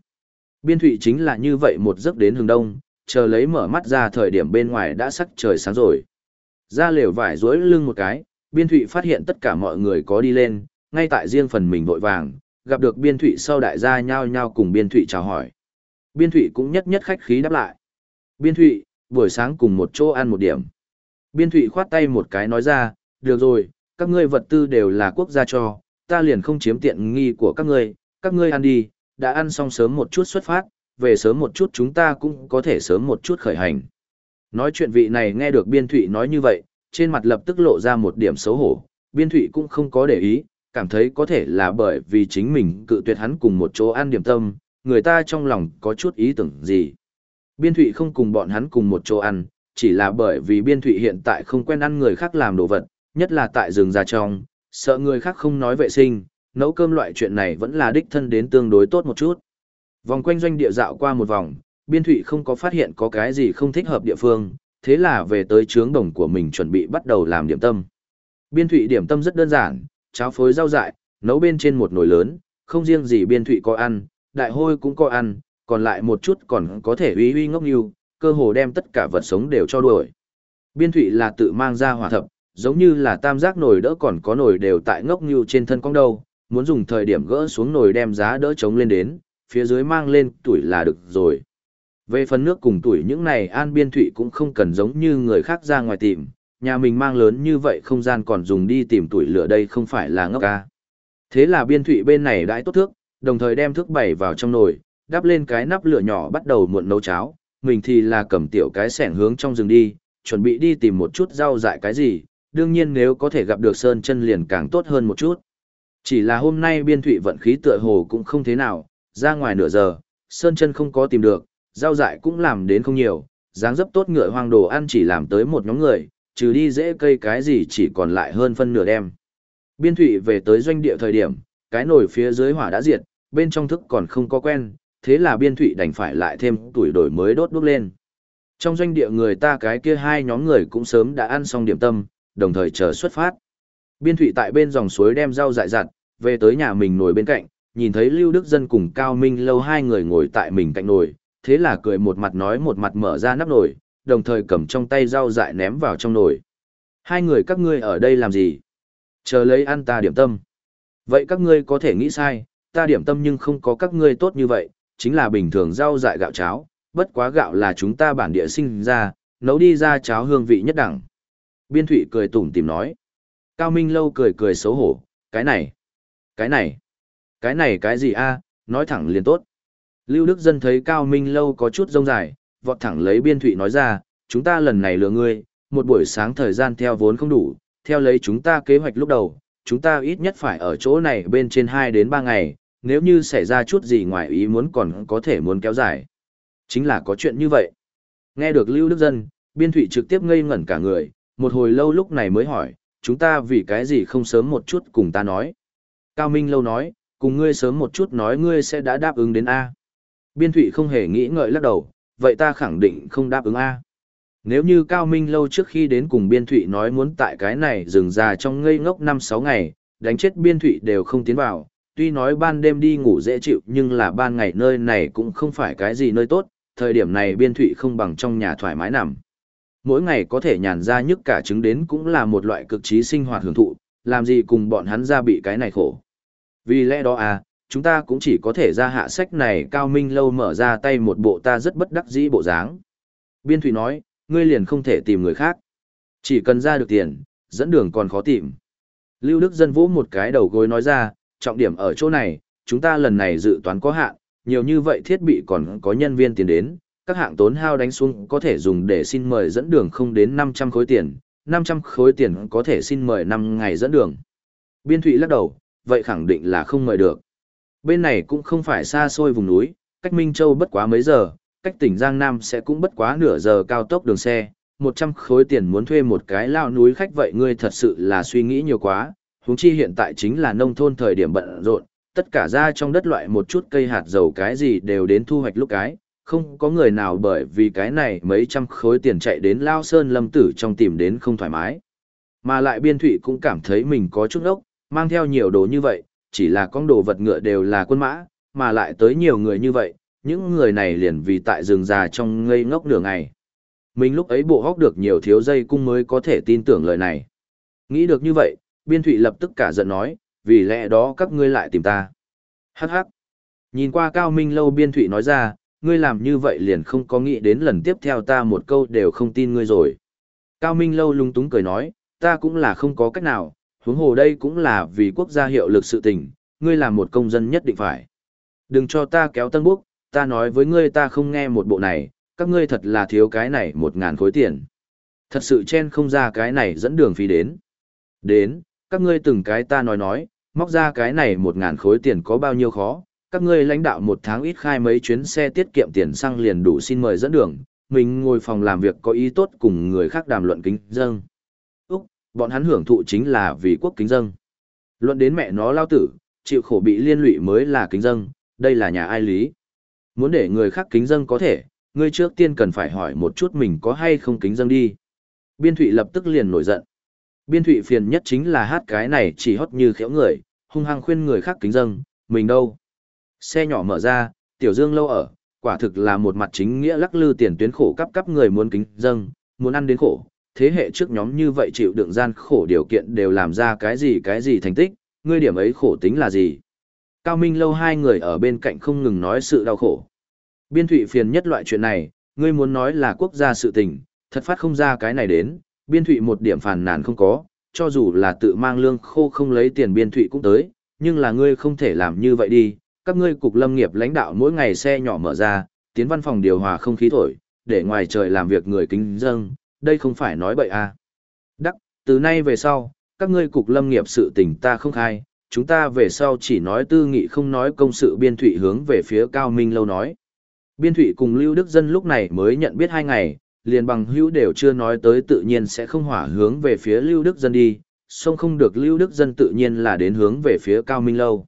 Biên thụy chính là như vậy một giấc đến hướng đông, chờ lấy mở mắt ra thời điểm bên ngoài đã sắc trời sáng rồi. Ra lều vải rối lưng một cái, biên thụy phát hiện tất cả mọi người có đi lên, ngay tại riêng phần mình vội vàng, gặp được biên thụy sau đại gia nhao nhao cùng biên thụy chào hỏi. Biên thụy cũng nhất nhất khách khí đáp lại. Biên thụy, buổi sáng cùng một chỗ ăn một điểm. Biên thụy khoát tay một cái nói ra, được rồi, các ngươi vật tư đều là quốc gia cho, ta liền không chiếm tiện nghi của các ngươi, các ngươi ăn đi, đã ăn xong sớm một chút xuất phát, về sớm một chút chúng ta cũng có thể sớm một chút khởi hành. Nói chuyện vị này nghe được biên thụy nói như vậy, trên mặt lập tức lộ ra một điểm xấu hổ, biên thụy cũng không có để ý, cảm thấy có thể là bởi vì chính mình cự tuyệt hắn cùng một chỗ ăn điểm tâm, người ta trong lòng có chút ý tưởng gì. Biên thụy không cùng bọn hắn cùng một chỗ ăn, chỉ là bởi vì biên thụy hiện tại không quen ăn người khác làm đồ vật, nhất là tại rừng già trong, sợ người khác không nói vệ sinh, nấu cơm loại chuyện này vẫn là đích thân đến tương đối tốt một chút. Vòng quanh doanh địa dạo qua một vòng, biên thụy không có phát hiện có cái gì không thích hợp địa phương, thế là về tới trướng đồng của mình chuẩn bị bắt đầu làm điểm tâm. Biên thụy điểm tâm rất đơn giản, cháo phối rau dại, nấu bên trên một nồi lớn, không riêng gì biên thụy có ăn, đại hôi cũng có ăn, còn lại một chút còn có thể uy uy ngốc nhiều, cơ hồ đem tất cả vật sống đều cho đuổi. Biên thụy là tự mang ra hỏa thập, giống như là tam giác nồi đỡ còn có nồi đều tại ngốc như trên thân cong đầu, muốn dùng thời điểm gỡ xuống nồi đem giá đỡ chống lên đến, phía dưới mang lên tuổi là được rồi. Về phần nước cùng tuổi những này an biên thụy cũng không cần giống như người khác ra ngoài tìm, nhà mình mang lớn như vậy không gian còn dùng đi tìm tuổi lửa đây không phải là ngốc ca. Thế là biên thụy bên này đãi tốt thước, đồng thời đem thước bày vào trong nồi, đắp lên cái nắp lửa nhỏ bắt đầu muộn nấu cháo, mình thì là cầm tiểu cái sẻng hướng trong rừng đi, chuẩn bị đi tìm một chút rau dại cái gì, đương nhiên nếu có thể gặp được sơn chân liền càng tốt hơn một chút. Chỉ là hôm nay biên thụy vận khí tựa hồ cũng không thế nào, ra ngoài nửa giờ, sơn chân không có tìm được, rau dại cũng làm đến không nhiều, dáng dấp tốt ngựa hoang đồ ăn chỉ làm tới một nhóm người, trừ đi dễ cây cái gì chỉ còn lại hơn phân nửa đêm. Biên thủy về tới doanh địa thời điểm, cái nồi phía dưới hỏa đã diệt, bên trong thức còn không có quen, thế là biên thủy đành phải lại thêm tuổi đổi mới đốt đốt lên. Trong doanh địa người ta cái kia hai nhóm người cũng sớm đã ăn xong điểm tâm, đồng thời chờ xuất phát. Biên thủy tại bên dòng suối đem rau dại dặt, về tới nhà mình nồi bên cạnh, nhìn thấy Lưu Đức Dân cùng Cao Minh lâu hai người ngồi tại mình cạnh nồi, thế là cười một mặt nói một mặt mở ra nắp nồi, đồng thời cầm trong tay rau dại ném vào trong nồi. Hai người các ngươi ở đây làm gì? Chờ lấy ăn ta điểm tâm. Vậy các ngươi có thể nghĩ sai, ta điểm tâm nhưng không có các ngươi tốt như vậy, chính là bình thường rau dại gạo cháo, bất quá gạo là chúng ta bản địa sinh ra, nấu đi ra cháo hương vị nhất đẳng. Biên Thụy cười tủm tìm nói. Cao Minh Lâu cười cười xấu hổ, cái này, cái này, cái này cái gì a nói thẳng liền tốt. Lưu Đức Dân thấy Cao Minh Lâu có chút rông dài, vọt thẳng lấy Biên Thụy nói ra, chúng ta lần này lừa ngươi, một buổi sáng thời gian theo vốn không đủ, theo lấy chúng ta kế hoạch lúc đầu, chúng ta ít nhất phải ở chỗ này bên trên 2 đến 3 ngày, nếu như xảy ra chút gì ngoài ý muốn còn có thể muốn kéo dài. Chính là có chuyện như vậy. Nghe được Lưu Đức Dân, Biên Thụy trực tiếp ngây ngẩn cả người, một hồi lâu lúc này mới hỏi, chúng ta vì cái gì không sớm một chút cùng ta nói. Cao Minh lâu nói, cùng ngươi sớm một chút nói ngươi sẽ đã đáp ứng đến A. Biên Thụy không hề nghĩ ngợi lắc đầu, vậy ta khẳng định không đáp ứng A. Nếu như Cao Minh lâu trước khi đến cùng Biên Thụy nói muốn tại cái này dừng ra trong ngây ngốc 5-6 ngày, đánh chết Biên Thụy đều không tiến vào, tuy nói ban đêm đi ngủ dễ chịu nhưng là ban ngày nơi này cũng không phải cái gì nơi tốt, thời điểm này Biên Thụy không bằng trong nhà thoải mái nằm. Mỗi ngày có thể nhàn ra nhức cả trứng đến cũng là một loại cực trí sinh hoạt hưởng thụ, làm gì cùng bọn hắn ra bị cái này khổ. Vì lẽ đó à, chúng ta cũng chỉ có thể ra hạ sách này Cao Minh lâu mở ra tay một bộ ta rất bất đắc dĩ bộ dáng. Biên Thụy nói, ngươi liền không thể tìm người khác. Chỉ cần ra được tiền, dẫn đường còn khó tìm. Lưu Đức Dân vũ một cái đầu gối nói ra, trọng điểm ở chỗ này, chúng ta lần này dự toán có hạn, nhiều như vậy thiết bị còn có nhân viên tiền đến, các hạng tốn hao đánh xuống có thể dùng để xin mời dẫn đường không đến 500 khối tiền, 500 khối tiền có thể xin mời 5 ngày dẫn đường. Biên Thụy lắc đầu, vậy khẳng định là không mời được. Bên này cũng không phải xa xôi vùng núi, cách Minh Châu bất quá mấy giờ, cách tỉnh Giang Nam sẽ cũng bất quá nửa giờ cao tốc đường xe, 100 khối tiền muốn thuê một cái lao núi khách vậy ngươi thật sự là suy nghĩ nhiều quá, huống chi hiện tại chính là nông thôn thời điểm bận rộn, tất cả ra trong đất loại một chút cây hạt dầu cái gì đều đến thu hoạch lúc cái, không có người nào bởi vì cái này mấy trăm khối tiền chạy đến Lao Sơn Lâm Tử trong tìm đến không thoải mái. Mà lại biên thụy cũng cảm thấy mình có chút ốc, mang theo nhiều đồ như vậy, chỉ là con đồ vật ngựa đều là quân mã, mà lại tới nhiều người như vậy, những người này liền vì tại rừng già trong ngây ngốc nửa ngày. Mình lúc ấy bộ hóc được nhiều thiếu dây cung mới có thể tin tưởng lời này. Nghĩ được như vậy, biên thụy lập tức cả giận nói, vì lẽ đó các ngươi lại tìm ta. Hắc hắc. Nhìn qua cao minh lâu biên thụy nói ra, ngươi làm như vậy liền không có nghĩ đến lần tiếp theo ta một câu đều không tin ngươi rồi. Cao minh lâu lung túng cười nói, ta cũng là không có cách nào, huống hồ đây cũng là vì quốc gia hiệu lực sự tình, ngươi là một công dân nhất định phải. Đừng cho ta kéo tân búc, ta nói với ngươi ta không nghe một bộ này, các ngươi thật là thiếu cái này một ngàn khối tiền. Thật sự chen không ra cái này dẫn đường phí đến. Đến, các ngươi từng cái ta nói nói, móc ra cái này một ngàn khối tiền có bao nhiêu khó, các ngươi lãnh đạo một tháng ít khai mấy chuyến xe tiết kiệm tiền xăng liền đủ xin mời dẫn đường, mình ngồi phòng làm việc có ý tốt cùng người khác đàm luận kính dâng. Bọn hắn hưởng thụ chính là vì quốc kính dân. Luận đến mẹ nó lao tử, chịu khổ bị liên lụy mới là kính dân. đây là nhà ai lý. Muốn để người khác kính dân có thể, ngươi trước tiên cần phải hỏi một chút mình có hay không kính dân đi. Biên Thụy lập tức liền nổi giận. Biên Thụy phiền nhất chính là hát cái này chỉ hót như khéo người, hung hăng khuyên người khác kính dân, mình đâu. Xe nhỏ mở ra, Tiểu Dương lâu ở, quả thực là một mặt chính nghĩa lắc lư tiền tuyến khổ cấp cấp người muốn kính dân, muốn ăn đến khổ. Thế hệ trước nhóm như vậy chịu đựng gian khổ điều kiện đều làm ra cái gì cái gì thành tích, ngươi điểm ấy khổ tính là gì. Cao Minh lâu hai người ở bên cạnh không ngừng nói sự đau khổ. Biên thụy phiền nhất loại chuyện này, ngươi muốn nói là quốc gia sự tình, thật phát không ra cái này đến, biên thụy một điểm phản nàn không có, cho dù là tự mang lương khô không lấy tiền biên thụy cũng tới, nhưng là ngươi không thể làm như vậy đi, các ngươi cục lâm nghiệp lãnh đạo mỗi ngày xe nhỏ mở ra, tiến văn phòng điều hòa không khí thổi, để ngoài trời làm việc người kính dâng, đây không phải nói bậy à. Đắc, từ nay về sau, các ngươi cục lâm nghiệp sự tình ta không khai, chúng ta về sau chỉ nói tư nghị không nói công sự biên thụy hướng về phía cao minh lâu nói. Biên thụy cùng Lưu Đức Dân lúc này mới nhận biết hai ngày, liền bằng hữu đều chưa nói tới tự nhiên sẽ không hỏa hướng về phía Lưu Đức Dân đi, song không được Lưu Đức Dân tự nhiên là đến hướng về phía Cao Minh Lâu.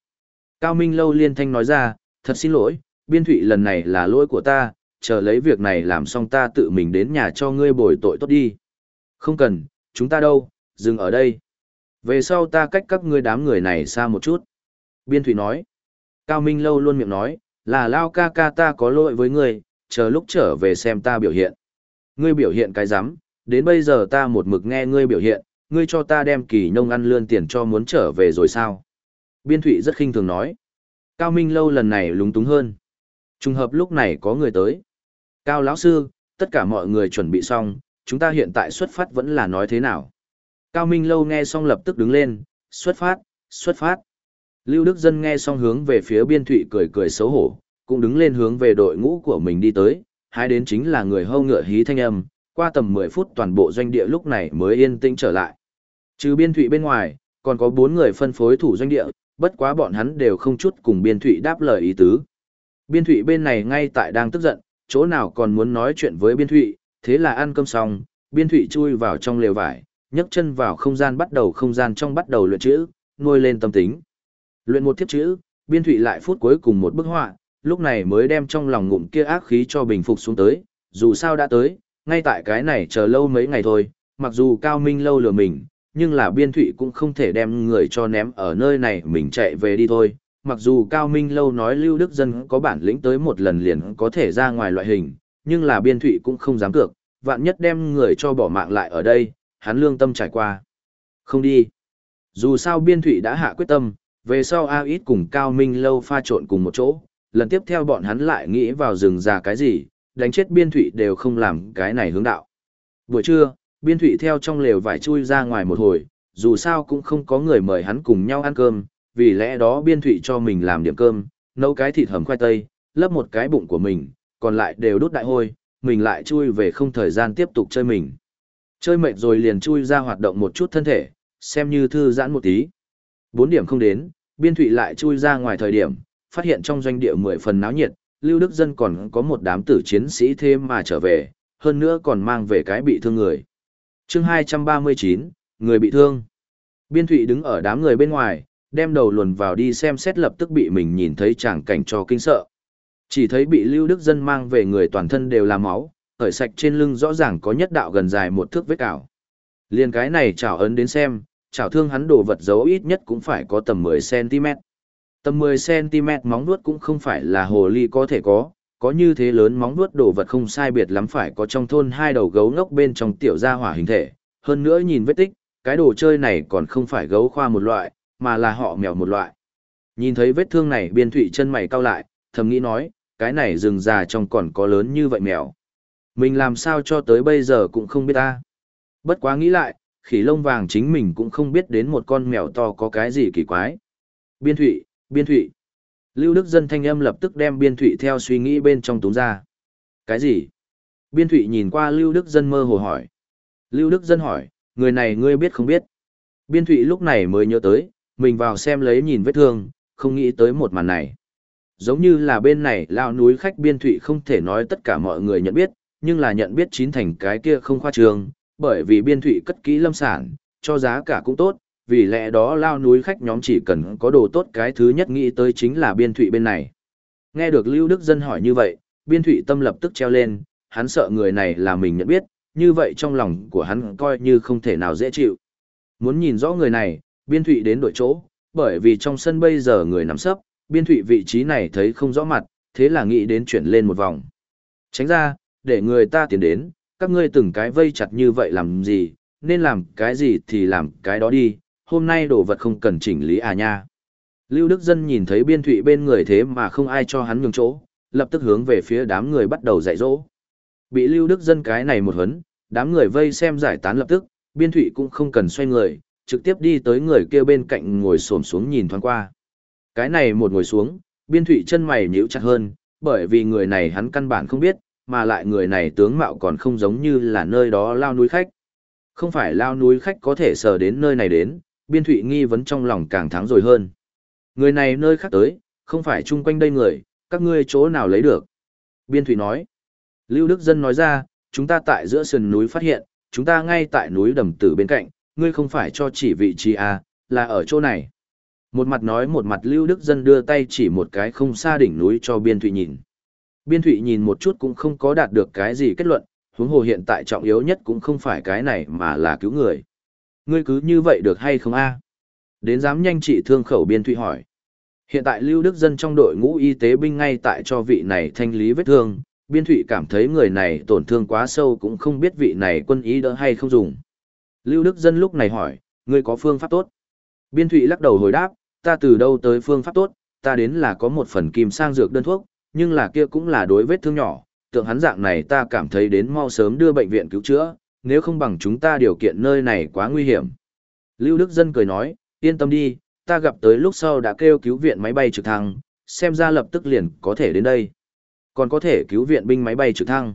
Cao Minh Lâu liên thanh nói ra, thật xin lỗi, biên thụy lần này là lỗi của ta, chờ lấy việc này làm xong ta tự mình đến nhà cho ngươi bồi tội tốt đi. Không cần, chúng ta đâu, dừng ở đây. Về sau ta cách các ngươi đám người này xa một chút. Biên thụy nói. Cao Minh Lâu luôn miệng nói, là Lao ca ca ta có lỗi với ngươi, chờ lúc trở về xem ta biểu hiện. Ngươi biểu hiện cái rắm đến bây giờ ta một mực nghe ngươi biểu hiện, ngươi cho ta đem kỳ nông ăn lươn tiền cho muốn trở về rồi sao? Biên Thụy rất khinh thường nói. Cao Minh lâu lần này lúng túng hơn. Trùng hợp lúc này có người tới. Cao lão sư, tất cả mọi người chuẩn bị xong, chúng ta hiện tại xuất phát vẫn là nói thế nào? Cao Minh lâu nghe xong lập tức đứng lên, xuất phát, xuất phát. Lưu Đức Dân nghe xong hướng về phía biên thụy cười cười xấu hổ, cũng đứng lên hướng về đội ngũ của mình đi tới, hai đến chính là người hâu ngựa hí thanh âm, qua tầm 10 phút toàn bộ doanh địa lúc này mới yên tĩnh trở lại. Trừ biên thụy bên ngoài, còn có 4 người phân phối thủ doanh địa, bất quá bọn hắn đều không chút cùng biên thụy đáp lời ý tứ. Biên thụy bên này ngay tại đang tức giận, chỗ nào còn muốn nói chuyện với biên thụy, thế là ăn cơm xong, biên thụy chui vào trong lều vải, nhấc chân vào không gian bắt đầu không gian trong bắt đầu luyện chữ, nuôi lên tâm tính. Luyện một thiếp chữ, biên thụy lại phút cuối cùng một bức họa, lúc này mới đem trong lòng ngụm kia ác khí cho bình phục xuống tới, dù sao đã tới, ngay tại cái này chờ lâu mấy ngày thôi, mặc dù Cao Minh lâu lừa mình, nhưng là biên thụy cũng không thể đem người cho ném ở nơi này mình chạy về đi thôi. Mặc dù Cao Minh lâu nói Lưu Đức Dân có bản lĩnh tới một lần liền có thể ra ngoài loại hình, nhưng là biên thụy cũng không dám cược, vạn nhất đem người cho bỏ mạng lại ở đây, hắn lương tâm trải qua. Không đi. Dù sao biên thụy đã hạ quyết tâm, về sau A ít cùng Cao Minh lâu pha trộn cùng một chỗ, lần tiếp theo bọn hắn lại nghĩ vào rừng già cái gì, đánh chết biên thụy đều không làm cái này hướng đạo. Buổi trưa, biên thụy theo trong lều vải chui ra ngoài một hồi, dù sao cũng không có người mời hắn cùng nhau ăn cơm, vì lẽ đó biên thụy cho mình làm điểm cơm, nấu cái thịt hầm khoai tây, lấp một cái bụng của mình, còn lại đều đốt đại hôi, mình lại chui về không thời gian tiếp tục chơi mình. Chơi mệt rồi liền chui ra hoạt động một chút thân thể, xem như thư giãn một tí. Bốn điểm không đến, biên thụy lại chui ra ngoài thời điểm, phát hiện trong doanh địa mười phần náo nhiệt, Lưu Đức Dân còn có một đám tử chiến sĩ thêm mà trở về, hơn nữa còn mang về cái bị thương người. chương 239, người bị thương. Biên Thụy đứng ở đám người bên ngoài, đem đầu luồn vào đi xem xét lập tức bị mình nhìn thấy tràng cảnh cho kinh sợ. Chỉ thấy bị Lưu Đức Dân mang về người toàn thân đều là máu, ở sạch trên lưng rõ ràng có nhất đạo gần dài một thước vết cào. Liên cái này chảo ấn đến xem, chảo thương hắn đồ vật dấu ít nhất cũng phải có tầm 10cm. Tầm 10cm móng vuốt cũng không phải là hồ ly có thể có, có như thế lớn móng vuốt đồ vật không sai biệt lắm phải có trong thôn hai đầu gấu ngốc bên trong tiểu gia hỏa hình thể. Hơn nữa nhìn vết tích, cái đồ chơi này còn không phải gấu khoa một loại, mà là họ mèo một loại. Nhìn thấy vết thương này biên thụy chân mày cau lại, thầm nghĩ nói, cái này rừng già trong còn có lớn như vậy mèo. Mình làm sao cho tới bây giờ cũng không biết ta. Bất quá nghĩ lại, khỉ lông vàng chính mình cũng không biết đến một con mèo to có cái gì kỳ quái. Biên thụy, biên thụy. Lưu Đức Dân thanh âm lập tức đem biên thụy theo suy nghĩ bên trong túng ra. Cái gì? Biên thụy nhìn qua Lưu Đức Dân mơ hồ hỏi. Lưu Đức Dân hỏi, người này ngươi biết không biết? Biên thụy lúc này mới nhớ tới, mình vào xem lấy nhìn vết thương, không nghĩ tới một màn này. Giống như là bên này lao núi khách biên thụy không thể nói tất cả mọi người nhận biết, nhưng là nhận biết chín thành cái kia không khoa trường, bởi vì biên thụy cất kỹ lâm sản, cho giá cả cũng tốt, vì lẽ đó lao núi khách nhóm chỉ cần có đồ tốt cái thứ nhất nghĩ tới chính là biên thụy bên này. Nghe được Lưu Đức Dân hỏi như vậy, biên thụy tâm lập tức treo lên, hắn sợ người này là mình nhận biết, như vậy trong lòng của hắn coi như không thể nào dễ chịu. Muốn nhìn rõ người này, biên thụy đến đổi chỗ, bởi vì trong sân bây giờ người nắm sấp, biên thụy vị trí này thấy không rõ mặt, thế là nghĩ đến chuyển lên một vòng. Tránh ra, để người ta tiến đến, các ngươi từng cái vây chặt như vậy làm gì, nên làm cái gì thì làm cái đó đi, hôm nay đồ vật không cần chỉnh lý à nha. Lưu Đức Dân nhìn thấy biên thụy bên người thế mà không ai cho hắn nhường chỗ, lập tức hướng về phía đám người bắt đầu dạy dỗ. Bị Lưu Đức Dân cái này một hấn, đám người vây xem giải tán lập tức, biên thụy cũng không cần xoay người, trực tiếp đi tới người kia bên cạnh ngồi xổm xuống nhìn thoáng qua. Cái này một ngồi xuống, biên thụy chân mày nhíu chặt hơn, bởi vì người này hắn căn bản không biết, mà lại người này tướng mạo còn không giống như là nơi đó lao núi khách. Không phải lao núi khách có thể sờ đến nơi này đến, biên thụy nghi vấn trong lòng càng thắng rồi hơn. Người này nơi khác tới, không phải chung quanh đây người, các ngươi chỗ nào lấy được. Biên thụy nói. Lưu Đức Dân nói ra, chúng ta tại giữa sườn núi phát hiện, chúng ta ngay tại núi đầm tử bên cạnh, ngươi không phải cho chỉ vị trí à, là ở chỗ này. Một mặt nói một mặt Lưu Đức Dân đưa tay chỉ một cái không xa đỉnh núi cho Biên Thụy nhìn. Biên Thụy nhìn một chút cũng không có đạt được cái gì kết luận, huống hồ hiện tại trọng yếu nhất cũng không phải cái này mà là cứu người. Ngươi cứ như vậy được hay không a? Đến dám nhanh trị thương khẩu biên thụy hỏi. Hiện tại Lưu Đức Dân trong đội ngũ y tế binh ngay tại cho vị này thanh lý vết thương, biên thụy cảm thấy người này tổn thương quá sâu cũng không biết vị này quân ý đỡ hay không dùng. Lưu Đức Dân lúc này hỏi, ngươi có phương pháp tốt? Biên thụy lắc đầu hồi đáp, ta từ đâu tới phương pháp tốt, ta đến là có một phần kim sang dược đơn thuốc, nhưng là kia cũng là đối vết thương nhỏ, tượng hắn dạng này ta cảm thấy đến mau sớm đưa bệnh viện cứu chữa, nếu không bằng chúng ta điều kiện nơi này quá nguy hiểm. Lưu Đức Dân cười nói, yên tâm đi, ta gặp tới lúc sau đã kêu cứu viện máy bay trực thăng, xem ra lập tức liền có thể đến đây. Còn có thể cứu viện binh máy bay trực thăng.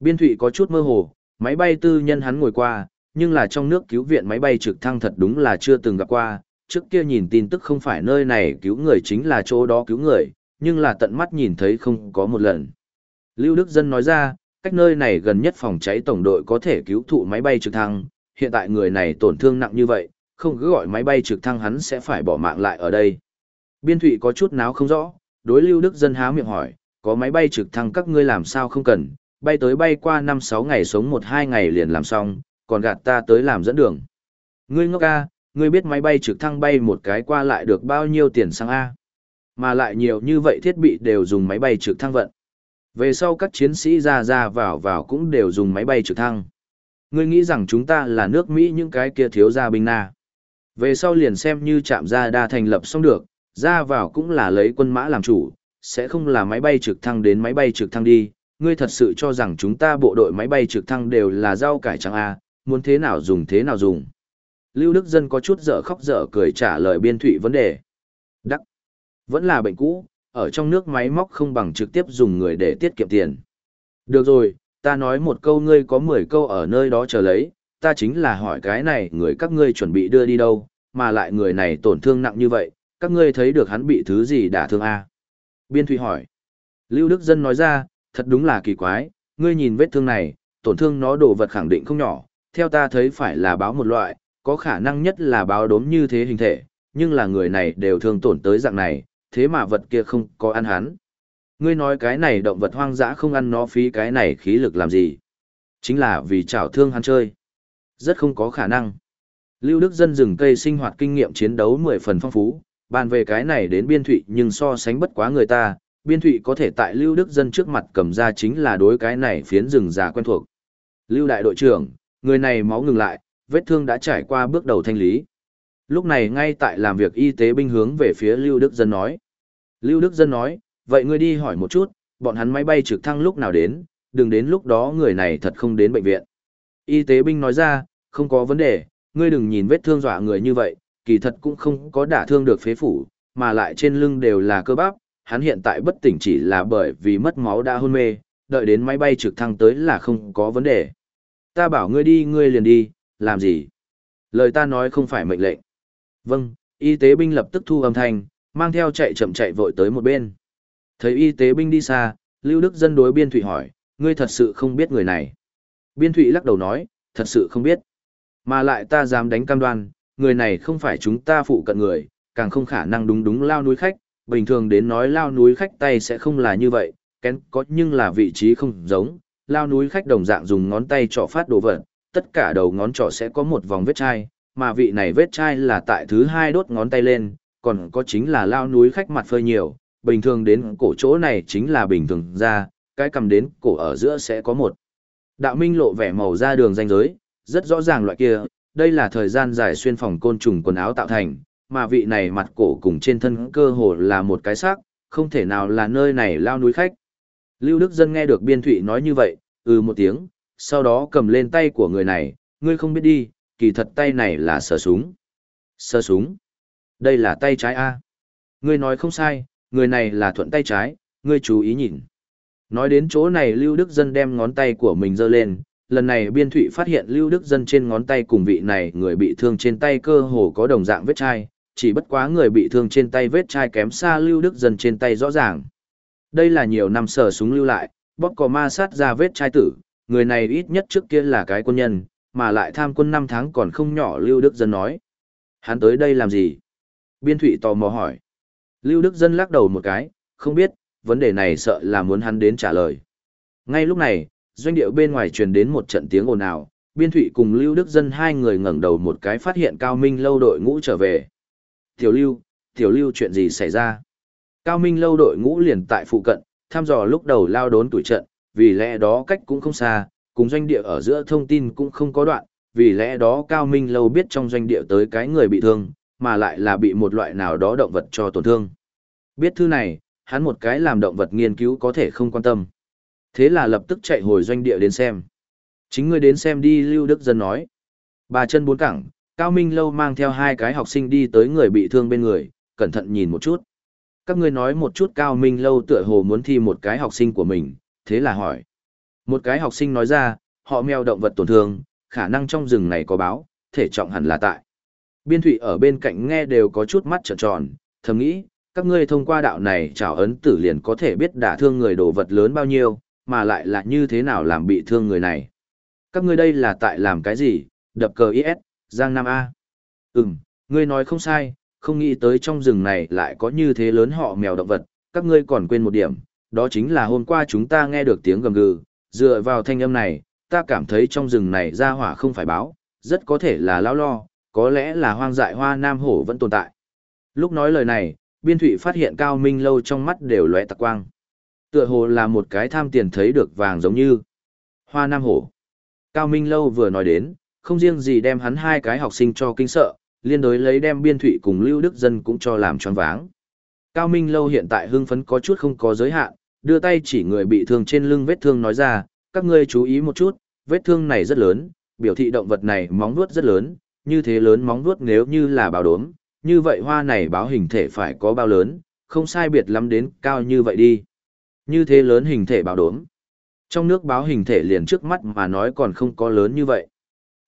Biên thụy có chút mơ hồ, máy bay tư nhân hắn ngồi qua, nhưng là trong nước cứu viện máy bay trực thăng thật đúng là chưa từng gặp qua. Trước kia nhìn tin tức không phải nơi này cứu người chính là chỗ đó cứu người, nhưng là tận mắt nhìn thấy không có một lần. Lưu Đức Dân nói ra, cách nơi này gần nhất phòng cháy tổng đội có thể cứu thụ máy bay trực thăng, hiện tại người này tổn thương nặng như vậy, không cứ gọi máy bay trực thăng hắn sẽ phải bỏ mạng lại ở đây. Biên thụy có chút náo không rõ, đối Lưu Đức Dân há miệng hỏi, có máy bay trực thăng các ngươi làm sao không cần, bay tới bay qua 5-6 ngày sống 1-2 ngày liền làm xong, còn gạt ta tới làm dẫn đường. Ngươi ngốc a, ngươi biết máy bay trực thăng bay một cái qua lại được bao nhiêu tiền sang A. Mà lại nhiều như vậy thiết bị đều dùng máy bay trực thăng vận. Về sau các chiến sĩ ra ra vào vào cũng đều dùng máy bay trực thăng. Ngươi nghĩ rằng chúng ta là nước Mỹ những cái kia thiếu gia binh na. Về sau liền xem như chạm ra đa thành lập xong được, ra vào cũng là lấy quân mã làm chủ, sẽ không là máy bay trực thăng đến máy bay trực thăng đi. Ngươi thật sự cho rằng chúng ta bộ đội máy bay trực thăng đều là rau cải trắng A, muốn thế nào dùng thế nào dùng. Lưu Đức Dân có chút dở khóc dở cười trả lời biên thụy vấn đề. Đắc. Vẫn là bệnh cũ, ở trong nước máy móc không bằng trực tiếp dùng người để tiết kiệm tiền. Được rồi, ta nói một câu ngươi có 10 câu ở nơi đó chờ lấy, ta chính là hỏi cái này người các ngươi chuẩn bị đưa đi đâu, mà lại người này tổn thương nặng như vậy, các ngươi thấy được hắn bị thứ gì đả thương a? Biên Thụy hỏi. Lưu Đức Dân nói ra, thật đúng là kỳ quái, ngươi nhìn vết thương này, tổn thương nó đồ vật khẳng định không nhỏ, theo ta thấy phải là báo một loại, có khả năng nhất là báo đốm như thế hình thể, nhưng là người này đều thường tổn tới dạng này, thế mà vật kia không có ăn hắn. Ngươi nói cái này động vật hoang dã không ăn nó phí cái này khí lực làm gì? Chính là vì chảo thương hắn chơi. Rất không có khả năng. Lưu Đức Dân rừng cây sinh hoạt kinh nghiệm chiến đấu 10 phần phong phú, bàn về cái này đến biên thụy nhưng so sánh bất quá người ta, biên thụy có thể tại Lưu Đức Dân trước mặt cầm ra chính là đối cái này phiến rừng già quen thuộc. Lưu đại đội trưởng, người này máu ngừng lại, vết thương đã trải qua bước đầu thanh lý. Lúc này ngay tại làm việc y tế binh hướng về phía Lưu Đức Dân nói. Lưu Đức Dân nói, vậy ngươi đi hỏi một chút, bọn hắn máy bay trực thăng lúc nào đến, đừng đến lúc đó người này thật không đến bệnh viện. Y tế binh nói ra, không có vấn đề, ngươi đừng nhìn vết thương dọa người như vậy, kỳ thật cũng không có đả thương được phế phủ, mà lại trên lưng đều là cơ bắp, hắn hiện tại bất tỉnh chỉ là bởi vì mất máu đã hôn mê, đợi đến máy bay trực thăng tới là không có vấn đề. Ta bảo ngươi đi ngươi liền đi, làm gì? Lời ta nói không phải mệnh lệnh. Vâng, y tế binh lập tức thu âm thanh, mang theo chạy chậm chạy vội tới một bên. Thấy y tế binh đi xa, Lưu Đức Dân đối Biên Thụy hỏi, ngươi thật sự không biết người này. Biên Thụy lắc đầu nói, thật sự không biết. Mà lại ta dám đánh cam đoan, người này không phải chúng ta phụ cận người, càng không khả năng đúng đúng lao núi khách, bình thường đến nói lao núi khách tay sẽ không là như vậy, kén có nhưng là vị trí không giống, lao núi khách đồng dạng dùng ngón tay trỏ phát đồ vật, tất cả đầu ngón trỏ sẽ có một vòng vết chai, mà vị này vết chai là tại thứ hai đốt ngón tay lên, còn có chính là lao núi khách mặt phơi nhiều, bình thường đến cổ chỗ này chính là bình thường ra, cái cầm đến cổ ở giữa sẽ có một. Đạo minh lộ vẻ màu ra đường danh giới, rất rõ ràng loại kia, đây là thời gian dài xuyên phòng côn trùng quần áo tạo thành, mà vị này mặt cổ cùng trên thân cơ hồ là một cái xác, không thể nào là nơi này lao núi khách. Lưu Đức Dân nghe được biên thụy nói như vậy, ừ một tiếng, sau đó cầm lên tay của người này, ngươi không biết đi, kỳ thật tay này là sờ súng. Sờ súng? Đây là tay trái A. Ngươi nói không sai, người này là thuận tay trái, ngươi chú ý nhìn. Nói đến chỗ này Lưu Đức Dân đem ngón tay của mình giơ lên, lần này biên thụy phát hiện Lưu Đức Dân trên ngón tay cùng vị này người bị thương trên tay cơ hồ có đồng dạng vết chai, chỉ bất quá người bị thương trên tay vết chai kém xa Lưu Đức Dân trên tay rõ ràng. Đây là nhiều năm sờ súng lưu lại, bóp cò ma sát ra vết chai tử, người này ít nhất trước kia là cái quân nhân, mà lại tham quân 5 tháng còn không nhỏ Lưu Đức Dân nói. Hắn tới đây làm gì? Biên Thụy tò mò hỏi. Lưu Đức Dân lắc đầu một cái, không biết, vấn đề này sợ là muốn hắn đến trả lời. Ngay lúc này, doanh điệu bên ngoài truyền đến một trận tiếng ồn ào, Biên Thụy cùng Lưu Đức Dân hai người ngẩng đầu một cái phát hiện Cao Minh lâu đội ngũ trở về. Tiểu Lưu, Tiểu Lưu chuyện gì xảy ra? Cao Minh lâu đội ngũ liền tại phụ cận, thăm dò lúc đầu lao đốn tuổi trận, vì lẽ đó cách cũng không xa, cùng doanh địa ở giữa thông tin cũng không có đoạn, vì lẽ đó Cao Minh lâu biết trong doanh địa tới cái người bị thương, mà lại là bị một loại nào đó động vật cho tổn thương. Biết thư này, hắn một cái làm động vật nghiên cứu có thể không quan tâm. Thế là lập tức chạy hồi doanh địa đến xem. Chính ngươi đến xem đi Lưu Đức Dân nói. Bà chân bốn cẳng, Cao Minh lâu mang theo hai cái học sinh đi tới người bị thương bên người, cẩn thận nhìn một chút. Các ngươi nói một chút Cao Minh lâu tựa hồ muốn thi một cái học sinh của mình, thế là hỏi. Một cái học sinh nói ra, họ mèo động vật tổn thương, khả năng trong rừng này có báo, thể trọng hẳn là tại. Biên thụy ở bên cạnh nghe đều có chút mắt trợn tròn, thầm nghĩ, các ngươi thông qua đạo này trảo ấn tử liền có thể biết đả thương người đồ vật lớn bao nhiêu, mà lại là như thế nào làm bị thương người này. Các ngươi đây là tại làm cái gì, đập cờ IS, Giang Nam A. Ừm, ngươi nói không sai, không nghĩ tới trong rừng này lại có như thế lớn họ mèo động vật, các ngươi còn quên một điểm, đó chính là hôm qua chúng ta nghe được tiếng gầm gừ, dựa vào thanh âm này, ta cảm thấy trong rừng này ra hỏa không phải báo, rất có thể là lao lo, có lẽ là hoang dại hoa nam hổ vẫn tồn tại. Lúc nói lời này, biên thụy phát hiện cao minh lâu trong mắt đều lóe tạc quang. Tựa hồ là một cái tham tiền thấy được vàng giống như hoa nam hổ. Cao minh lâu vừa nói đến, không riêng gì đem hắn hai cái học sinh cho kinh sợ, liên đối lấy đem biên thụy cùng lưu đức dân cũng cho làm choáng váng. Cao minh lâu hiện tại hưng phấn có chút không có giới hạn, đưa tay chỉ người bị thương trên lưng vết thương nói ra, các ngươi chú ý một chút, vết thương này rất lớn, biểu thị động vật này móng vuốt rất lớn, như thế lớn móng vuốt nếu như là báo đốm, như vậy hoa này báo hình thể phải có bao lớn, không sai biệt lắm đến cao như vậy đi. Như thế lớn hình thể báo đốm. Trong nước báo hình thể liền trước mắt mà nói còn không có lớn như vậy.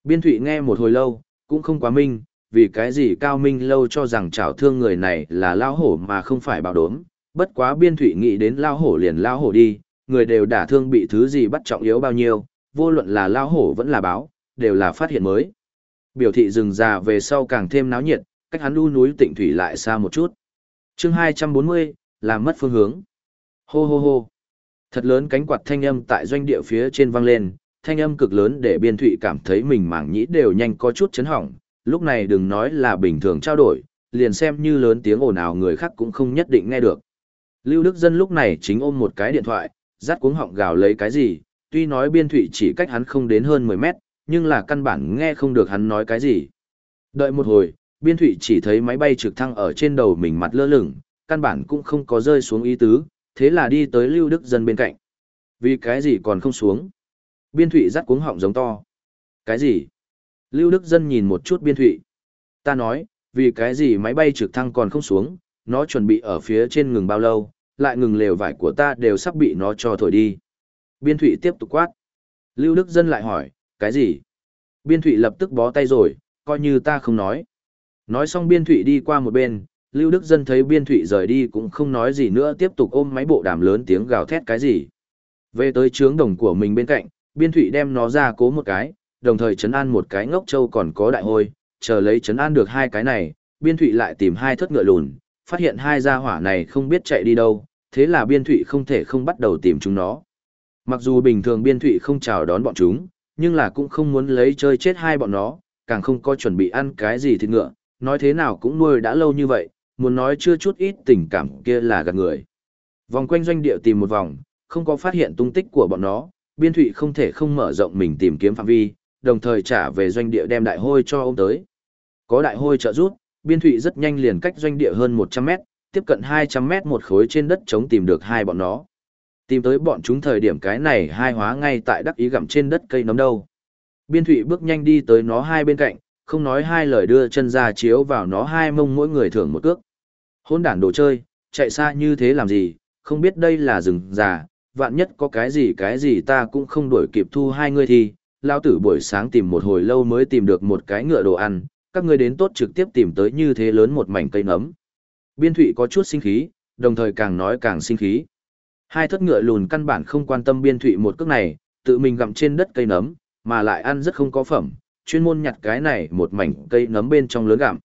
Biên thụy nghe một hồi lâu, cũng không quá minh, vì cái gì cao minh lâu cho rằng chảo thương người này là lao hổ mà không phải bảo đốm. Bất quá biên thụy nghĩ đến lao hổ liền lao hổ đi, người đều đả thương bị thứ gì bắt trọng yếu bao nhiêu, vô luận là lao hổ vẫn là báo, đều là phát hiện mới. Biểu thị rừng già về sau càng thêm náo nhiệt, cách hắn đu núi tịnh thủy lại xa một chút. chương 240, làm mất phương hướng. Hô hô hô. Thật lớn cánh quạt thanh âm tại doanh địa phía trên vang lên, thanh âm cực lớn để biên thụy cảm thấy mình mảng nhĩ đều nhanh có chút chấn hỏng, lúc này đừng nói là bình thường trao đổi, liền xem như lớn tiếng ồn ào người khác cũng không nhất định nghe được. Lưu Đức Dân lúc này chính ôm một cái điện thoại, rát cuống họng gào lấy cái gì, tuy nói biên thụy chỉ cách hắn không đến hơn 10 mét, nhưng là căn bản nghe không được hắn nói cái gì. Đợi một hồi, biên thụy chỉ thấy máy bay trực thăng ở trên đầu mình mặt lơ lửng, căn bản cũng không có rơi xuống ý tứ, thế là đi tới Lưu Đức Dân bên cạnh. Vì cái gì còn không xuống? Biên thụy rắt cuống họng giống to. Cái gì? Lưu Đức Dân nhìn một chút biên thụy. Ta nói, vì cái gì máy bay trực thăng còn không xuống, nó chuẩn bị ở phía trên ngừng bao lâu, lại ngừng lều vải của ta đều sắp bị nó cho thổi đi. Biên thụy tiếp tục quát. Lưu Đức Dân lại hỏi, cái gì? Biên thụy lập tức bó tay rồi, coi như ta không nói. Nói xong biên thụy đi qua một bên, Lưu Đức Dân thấy biên thụy rời đi cũng không nói gì nữa tiếp tục ôm máy bộ đàm lớn tiếng gào thét cái gì. Về tới trướng đồng của mình bên cạnh, biên thụy đem nó ra cố một cái, đồng thời chấn an một cái ngốc châu còn có đại hôi, chờ lấy chấn an được hai cái này, biên thụy lại tìm hai thất ngựa lùn, phát hiện hai gia hỏa này không biết chạy đi đâu, thế là biên thụy không thể không bắt đầu tìm chúng nó. Mặc dù bình thường biên thụy không chào đón bọn chúng, nhưng là cũng không muốn lấy chơi chết hai bọn nó, càng không có chuẩn bị ăn cái gì thịt ngựa, nói thế nào cũng nuôi đã lâu như vậy, muốn nói chưa chút ít tình cảm kia là gạt người. Vòng quanh doanh địa tìm một vòng, không có phát hiện tung tích của bọn nó, biên thụy không thể không mở rộng mình tìm kiếm phạm vi, đồng thời trả về doanh địa đem đại hôi cho ông tới. Có đại hôi trợ rút, biên thụy rất nhanh liền cách doanh địa hơn 100 mét, tiếp cận 200 mét một khối trên đất chống tìm được hai bọn nó. Tìm tới bọn chúng thời điểm cái này hai hóa ngay tại đắc ý gặm trên đất cây nấm đâu. Biên thụy bước nhanh đi tới nó hai bên cạnh, không nói hai lời đưa chân ra chiếu vào nó hai mông mỗi người thưởng một cước. Hôn đản đồ chơi, chạy xa như thế làm gì, không biết đây là rừng già, vạn nhất có cái gì cái gì ta cũng không đuổi kịp thu hai người thì, lao tử buổi sáng tìm một hồi lâu mới tìm được một cái ngựa đồ ăn, các ngươi đến tốt trực tiếp tìm tới như thế lớn một mảnh cây nấm. Biên thụy có chút sinh khí, đồng thời càng nói càng sinh khí. Hai thất ngựa lùn căn bản không quan tâm biên thụy một cước này, tự mình gặm trên đất cây nấm, mà lại ăn rất không có phẩm, chuyên môn nhặt cái này một mảnh cây nấm bên trong lớn gặm.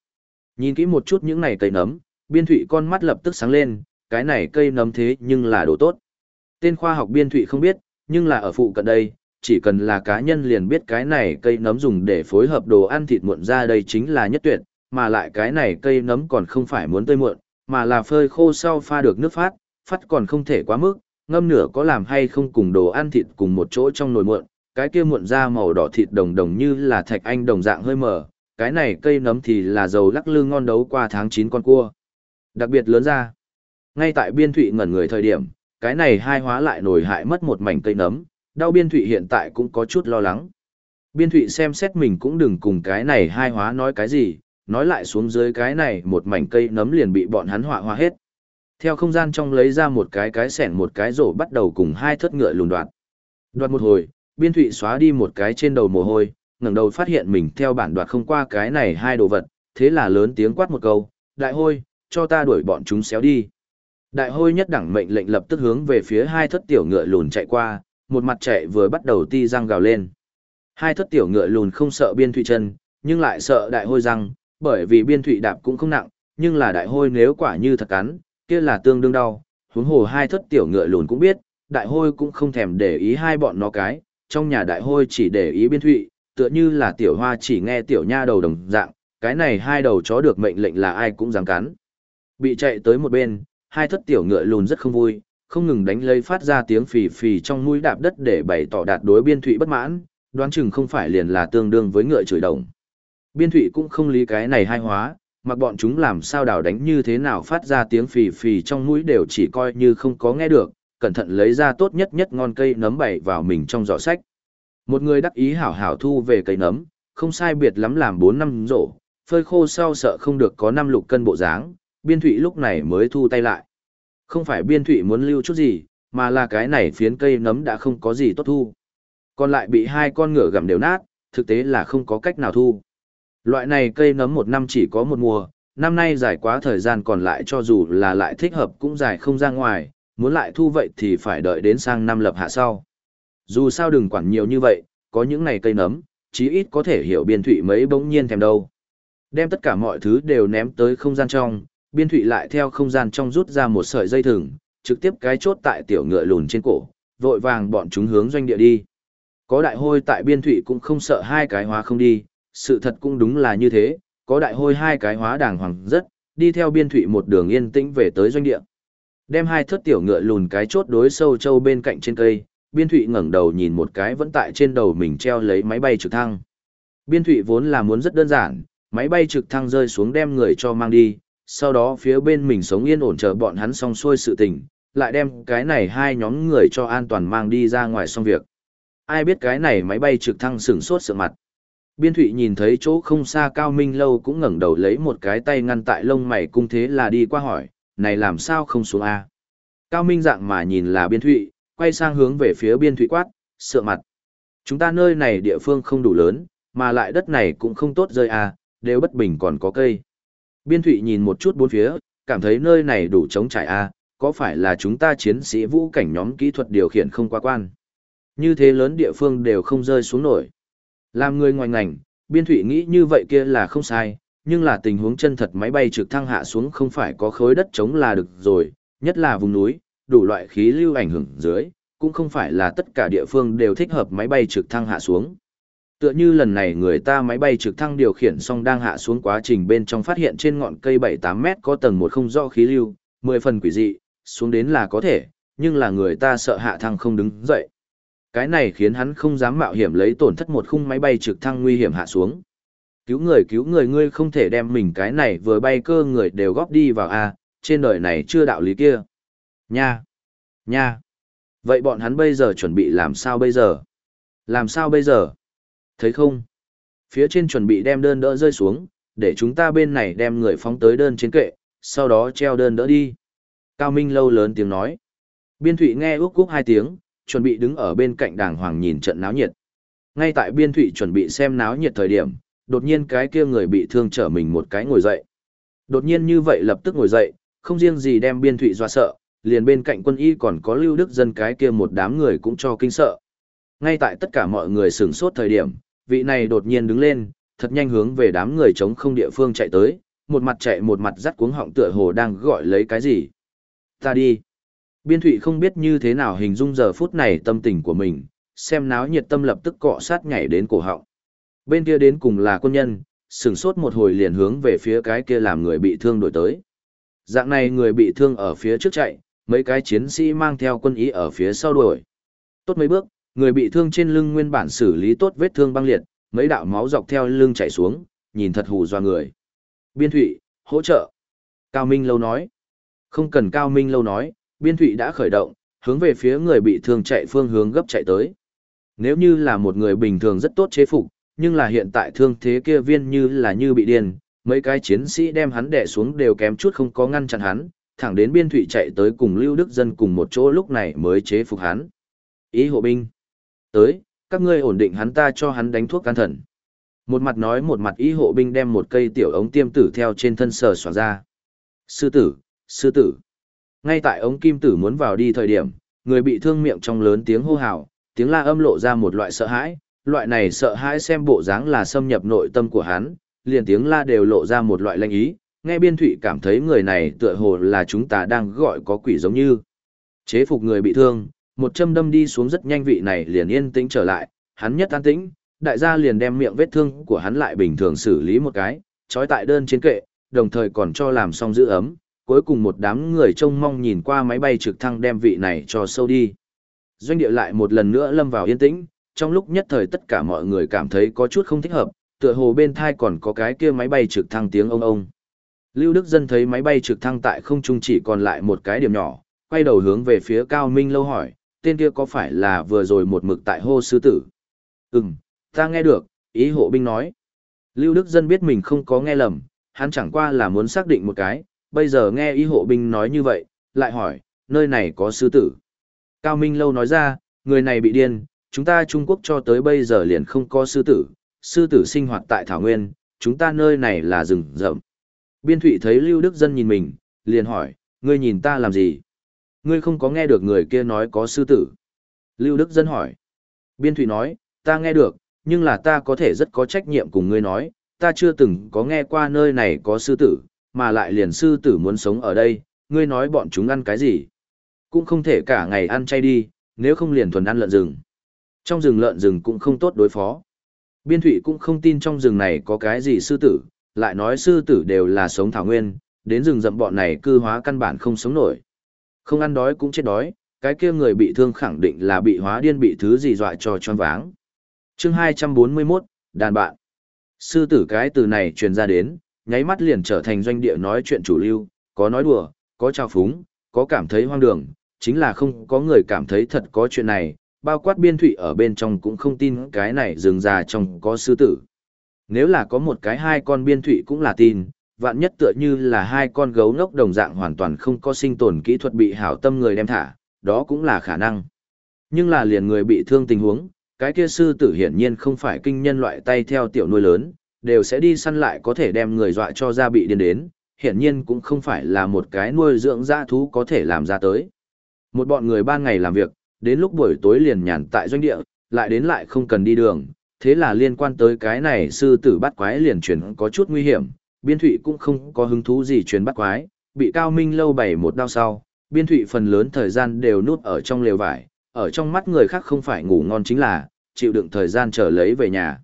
Nhìn kỹ một chút những này cây nấm, biên thụy con mắt lập tức sáng lên, cái này cây nấm thế nhưng là đồ tốt. Tên khoa học biên thụy không biết, nhưng là ở phụ cận đây, chỉ cần là cá nhân liền biết cái này cây nấm dùng để phối hợp đồ ăn thịt muộn ra đây chính là nhất tuyệt, mà lại cái này cây nấm còn không phải muốn tươi muộn, mà là phơi khô sau pha được nước phát, phát còn không thể quá mức, ngâm nửa có làm hay không cùng đồ ăn thịt cùng một chỗ trong nồi muộn, cái kia muộn ra màu đỏ thịt đồng đồng như là thạch anh đồng dạng hơi mờ, cái này cây nấm thì là dầu lắc lư ngon đấu qua tháng 9 con cua. Đặc biệt lớn ra. Ngay tại biên thụy ngẩn người thời điểm, cái này hai hóa lại nổi hại mất một mảnh cây nấm, đau biên thụy hiện tại cũng có chút lo lắng. Biên thụy xem xét mình cũng đừng cùng cái này hai hóa nói cái gì, nói lại xuống dưới cái này một mảnh cây nấm liền bị bọn hắn họa hoa hết. Theo không gian trong lấy ra một cái cái sẻn một cái rổ bắt đầu cùng hai thất ngựa lùn đoạt. Đoạt một hồi, biên thụy xóa đi một cái trên đầu mồ hôi, ngẩng đầu phát hiện mình theo bản đoạt không qua cái này hai đồ vật, thế là lớn tiếng quát một câu, đại hôi, cho ta đuổi bọn chúng xéo đi. Đại hôi nhất đẳng mệnh lệnh lập tức hướng về phía hai thất tiểu ngựa lùn chạy qua, một mặt chạy vừa bắt đầu ti răng gào lên. Hai thất tiểu ngựa lùn không sợ biên thụy chân, nhưng lại sợ đại hôi răng, bởi vì biên thụy đạp cũng không nặng, nhưng là đại hôi nếu quả như thật cắn, kia là tương đương đau, huống hồ hai thất tiểu ngựa lùn cũng biết, đại hôi cũng không thèm để ý hai bọn nó cái, trong nhà đại hôi chỉ để ý biên thụy, tựa như là tiểu hoa chỉ nghe tiểu nha đầu đồng dạng, cái này hai đầu chó được mệnh lệnh là ai cũng dám cắn. Bị chạy tới một bên, hai thất tiểu ngựa lùn rất không vui, không ngừng đánh lấy phát ra tiếng phì phì trong mũi đạp đất để bày tỏ đạt đối biên thụy bất mãn, đoán chừng không phải liền là tương đương với ngựa chửi đồng. Biên thụy cũng không lý cái này hai hóa, mặc bọn chúng làm sao đảo đánh như thế nào phát ra tiếng phì phì trong mũi đều chỉ coi như không có nghe được, cẩn thận lấy ra tốt nhất nhất ngon cây nấm bày vào mình trong giỏ sách. Một người đắc ý hảo hảo thu về cây nấm, không sai biệt lắm làm 4 năm rổ, phơi khô sau sợ không được có năm lục cân bộ dáng, biên thụy lúc này mới thu tay lại. Không phải biên thụy muốn lưu chút gì, mà là cái này phiến cây nấm đã không có gì tốt thu. Còn lại bị hai con ngựa gặm đều nát, thực tế là không có cách nào thu. Loại này cây nấm một năm chỉ có một mùa, năm nay dài quá thời gian còn lại cho dù là lại thích hợp cũng dài không ra ngoài, muốn lại thu vậy thì phải đợi đến sang năm lập hạ sau. Dù sao đừng quản nhiều như vậy, có những này cây nấm, chí ít có thể hiểu biên thụy mấy bỗng nhiên thèm đâu. Đem tất cả mọi thứ đều ném tới không gian trong, biên thụy lại theo không gian trong rút ra một sợi dây thừng, trực tiếp cái chốt tại tiểu ngựa lùn trên cổ, vội vàng bọn chúng hướng doanh địa đi. Có đại hôi tại biên thụy cũng không sợ hai cái hóa không đi, sự thật cũng đúng là như thế, có đại hôi hai cái hóa đàng hoàng rất, đi theo biên thụy một đường yên tĩnh về tới doanh địa. Đem hai thất tiểu ngựa lùn cái chốt đối sâu châu bên cạnh trên cây, biên thụy ngẩng đầu nhìn một cái vẫn tại trên đầu mình treo lấy máy bay trực thăng. Biên thụy vốn là muốn rất đơn giản, máy bay trực thăng rơi xuống đem người cho mang đi, sau đó phía bên mình sống yên ổn chờ bọn hắn xong xuôi sự tình, lại đem cái này hai nhóm người cho an toàn mang đi ra ngoài xong việc. Ai biết cái này máy bay trực thăng sửng sốt sợ mặt. Biên Thụy nhìn thấy chỗ không xa Cao Minh Lâu cũng ngẩng đầu lấy một cái tay ngăn tại lông mày cung thế là đi qua hỏi, này làm sao không xuống A. Cao Minh dạng mà nhìn là Biên Thụy, quay sang hướng về phía Biên Thụy quát, sợ mặt. Chúng ta nơi này địa phương không đủ lớn, mà lại đất này cũng không tốt rơi A, đều bất bình còn có cây. Biên Thụy nhìn một chút bốn phía, cảm thấy nơi này đủ chống trải A, có phải là chúng ta chiến sĩ vũ cảnh nhóm kỹ thuật điều khiển không qua quan. Như thế lớn địa phương đều không rơi xuống nổi. Làm người ngoài ngành, biên Thụy nghĩ như vậy kia là không sai, nhưng là tình huống chân thật máy bay trực thăng hạ xuống không phải có khối đất trống là được rồi, nhất là vùng núi, đủ loại khí lưu ảnh hưởng dưới, cũng không phải là tất cả địa phương đều thích hợp máy bay trực thăng hạ xuống. Tựa như lần này người ta máy bay trực thăng điều khiển xong đang hạ xuống quá trình bên trong phát hiện trên ngọn cây 7-8 mét có tầng một không rõ khí lưu, 10 phần quỷ dị, xuống đến là có thể, nhưng là người ta sợ hạ thăng không đứng dậy. Cái này khiến hắn không dám mạo hiểm lấy tổn thất một khung máy bay trực thăng nguy hiểm hạ xuống. Cứu người cứu người ngươi không thể đem mình cái này vừa bay cơ người đều góp đi vào a trên đời này chưa đạo lý kia. Nha! Nha! Vậy bọn hắn bây giờ chuẩn bị làm sao bây giờ? Làm sao bây giờ? Thấy không? Phía trên chuẩn bị đem đơn đỡ rơi xuống, để chúng ta bên này đem người phóng tới đơn trên kệ, sau đó treo đơn đỡ đi. Cao Minh lâu lớn tiếng nói. Biên Thụy nghe úc cúc hai tiếng, chuẩn bị đứng ở bên cạnh đàng hoàng nhìn trận náo nhiệt. Ngay tại Biên Thụy chuẩn bị xem náo nhiệt thời điểm, đột nhiên cái kia người bị thương trở mình một cái ngồi dậy. Đột nhiên như vậy lập tức ngồi dậy, không riêng gì đem Biên Thụy dọa sợ, liền bên cạnh quân y còn có lưu đức dân cái kia một đám người cũng cho kinh sợ. Ngay tại tất cả mọi người sửng sốt thời điểm, vị này đột nhiên đứng lên, thật nhanh hướng về đám người chống không địa phương chạy tới, một mặt chạy một mặt dắt cuống họng tựa hồ đang gọi lấy cái gì. Ta đi. Biên thụy không biết như thế nào hình dung giờ phút này tâm tình của mình, xem náo nhiệt tâm lập tức cọ sát nhảy đến cổ họng. Bên kia đến cùng là quân nhân, sửng sốt một hồi liền hướng về phía cái kia làm người bị thương đổi tới. Dạng này người bị thương ở phía trước chạy, mấy cái chiến sĩ mang theo quân ý ở phía sau đuổi. Tốt mấy bước, người bị thương trên lưng nguyên bản xử lý tốt vết thương băng liệt, mấy đạo máu dọc theo lưng chảy xuống, nhìn thật hù do người. Biên thụy, hỗ trợ. Cao Minh lâu nói. Không cần Cao Minh lâu nói, biên thụy đã khởi động, hướng về phía người bị thương chạy phương hướng gấp chạy tới. Nếu như là một người bình thường rất tốt chế phục, nhưng là hiện tại thương thế kia viên như là như bị điên, mấy cái chiến sĩ đem hắn đè xuống đều kém chút không có ngăn chặn hắn, thẳng đến biên thụy chạy tới cùng Lưu Đức Dân cùng một chỗ lúc này mới chế phục hắn. Ý hộ binh. Tới, các ngươi ổn định hắn ta cho hắn đánh thuốc can thần. Một mặt nói một mặt ý hộ binh đem một cây tiểu ống tiêm tử theo trên thân sờ xỏa ra. Sư tử, sư tử. Ngay tại ống kim tử muốn vào đi thời điểm, người bị thương miệng trong lớn tiếng hô hào, tiếng la âm lộ ra một loại sợ hãi, loại này sợ hãi xem bộ dáng là xâm nhập nội tâm của hắn, liền tiếng la đều lộ ra một loại lanh ý, nghe biên thụy cảm thấy người này tựa hồ là chúng ta đang gọi có quỷ giống như. Chế phục người bị thương, một châm đâm đi xuống rất nhanh vị này liền yên tĩnh trở lại, hắn nhất an tĩnh, đại gia liền đem miệng vết thương của hắn lại bình thường xử lý một cái, trói tại đơn trên kệ, đồng thời còn cho làm xong giữ ấm, cuối cùng một đám người trông mong nhìn qua máy bay trực thăng đem vị này cho sâu đi. Doanh địa lại một lần nữa lâm vào yên tĩnh, trong lúc nhất thời tất cả mọi người cảm thấy có chút không thích hợp, tựa hồ bên thai còn có cái kia máy bay trực thăng tiếng ông ông. Lưu Đức Dân thấy máy bay trực thăng tại không trung chỉ còn lại một cái điểm nhỏ, quay đầu hướng về phía Cao Minh lâu hỏi, tên kia có phải là vừa rồi một mực tại hô sư tử? Ừm, ta nghe được, ý hộ binh nói. Lưu Đức Dân biết mình không có nghe lầm, hắn chẳng qua là muốn xác định một cái, bây giờ nghe ý hộ binh nói như vậy, lại hỏi, nơi này có sư tử. Cao Minh lâu nói ra, người này bị điên, chúng ta Trung Quốc cho tới bây giờ liền không có sư tử, sư tử sinh hoạt tại Thảo Nguyên, chúng ta nơi này là rừng rậm. Biên Thụy thấy Lưu Đức Dân nhìn mình, liền hỏi, ngươi nhìn ta làm gì? Ngươi không có nghe được người kia nói có sư tử. Lưu Đức Dân hỏi. Biên Thụy nói, ta nghe được, nhưng là ta có thể rất có trách nhiệm cùng ngươi nói, ta chưa từng có nghe qua nơi này có sư tử, mà lại liền sư tử muốn sống ở đây, ngươi nói bọn chúng ăn cái gì? Cũng không thể cả ngày ăn chay đi, nếu không liền thuần ăn lợn rừng. Trong rừng lợn rừng cũng không tốt đối phó. Biên Thụy cũng không tin trong rừng này có cái gì sư tử, lại nói sư tử đều là sống thảo nguyên, đến rừng rậm bọn này cư hóa căn bản không sống nổi. Không ăn đói cũng chết đói, cái kia người bị thương khẳng định là bị hóa điên bị thứ gì dọa cho choáng váng. chương 241, đàn bạn. Sư tử cái từ này truyền ra đến, nháy mắt liền trở thành doanh địa nói chuyện chủ lưu, có nói đùa, có trao phúng, có cảm thấy hoang đường, chính là không có người cảm thấy thật có chuyện này, bao quát biên thủy ở bên trong cũng không tin cái này rừng già trong có sư tử. Nếu là có một cái hai con biên thủy cũng là tin, vạn nhất tựa như là hai con gấu ngốc đồng dạng hoàn toàn không có sinh tồn kỹ thuật bị hảo tâm người đem thả, đó cũng là khả năng. Nhưng là liền người bị thương tình huống, cái kia sư tử hiển nhiên không phải kinh nhân loại tay theo tiểu nuôi lớn, đều sẽ đi săn lại có thể đem người dọa cho ra bị điên đến, hiển nhiên cũng không phải là một cái nuôi dưỡng dã thú có thể làm ra tới. Một bọn người ban ngày làm việc, đến lúc buổi tối liền nhàn tại doanh địa, lại đến lại không cần đi đường, thế là liên quan tới cái này sư tử bắt quái liền chuyển có chút nguy hiểm, biên thụy cũng không có hứng thú gì truyền bắt quái, bị cao minh lâu bày một đau sau, biên thụy phần lớn thời gian đều nuốt ở trong lều vải, ở trong mắt người khác không phải ngủ ngon chính là, chịu đựng thời gian trở lấy về nhà.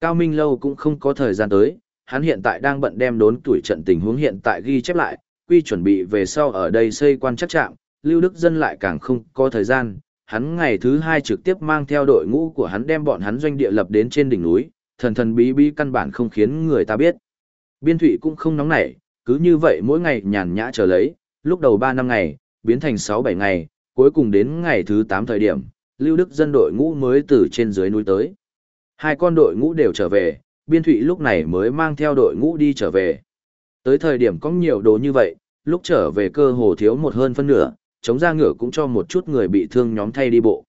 Cao Minh Lâu cũng không có thời gian tới, hắn hiện tại đang bận đem đốn tuổi trận tình huống hiện tại ghi chép lại, quy chuẩn bị về sau ở đây xây quan chắc trạm, Lưu Đức Dân lại càng không có thời gian, hắn ngày thứ hai trực tiếp mang theo đội ngũ của hắn đem bọn hắn doanh địa lập đến trên đỉnh núi, thần thần bí bí căn bản không khiến người ta biết. Biên Thụy cũng không nóng nảy, cứ như vậy mỗi ngày nhàn nhã chờ lấy, lúc đầu 3 năm ngày, biến thành 6-7 ngày, cuối cùng đến ngày thứ 8 thời điểm, Lưu Đức dân đội ngũ mới từ trên dưới núi tới. Hai con đội ngũ đều trở về, biên Thụy lúc này mới mang theo đội ngũ đi trở về. Tới thời điểm có nhiều đồ như vậy, lúc trở về cơ hồ thiếu một hơn phân nửa, chống ra ngựa cũng cho một chút người bị thương nhóm thay đi bộ.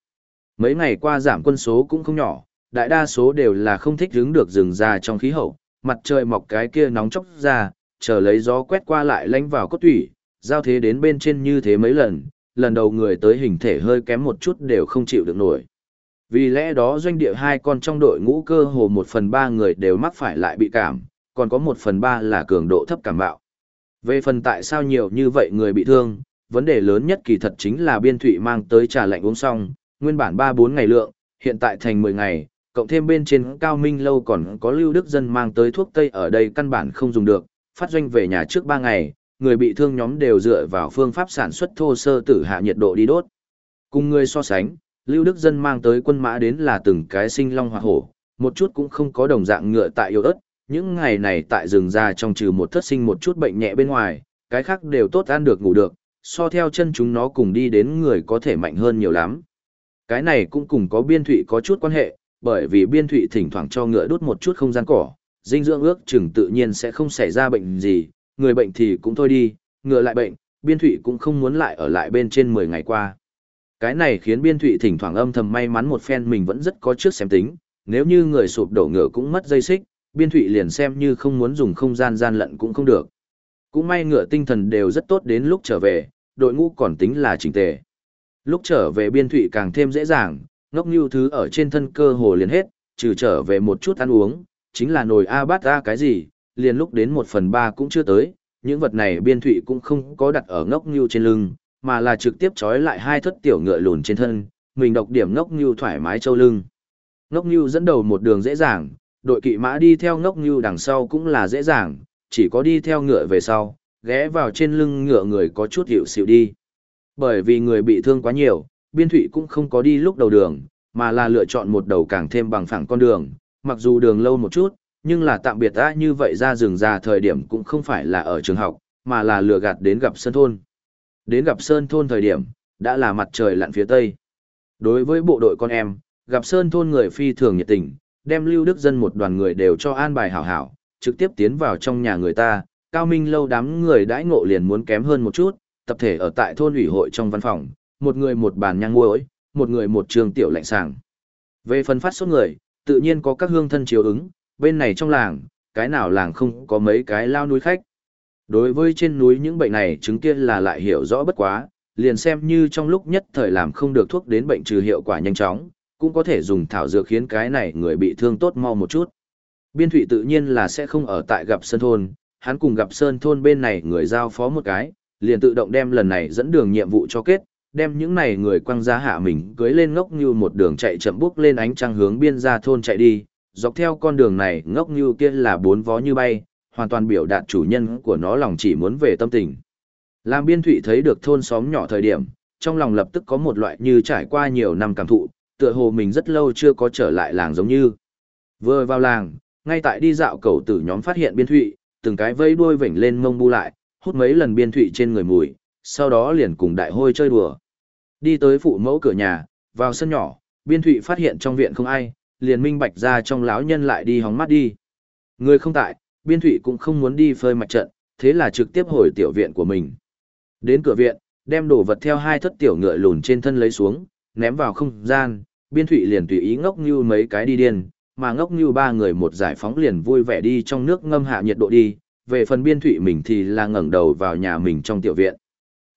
Mấy ngày qua giảm quân số cũng không nhỏ, đại đa số đều là không thích đứng được rừng ra trong khí hậu, mặt trời mọc cái kia nóng chốc ra, chờ lấy gió quét qua lại lánh vào cốt thủy, giao thế đến bên trên như thế mấy lần, lần đầu người tới hình thể hơi kém một chút đều không chịu được nổi. Vì lẽ đó doanh địa hai con trong đội ngũ cơ hồ một phần ba người đều mắc phải lại bị cảm, còn có một phần ba là cường độ thấp cảm bạo. Về phần tại sao nhiều như vậy người bị thương, vấn đề lớn nhất kỳ thật chính là biên thụy mang tới trà lạnh uống xong, nguyên bản 3-4 ngày lượng, hiện tại thành 10 ngày, cộng thêm bên trên cao minh lâu còn có lưu đức dân mang tới thuốc tây ở đây căn bản không dùng được, phát doanh về nhà trước ba ngày, người bị thương nhóm đều dựa vào phương pháp sản xuất thô sơ tử hạ nhiệt độ đi đốt. Cùng người so sánh, lưu đức dân mang tới quân mã đến là từng cái sinh long hoa hổ, một chút cũng không có đồng dạng ngựa tại yêu ớt, những ngày này tại rừng ra trong trừ một thất sinh một chút bệnh nhẹ bên ngoài, cái khác đều tốt ăn được ngủ được, so theo chân chúng nó cùng đi đến người có thể mạnh hơn nhiều lắm. Cái này cũng cùng có biên thụy có chút quan hệ, bởi vì biên thụy thỉnh thoảng cho ngựa đút một chút không gian cỏ, dinh dưỡng ước chừng tự nhiên sẽ không xảy ra bệnh gì, người bệnh thì cũng thôi đi, ngựa lại bệnh, biên thụy cũng không muốn lại ở lại bên trên 10 ngày qua. Cái này khiến biên thụy thỉnh thoảng âm thầm may mắn một phen mình vẫn rất có trước xem tính, nếu như người sụp đổ ngựa cũng mất dây xích, biên thụy liền xem như không muốn dùng không gian gian lận cũng không được. Cũng may ngựa tinh thần đều rất tốt đến lúc trở về, đội ngũ còn tính là chỉnh tề. Lúc trở về biên thụy càng thêm dễ dàng, ngốc như thứ ở trên thân cơ hồ liền hết, trừ trở về một chút ăn uống, chính là nồi A bát A cái gì, liền lúc đến một phần ba cũng chưa tới, những vật này biên thụy cũng không có đặt ở ngốc như trên lưng, mà là trực tiếp trói lại hai thất tiểu ngựa lùn trên thân, mình độc điểm ngốc như thoải mái châu lưng. Ngốc như dẫn đầu một đường dễ dàng, đội kỵ mã đi theo ngốc như đằng sau cũng là dễ dàng, chỉ có đi theo ngựa về sau, ghé vào trên lưng ngựa người có chút hiệu xịu đi. Bởi vì người bị thương quá nhiều, biên thụy cũng không có đi lúc đầu đường, mà là lựa chọn một đầu càng thêm bằng phẳng con đường, mặc dù đường lâu một chút, nhưng là tạm biệt đã như vậy ra rừng ra thời điểm cũng không phải là ở trường học, mà là lựa gạt đến gặp Sơn Thôn. Đến gặp Sơn Thôn thời điểm, đã là mặt trời lặn phía tây. Đối với bộ đội con em, gặp Sơn Thôn người phi thường nhiệt tình, đem lưu đức dân một đoàn người đều cho an bài hảo hảo, trực tiếp tiến vào trong nhà người ta, cao minh lâu đám người đãi ngộ liền muốn kém hơn một chút, tập thể ở tại thôn ủy hội trong văn phòng, một người một bàn nhang muối, một người một trường tiểu lạnh sàng. Về phần phát số người, tự nhiên có các hương thân chiếu ứng, bên này trong làng, cái nào làng không có mấy cái lao núi khách. Đối với trên núi những bệnh này chứng kia là lại hiểu rõ bất quá, liền xem như trong lúc nhất thời làm không được thuốc đến bệnh trừ hiệu quả nhanh chóng, cũng có thể dùng thảo dược khiến cái này người bị thương tốt mau một chút. Biên thủy tự nhiên là sẽ không ở tại gặp Sơn Thôn, hắn cùng gặp Sơn Thôn bên này người giao phó một cái, liền tự động đem lần này dẫn đường nhiệm vụ cho kết, đem những này người quăng ra hạ mình cưới lên ngốc như một đường chạy chậm bước lên ánh trăng hướng biên ra thôn chạy đi, dọc theo con đường này ngốc như kia là bốn vó như bay, hoàn toàn biểu đạt chủ nhân của nó lòng chỉ muốn về tâm tình. Làm biên thụy thấy được thôn xóm nhỏ thời điểm, trong lòng lập tức có một loại như trải qua nhiều năm cảm thụ, tựa hồ mình rất lâu chưa có trở lại làng giống như. Vừa vào làng, ngay tại đi dạo cầu tử nhóm phát hiện biên thụy, từng cái vây đuôi vểnh lên mông bu lại, hút mấy lần biên thụy trên người mùi, sau đó liền cùng đại hôi chơi đùa. Đi tới phụ mẫu cửa nhà, vào sân nhỏ, biên thụy phát hiện trong viện không ai, liền minh bạch ra trong lão nhân lại đi hóng mắt đi. Người không tại, biên thụy cũng không muốn đi phơi mặt trận, thế là trực tiếp hồi tiểu viện của mình. Đến cửa viện, đem đồ vật theo hai thất tiểu ngựa lùn trên thân lấy xuống, ném vào không gian, biên thụy liền tùy ý ngốc như mấy cái đi điên, mà ngốc như ba người một giải phóng liền vui vẻ đi trong nước ngâm hạ nhiệt độ đi, về phần biên thụy mình thì là ngẩng đầu vào nhà mình trong tiểu viện.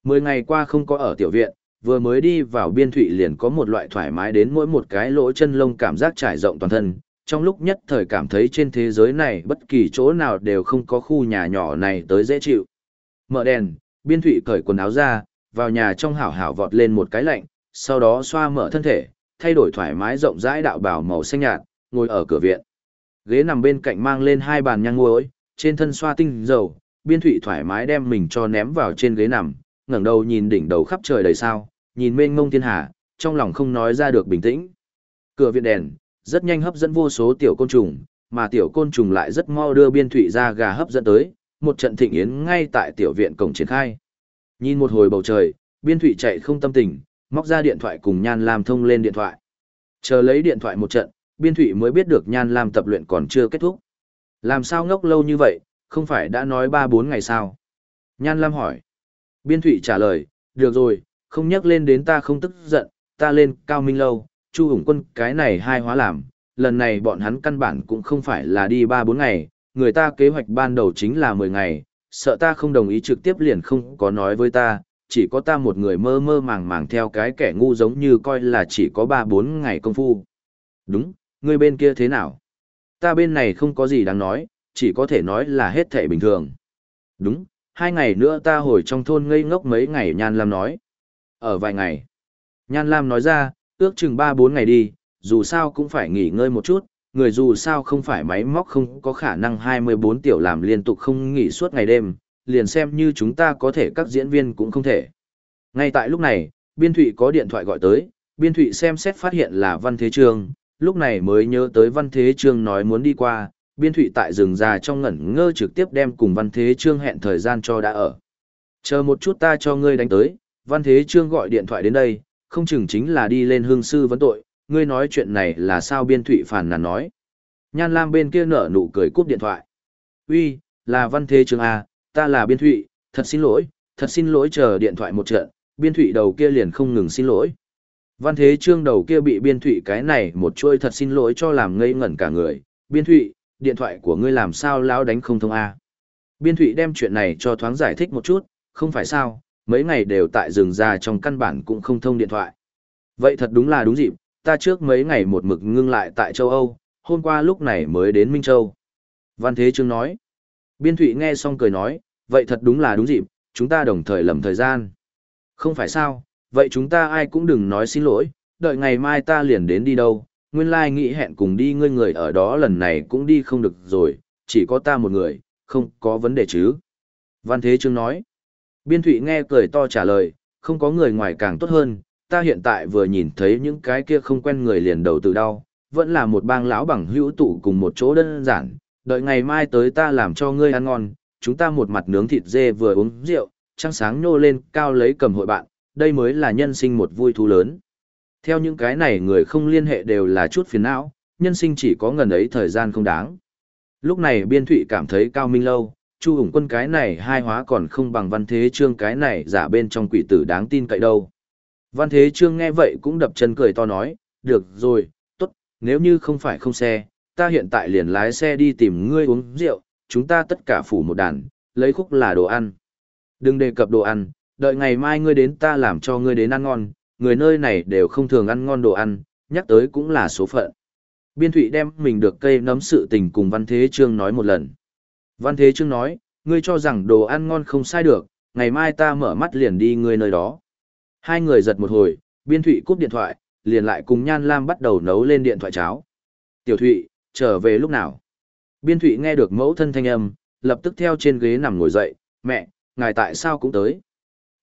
Mười ngày qua không có ở tiểu viện, vừa mới đi vào biên thụy liền có một loại thoải mái đến mỗi một cái lỗ chân lông cảm giác trải rộng toàn thân, trong lúc nhất thời cảm thấy trên thế giới này bất kỳ chỗ nào đều không có khu nhà nhỏ này tới dễ chịu. Mở đèn, biên thụy cởi quần áo ra, vào nhà trong hảo hảo vọt lên một cái lạnh, sau đó xoa mở thân thể, thay đổi thoải mái rộng rãi đạo bảo màu xanh nhạt, ngồi ở cửa viện. Ghế nằm bên cạnh mang lên hai bàn nhang ngôi, trên thân xoa tinh dầu, biên thụy thoải mái đem mình cho ném vào trên ghế nằm, ngẩng đầu nhìn đỉnh đầu khắp trời đầy sao, nhìn mênh mông thiên hà, trong lòng không nói ra được bình tĩnh. Cửa viện đèn, rất nhanh hấp dẫn vô số tiểu côn trùng, mà tiểu côn trùng lại rất mau đưa biên thụy ra gà hấp dẫn tới, một trận thịnh yến ngay tại tiểu viện cổng triển khai. Nhìn một hồi bầu trời, biên thụy chạy không tâm tình, móc ra điện thoại cùng Nhan Lam thông lên điện thoại. Chờ lấy điện thoại một trận, biên thụy mới biết được Nhan Lam tập luyện còn chưa kết thúc. Làm sao ngốc lâu như vậy, không phải đã nói 3-4 ngày sao? Nhan Lam hỏi. Biên thụy trả lời, được rồi, không nhắc lên đến ta không tức giận, ta lên cao minh lâu, chu hùng quân cái này hai hóa làm, lần này bọn hắn căn bản cũng không phải là đi 3-4 ngày, người ta kế hoạch ban đầu chính là 10 ngày, sợ ta không đồng ý trực tiếp liền không có nói với ta, chỉ có ta một người mơ mơ màng màng theo cái kẻ ngu giống như coi là chỉ có 3-4 ngày công phu. Đúng, người bên kia thế nào? Ta bên này không có gì đáng nói, chỉ có thể nói là hết thể bình thường. Đúng, hai ngày nữa ta hồi trong thôn ngây ngốc mấy ngày Nhan Lam nói. Ở vài ngày. Nhan Lam nói ra, ước chừng 3-4 ngày đi, dù sao cũng phải nghỉ ngơi một chút, người dù sao không phải máy móc không có khả năng 24 tiểu làm liên tục không nghỉ suốt ngày đêm, liền xem như chúng ta có thể các diễn viên cũng không thể. Ngay tại lúc này, Biên Thụy có điện thoại gọi tới, Biên Thụy xem xét phát hiện là Văn Thế Trương, lúc này mới nhớ tới Văn Thế Trương nói muốn đi qua, Biên Thụy tại rừng già trong ngẩn ngơ trực tiếp đem cùng Văn Thế Trương hẹn thời gian cho đã ở. Chờ một chút ta cho ngươi đánh tới, Văn Thế Trương gọi điện thoại đến đây, không chừng chính là đi lên hương sư vấn tội, ngươi nói chuyện này là sao Biên Thụy phản nàn nói. Nhan Lam bên kia nở nụ cười cúp điện thoại. Uy, là Văn Thế Trương A, ta là Biên Thụy, thật xin lỗi, thật xin lỗi chờ điện thoại một trận, Biên Thụy đầu kia liền không ngừng xin lỗi. Văn Thế Trương đầu kia bị Biên Thụy cái này một chuôi thật xin lỗi cho làm ngây ngẩn cả người. Biên Thụy, điện thoại của ngươi làm sao lão đánh không thông A. Biên Thụy đem chuyện này cho thoáng giải thích một chút, không phải sao, mấy ngày đều tại rừng già trong căn bản cũng không thông điện thoại. Vậy thật đúng là đúng dịp, ta trước mấy ngày một mực ngưng lại tại châu Âu, hôm qua lúc này mới đến Minh Châu. Văn Thế Trương nói. Biên Thụy nghe xong cười nói, vậy thật đúng là đúng dịp, chúng ta đồng thời lầm thời gian. Không phải sao, vậy chúng ta ai cũng đừng nói xin lỗi, đợi ngày mai ta liền đến đi đâu, nguyên lai nghĩ hẹn cùng đi ngươi người ở đó lần này cũng đi không được rồi, chỉ có ta một người, không có vấn đề chứ. Văn Thế Trương nói, Biên Thụy nghe cười to trả lời, không có người ngoài càng tốt hơn, ta hiện tại vừa nhìn thấy những cái kia không quen người liền đầu từ đau, vẫn là một bang lão bằng hữu tụ cùng một chỗ đơn giản, đợi ngày mai tới ta làm cho ngươi ăn ngon, chúng ta một mặt nướng thịt dê vừa uống rượu, trăng sáng nhô lên cao lấy cầm hội bạn, đây mới là nhân sinh một vui thú lớn. Theo những cái này người không liên hệ đều là chút phiền não, nhân sinh chỉ có ngần ấy thời gian không đáng. Lúc này biên thụy cảm thấy cao minh lâu, chu ủng quân cái này hai hóa còn không bằng văn thế trương cái này giả bên trong quỷ tử đáng tin cậy đâu. Văn thế trương nghe vậy cũng đập chân cười to nói, được rồi, tốt, nếu như không phải không xe, ta hiện tại liền lái xe đi tìm ngươi uống rượu, chúng ta tất cả phủ một đàn, lấy khúc là đồ ăn. Đừng đề cập đồ ăn, đợi ngày mai ngươi đến ta làm cho ngươi đến ăn ngon, người nơi này đều không thường ăn ngon đồ ăn, nhắc tới cũng là số phận. Biên Thụy đem mình được cây nấm sự tình cùng Văn Thế Trương nói một lần. Văn Thế Trương nói, ngươi cho rằng đồ ăn ngon không sai được, ngày mai ta mở mắt liền đi ngươi nơi đó. Hai người giật một hồi, Biên Thụy cúp điện thoại, liền lại cùng Nhan Lam bắt đầu nấu lên điện thoại cháo. Tiểu Thụy, trở về lúc nào? Biên Thụy nghe được mẫu thân thanh âm, lập tức theo trên ghế nằm ngồi dậy, mẹ, ngài tại sao cũng tới?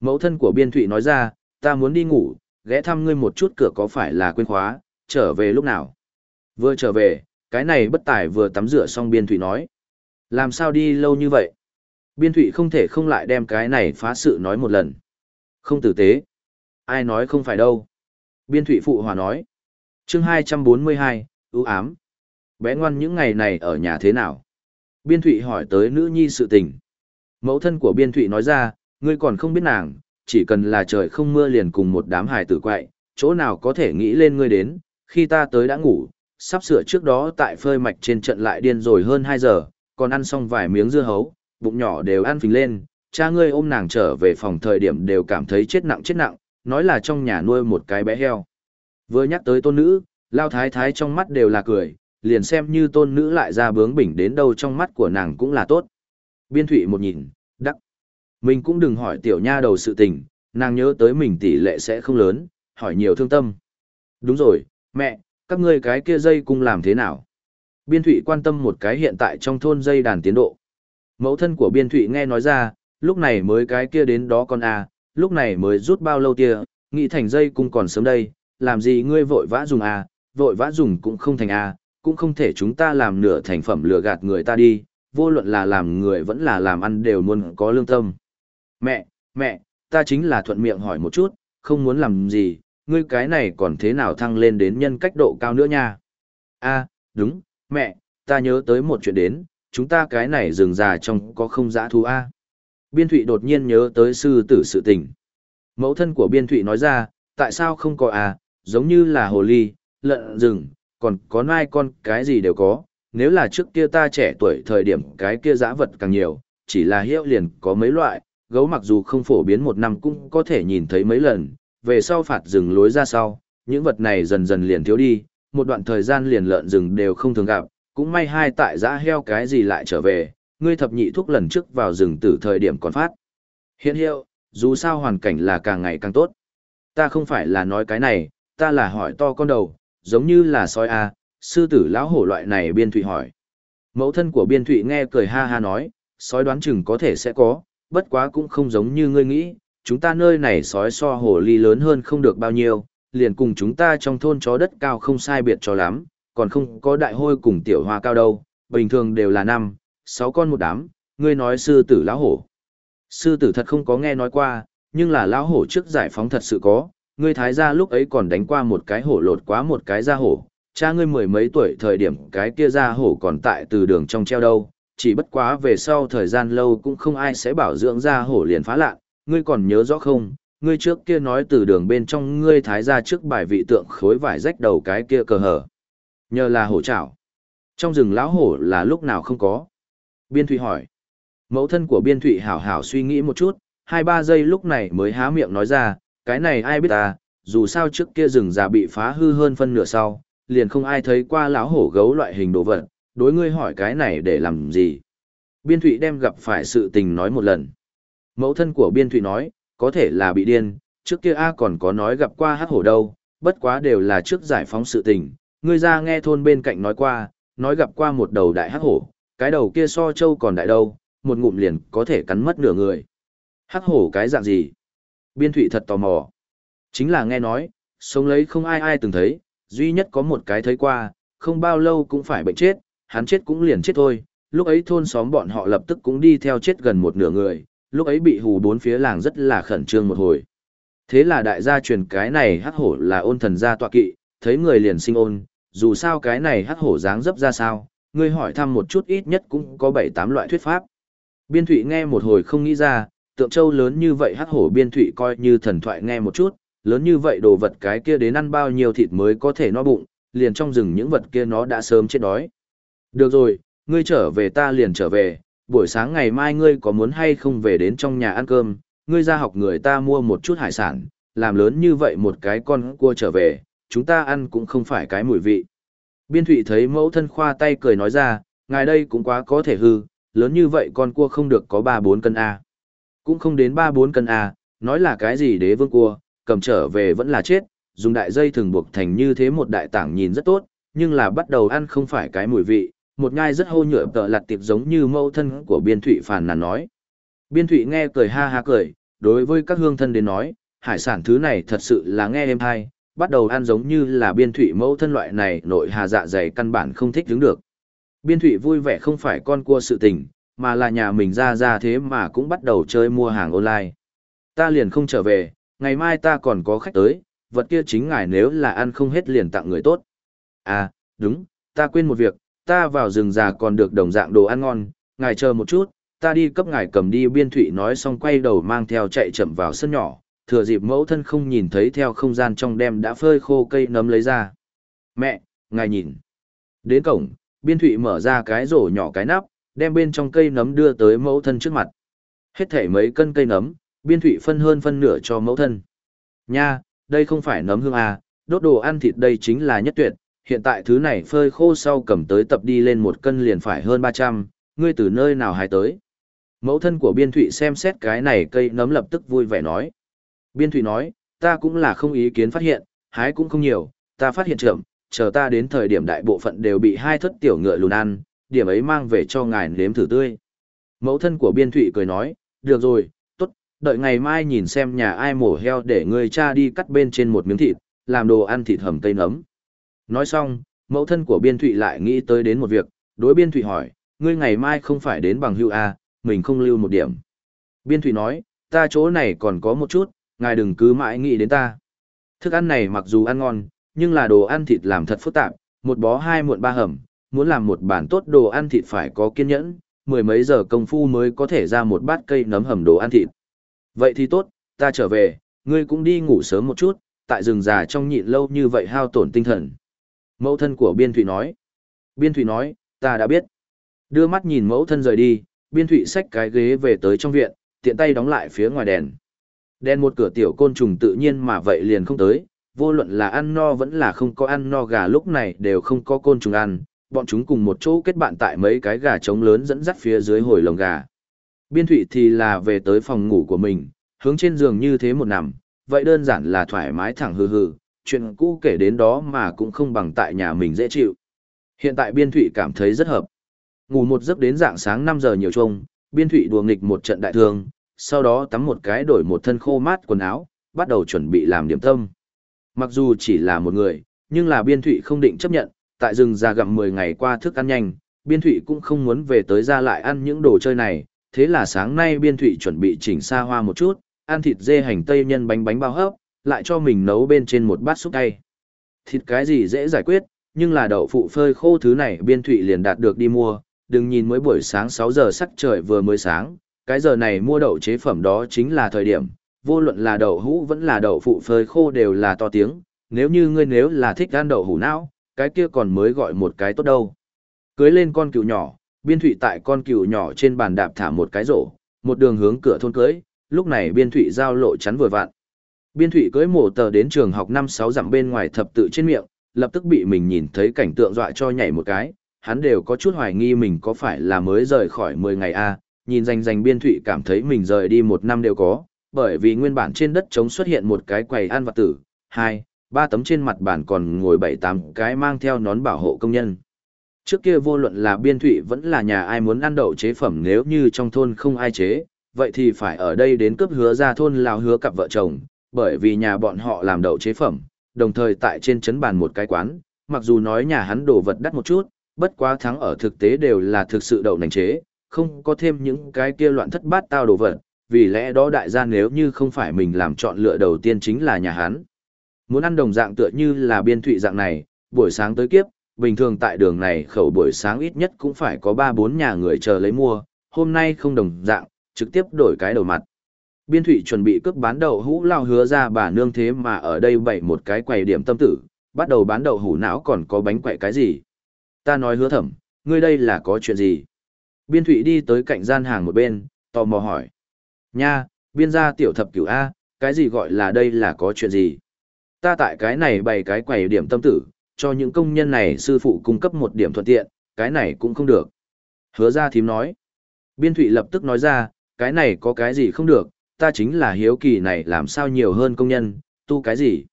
Mẫu thân của Biên Thụy nói ra, ta muốn đi ngủ, ghé thăm ngươi một chút cửa có phải là quên khóa, trở về lúc nào? Vừa trở về, cái này bất tài vừa tắm rửa xong Biên Thụy nói. Làm sao đi lâu như vậy? Biên Thụy không thể không lại đem cái này phá sự nói một lần. Không tử tế. Ai nói không phải đâu. Biên Thụy phụ hòa nói. chương 242, ưu ám. Bé ngoan những ngày này ở nhà thế nào? Biên Thụy hỏi tới nữ nhi sự tình. Mẫu thân của Biên Thụy nói ra, ngươi còn không biết nàng, chỉ cần là trời không mưa liền cùng một đám hài tử quậy, chỗ nào có thể nghĩ lên ngươi đến, khi ta tới đã ngủ, sắp sửa trước đó tại phơi mạch trên trận lại điên rồi hơn 2 giờ, còn ăn xong vài miếng dưa hấu, bụng nhỏ đều ăn phình lên, cha ngươi ôm nàng trở về phòng thời điểm đều cảm thấy chết nặng chết nặng, nói là trong nhà nuôi một cái bé heo. Vừa nhắc tới tôn nữ, lao thái thái trong mắt đều là cười, liền xem như tôn nữ lại ra bướng bỉnh đến đâu trong mắt của nàng cũng là tốt. Biên thụy một nhìn, đắc. Mình cũng đừng hỏi tiểu nha đầu sự tình, nàng nhớ tới mình tỷ lệ sẽ không lớn, hỏi nhiều thương tâm. Đúng rồi, mẹ, các ngươi cái kia dây cung làm thế nào? Biên thụy quan tâm một cái hiện tại trong thôn dây đàn tiến độ. Mẫu thân của biên thụy nghe nói ra, lúc này mới cái kia đến đó con à, lúc này mới rút bao lâu kia, nghĩ thành dây cung còn sớm đây, làm gì ngươi vội vã dùng à, vội vã dùng cũng không thành à, cũng không thể chúng ta làm nửa thành phẩm lừa gạt người ta đi, vô luận là làm người vẫn là làm ăn đều muốn có lương tâm. Mẹ, mẹ, ta chính là thuận miệng hỏi một chút, không muốn làm gì, ngươi cái này còn thế nào thăng lên đến nhân cách độ cao nữa nha. a đúng, mẹ, ta nhớ tới một chuyện đến, chúng ta cái này rừng già trong có không dã thú a Biên Thụy đột nhiên nhớ tới sư tử sự tình. Mẫu thân của Biên Thụy nói ra, tại sao không có a giống như là hồ ly, lợn rừng, còn có nai con cái gì đều có, nếu là trước kia ta trẻ tuổi thời điểm cái kia dã vật càng nhiều, chỉ là hiệu liền có mấy loại, gấu mặc dù không phổ biến một năm cũng có thể nhìn thấy mấy lần, về sau phạt rừng lối ra sau, những vật này dần dần liền thiếu đi, một đoạn thời gian liền lợn rừng đều không thường gặp, cũng may hai tại giã heo cái gì lại trở về, ngươi thập nhị thuốc lần trước vào rừng từ thời điểm còn phát. Hiện hiệu, dù sao hoàn cảnh là càng ngày càng tốt. Ta không phải là nói cái này, ta là hỏi to con đầu, giống như là sói A, sư tử lão hổ loại này biên thụy hỏi. Mẫu thân của biên thụy nghe cười ha ha nói, sói đoán chừng có thể sẽ có, bất quá cũng không giống như ngươi nghĩ, chúng ta nơi này sói so hổ ly lớn hơn không được bao nhiêu, liền cùng chúng ta trong thôn chó đất cao không sai biệt cho lắm, còn không có đại hôi cùng tiểu hoa cao đâu, bình thường đều là năm, sáu con một đám, ngươi nói sư tử lão hổ. Sư tử thật không có nghe nói qua, nhưng là lão hổ trước giải phóng thật sự có, ngươi thái gia lúc ấy còn đánh qua một cái hổ lột quá một cái da hổ, cha ngươi mười mấy tuổi thời điểm cái kia da hổ còn tại từ đường trong treo đâu, chỉ bất quá về sau thời gian lâu cũng không ai sẽ bảo dưỡng ra hổ liền phá lạ, ngươi còn nhớ rõ không, ngươi trước kia nói từ đường bên trong ngươi thái ra trước bài vị tượng khối vải rách đầu cái kia cờ hở. Nhờ là hổ trảo. Trong rừng lão hổ là lúc nào không có. Biên Thụy hỏi. Mẫu thân của Biên Thụy hảo hảo suy nghĩ một chút, hai ba giây lúc này mới há miệng nói ra, cái này ai biết ta, dù sao trước kia rừng già bị phá hư hơn phân nửa sau, liền không ai thấy qua lão hổ gấu loại hình đồ vật, đối ngươi hỏi cái này để làm gì. Biên Thụy đem gặp phải sự tình nói một lần. Mẫu thân của Biên Thụy nói, có thể là bị điên, trước kia A còn có nói gặp qua hát hổ đâu, bất quá đều là trước giải phóng sự tình. Ngươi ra nghe thôn bên cạnh nói qua, nói gặp qua một đầu đại hát hổ, cái đầu kia so châu còn đại đâu, một ngụm liền có thể cắn mất nửa người. Hắc hổ cái dạng gì? Biên Thụy thật tò mò. Chính là nghe nói, sống lấy không ai ai từng thấy, duy nhất có một cái thấy qua, không bao lâu cũng phải bệnh chết, hắn chết cũng liền chết thôi. Lúc ấy thôn xóm bọn họ lập tức cũng đi theo chết gần một nửa người, lúc ấy bị hù bốn phía làng rất là khẩn trương một hồi. Thế là đại gia truyền cái này hắc hổ là ôn thần gia tọa kỵ, thấy người liền sinh ôn, dù sao cái này hắc hổ dáng dấp ra sao, ngươi hỏi thăm một chút ít nhất cũng có bảy tám loại thuyết pháp. Biên thụy nghe một hồi không nghĩ ra, tượng châu lớn như vậy hắc hổ biên thụy coi như thần thoại nghe một chút, lớn như vậy đồ vật cái kia đến ăn bao nhiêu thịt mới có thể no bụng, liền trong rừng những vật kia nó đã sớm chết đói. Được rồi, ngươi trở về ta liền trở về, buổi sáng ngày mai ngươi có muốn hay không về đến trong nhà ăn cơm, ngươi ra học người ta mua một chút hải sản, làm lớn như vậy một cái con cua trở về, chúng ta ăn cũng không phải cái mùi vị. Biên thụy thấy mẫu thân khoa tay cười nói ra, ngài đây cũng quá có thể hư, lớn như vậy con cua không được có 3-4 cân A. Cũng không đến 3-4 cân A, nói là cái gì đế vương cua, cầm trở về vẫn là chết, dùng đại dây thường buộc thành như thế một đại tảng nhìn rất tốt, nhưng là bắt đầu ăn không phải cái mùi vị, một ngai rất hô nhựa tợ lặt tiệp giống như mâu thân của biên thụy phàn nàn nói. Biên thụy nghe cười ha ha cười, đối với các hương thân đến nói, hải sản thứ này thật sự là nghe êm hay, bắt đầu ăn giống như là biên thụy mẫu thân loại này nội hà dạ dày căn bản không thích đứng được. Biên thụy vui vẻ không phải con cua sự tình, mà là nhà mình ra ra thế mà cũng bắt đầu chơi mua hàng online. Ta liền không trở về, ngày mai ta còn có khách tới, vật kia chính ngài nếu là ăn không hết liền tặng người tốt. À, đúng, ta quên một việc, ta vào rừng già còn được đồng dạng đồ ăn ngon, ngài chờ một chút, ta đi cấp ngài cầm đi biên thụy nói xong quay đầu mang theo chạy chậm vào sân nhỏ, thừa dịp mẫu thân không nhìn thấy theo không gian trong đêm đã phơi khô cây nấm lấy ra. Mẹ, ngài nhìn. Đến cổng, biên thụy mở ra cái rổ nhỏ cái nắp, đem bên trong cây nấm đưa tới mẫu thân trước mặt. Hết thể mấy cân cây nấm, biên thụy phân hơn phân nửa cho mẫu thân. Nha, đây không phải nấm hương à, đốt đồ ăn thịt đây chính là nhất tuyệt, hiện tại thứ này phơi khô sau cầm tới tập đi lên một cân liền phải hơn 300, ngươi từ nơi nào hái tới. Mẫu thân của biên thụy xem xét cái này cây nấm lập tức vui vẻ nói. Biên thụy nói, ta cũng là không ý kiến phát hiện, hái cũng không nhiều, ta phát hiện trưởng chờ ta đến thời điểm đại bộ phận đều bị hai thất tiểu ngựa lùn ăn, điểm ấy mang về cho ngài nếm thử tươi. Mẫu thân của biên thụy cười nói, được rồi, tốt, đợi ngày mai nhìn xem nhà ai mổ heo để người cha đi cắt bên trên một miếng thịt, làm đồ ăn thịt hầm cây nấm. Nói xong, mẫu thân của biên thụy lại nghĩ tới đến một việc, đối biên thụy hỏi, ngươi ngày mai không phải đến bằng hưu A, à, mình không lưu một điểm. Biên thụy nói, ta chỗ này còn có một chút, ngài đừng cứ mãi nghĩ đến ta. Thức ăn này mặc dù ăn ngon, nhưng là đồ ăn thịt làm thật phức tạp, một bó hai muộn ba hầm, muốn làm một bản tốt đồ ăn thịt phải có kiên nhẫn, mười mấy giờ công phu mới có thể ra một bát cây nấm hầm đồ ăn thịt. Vậy thì tốt, ta trở về, ngươi cũng đi ngủ sớm một chút, tại rừng già trong nhịn lâu như vậy hao tổn tinh thần. Mẫu thân của Biên Thụy nói. Biên Thụy nói, ta đã biết. Đưa mắt nhìn mẫu thân rời đi, Biên Thụy xách cái ghế về tới trong viện, tiện tay đóng lại phía ngoài đèn. Đèn một cửa tiểu côn trùng tự nhiên mà vậy liền không tới, vô luận là ăn no vẫn là không có ăn no gà lúc này đều không có côn trùng ăn, bọn chúng cùng một chỗ kết bạn tại mấy cái gà trống lớn dẫn dắt phía dưới hồi lồng gà. Biên Thụy thì là về tới phòng ngủ của mình, hướng trên giường như thế một nằm, vậy đơn giản là thoải mái thẳng hừ hừ, chuyện cũ kể đến đó mà cũng không bằng tại nhà mình dễ chịu. Hiện tại Biên Thụy cảm thấy rất hợp. Ngủ một giấc đến dạng sáng 5 giờ nhiều trông, Biên Thụy đùa nghịch một trận đại thương, sau đó tắm một cái đổi một thân khô mát quần áo, bắt đầu chuẩn bị làm điểm tâm. Mặc dù chỉ là một người, nhưng là Biên Thụy không định chấp nhận, tại rừng già gặm 10 ngày qua thức ăn nhanh, Biên Thụy cũng không muốn về tới ra lại ăn những đồ chơi này, thế là sáng nay Biên Thụy chuẩn bị chỉnh xa hoa một chút, ăn thịt dê hành tây nhân bánh bánh bao hấp, lại cho mình nấu bên trên một bát súp tay. Thịt cái gì dễ giải quyết, nhưng là đậu phụ phơi khô thứ này Biên Thụy liền đạt được đi mua, đừng nhìn mới buổi sáng 6 giờ sắc trời vừa mới sáng, cái giờ này mua đậu chế phẩm đó chính là thời điểm, vô luận là đậu hũ vẫn là đậu phụ phơi khô đều là to tiếng, nếu như ngươi nếu là thích ăn đậu hũ não, cái kia còn mới gọi một cái tốt đâu. Cưới lên con cừu nhỏ, biên thụy tại con cừu nhỏ trên bàn đạp thả một cái rổ, một đường hướng cửa thôn cưới, lúc này biên thụy giao lộ chắn vừa vặn. Biên thụy cưới mổ tờ đến trường học năm sáu dặm bên ngoài thập tự trên miệng, lập tức bị mình nhìn thấy cảnh tượng dọa cho nhảy một cái, hắn đều có chút hoài nghi mình có phải là mới rời khỏi 10 ngày a nhìn danh danh biên thụy cảm thấy mình rời đi một năm đều có, bởi vì nguyên bản trên đất trống xuất hiện một cái quầy ăn vặt tử, hai, ba tấm trên mặt bàn còn ngồi bảy tám cái mang theo nón bảo hộ công nhân. Trước kia vô luận là biên thụy vẫn là nhà ai muốn ăn đậu chế phẩm nếu như trong thôn không ai chế, vậy thì phải ở đây đến cướp hứa ra thôn lào hứa cặp vợ chồng, bởi vì nhà bọn họ làm đậu chế phẩm, đồng thời tại trên chấn bàn một cái quán, mặc dù nói nhà hắn đồ vật đắt một chút, bất quá thắng ở thực tế đều là thực sự đậu nành chế, không có thêm những cái kia loạn thất bát tao đồ vật, vì lẽ đó đại gia nếu như không phải mình làm chọn lựa đầu tiên chính là nhà hắn. Muốn ăn đồng dạng tựa như là biên thụy dạng này, buổi sáng tới kiếp, bình thường tại đường này khẩu buổi sáng ít nhất cũng phải có 3-4 nhà người chờ lấy mua, hôm nay không đồng dạng, trực tiếp đổi cái đầu mặt. Biên thụy chuẩn bị cướp bán đậu hũ lao hứa ra bà nương thế mà ở đây bày một cái quầy điểm tâm tử, bắt đầu bán đậu hũ não còn có bánh quậy cái gì. Ta nói hứa thẩm, ngươi đây là có chuyện gì? Biên thụy đi tới cạnh gian hàng một bên, tò mò hỏi. Nha, biên gia tiểu thập cửu A, cái gì gọi là đây là có chuyện gì? Ta tại cái này bày cái quầy điểm tâm tử, cho những công nhân này sư phụ cung cấp một điểm thuận tiện, cái này cũng không được. Hứa ra thím nói. Biên thụy lập tức nói ra, cái này có cái gì không được, ta chính là hiếu kỳ này làm sao nhiều hơn công nhân, tu cái gì.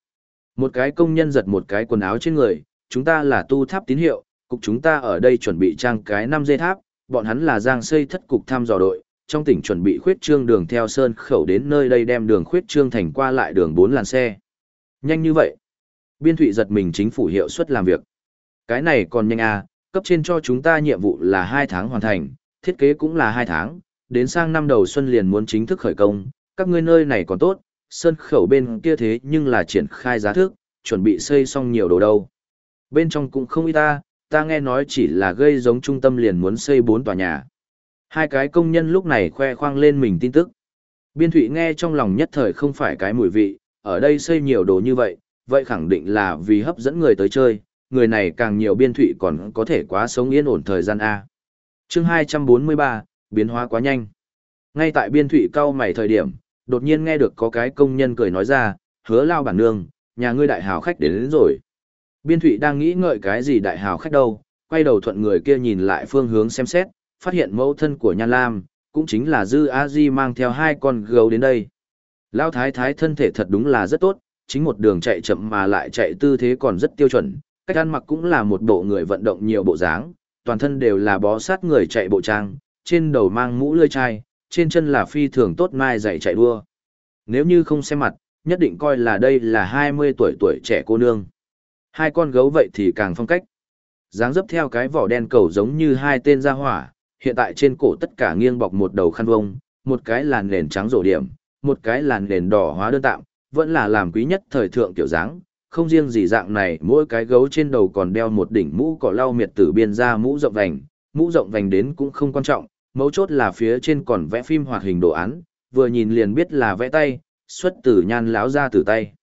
Một cái công nhân giật một cái quần áo trên người, chúng ta là tu tháp tín hiệu, cục chúng ta ở đây chuẩn bị trang cái năm dây tháp, bọn hắn là giang xây thất cục thăm dò đội, trong tỉnh chuẩn bị khuyết trương đường theo sơn khẩu đến nơi đây đem đường khuyết trương thành qua lại đường bốn làn xe. Nhanh như vậy. Biên thụy giật mình chính phủ hiệu suất làm việc. Cái này còn nhanh à, cấp trên cho chúng ta nhiệm vụ là 2 tháng hoàn thành, thiết kế cũng là 2 tháng, đến sang năm đầu xuân liền muốn chính thức khởi công, các ngươi nơi này còn tốt, sân khẩu bên kia thế nhưng là triển khai giá thước, chuẩn bị xây xong nhiều đồ đâu. Bên trong cũng không ít ta, ta nghe nói chỉ là gây giống trung tâm liền muốn xây 4 tòa nhà. Hai cái công nhân lúc này khoe khoang lên mình tin tức. Biên thụy nghe trong lòng nhất thời không phải cái mùi vị, ở đây xây nhiều đồ như vậy, vậy khẳng định là vì hấp dẫn người tới chơi, người này càng nhiều biên thụy còn có thể quá sống yên ổn thời gian A. chương 243, biến hóa quá nhanh. Ngay tại biên thụy cao mày thời điểm, đột nhiên nghe được có cái công nhân cười nói ra, hứa lao bản nương, nhà ngươi đại hào khách đến, đến rồi. Biên thụy đang nghĩ ngợi cái gì đại hào khách đâu, quay đầu thuận người kia nhìn lại phương hướng xem xét, phát hiện mẫu thân của Nhan Lam, cũng chính là Dư A Di mang theo hai con gấu đến đây. Lao thái thái thân thể thật đúng là rất tốt, chính một đường chạy chậm mà lại chạy tư thế còn rất tiêu chuẩn, cách ăn mặc cũng là một bộ người vận động nhiều bộ dáng, toàn thân đều là bó sát người chạy bộ trang, trên đầu mang mũ lươi chai, trên chân là phi thường tốt mai dạy chạy đua. Nếu như không xem mặt, nhất định coi là đây là 20 tuổi tuổi trẻ cô nương. Hai con gấu vậy thì càng phong cách. dáng dấp theo cái vỏ đen cầu giống như hai tên gia hỏa, hiện tại trên cổ tất cả nghiêng bọc một đầu khăn vông, một cái là nền trắng rổ điểm, một cái là nền đỏ hóa đơn tạm, vẫn là làm quý nhất thời thượng tiểu dáng. Không riêng gì dạng này, mỗi cái gấu trên đầu còn đeo một đỉnh mũ cỏ lau miệt tử biên ra mũ rộng vành, mũ rộng vành đến cũng không quan trọng, mấu chốt là phía trên còn vẽ phim hoạt hình đồ án, vừa nhìn liền biết là vẽ tay, xuất từ nhan láo ra từ tay.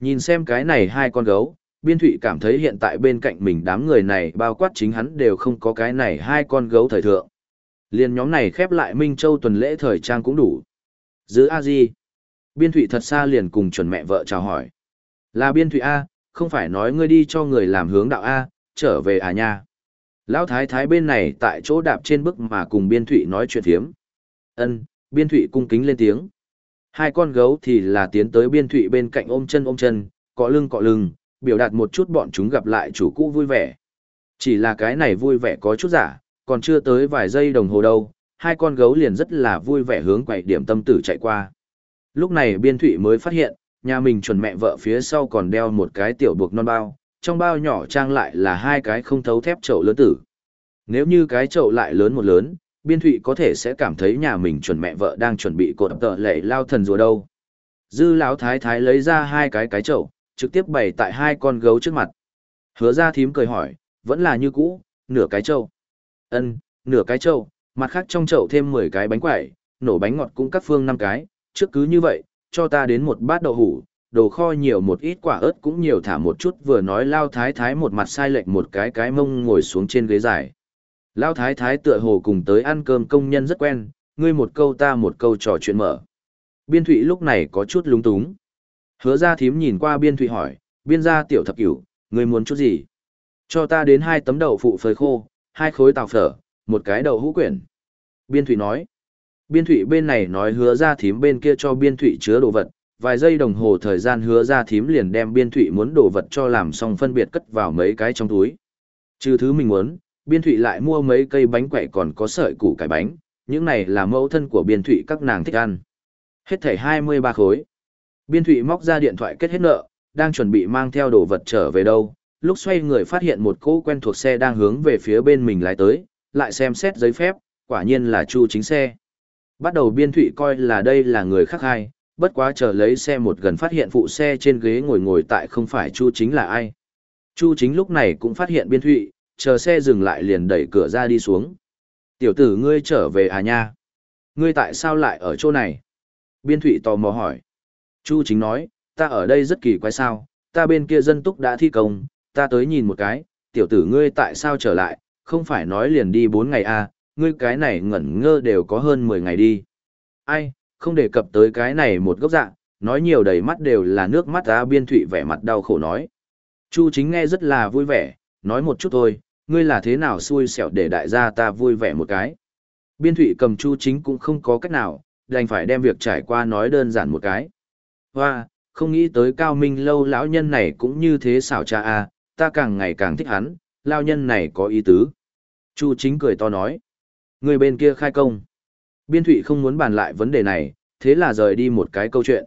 Nhìn xem cái này hai con gấu, biên thụy cảm thấy hiện tại bên cạnh mình đám người này bao quát chính hắn đều không có cái này hai con gấu thời thượng. Liên nhóm này khép lại Minh Châu tuần lễ thời trang cũng đủ. Giữ A Di. Biên Thụy thật xa liền cùng chuẩn mẹ vợ chào hỏi. Là Biên Thụy A, không phải nói ngươi đi cho người làm hướng đạo A, trở về à nha. Lão thái thái bên này tại chỗ đạp trên bức mà cùng Biên Thụy nói chuyện thiếm. ân Biên Thụy cung kính lên tiếng. Hai con gấu thì là tiến tới Biên Thụy bên cạnh ôm chân ôm chân, cọ lưng cọ lưng, biểu đạt một chút bọn chúng gặp lại chủ cũ vui vẻ. Chỉ là cái này vui vẻ có chút giả, còn chưa tới vài giây đồng hồ đâu, hai con gấu liền rất là vui vẻ hướng quậy điểm tâm tử chạy qua. Lúc này biên thụy mới phát hiện, nhà mình chuẩn mẹ vợ phía sau còn đeo một cái tiểu buộc non bao, trong bao nhỏ trang lại là hai cái không thấu thép chậu lớn tử. Nếu như cái chậu lại lớn một lớn, biên thụy có thể sẽ cảm thấy nhà mình chuẩn mẹ vợ đang chuẩn bị cột tợ lệ lao thần rùa đâu. Dư lão thái thái lấy ra hai cái cái chậu, trực tiếp bày tại hai con gấu trước mặt. Hứa ra thím cười hỏi, vẫn là như cũ, nửa cái chậu. Ân, nửa cái chậu, mặt khác trong chậu thêm 10 cái bánh quẩy, nổ bánh ngọt cũng cắt phương năm cái, trước cứ như vậy, cho ta đến một bát đậu hủ, đồ kho nhiều một ít quả ớt cũng nhiều thả một chút vừa nói lao thái thái một mặt sai lệch một cái cái mông ngồi xuống trên ghế dài. Lao thái thái tựa hồ cùng tới ăn cơm công nhân rất quen, ngươi một câu ta một câu trò chuyện mở. Biên thụy lúc này có chút lúng túng. Hứa ra thím nhìn qua biên thụy hỏi, biên gia tiểu thập cửu, ngươi muốn chút gì? Cho ta đến hai tấm đậu phụ phơi khô, hai khối tàu phở, một cái đậu hũ quyển. Biên Thụy nói. Biên Thụy bên này nói hứa ra thím bên kia cho Biên Thụy chứa đồ vật, vài giây đồng hồ thời gian hứa ra thím liền đem Biên Thụy muốn đồ vật cho làm xong phân biệt cất vào mấy cái trong túi. Trừ thứ mình muốn, Biên Thụy lại mua mấy cây bánh quậy còn có sợi củ cải bánh, những này là mẫu thân của Biên Thụy các nàng thích ăn. Hết thảy 23 khối. Biên Thụy móc ra điện thoại kết hết nợ, đang chuẩn bị mang theo đồ vật trở về đâu, lúc xoay người phát hiện một cỗ quen thuộc xe đang hướng về phía bên mình lái tới, lại xem xét giấy phép, quả nhiên là Chu chính xe. Bắt đầu Biên Thụy coi là đây là người khác hay bất quá chờ lấy xe một gần phát hiện phụ xe trên ghế ngồi ngồi tại không phải Chu chính là ai. Chu chính lúc này cũng phát hiện Biên Thụy, chờ xe dừng lại liền đẩy cửa ra đi xuống. Tiểu tử ngươi trở về à nha? Ngươi tại sao lại ở chỗ này? Biên Thụy tò mò hỏi. Chu chính nói, ta ở đây rất kỳ quái sao, ta bên kia dân túc đã thi công, ta tới nhìn một cái, tiểu tử ngươi tại sao trở lại, không phải nói liền đi 4 ngày à, ngươi cái này ngẩn ngơ đều có hơn 10 ngày đi. Ai, không đề cập tới cái này một gốc dạng, nói nhiều đầy mắt đều là nước mắt ta biên thụy vẻ mặt đau khổ nói. Chu chính nghe rất là vui vẻ, nói một chút thôi, ngươi là thế nào xui xẻo để đại gia ta vui vẻ một cái. Biên thụy cầm chu chính cũng không có cách nào, đành phải đem việc trải qua nói đơn giản một cái. Hoa, không nghĩ tới cao minh lâu lão nhân này cũng như thế xảo cha a à, ta càng ngày càng thích hắn, lao nhân này có ý tứ. Chu chính cười to nói. Người bên kia khai công. Biên thụy không muốn bàn lại vấn đề này, thế là rời đi một cái câu chuyện.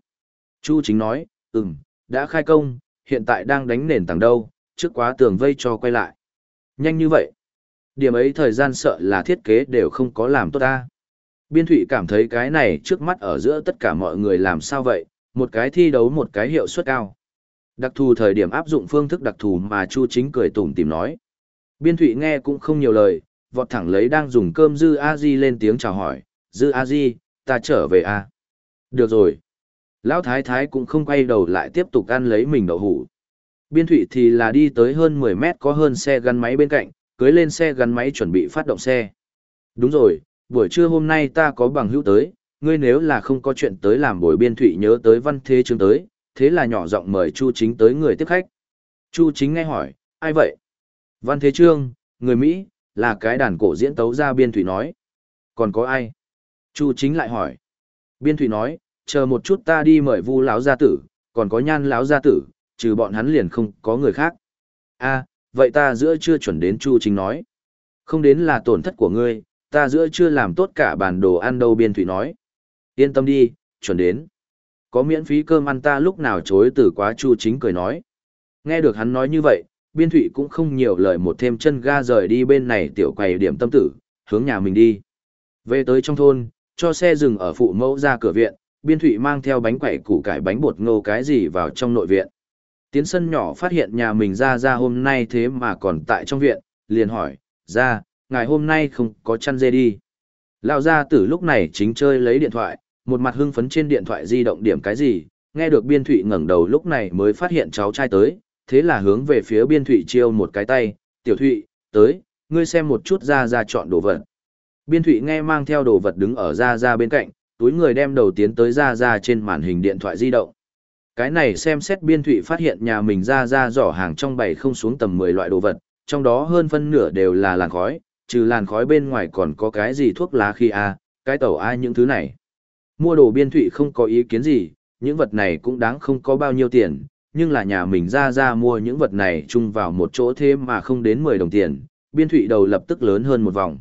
Chu chính nói, ừm, đã khai công, hiện tại đang đánh nền tảng đâu, trước quá tường vây cho quay lại. Nhanh như vậy. Điểm ấy thời gian sợ là thiết kế đều không có làm tốt ta. Biên thụy cảm thấy cái này trước mắt ở giữa tất cả mọi người làm sao vậy, một cái thi đấu một cái hiệu suất cao. Đặc thù thời điểm áp dụng phương thức đặc thù mà Chu Chính cười tủm tìm nói. Biên Thụy nghe cũng không nhiều lời, vọt thẳng lấy đang dùng cơm Dư A Di lên tiếng chào hỏi, Dư A Di, ta trở về a Được rồi. Lão Thái Thái cũng không quay đầu lại tiếp tục ăn lấy mình đậu hủ. Biên Thụy thì là đi tới hơn 10 mét có hơn xe gắn máy bên cạnh, cưới lên xe gắn máy chuẩn bị phát động xe. Đúng rồi, buổi trưa hôm nay ta có bằng hữu tới, ngươi nếu là không có chuyện tới làm buổi biên thụy nhớ tới văn thế chương tới, thế là nhỏ giọng mời Chu Chính tới người tiếp khách. Chu Chính nghe hỏi, ai vậy? Văn Thế Trương, người Mỹ, là cái đàn cổ diễn tấu ra biên thủy nói. Còn có ai? Chu Chính lại hỏi. Biên thủy nói, chờ một chút ta đi mời Vu lão gia tử, còn có Nhan lão gia tử, trừ bọn hắn liền không có người khác. A, vậy ta giữa chưa chuẩn đến Chu Chính nói. Không đến là tổn thất của ngươi, ta giữa chưa làm tốt cả bản đồ ăn đâu biên thủy nói. Yên tâm đi, chuẩn đến. Có miễn phí cơm ăn ta lúc nào chối từ quá chu chính cười nói. Nghe được hắn nói như vậy, biên thụy cũng không nhiều lời một thêm chân ga rời đi bên này tiểu quầy điểm tâm tử, hướng nhà mình đi. Về tới trong thôn, cho xe dừng ở phụ mẫu ra cửa viện, biên thụy mang theo bánh quẩy củ cải bánh bột ngô cái gì vào trong nội viện. Tiến sân nhỏ phát hiện nhà mình ra ra hôm nay thế mà còn tại trong viện, liền hỏi, ra, ngày hôm nay không có chăn dê đi. Lão gia tử lúc này chính chơi lấy điện thoại, một mặt hưng phấn trên điện thoại di động điểm cái gì, nghe được biên thụy ngẩng đầu lúc này mới phát hiện cháu trai tới, thế là hướng về phía biên thụy chiêu một cái tay, tiểu thụy, tới, ngươi xem một chút ra ra chọn đồ vật. Biên thụy nghe mang theo đồ vật đứng ở ra ra bên cạnh, túi người đem đầu tiến tới ra ra trên màn hình điện thoại di động. Cái này xem xét biên thụy phát hiện nhà mình ra ra giỏ hàng trong bày không xuống tầm 10 loại đồ vật, trong đó hơn phân nửa đều là làn khói, trừ làn khói bên ngoài còn có cái gì thuốc lá khi a cái tàu ai những thứ này. Mua đồ biên thụy không có ý kiến gì, những vật này cũng đáng không có bao nhiêu tiền, nhưng là nhà mình ra ra mua những vật này chung vào một chỗ thế mà không đến 10 đồng tiền, biên thụy đầu lập tức lớn hơn một vòng.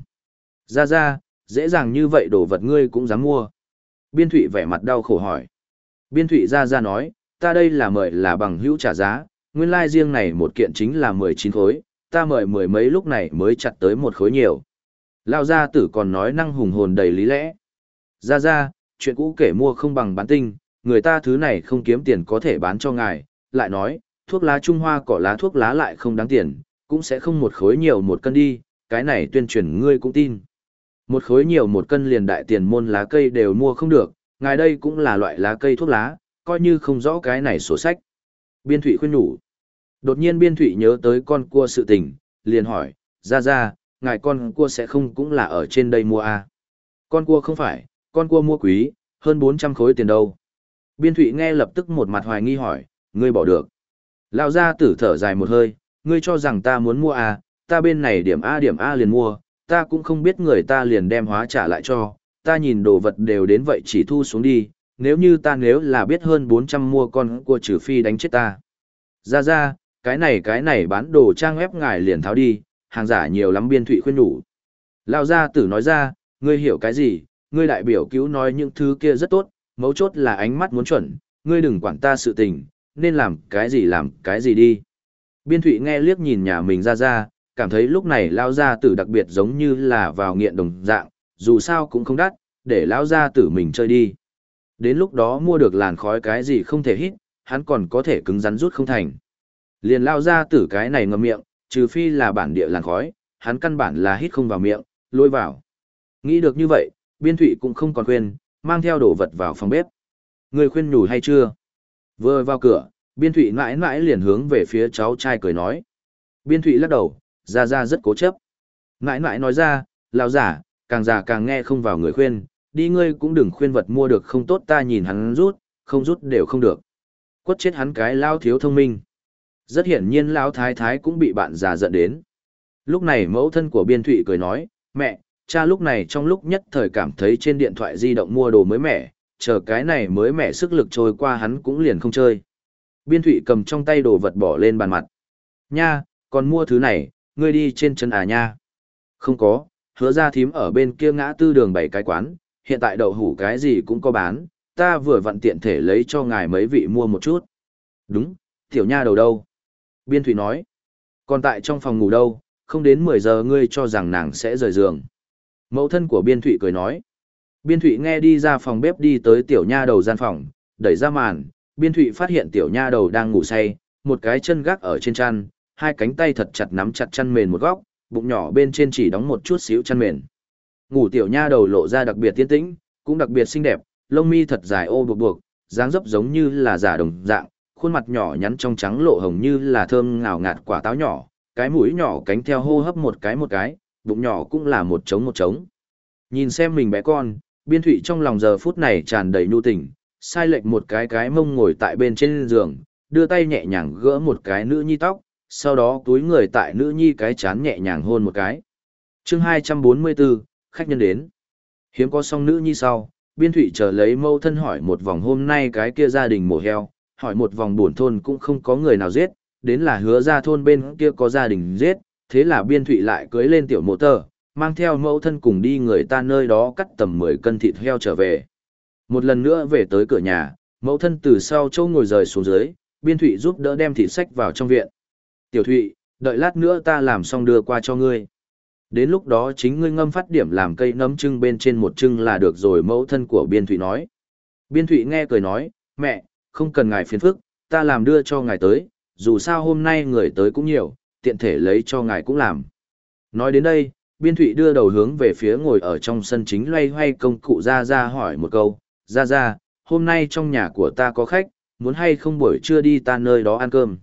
Ra ra, dễ dàng như vậy đồ vật ngươi cũng dám mua. Biên thụy vẻ mặt đau khổ hỏi. Biên thụy ra ra nói, ta đây là mời là bằng hữu trả giá, nguyên lai like riêng này một kiện chính là 19 khối, ta mời mười mấy lúc này mới chặt tới một khối nhiều. Lao gia tử còn nói năng hùng hồn đầy lý lẽ. Ra ra, chuyện cũ kể mua không bằng bán tinh, người ta thứ này không kiếm tiền có thể bán cho ngài, lại nói, thuốc lá Trung Hoa cỏ lá thuốc lá lại không đáng tiền, cũng sẽ không một khối nhiều một cân đi, cái này tuyên truyền ngươi cũng tin. Một khối nhiều một cân liền đại tiền môn lá cây đều mua không được, ngài đây cũng là loại lá cây thuốc lá, coi như không rõ cái này sổ sách. Biên Thụy khuyên nhủ. Đột nhiên biên Thụy nhớ tới con cua sự tình, liền hỏi, ra ra, ngài con cua sẽ không cũng là ở trên đây mua à? Con cua không phải, con cua mua quý, hơn 400 khối tiền đâu. Biên Thụy nghe lập tức một mặt hoài nghi hỏi, ngươi bỏ được. Lão gia tử thở dài một hơi, ngươi cho rằng ta muốn mua à, ta bên này điểm A điểm A liền mua, ta cũng không biết người ta liền đem hóa trả lại cho, ta nhìn đồ vật đều đến vậy chỉ thu xuống đi, nếu như ta nếu là biết hơn 400 mua con cua trừ phi đánh chết ta. Ra ra, cái này cái này bán đồ trang ép ngài liền tháo đi, hàng giả nhiều lắm biên thụy khuyên đủ. Lao gia tử nói ra, ngươi hiểu cái gì, ngươi đại biểu cứu nói những thứ kia rất tốt, mấu chốt là ánh mắt muốn chuẩn, ngươi đừng quản ta sự tình, nên làm cái gì làm cái gì đi. Biên thụy nghe liếc nhìn nhà mình ra ra, cảm thấy lúc này lao gia tử đặc biệt giống như là vào nghiện đồng dạng, dù sao cũng không đắt, để lao gia tử mình chơi đi. Đến lúc đó mua được làn khói cái gì không thể hít, hắn còn có thể cứng rắn rút không thành. Liền lao gia tử cái này ngậm miệng, trừ phi là bản địa làn khói, hắn căn bản là hít không vào miệng, lôi vào. Nghĩ được như vậy, biên thụy cũng không còn khuyên, mang theo đồ vật vào phòng bếp. Người khuyên nhủ hay chưa? Vừa vào cửa, biên thụy mãi mãi liền hướng về phía cháu trai cười nói. Biên thụy lắc đầu, ra ra rất cố chấp. ngãi ngãi nói ra, lão giả, càng già càng nghe không vào người khuyên, đi ngươi cũng đừng khuyên vật mua được không tốt ta nhìn hắn rút, không rút đều không được. Quất chết hắn cái lao thiếu thông minh. Rất hiển nhiên lão thái thái cũng bị bạn già giận đến. Lúc này mẫu thân của biên thụy cười nói, mẹ, cha lúc này trong lúc nhất thời cảm thấy trên điện thoại di động mua đồ mới mẻ, chờ cái này mới mẻ sức lực trôi qua hắn cũng liền không chơi. Biên thụy cầm trong tay đồ vật bỏ lên bàn mặt. Nha, còn mua thứ này, ngươi đi trên chân à nha. Không có, hứa ra thím ở bên kia ngã tư đường bảy cái quán, hiện tại đậu hủ cái gì cũng có bán, ta vừa vặn tiện thể lấy cho ngài mấy vị mua một chút. Đúng, tiểu nha đầu đâu? Biên thụy nói. Còn tại trong phòng ngủ đâu, không đến 10 giờ ngươi cho rằng nàng sẽ rời giường. Mẫu thân của biên thụy cười nói. Biên thụy nghe đi ra phòng bếp đi tới tiểu nha đầu gian phòng, đẩy ra màn, biên thụy phát hiện tiểu nha đầu đang ngủ say, một cái chân gác ở trên chăn, hai cánh tay thật chặt nắm chặt chăn mền một góc, bụng nhỏ bên trên chỉ đóng một chút xíu chăn mền. Ngủ tiểu nha đầu lộ ra đặc biệt tiên tĩnh, cũng đặc biệt xinh đẹp, lông mi thật dài ô buộc buộc, dáng dấp giống như là giả đồng dạng, khuôn mặt nhỏ nhắn trong trắng lộ hồng như là thơm ngào ngạt quả táo nhỏ, cái mũi nhỏ cánh theo hô hấp một cái một cái, bụng nhỏ cũng là một trống một trống. Nhìn xem mình bé con, biên thụy trong lòng giờ phút này tràn đầy nhu tình, sai lệch một cái cái mông ngồi tại bên trên giường, đưa tay nhẹ nhàng gỡ một cái nữ nhi tóc, sau đó túi người tại nữ nhi cái chán nhẹ nhàng hôn một cái. chương 244, khách nhân đến. Hiếm có song nữ nhi sau, biên thụy chờ lấy mâu thân hỏi một vòng hôm nay cái kia gia đình mổ heo, hỏi một vòng buồn thôn cũng không có người nào giết, đến là hứa ra thôn bên kia có gia đình giết, thế là biên thụy lại cưới lên tiểu mộ tờ, mang theo mẫu thân cùng đi người ta nơi đó cắt tầm 10 cân thịt heo trở về. Một lần nữa về tới cửa nhà, mẫu thân từ sau châu ngồi rời xuống dưới, biên thụy giúp đỡ đem thịt sách vào trong viện. Tiểu thụy, đợi lát nữa ta làm xong đưa qua cho ngươi. Đến lúc đó chính ngươi ngâm phát điểm làm cây nấm trưng bên trên một trưng là được rồi mẫu thân của biên thụy nói. Biên thụy nghe cười nói, mẹ, không cần ngài phiền phức, ta làm đưa cho ngài tới, dù sao hôm nay người tới cũng nhiều, tiện thể lấy cho ngài cũng làm. Nói đến đây, biên thụy đưa đầu hướng về phía ngồi ở trong sân chính loay hoay công cụ ra ra hỏi một câu, ra ra, hôm nay trong nhà của ta có khách, muốn hay không buổi trưa đi ta nơi đó ăn cơm.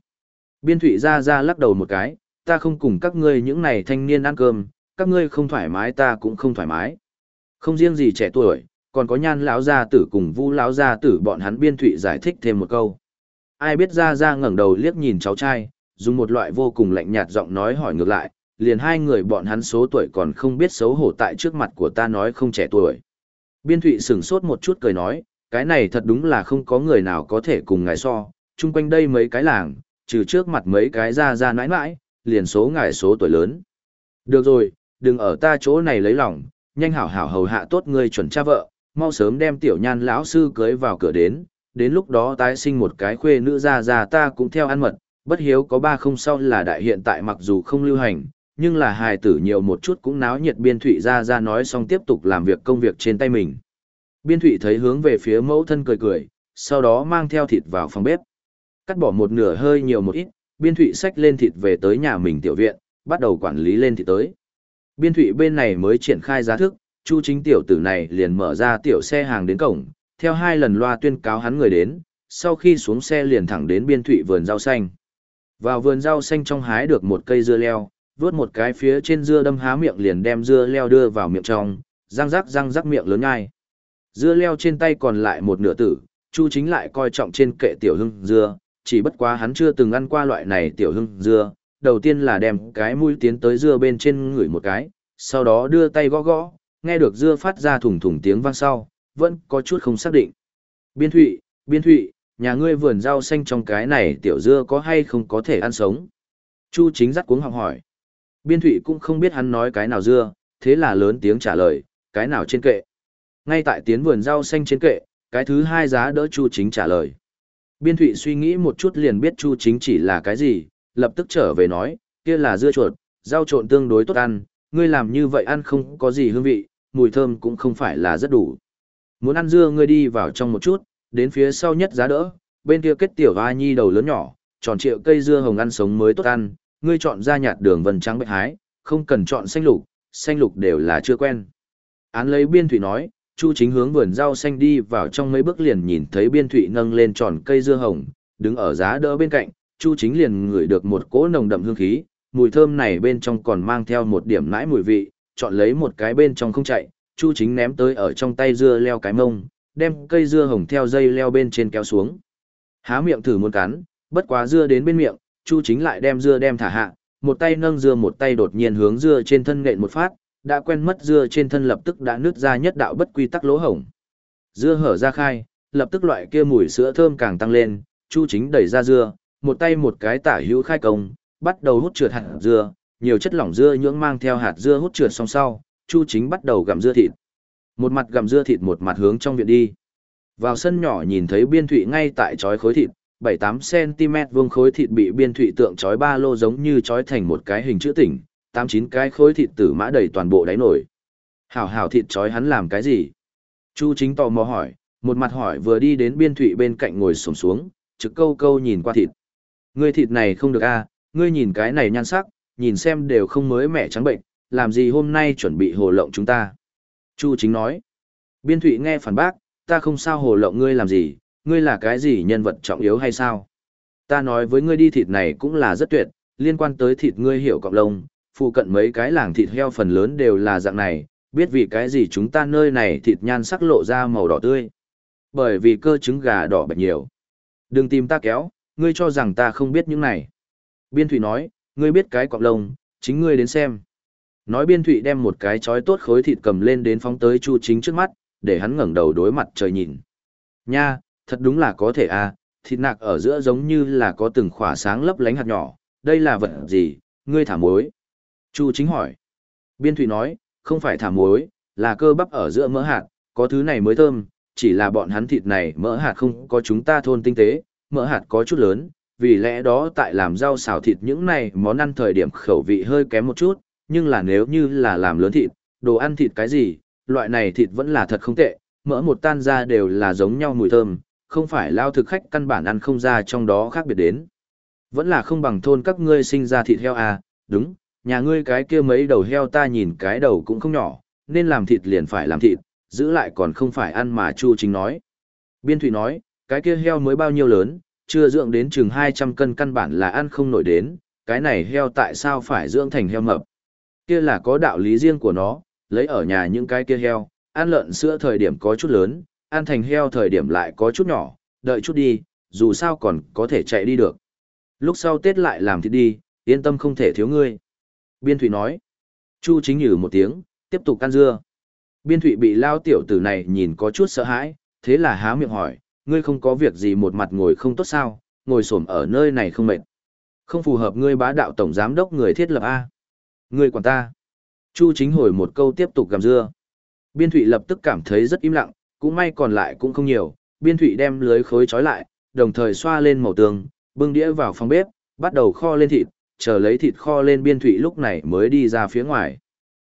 Biên thụy ra ra lắc đầu một cái, ta không cùng các ngươi những này thanh niên ăn cơm, các ngươi không thoải mái ta cũng không thoải mái. Không riêng gì trẻ tuổi, còn có nhan lão gia tử cùng vu lão gia tử bọn hắn biên thụy giải thích thêm một câu. Ai biết ra ra ngẩng đầu liếc nhìn cháu trai, dùng một loại vô cùng lạnh nhạt giọng nói hỏi ngược lại, liền hai người bọn hắn số tuổi còn không biết xấu hổ tại trước mặt của ta nói không trẻ tuổi. Biên thụy sửng sốt một chút cười nói, cái này thật đúng là không có người nào có thể cùng ngài so, chung quanh đây mấy cái làng, trừ trước mặt mấy cái ra ra nãi nãi, liền số ngài số tuổi lớn. Được rồi, đừng ở ta chỗ này lấy lòng, nhanh hảo hảo hầu hạ tốt người chuẩn cha vợ, mau sớm đem tiểu nhan lão sư cưới vào cửa đến, đến lúc đó tái sinh một cái khuê nữ ra ra ta cũng theo ăn mật, bất hiếu có ba không sau là đại hiện tại mặc dù không lưu hành, nhưng là hài tử nhiều một chút cũng náo nhiệt biên thụy ra ra nói xong tiếp tục làm việc công việc trên tay mình. Biên thụy thấy hướng về phía mẫu thân cười cười, sau đó mang theo thịt vào phòng bếp. Cắt bỏ một nửa hơi nhiều một ít, biên thụy xách lên thịt về tới nhà mình tiểu viện, bắt đầu quản lý lên thịt tới. Biên thụy bên này mới triển khai giá thức, chu chính tiểu tử này liền mở ra tiểu xe hàng đến cổng, theo hai lần loa tuyên cáo hắn người đến, sau khi xuống xe liền thẳng đến biên thụy vườn rau xanh. Vào vườn rau xanh trong hái được một cây dưa leo, vướt một cái phía trên dưa đâm há miệng liền đem dưa leo đưa vào miệng trong, răng rắc răng rắc miệng lớn ngay. Dưa leo trên tay còn lại một nửa tử, Chu chính lại coi trọng trên kệ tiểu hưng dưa, chỉ bất quá hắn chưa từng ăn qua loại này tiểu hưng dưa, đầu tiên là đem cái mũi tiến tới dưa bên trên ngửi một cái, sau đó đưa tay gõ gõ, nghe được dưa phát ra thủng thủng tiếng vang sau, vẫn có chút không xác định. Biên Thụy, Biên Thụy, nhà ngươi vườn rau xanh trong cái này tiểu dưa có hay không có thể ăn sống? Chu chính dắt cuống học hỏi. Biên Thụy cũng không biết hắn nói cái nào dưa, thế là lớn tiếng trả lời, cái nào trên kệ. Ngay tại tiến vườn rau xanh trên kệ, cái thứ hai giá đỡ Chu chính trả lời. Biên Thụy suy nghĩ một chút liền biết Chu chính chỉ là cái gì, lập tức trở về nói, kia là dưa chuột, rau trộn tương đối tốt ăn, ngươi làm như vậy ăn không có gì hương vị, mùi thơm cũng không phải là rất đủ. Muốn ăn dưa ngươi đi vào trong một chút, đến phía sau nhất giá đỡ, bên kia kết tiểu hoa nhi đầu lớn nhỏ, tròn triệu cây dưa hồng ăn sống mới tốt ăn, ngươi chọn ra nhạt đường vân trắng bạch hái, không cần chọn xanh lục, xanh lục đều là chưa quen. Án lấy biên thủy nói, Chu chính hướng vườn rau xanh đi vào trong mấy bước liền nhìn thấy biên thụy nâng lên tròn cây dưa hồng, đứng ở giá đỡ bên cạnh, Chu chính liền ngửi được một cỗ nồng đậm hương khí, mùi thơm này bên trong còn mang theo một điểm nãi mùi vị, chọn lấy một cái bên trong không chạy, Chu chính ném tới ở trong tay dưa leo cái mông, đem cây dưa hồng theo dây leo bên trên kéo xuống. Há miệng thử muốn cắn, bất quá dưa đến bên miệng, Chu chính lại đem dưa đem thả hạ, một tay nâng dưa một tay đột nhiên hướng dưa trên thân nện một phát, đã quen mất dưa trên thân lập tức đã nứt ra nhất đạo bất quy tắc lỗ hổng. Dưa hở ra khai, lập tức loại kia mùi sữa thơm càng tăng lên, Chu chính đẩy ra dưa, một tay một cái tả hữu khai công, bắt đầu hút trượt hạt dưa, nhiều chất lỏng dưa nhưỡng mang theo hạt dưa hút trượt song sau, Chu Chính bắt đầu gặm dưa thịt. Một mặt gặm dưa thịt một mặt hướng trong viện đi. Vào sân nhỏ nhìn thấy biên thụy ngay tại chói khối thịt, 7-8 cm vuông khối thịt bị biên thụy tượng chói ba lô giống như chói thành một cái hình chữ tỉnh, 8-9 cái khối thịt tử mã đầy toàn bộ đáy nổi. Hảo hảo thịt chói hắn làm cái gì? Chu Chính tò mò hỏi, một mặt hỏi vừa đi đến biên thụy bên cạnh ngồi sổng xuống, trực câu câu nhìn qua thịt. Ngươi thịt này không được a ngươi nhìn cái này nhan sắc, nhìn xem đều không mới mẻ trắng bệnh, làm gì hôm nay chuẩn bị hồ lộng chúng ta. Chu chính nói. Biên thụy nghe phản bác, ta không sao hồ lộng ngươi làm gì, ngươi là cái gì nhân vật trọng yếu hay sao? Ta nói với ngươi đi thịt này cũng là rất tuyệt, liên quan tới thịt ngươi hiểu cọng lông, phụ cận mấy cái làng thịt heo phần lớn đều là dạng này, biết vì cái gì chúng ta nơi này thịt nhan sắc lộ ra màu đỏ tươi. Bởi vì cơ trứng gà đỏ bạch nhiều. Đừng tìm ta kéo, ngươi cho rằng ta không biết những này. Biên Thụy nói, ngươi biết cái cọng lông, chính ngươi đến xem. Nói Biên Thụy đem một cái chói tốt khối thịt cầm lên đến phóng tới Chu Chính trước mắt, để hắn ngẩng đầu đối mặt trời nhìn. Nha, thật đúng là có thể à, thịt nạc ở giữa giống như là có từng khỏa sáng lấp lánh hạt nhỏ, đây là vật gì, ngươi thả muối. Chu Chính hỏi. Biên thủy nói, không phải thả muối, là cơ bắp ở giữa mỡ hạt, có thứ này mới thơm, chỉ là bọn hắn thịt này mỡ hạt không có chúng ta thôn tinh tế, mỡ hạt có chút lớn, vì lẽ đó tại làm rau xào thịt những này món ăn thời điểm khẩu vị hơi kém một chút, nhưng là nếu như là làm lớn thịt, đồ ăn thịt cái gì, loại này thịt vẫn là thật không tệ, mỡ một tan ra đều là giống nhau mùi thơm, không phải lao thực khách căn bản ăn không ra trong đó khác biệt đến. Vẫn là không bằng thôn các ngươi sinh ra thịt heo à, đúng, nhà ngươi cái kia mấy đầu heo ta nhìn cái đầu cũng không nhỏ, nên làm thịt liền phải làm thịt, giữ lại còn không phải ăn mà Chu Chính nói. Biên Thụy nói, cái kia heo mới bao nhiêu lớn, chưa dưỡng đến chừng 200 cân căn bản là ăn không nổi đến, cái này heo tại sao phải dưỡng thành heo mập. Kia là có đạo lý riêng của nó, lấy ở nhà những cái kia heo, ăn lợn sữa thời điểm có chút lớn, ăn thành heo thời điểm lại có chút nhỏ, đợi chút đi, dù sao còn có thể chạy đi được. Lúc sau Tết lại làm thịt đi, yên tâm không thể thiếu ngươi. Biên Thụy nói. Chu chính nhử một tiếng, tiếp tục ăn dưa. Biên Thụy bị lao tiểu tử này nhìn có chút sợ hãi, thế là há miệng hỏi, ngươi không có việc gì một mặt ngồi không tốt sao, ngồi xổm ở nơi này không mệt. Không phù hợp ngươi bá đạo tổng giám đốc người thiết lập A. Ngươi quản ta. Chu chính hồi một câu tiếp tục gầm dưa. Biên thụy lập tức cảm thấy rất im lặng, cũng may còn lại cũng không nhiều. Biên thụy đem lưới khối trói lại, đồng thời xoa lên màu tường, bưng đĩa vào phòng bếp, bắt đầu kho lên thịt, chờ lấy thịt kho lên biên thụy lúc này mới đi ra phía ngoài.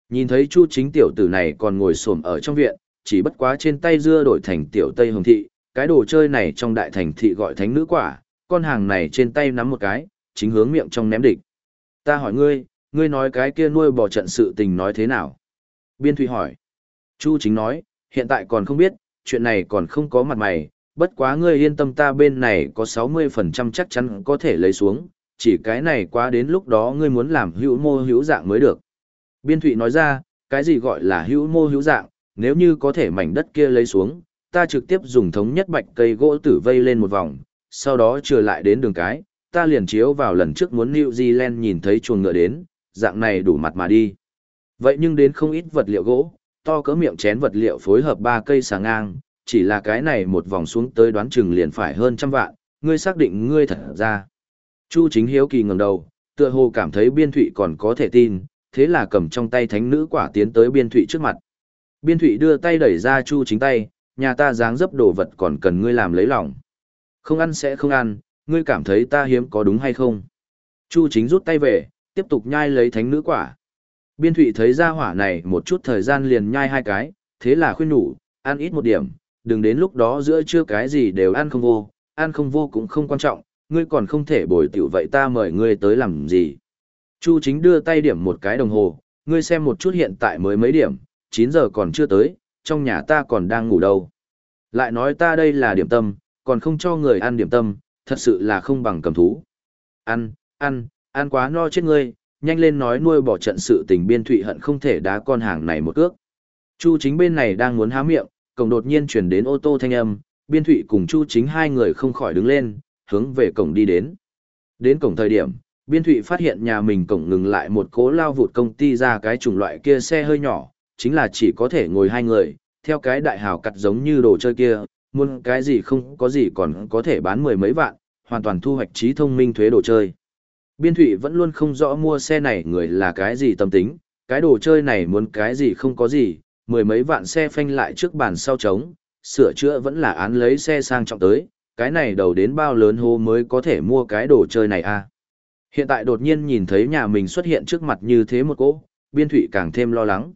Nhìn thấy chu chính tiểu tử này còn ngồi xổm ở trong viện, chỉ bất quá trên tay dưa đổi thành tiểu tây hồng thị, cái đồ chơi này trong đại thành thị gọi thánh nữ quả, con hàng này trên tay nắm một cái, chính hướng miệng trong ném địch. Ta hỏi ngươi, ngươi nói cái kia nuôi bò trận sự tình nói thế nào? Biên Thụy hỏi. Chu chính nói, hiện tại còn không biết, chuyện này còn không có mặt mày, bất quá ngươi yên tâm ta bên này có 60% chắc chắn có thể lấy xuống, chỉ cái này quá đến lúc đó ngươi muốn làm hữu mô hữu dạng mới được. Biên Thụy nói ra, cái gì gọi là hữu mô hữu dạng, nếu như có thể mảnh đất kia lấy xuống, ta trực tiếp dùng thống nhất bạch cây gỗ tử vây lên một vòng, sau đó trở lại đến đường cái, ta liền chiếu vào lần trước muốn New Zealand nhìn thấy chuồng ngựa đến, dạng này đủ mặt mà đi. Vậy nhưng đến không ít vật liệu gỗ, to cỡ miệng chén vật liệu phối hợp ba cây sáng ngang, chỉ là cái này một vòng xuống tới đoán chừng liền phải hơn trăm vạn, ngươi xác định ngươi thật ra. Chu chính hiếu kỳ ngẩng đầu, tựa hồ cảm thấy biên thụy còn có thể tin, thế là cầm trong tay thánh nữ quả tiến tới biên thụy trước mặt. Biên thụy đưa tay đẩy ra chu chính tay, nhà ta dáng dấp đồ vật còn cần ngươi làm lấy lòng. Không ăn sẽ không ăn, ngươi cảm thấy ta hiếm có đúng hay không? Chu chính rút tay về, tiếp tục nhai lấy thánh nữ quả. Biên thụy thấy ra hỏa này một chút thời gian liền nhai hai cái, thế là khuyên nhủ, ăn ít một điểm, đừng đến lúc đó giữa trưa cái gì đều ăn không vô, ăn không vô cũng không quan trọng, ngươi còn không thể bồi tiểu vậy ta mời ngươi tới làm gì. Chu chính đưa tay điểm một cái đồng hồ, ngươi xem một chút hiện tại mới mấy điểm, 9 giờ còn chưa tới, trong nhà ta còn đang ngủ đâu. Lại nói ta đây là điểm tâm, còn không cho người ăn điểm tâm, thật sự là không bằng cầm thú. Ăn, ăn, ăn quá no chết ngươi, nhanh lên nói nuôi bỏ trận sự tình biên thụy hận không thể đá con hàng này một cước. Chu chính bên này đang muốn há miệng, cổng đột nhiên chuyển đến ô tô thanh âm, biên thụy cùng chu chính hai người không khỏi đứng lên, hướng về cổng đi đến. Đến cổng thời điểm, biên thụy phát hiện nhà mình cổng ngừng lại một cố lao vụt công ty ra cái chủng loại kia xe hơi nhỏ, chính là chỉ có thể ngồi hai người, theo cái đại hào cặt giống như đồ chơi kia, muốn cái gì không có gì còn có thể bán mười mấy vạn, hoàn toàn thu hoạch trí thông minh thuế đồ chơi. Biên thụy vẫn luôn không rõ mua xe này người là cái gì tâm tính, cái đồ chơi này muốn cái gì không có gì, mười mấy vạn xe phanh lại trước bàn sau trống, sửa chữa vẫn là án lấy xe sang trọng tới, cái này đầu đến bao lớn hô mới có thể mua cái đồ chơi này a à? Hiện tại đột nhiên nhìn thấy nhà mình xuất hiện trước mặt như thế một cỗ, biên thụy càng thêm lo lắng.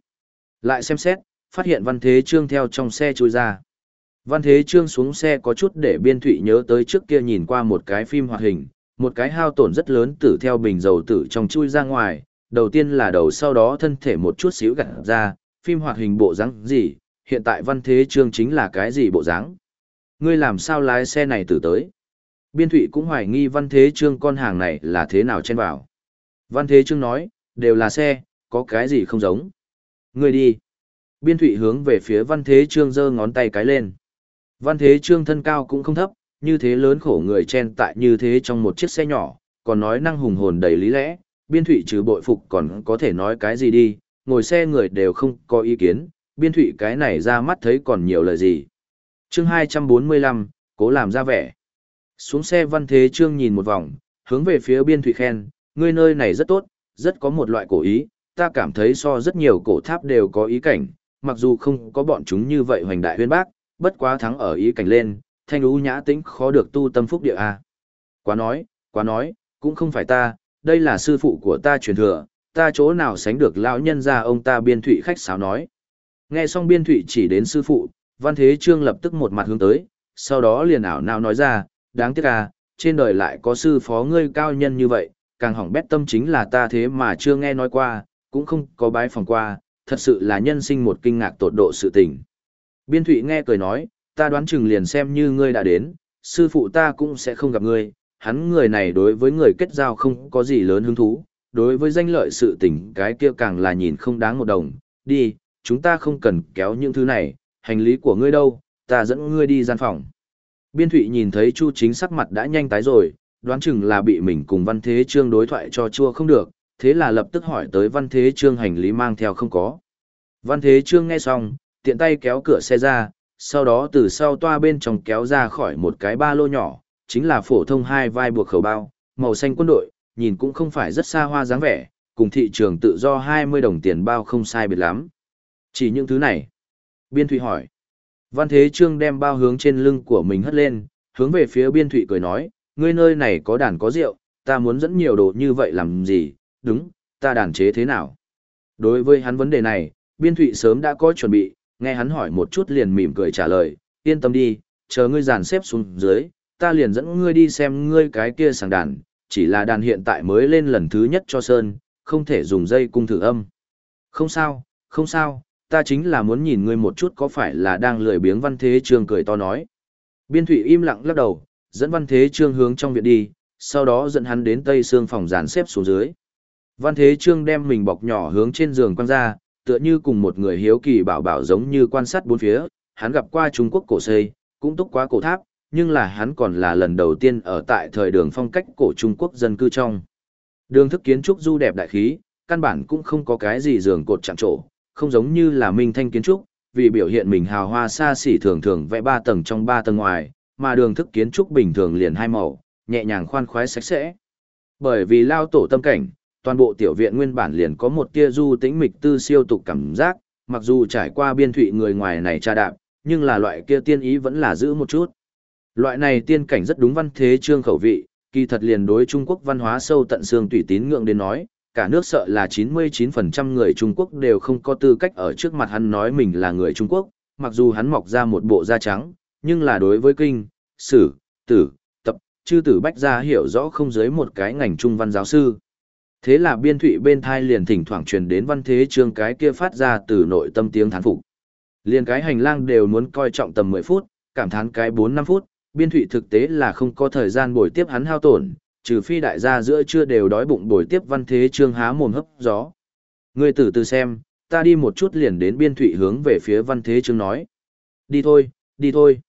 Lại xem xét, phát hiện văn thế trương theo trong xe trôi ra. Văn thế trương xuống xe có chút để biên thụy nhớ tới trước kia nhìn qua một cái phim hoạt hình, một cái hao tổn rất lớn tử theo bình dầu tử trong chui ra ngoài, đầu tiên là đầu sau đó thân thể một chút xíu gặt ra, phim hoạt hình bộ dáng gì, hiện tại văn thế trương chính là cái gì bộ dáng. Ngươi làm sao lái xe này từ tới? Biên thụy cũng hoài nghi văn thế trương con hàng này là thế nào chen vào. Văn thế trương nói, đều là xe, có cái gì không giống. Ngươi đi. Biên thụy hướng về phía văn thế trương giơ ngón tay cái lên. Văn thế trương thân cao cũng không thấp, như thế lớn khổ người chen tại như thế trong một chiếc xe nhỏ, còn nói năng hùng hồn đầy lý lẽ, biên thụy trừ bội phục còn có thể nói cái gì đi, ngồi xe người đều không có ý kiến, biên thụy cái này ra mắt thấy còn nhiều lời gì chương 245, cố làm ra vẻ. Xuống xe văn thế trương nhìn một vòng, hướng về phía biên thụy khen, ngươi nơi này rất tốt, rất có một loại cổ ý, ta cảm thấy so rất nhiều cổ tháp đều có ý cảnh, mặc dù không có bọn chúng như vậy hoành đại huyên bác, bất quá thắng ở ý cảnh lên, thanh ú nhã tĩnh khó được tu tâm phúc địa a. Quá nói, quá nói, cũng không phải ta, đây là sư phụ của ta truyền thừa, ta chỗ nào sánh được lão nhân ra ông ta biên thụy khách sáo nói. Nghe xong biên thụy chỉ đến sư phụ, văn thế trương lập tức một mặt hướng tới, sau đó liền ảo nào nói ra, đáng tiếc à, trên đời lại có sư phó ngươi cao nhân như vậy, càng hỏng bét tâm chính là ta thế mà chưa nghe nói qua, cũng không có bái phòng qua, thật sự là nhân sinh một kinh ngạc tột độ sự tình. Biên thụy nghe cười nói, ta đoán chừng liền xem như ngươi đã đến, sư phụ ta cũng sẽ không gặp ngươi, hắn người này đối với người kết giao không có gì lớn hứng thú, đối với danh lợi sự tình cái kia càng là nhìn không đáng một đồng, đi, chúng ta không cần kéo những thứ này, hành lý của ngươi đâu, ta dẫn ngươi đi gian phòng. Biên thụy nhìn thấy Chu chính sắc mặt đã nhanh tái rồi, đoán chừng là bị mình cùng văn thế trương đối thoại cho chua không được, thế là lập tức hỏi tới văn thế trương hành lý mang theo không có. Văn thế trương nghe xong, tiện tay kéo cửa xe ra, sau đó từ sau toa bên trong kéo ra khỏi một cái ba lô nhỏ, chính là phổ thông hai vai buộc khẩu bao, màu xanh quân đội, nhìn cũng không phải rất xa hoa dáng vẻ, cùng thị trường tự do 20 đồng tiền bao không sai biệt lắm. Chỉ những thứ này. Biên Thụy hỏi. Văn Thế Trương đem bao hướng trên lưng của mình hất lên, hướng về phía Biên Thụy cười nói, ngươi nơi này có đàn có rượu, ta muốn dẫn nhiều đồ như vậy làm gì, đúng, ta đàn chế thế nào? Đối với hắn vấn đề này, Biên Thụy sớm đã có chuẩn bị, nghe hắn hỏi một chút liền mỉm cười trả lời, yên tâm đi, chờ ngươi dàn xếp xuống dưới, ta liền dẫn ngươi đi xem ngươi cái kia sàng đàn, chỉ là đàn hiện tại mới lên lần thứ nhất cho Sơn, không thể dùng dây cung thử âm. Không sao, không sao, ta chính là muốn nhìn ngươi một chút có phải là đang lười biếng văn thế trương cười to nói. Biên thủy im lặng lắc đầu, dẫn văn thế trương hướng trong viện đi, sau đó dẫn hắn đến tây xương phòng dàn xếp xuống dưới. Văn thế trương đem mình bọc nhỏ hướng trên giường quan ra, tựa như cùng một người hiếu kỳ bảo bảo giống như quan sát bốn phía, hắn gặp qua Trung Quốc cổ xây, cũng túc quá cổ tháp, nhưng là hắn còn là lần đầu tiên ở tại thời đường phong cách cổ Trung Quốc dân cư trong. Đường thức kiến trúc du đẹp đại khí, căn bản cũng không có cái gì giường cột chạm trổ, không giống như là minh thanh kiến trúc, vì biểu hiện mình hào hoa xa xỉ thường thường vẽ ba tầng trong ba tầng ngoài, mà đường thức kiến trúc bình thường liền hai màu, nhẹ nhàng khoan khoái sạch sẽ. Bởi vì lao tổ tâm cảnh, toàn bộ tiểu viện nguyên bản liền có một tia du tĩnh mịch tư siêu tục cảm giác, mặc dù trải qua biên thụy người ngoài này tra đạp, nhưng là loại kia tiên ý vẫn là giữ một chút. Loại này tiên cảnh rất đúng văn thế trương khẩu vị, kỳ thật liền đối Trung Quốc văn hóa sâu tận xương tùy tín ngưỡng đến nói, cả nước sợ là 99% người Trung Quốc đều không có tư cách ở trước mặt hắn nói mình là người Trung Quốc, mặc dù hắn mọc ra một bộ da trắng, nhưng là đối với kinh, sử, tử, tập, chư tử bách gia hiểu rõ không dưới một cái ngành trung văn giáo sư. Thế là biên thụy bên thai liền thỉnh thoảng truyền đến văn thế trương cái kia phát ra từ nội tâm tiếng thán phục. Liền cái hành lang đều muốn coi trọng tầm 10 phút, cảm thán cái 4-5 phút, biên thụy thực tế là không có thời gian bồi tiếp hắn hao tổn, trừ phi đại gia giữa chưa đều đói bụng bồi tiếp văn thế trương há mồm hấp gió. Người tử từ xem, ta đi một chút liền đến biên thụy hướng về phía văn thế trương nói. Đi thôi, đi thôi.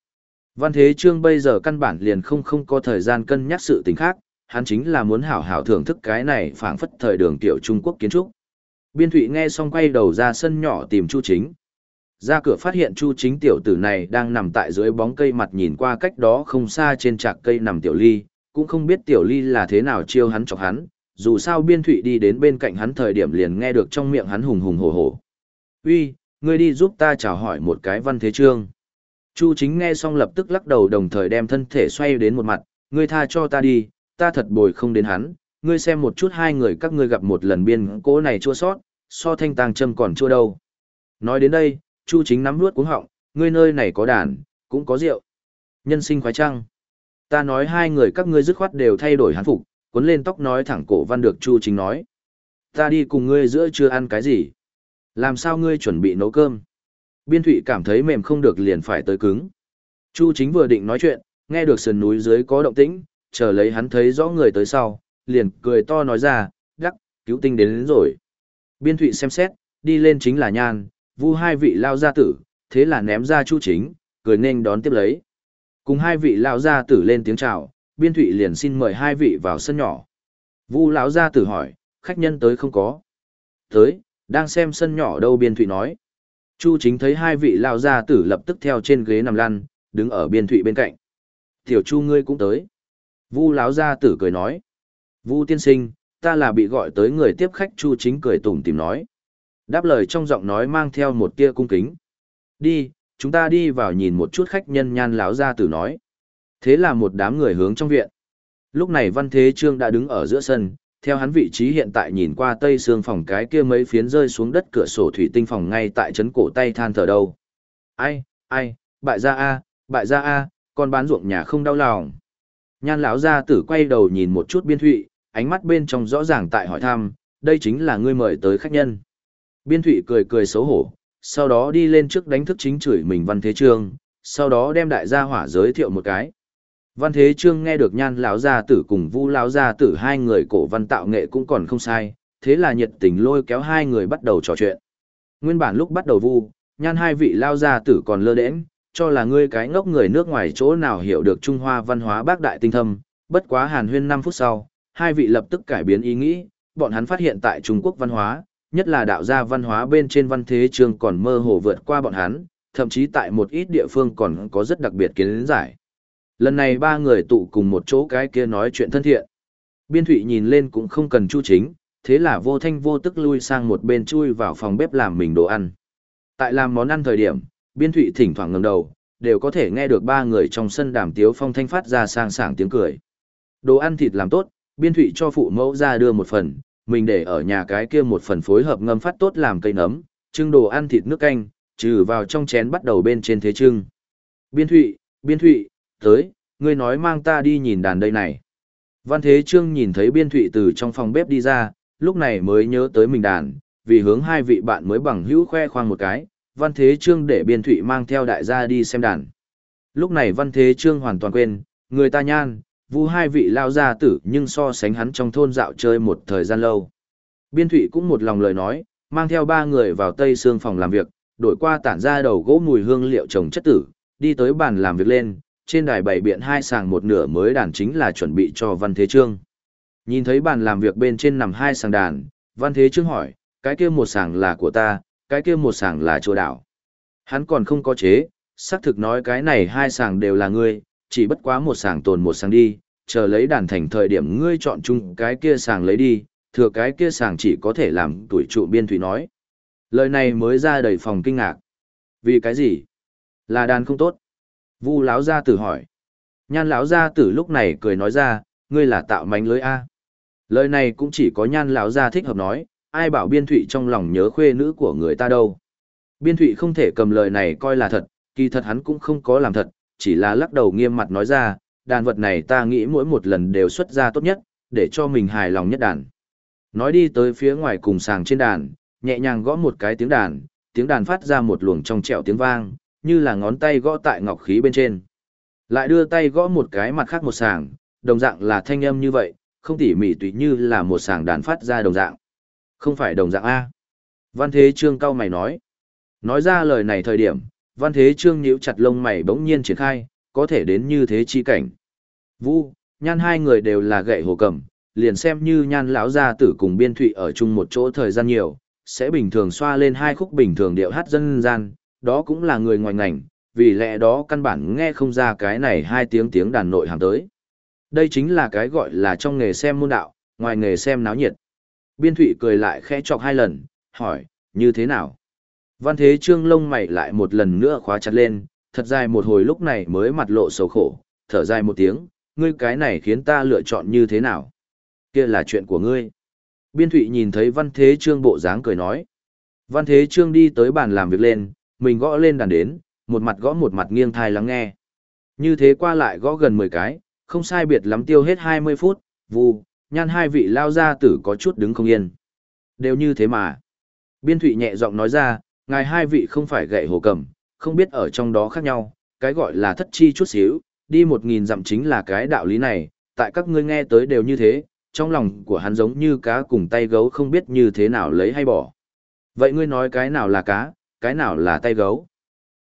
Văn thế trương bây giờ căn bản liền không không có thời gian cân nhắc sự tình khác, hắn chính là muốn hảo hảo thưởng thức cái này phảng phất thời đường tiểu Trung Quốc kiến trúc. Biên thụy nghe xong quay đầu ra sân nhỏ tìm Chu Chính. Ra cửa phát hiện Chu Chính tiểu tử này đang nằm tại dưới bóng cây mặt nhìn qua cách đó không xa trên trạc cây nằm tiểu ly, cũng không biết tiểu ly là thế nào chiêu hắn chọc hắn, dù sao biên thụy đi đến bên cạnh hắn thời điểm liền nghe được trong miệng hắn hùng hùng hổ hổ. Uy, ngươi đi giúp ta chào hỏi một cái văn thế trương. Chu chính nghe xong lập tức lắc đầu đồng thời đem thân thể xoay đến một mặt, ngươi tha cho ta đi, ta thật bồi không đến hắn, ngươi xem một chút hai người các ngươi gặp một lần biên cố này chua sót, so thanh tàng châm còn chua đâu. Nói đến đây, Chu chính nắm nuốt cuống họng, ngươi nơi này có đàn, cũng có rượu. Nhân sinh khoái trăng. Ta nói hai người các ngươi dứt khoát đều thay đổi hán phục, cuốn lên tóc nói thẳng cổ văn được Chu chính nói. Ta đi cùng ngươi giữa chưa ăn cái gì? Làm sao ngươi chuẩn bị nấu cơm? Biên thụy cảm thấy mềm không được liền phải tới cứng. Chu chính vừa định nói chuyện, nghe được sườn núi dưới có động tĩnh, chờ lấy hắn thấy rõ người tới sau, liền cười to nói ra, đắc, cứu tinh đến, đến rồi. Biên thụy xem xét, đi lên chính là nhan, vu hai vị lao gia tử, thế là ném ra chu chính, cười nên đón tiếp lấy. Cùng hai vị lão gia tử lên tiếng chào, biên thụy liền xin mời hai vị vào sân nhỏ. Vu lão gia tử hỏi, khách nhân tới không có? Tới, đang xem sân nhỏ đâu biên thụy nói. Chu chính thấy hai vị lão gia tử lập tức theo trên ghế nằm lăn, đứng ở biên thụy bên cạnh. Tiểu chu ngươi cũng tới. Vu lão gia tử cười nói. Vu tiên sinh, ta là bị gọi tới người tiếp khách chu chính cười tủm tìm nói. Đáp lời trong giọng nói mang theo một tia cung kính. Đi, chúng ta đi vào nhìn một chút khách nhân nhan lão gia tử nói. Thế là một đám người hướng trong viện. Lúc này Văn Thế Trương đã đứng ở giữa sân, theo hắn vị trí hiện tại nhìn qua tây xương phòng cái kia mấy phiến rơi xuống đất cửa sổ thủy tinh phòng ngay tại chấn cổ tay than thở đâu. Ai, ai, bại gia a, bại gia a, con bán ruộng nhà không đau lòng. Nhan lão gia tử quay đầu nhìn một chút biên thụy, ánh mắt bên trong rõ ràng tại hỏi thăm, đây chính là ngươi mời tới khách nhân. Biên thụy cười cười xấu hổ, sau đó đi lên trước đánh thức chính chửi mình văn thế trương, sau đó đem đại gia hỏa giới thiệu một cái. Văn Thế Trương nghe được Nhan lão gia tử cùng Vu lão gia tử hai người cổ văn tạo nghệ cũng còn không sai, thế là nhiệt tình lôi kéo hai người bắt đầu trò chuyện. Nguyên bản lúc bắt đầu Vu, Nhan hai vị lão gia tử còn lơ đễnh, cho là ngươi cái ngốc người nước ngoài chỗ nào hiểu được Trung Hoa văn hóa bác đại tinh thâm, bất quá Hàn Huyên 5 phút sau, hai vị lập tức cải biến ý nghĩ, bọn hắn phát hiện tại Trung Quốc văn hóa, nhất là đạo gia văn hóa bên trên văn thế trường còn mơ hồ vượt qua bọn hắn, thậm chí tại một ít địa phương còn có rất đặc biệt kiến giải. Lần này ba người tụ cùng một chỗ cái kia nói chuyện thân thiện. Biên thụy nhìn lên cũng không cần chu chính, thế là vô thanh vô tức lui sang một bên chui vào phòng bếp làm mình đồ ăn. Tại làm món ăn thời điểm, biên thụy thỉnh thoảng ngẩng đầu, đều có thể nghe được ba người trong sân đàm tiếu phong thanh phát ra sang sảng tiếng cười. Đồ ăn thịt làm tốt, biên thụy cho phụ mẫu ra đưa một phần, mình để ở nhà cái kia một phần phối hợp ngâm phát tốt làm cây nấm, trưng đồ ăn thịt nước canh, trừ vào trong chén bắt đầu bên trên thế trưng. Biên thụy, biên thụy, tới, ngươi nói mang ta đi nhìn đàn đây này. Văn Thế Trương nhìn thấy biên thụy từ trong phòng bếp đi ra, lúc này mới nhớ tới mình đàn, vì hướng hai vị bạn mới bằng hữu khoe khoang một cái, Văn Thế Trương để biên thụy mang theo đại gia đi xem đàn. Lúc này Văn Thế Trương hoàn toàn quên, người ta nhan, vu hai vị lao gia tử nhưng so sánh hắn trong thôn dạo chơi một thời gian lâu. Biên thụy cũng một lòng lời nói, mang theo ba người vào tây xương phòng làm việc, đổi qua tản ra đầu gỗ mùi hương liệu trồng chất tử, đi tới bàn làm việc lên, trên đài bày biện hai sàng một nửa mới đàn chính là chuẩn bị cho Văn Thế Trương. Nhìn thấy bàn làm việc bên trên nằm hai sàng đàn, Văn Thế Trương hỏi, cái kia một sàng là của ta, cái kia một sàng là chỗ đảo. Hắn còn không có chế, xác thực nói cái này hai sàng đều là ngươi, chỉ bất quá một sàng tồn một sàng đi, chờ lấy đàn thành thời điểm ngươi chọn chung cái kia sàng lấy đi, thừa cái kia sàng chỉ có thể làm tuổi trụ biên thủy nói. Lời này mới ra đầy phòng kinh ngạc. Vì cái gì? Là đàn không tốt. Vu lão gia tử hỏi. Nhan lão gia tử lúc này cười nói ra, ngươi là tạo mánh lưới a. Lời này cũng chỉ có nhan lão gia thích hợp nói, ai bảo biên thụy trong lòng nhớ khuê nữ của người ta đâu. Biên thụy không thể cầm lời này coi là thật, kỳ thật hắn cũng không có làm thật, chỉ là lắc đầu nghiêm mặt nói ra, đàn vật này ta nghĩ mỗi một lần đều xuất ra tốt nhất, để cho mình hài lòng nhất đàn. Nói đi tới phía ngoài cùng sàng trên đàn, nhẹ nhàng gõ một cái tiếng đàn, tiếng đàn phát ra một luồng trong trẻo tiếng vang, như là ngón tay gõ tại ngọc khí bên trên. Lại đưa tay gõ một cái mặt khác một sàng, đồng dạng là thanh âm như vậy, không tỉ mỉ tùy như là một sàng đàn phát ra đồng dạng. Không phải đồng dạng A. Văn Thế Trương cao mày nói. Nói ra lời này thời điểm, Văn Thế Trương nhíu chặt lông mày bỗng nhiên triển khai, có thể đến như thế chi cảnh. Vu, nhan hai người đều là gậy hồ cầm, liền xem như nhan lão gia tử cùng biên thụy ở chung một chỗ thời gian nhiều, sẽ bình thường xoa lên hai khúc bình thường điệu hát dân gian, đó cũng là người ngoài ngành, vì lẽ đó căn bản nghe không ra cái này hai tiếng tiếng đàn nội hàng tới. Đây chính là cái gọi là trong nghề xem môn đạo, ngoài nghề xem náo nhiệt. Biên thụy cười lại khẽ chọc hai lần, hỏi, như thế nào? Văn thế trương lông mày lại một lần nữa khóa chặt lên, thật dài một hồi lúc này mới mặt lộ sầu khổ, thở dài một tiếng, ngươi cái này khiến ta lựa chọn như thế nào? Kia là chuyện của ngươi. Biên thụy nhìn thấy văn thế trương bộ dáng cười nói. Văn thế trương đi tới bàn làm việc lên, mình gõ lên đàn đến, một mặt gõ một mặt nghiêng thai lắng nghe. Như thế qua lại gõ gần 10 cái, không sai biệt lắm tiêu hết 20 phút, vù, nhan hai vị lao ra tử có chút đứng không yên. Đều như thế mà. Biên thụy nhẹ giọng nói ra, ngài hai vị không phải gậy hồ cầm, không biết ở trong đó khác nhau, cái gọi là thất chi chút xíu, đi một nghìn dặm chính là cái đạo lý này, tại các ngươi nghe tới đều như thế, trong lòng của hắn giống như cá cùng tay gấu không biết như thế nào lấy hay bỏ. Vậy ngươi nói cái nào là cá, cái nào là tay gấu?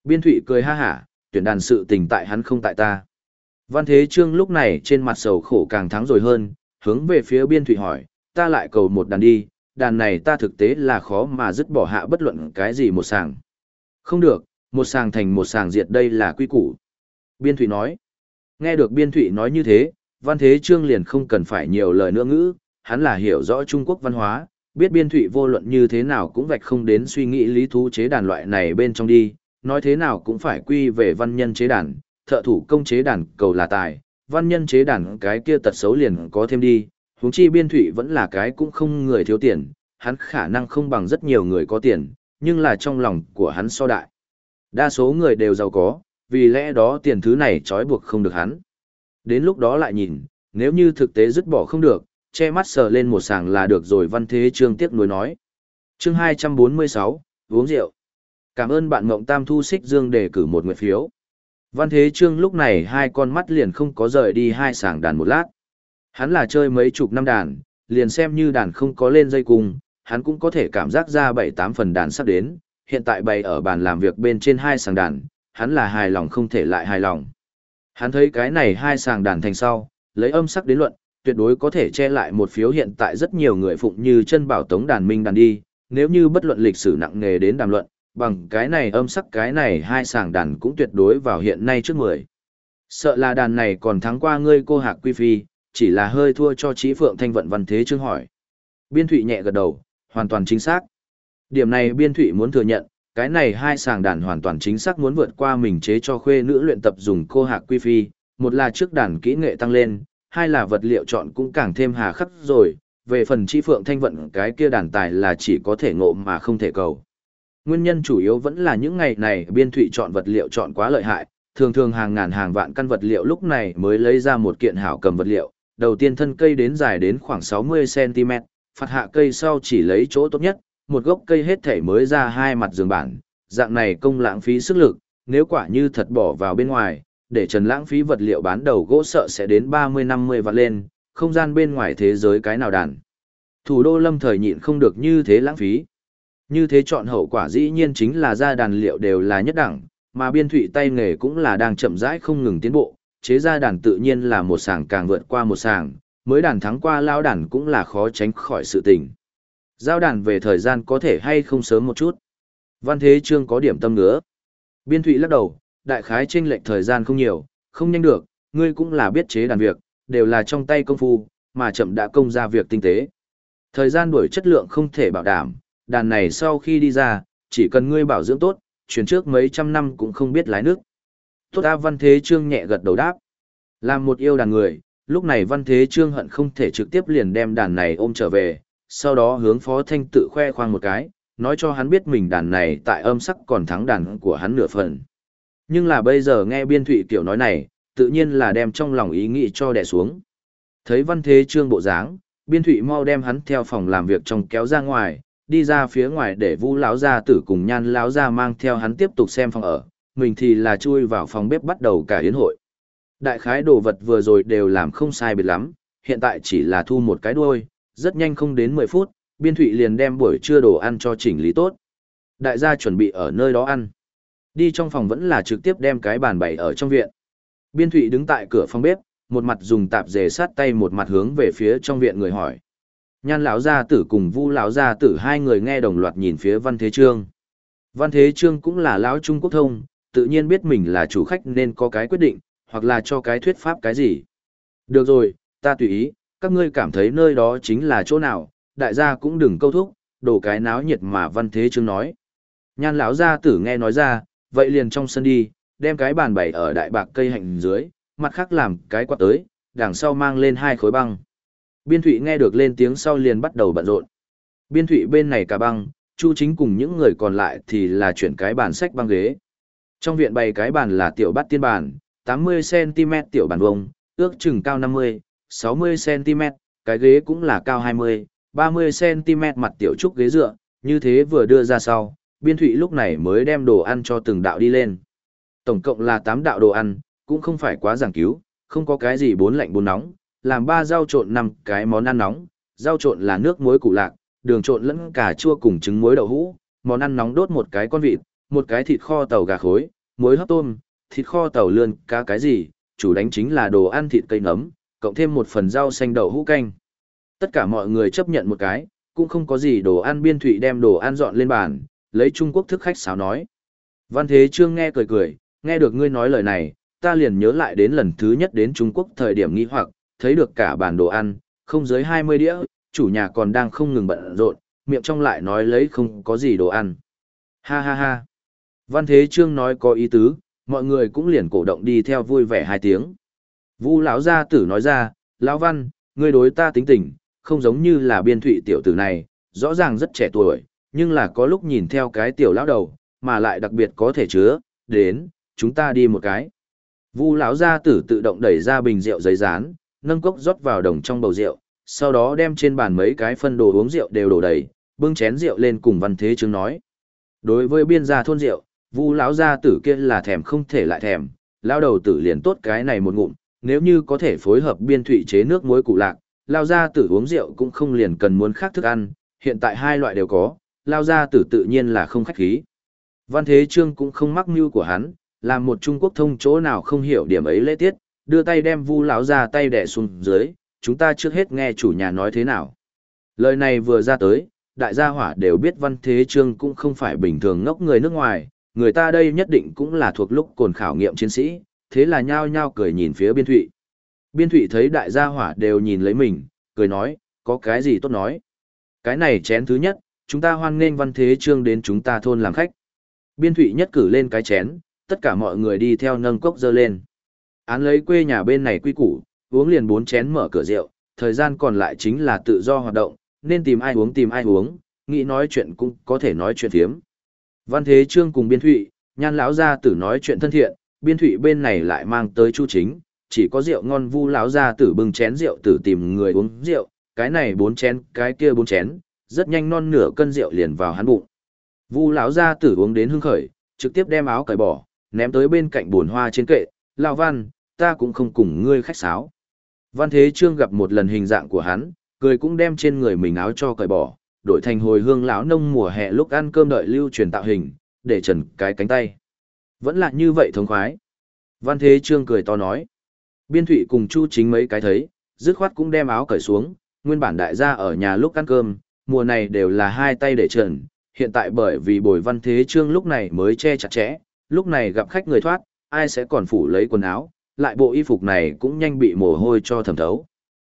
Biên thụy cười ha hả, tuyển đàn sự tình tại hắn không tại ta. Văn Thế Trương lúc này trên mặt sầu khổ càng thắng rồi hơn, hướng về phía biên thụy hỏi, ta lại cầu một đàn đi, đàn này ta thực tế là khó mà dứt bỏ hạ bất luận cái gì một sàng. Không được, một sàng thành một sàng diệt đây là quy củ. Biên thụy nói, nghe được biên thụy nói như thế, Văn Thế Trương liền không cần phải nhiều lời nữa ngữ, hắn là hiểu rõ Trung Quốc văn hóa, biết biên thụy vô luận như thế nào cũng vạch không đến suy nghĩ lý thú chế đàn loại này bên trong đi, nói thế nào cũng phải quy về văn nhân chế đàn, thợ thủ công chế đàn cầu là tài, văn nhân chế đàn cái kia tật xấu liền có thêm đi, huống chi biên thụy vẫn là cái cũng không người thiếu tiền, hắn khả năng không bằng rất nhiều người có tiền, nhưng là trong lòng của hắn so đại. Đa số người đều giàu có, vì lẽ đó tiền thứ này trói buộc không được hắn. Đến lúc đó lại nhìn, nếu như thực tế dứt bỏ không được, che mắt sờ lên một sàng là được rồi văn thế trương tiếc nuối nói. chương 246, uống rượu. Cảm ơn bạn Ngộng Tam Thu Xích Dương đề cử một nguyện phiếu. Văn Thế Trương lúc này hai con mắt liền không có rời đi hai sàng đàn một lát. Hắn là chơi mấy chục năm đàn, liền xem như đàn không có lên dây cung, hắn cũng có thể cảm giác ra bảy tám phần đàn sắp đến, hiện tại bày ở bàn làm việc bên trên hai sàng đàn, hắn là hài lòng không thể lại hài lòng. Hắn thấy cái này hai sàng đàn thành sau, lấy âm sắc đến luận, tuyệt đối có thể che lại một phiếu hiện tại rất nhiều người phụng như chân bảo tống đàn minh đàn đi, nếu như bất luận lịch sử nặng nề đến đàm luận, bằng cái này âm sắc cái này hai sàng đàn cũng tuyệt đối vào hiện nay trước mười. Sợ là đàn này còn thắng qua ngươi cô hạc quy phi, chỉ là hơi thua cho trí phượng thanh vận văn thế chương hỏi. Biên thụy nhẹ gật đầu, hoàn toàn chính xác. Điểm này biên thụy muốn thừa nhận, cái này hai sàng đàn hoàn toàn chính xác muốn vượt qua mình chế cho khuê nữ luyện tập dùng cô hạc quy phi, một là trước đàn kỹ nghệ tăng lên, hai là vật liệu chọn cũng càng thêm hà khắc rồi, về phần chi phượng thanh vận cái kia đàn tài là chỉ có thể ngộ mà không thể cầu. Nguyên nhân chủ yếu vẫn là những ngày này biên thụy chọn vật liệu chọn quá lợi hại, thường thường hàng ngàn hàng vạn căn vật liệu lúc này mới lấy ra một kiện hảo cầm vật liệu, đầu tiên thân cây đến dài đến khoảng 60cm, phạt hạ cây sau chỉ lấy chỗ tốt nhất, một gốc cây hết thể mới ra hai mặt giường bản, dạng này công lãng phí sức lực, nếu quả như thật bỏ vào bên ngoài, để trần lãng phí vật liệu bán đầu gỗ sợ sẽ đến 30-50 vạn lên, không gian bên ngoài thế giới cái nào đàn. Thủ đô lâm thời nhịn không được như thế lãng phí. Như thế chọn hậu quả dĩ nhiên chính là ra đàn liệu đều là nhất đẳng, mà biên thụy tay nghề cũng là đang chậm rãi không ngừng tiến bộ, chế ra đàn tự nhiên là một sàng càng vượt qua một sàng, mới đàn thắng qua lao đàn cũng là khó tránh khỏi sự tình. Giao đàn về thời gian có thể hay không sớm một chút. Văn Thế Trương có điểm tâm nữa. Biên Thụy lắc đầu, đại khái chênh lệch thời gian không nhiều, không nhanh được, ngươi cũng là biết chế đàn việc, đều là trong tay công phu, mà chậm đã công ra việc tinh tế. Thời gian đuổi chất lượng không thể bảo đảm, đàn này sau khi đi ra, chỉ cần ngươi bảo dưỡng tốt, chuyển trước mấy trăm năm cũng không biết lái nước. Tốt A Văn Thế Trương nhẹ gật đầu đáp. Làm một yêu đàn người, lúc này Văn Thế Trương hận không thể trực tiếp liền đem đàn này ôm trở về, sau đó hướng Phó Thanh tự khoe khoang một cái, nói cho hắn biết mình đàn này tại âm sắc còn thắng đàn của hắn nửa phần. Nhưng là bây giờ nghe biên thụy kiểu nói này, tự nhiên là đem trong lòng ý nghĩ cho đè xuống. Thấy Văn Thế Trương bộ dáng, biên thụy mau đem hắn theo phòng làm việc trong kéo ra ngoài, đi ra phía ngoài để Vu lão gia tử cùng Nhan lão gia mang theo hắn tiếp tục xem phòng ở, mình thì là chui vào phòng bếp bắt đầu cả yến hội. Đại khái đồ vật vừa rồi đều làm không sai biệt lắm, hiện tại chỉ là thu một cái đuôi, rất nhanh không đến 10 phút, biên thụy liền đem buổi trưa đồ ăn cho chỉnh lý tốt. Đại gia chuẩn bị ở nơi đó ăn. Đi trong phòng vẫn là trực tiếp đem cái bàn bày ở trong viện. Biên thụy đứng tại cửa phòng bếp, một mặt dùng tạp dề sát tay một mặt hướng về phía trong viện người hỏi. Nhan lão gia tử cùng Vu lão gia tử hai người nghe đồng loạt nhìn phía Văn Thế Trương. Văn Thế Trương cũng là lão Trung Quốc thông, tự nhiên biết mình là chủ khách nên có cái quyết định, hoặc là cho cái thuyết pháp cái gì. Được rồi, ta tùy ý, các ngươi cảm thấy nơi đó chính là chỗ nào, đại gia cũng đừng câu thúc, đổ cái náo nhiệt mà Văn Thế chứng nói. Nhan lão gia tử nghe nói ra, vậy liền trong sân đi, đem cái bàn bày ở đại bạc cây hạnh dưới, mặt khác làm cái quạt tới, đằng sau mang lên hai khối băng. Biên Thụy nghe được lên tiếng sau liền bắt đầu bận rộn. Biên Thụy bên này cả băng, Chu Chính cùng những người còn lại thì là chuyển cái bàn sách băng ghế. Trong viện bày cái bàn là tiểu bát tiên bàn, 80cm tiểu bàn vông, ước chừng cao 50, 60cm, cái ghế cũng là cao 20, 30cm mặt tiểu trúc ghế dựa, như thế vừa đưa ra sau, biên thụy lúc này mới đem đồ ăn cho từng đạo đi lên. Tổng cộng là 8 đạo đồ ăn, cũng không phải quá giảng cứu, không có cái gì bốn lạnh bốn nóng, làm ba rau trộn năm cái món ăn nóng, rau trộn là nước muối củ lạc, đường trộn lẫn cà chua cùng trứng muối đậu hũ, món ăn nóng đốt một cái con vịt, một cái thịt kho tàu gà khối, muối hấp tôm, thịt kho tàu lươn, cá cái gì, chủ đánh chính là đồ ăn thịt cây nấm, cộng thêm một phần rau xanh đậu hũ canh. Tất cả mọi người chấp nhận một cái, cũng không có gì đồ ăn biên thụy đem đồ ăn dọn lên bàn, lấy Trung Quốc thức khách sáo nói. Văn Thế Trương nghe cười cười, nghe được ngươi nói lời này, ta liền nhớ lại đến lần thứ nhất đến Trung Quốc thời điểm nghi hoặc, thấy được cả bàn đồ ăn, không dưới 20 đĩa, chủ nhà còn đang không ngừng bận rộn, miệng trong lại nói lấy không có gì đồ ăn. Ha ha ha. Văn Thế Trương nói có ý tứ, mọi người cũng liền cổ động đi theo vui vẻ hai tiếng. Vu lão gia tử nói ra, lão Văn, ngươi đối ta tính tình, không giống như là biên thụy tiểu tử này, rõ ràng rất trẻ tuổi, nhưng là có lúc nhìn theo cái tiểu lão đầu, mà lại đặc biệt có thể chứa, đến, chúng ta đi một cái. Vu lão gia tử tự động đẩy ra bình rượu giấy rán, nâng cốc rót vào đồng trong bầu rượu, sau đó đem trên bàn mấy cái phân đồ uống rượu đều đổ đầy, bưng chén rượu lên cùng Văn Thế Trương nói. Đối với biên gia thôn rượu, Vu lão gia tử kia là thèm không thể lại thèm, lão đầu tử liền tốt cái này một ngụm, nếu như có thể phối hợp biên thụy chế nước muối cụ lạc, lao gia tử uống rượu cũng không liền cần muốn khác thức ăn, hiện tại hai loại đều có, lao gia tử tự nhiên là không khách khí. Văn Thế Trương cũng không mắc mưu của hắn, làm một Trung Quốc thông chỗ nào không hiểu điểm ấy lễ tiết, đưa tay đem Vu lão ra tay đè xuống dưới, chúng ta trước hết nghe chủ nhà nói thế nào. Lời này vừa ra tới, đại gia hỏa đều biết Văn Thế Trương cũng không phải bình thường ngốc người nước ngoài, người ta đây nhất định cũng là thuộc lúc cồn khảo nghiệm chiến sĩ, thế là nhao nhao cười nhìn phía biên thụy. Biên thụy thấy đại gia hỏa đều nhìn lấy mình, cười nói, có cái gì tốt nói. Cái này chén thứ nhất, chúng ta hoan nghênh văn thế trương đến chúng ta thôn làm khách. Biên thụy nhất cử lên cái chén, tất cả mọi người đi theo nâng cốc dơ lên. Án lấy quê nhà bên này quy củ, uống liền bốn chén mở cửa rượu, thời gian còn lại chính là tự do hoạt động, nên tìm ai uống tìm ai uống, nghĩ nói chuyện cũng có thể nói chuyện thiếm. Văn Thế Trương cùng Biên Thụy, nhan lão gia tử nói chuyện thân thiện, Biên thủy bên này lại mang tới Chu Chính, chỉ có rượu ngon vu lão gia tử bưng chén rượu tử tìm người uống rượu, cái này bốn chén, cái kia bốn chén, rất nhanh non nửa cân rượu liền vào hắn bụng. Vu lão gia tử uống đến hưng khởi, trực tiếp đem áo cởi bỏ, ném tới bên cạnh buồn hoa trên kệ, "Lão Văn, ta cũng không cùng ngươi khách sáo." Văn Thế Trương gặp một lần hình dạng của hắn, cười cũng đem trên người mình áo cho cởi bỏ, đổi thành hồi hương lão nông mùa hè lúc ăn cơm đợi lưu truyền tạo hình, để trần cái cánh tay. Vẫn là như vậy thống khoái. Văn Thế Trương cười to nói. Biên Thụy cùng Chu Chính mấy cái thấy, dứt khoát cũng đem áo cởi xuống, nguyên bản đại gia ở nhà lúc ăn cơm, mùa này đều là hai tay để trần, hiện tại bởi vì bồi Văn Thế Trương lúc này mới che chặt chẽ, lúc này gặp khách người thoát, ai sẽ còn phủ lấy quần áo, lại bộ y phục này cũng nhanh bị mồ hôi cho thẩm thấu.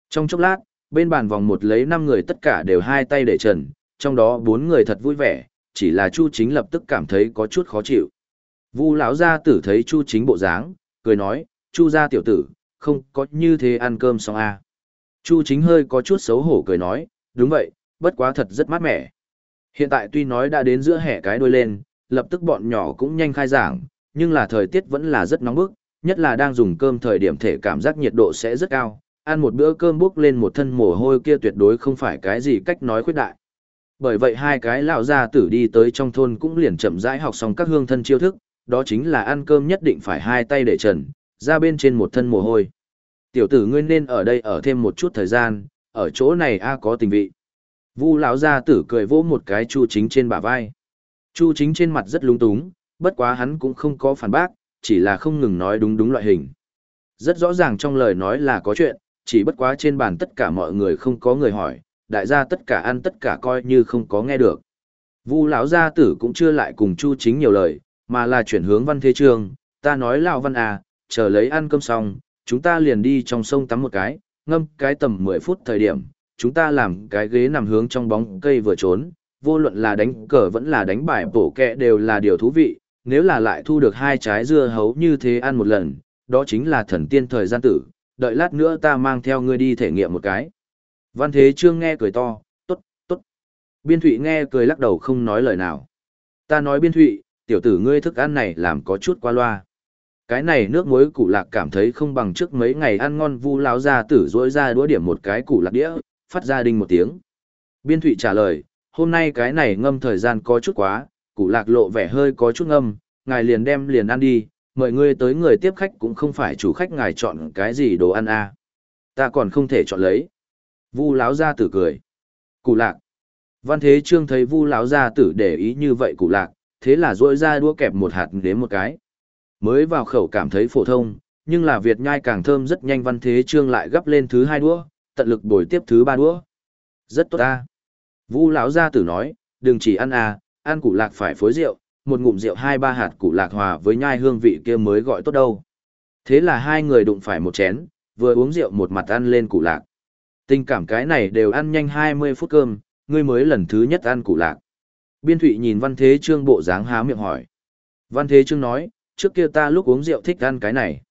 Trong chốc lát, bên bàn vòng một lấy năm người tất cả đều hai tay để trần, trong đó bốn người thật vui vẻ, chỉ là Chu Chính lập tức cảm thấy có chút khó chịu. Vu lão gia tử thấy Chu Chính bộ dáng, cười nói, "Chu gia tiểu tử, không có như thế ăn cơm xong à. Chu Chính hơi có chút xấu hổ cười nói, "Đúng vậy, bất quá thật rất mát mẻ." Hiện tại tuy nói đã đến giữa hè cái đuôi lên, lập tức bọn nhỏ cũng nhanh khai giảng, nhưng là thời tiết vẫn là rất nóng bức, nhất là đang dùng cơm thời điểm thể cảm giác nhiệt độ sẽ rất cao, ăn một bữa cơm bốc lên một thân mồ hôi kia tuyệt đối không phải cái gì cách nói khuyết đại. Bởi vậy hai cái lão gia tử đi tới trong thôn cũng liền chậm rãi học xong các hương thân chiêu thức, đó chính là ăn cơm nhất định phải hai tay để trần, ra bên trên một thân mồ hôi. Tiểu tử ngươi nên ở đây ở thêm một chút thời gian, ở chỗ này a có tình vị. Vu lão gia tử cười vỗ một cái Chu Chính trên bả vai. Chu Chính trên mặt rất lúng túng, bất quá hắn cũng không có phản bác, chỉ là không ngừng nói đúng đúng loại hình. Rất rõ ràng trong lời nói là có chuyện, chỉ bất quá trên bàn tất cả mọi người không có người hỏi, đại gia tất cả ăn tất cả coi như không có nghe được. Vu lão gia tử cũng chưa lại cùng Chu Chính nhiều lời, mà là chuyển hướng Văn Thế trường. ta nói lão Văn à, chờ lấy ăn cơm xong, chúng ta liền đi trong sông tắm một cái, ngâm cái tầm 10 phút thời điểm, chúng ta làm cái ghế nằm hướng trong bóng cây vừa trốn, vô luận là đánh cờ vẫn là đánh bài bổ kẹ đều là điều thú vị, nếu là lại thu được hai trái dưa hấu như thế ăn một lần, đó chính là thần tiên thời gian tử, đợi lát nữa ta mang theo ngươi đi thể nghiệm một cái. Văn Thế Trương nghe cười to, tốt, tốt. Biên Thụy nghe cười lắc đầu không nói lời nào. Ta nói Biên Thụy, tiểu tử ngươi thức ăn này làm có chút qua loa. Cái này nước muối củ lạc cảm thấy không bằng trước mấy ngày ăn ngon vu láo ra tử rỗi ra đũa điểm một cái củ lạc đĩa, phát ra đinh một tiếng. Biên Thụy trả lời, hôm nay cái này ngâm thời gian có chút quá, củ lạc lộ vẻ hơi có chút ngâm, ngài liền đem liền ăn đi, mời ngươi tới người tiếp khách cũng không phải chủ khách ngài chọn cái gì đồ ăn à. Ta còn không thể chọn lấy. Vu lão gia tử cười. củ lạc. Văn Thế Trương thấy Vu lão gia tử để ý như vậy cụ lạc, thế là duỗi ra đũa kẹp một hạt đến một cái. Mới vào khẩu cảm thấy phổ thông, nhưng là Việt nhai càng thơm rất nhanh Văn Thế Trương lại gấp lên thứ hai đũa, tận lực bồi tiếp thứ ba đũa. Rất tốt ta. Vu lão gia tử nói, đừng chỉ ăn à, ăn củ lạc phải phối rượu, một ngụm rượu hai ba hạt củ lạc hòa với nhai hương vị kia mới gọi tốt đâu. Thế là hai người đụng phải một chén, vừa uống rượu một mặt ăn lên củ lạc. Tình cảm cái này đều ăn nhanh 20 phút cơm, ngươi mới lần thứ nhất ăn củ lạc. Biên Thụy nhìn Văn Thế Trương bộ dáng há miệng hỏi. Văn Thế Trương nói, trước kia ta lúc uống rượu thích ăn cái này.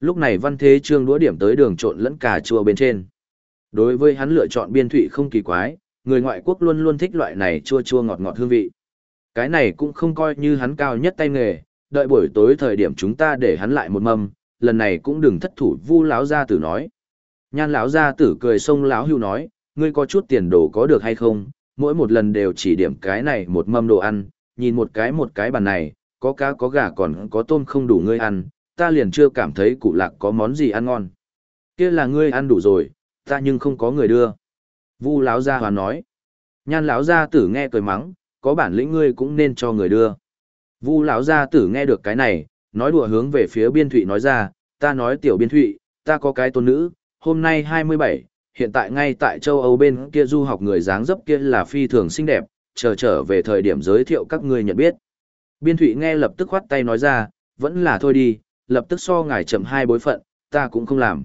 Lúc này Văn Thế Trương đũa điểm tới đường trộn lẫn cà chua bên trên. Đối với hắn lựa chọn Biên Thụy không kỳ quái, người ngoại quốc luôn luôn thích loại này chua chua ngọt ngọt hương vị. Cái này cũng không coi như hắn cao nhất tay nghề, đợi buổi tối thời điểm chúng ta để hắn lại một mâm, lần này cũng đừng thất thủ vu lão gia tử nói. Nhan lão gia tử cười xông lão hưu nói, ngươi có chút tiền đồ có được hay không, mỗi một lần đều chỉ điểm cái này một mâm đồ ăn, nhìn một cái một cái bàn này, có cá có gà còn có tôm không đủ ngươi ăn, ta liền chưa cảm thấy cụ lạc có món gì ăn ngon. Kia là ngươi ăn đủ rồi, ta nhưng không có người đưa. Vu lão gia hoàn nói. Nhan lão gia tử nghe cười mắng, có bản lĩnh ngươi cũng nên cho người đưa. Vu lão gia tử nghe được cái này, nói đùa hướng về phía biên thụy nói ra, ta nói tiểu biên thụy, ta có cái tôn nữ, hôm nay 27, hiện tại ngay tại châu Âu bên kia du học người dáng dấp kia là phi thường xinh đẹp, chờ trở về thời điểm giới thiệu các ngươi nhận biết. Biên thụy nghe lập tức khoát tay nói ra, vẫn là thôi đi, lập tức so ngài chậm hai bối phận, ta cũng không làm.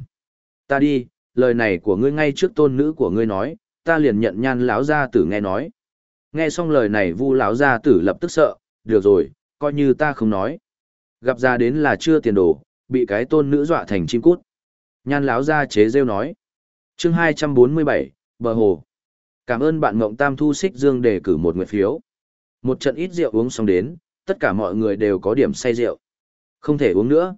Ta đi, lời này của ngươi ngay trước tôn nữ của ngươi nói, ta liền nhận nhan lão gia tử nghe nói. Nghe xong lời này Vu lão gia tử lập tức sợ, được rồi, coi như ta không nói. Gặp ra đến là chưa tiền đồ, bị cái tôn nữ dọa thành chim cút. Nhan lão gia chế rêu nói. Chương 247, bờ hồ. Cảm ơn bạn Ngộng Tam Thu Xích Dương đề cử một nguyệt phiếu. Một trận ít rượu uống xong đến, tất cả mọi người đều có điểm say rượu. Không thể uống nữa.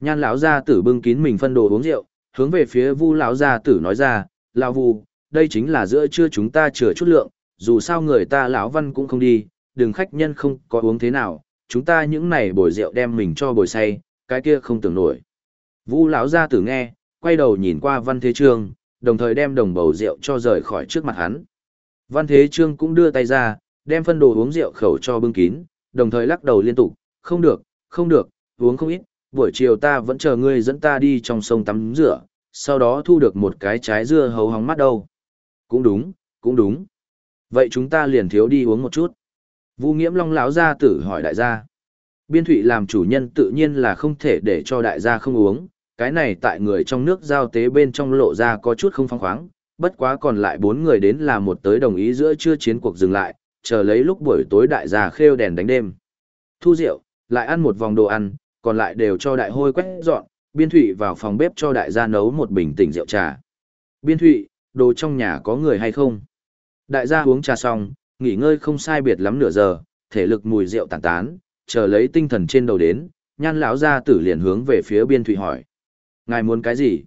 Nhan lão gia tử bưng kín mình phân đồ uống rượu, hướng về phía Vu lão gia tử nói ra, "Lão Vu, đây chính là giữa trưa chúng ta chừa chút lượng, dù sao người ta lão văn cũng không đi, đừng khách nhân không có uống thế nào, chúng ta những này bồi rượu đem mình cho bồi say, cái kia không tưởng nổi. Vũ lão gia tử nghe, quay đầu nhìn qua Văn Thế Trương, đồng thời đem đồng bầu rượu cho rời khỏi trước mặt hắn. Văn Thế Trương cũng đưa tay ra, đem phân đồ uống rượu khẩu cho bưng kín, đồng thời lắc đầu liên tục, không được, không được, uống không ít, buổi chiều ta vẫn chờ ngươi dẫn ta đi trong sông tắm rửa, sau đó thu được một cái trái dưa hấu hóng mắt đâu. Cũng đúng, cũng đúng. Vậy chúng ta liền thiếu đi uống một chút. Vu Nghiễm Long lão gia tử hỏi đại gia. Biên Thụy làm chủ nhân tự nhiên là không thể để cho đại gia không uống, cái này tại người trong nước giao tế bên trong lộ ra có chút không phong khoáng, bất quá còn lại bốn người đến là một tới đồng ý giữa chưa chiến cuộc dừng lại, chờ lấy lúc buổi tối đại gia khêu đèn đánh đêm. Thu rượu, lại ăn một vòng đồ ăn, còn lại đều cho đại hôi quét dọn, Biên Thụy vào phòng bếp cho đại gia nấu một bình tỉnh rượu trà. Biên Thụy, đồ trong nhà có người hay không? Đại gia uống trà xong, nghỉ ngơi không sai biệt lắm nửa giờ, thể lực mùi rượu tàn tán, chờ lấy tinh thần trên đầu đến, nhan lão gia tử liền hướng về phía Biên Thụy hỏi. Ngài muốn cái gì?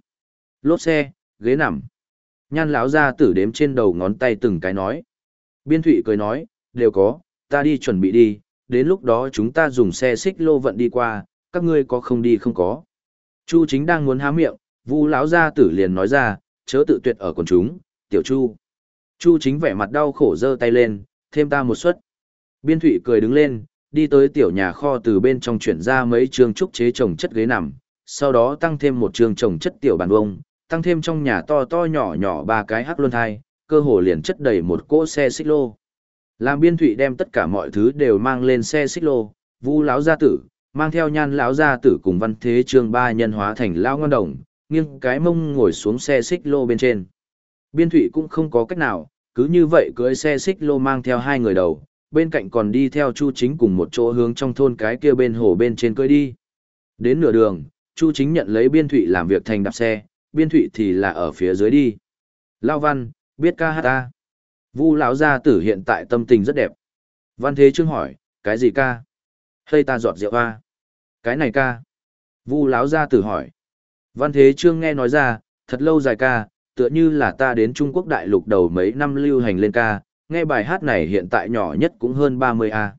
Lốp xe, ghế nằm. Nhan lão gia tử đếm trên đầu ngón tay từng cái nói. Biên Thụy cười nói, đều có, ta đi chuẩn bị đi, đến lúc đó chúng ta dùng xe xích lô vận đi qua, các ngươi có không đi không có. Chu chính đang muốn há miệng, Vu lão gia tử liền nói ra, chớ tự tuyệt ở quần chúng, tiểu Chu. Chu chính vẻ mặt đau khổ giơ tay lên, thêm ta một suất. Biên Thụy cười đứng lên, đi tới tiểu nhà kho từ bên trong chuyển ra mấy trường trúc chế trồng chất ghế nằm, sau đó tăng thêm một trường trồng chất tiểu bàn vông, tăng thêm trong nhà to to nhỏ nhỏ ba cái hắc luân thai, cơ hồ liền chất đầy một cỗ xe xích lô. Làm biên thụy đem tất cả mọi thứ đều mang lên xe xích lô, vu lão gia tử, mang theo nhan lão gia tử cùng văn thế trương ba nhân hóa thành lão ngon đồng, nghiêng cái mông ngồi xuống xe xích lô bên trên. Biên thụy cũng không có cách nào, cứ như vậy cưới xe xích lô mang theo hai người đầu, bên cạnh còn đi theo Chu Chính cùng một chỗ hướng trong thôn cái kia bên hồ bên trên cưới đi. Đến nửa đường, Chu Chính nhận lấy Biên Thụy làm việc thành đạp xe, Biên Thụy thì là ở phía dưới đi. Lao Văn, biết ca hát ta. Vu lão gia tử hiện tại tâm tình rất đẹp. Văn Thế Trương hỏi, cái gì ca? Hay ta giọt rượu hoa? Cái này ca. Vu lão gia tử hỏi. Văn Thế Trương nghe nói ra, thật lâu dài ca, tựa như là ta đến Trung Quốc đại lục đầu mấy năm lưu hành lên ca, nghe bài hát này hiện tại nhỏ nhất cũng hơn 30 a.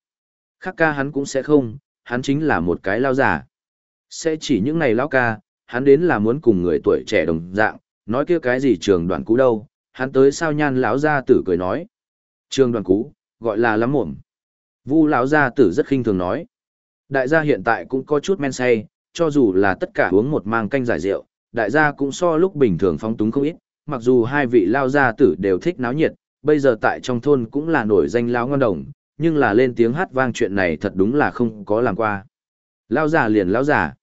Khác ca hắn cũng sẽ không, hắn chính là một cái lao giả. Sẽ chỉ những ngày lao ca, hắn đến là muốn cùng người tuổi trẻ đồng dạng, nói kia cái gì trường đoàn cú đâu, hắn tới sao nhan lão gia tử cười nói. Trường đoàn cú, gọi là lắm mồm. Vu lão gia tử rất khinh thường nói. Đại gia hiện tại cũng có chút men say, cho dù là tất cả uống một mang canh giải rượu, đại gia cũng so lúc bình thường phóng túng không ít, mặc dù hai vị lao gia tử đều thích náo nhiệt, bây giờ tại trong thôn cũng là nổi danh lão ngon đồng, nhưng là lên tiếng hát vang chuyện này thật đúng là không có làm qua. Lão già liền lão già.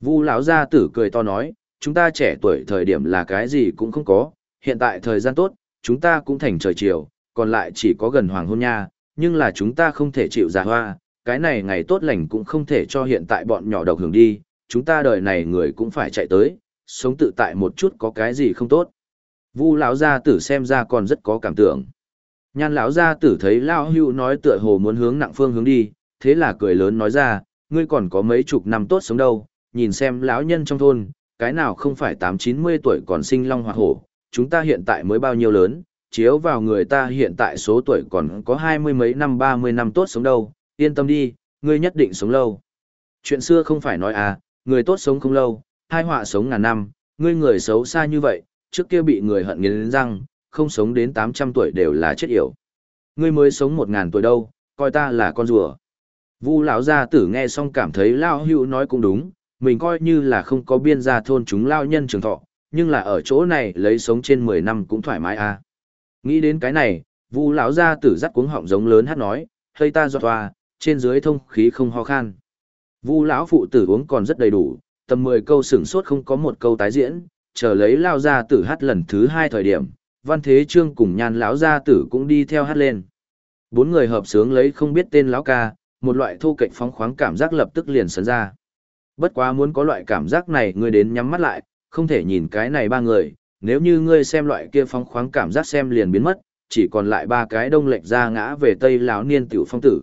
Vu lão gia tử cười to nói, chúng ta trẻ tuổi thời điểm là cái gì cũng không có, hiện tại thời gian tốt, chúng ta cũng thành trời chiều, còn lại chỉ có gần hoàng hôn nha, nhưng là chúng ta không thể chịu già hoa, cái này ngày tốt lành cũng không thể cho hiện tại bọn nhỏ độc hưởng đi, chúng ta đời này người cũng phải chạy tới, sống tự tại một chút có cái gì không tốt. Vu lão gia tử xem ra còn rất có cảm tưởng. Nhan lão gia tử thấy lão hưu nói tựa hồ muốn hướng nặng phương hướng đi, thế là cười lớn nói ra, ngươi còn có mấy chục năm tốt sống đâu, nhìn xem lão nhân trong thôn, cái nào không phải tám chín mươi tuổi còn sinh long hoa hổ, chúng ta hiện tại mới bao nhiêu lớn, chiếu vào người ta hiện tại số tuổi còn có hai mươi mấy năm ba mươi năm tốt sống đâu, yên tâm đi, ngươi nhất định sống lâu. Chuyện xưa không phải nói à, người tốt sống không lâu, hai họa sống ngàn năm, ngươi người xấu xa như vậy, trước kia bị người hận nghiến răng, không sống đến 800 tuổi đều là chết yểu. Ngươi mới sống 1000 tuổi đâu, coi ta là con rùa. Vu lão gia tử nghe xong cảm thấy lão hữu nói cũng đúng, mình coi như là không có biên gia thôn chúng lao nhân trường thọ, nhưng là ở chỗ này lấy sống trên 10 năm cũng thoải mái à. Nghĩ đến cái này, Vu lão gia tử dắt cuống họng giống lớn hát nói, hơi ta giọt toa, trên dưới thông khí không ho khan. Vu lão phụ tử uống còn rất đầy đủ, tầm 10 câu sửng sốt không có một câu tái diễn, chờ lấy lao gia tử hát lần thứ hai thời điểm, văn thế trương cùng nhan lão gia tử cũng đi theo hát lên. Bốn người hợp sướng lấy không biết tên lão ca, một loại thô kệch phóng khoáng cảm giác lập tức liền sấn ra. Bất quá muốn có loại cảm giác này ngươi đến nhắm mắt lại, không thể nhìn cái này ba người, nếu như ngươi xem loại kia phóng khoáng cảm giác xem liền biến mất, chỉ còn lại ba cái đông lệch ra ngã về tây lão niên tiểu phong tử.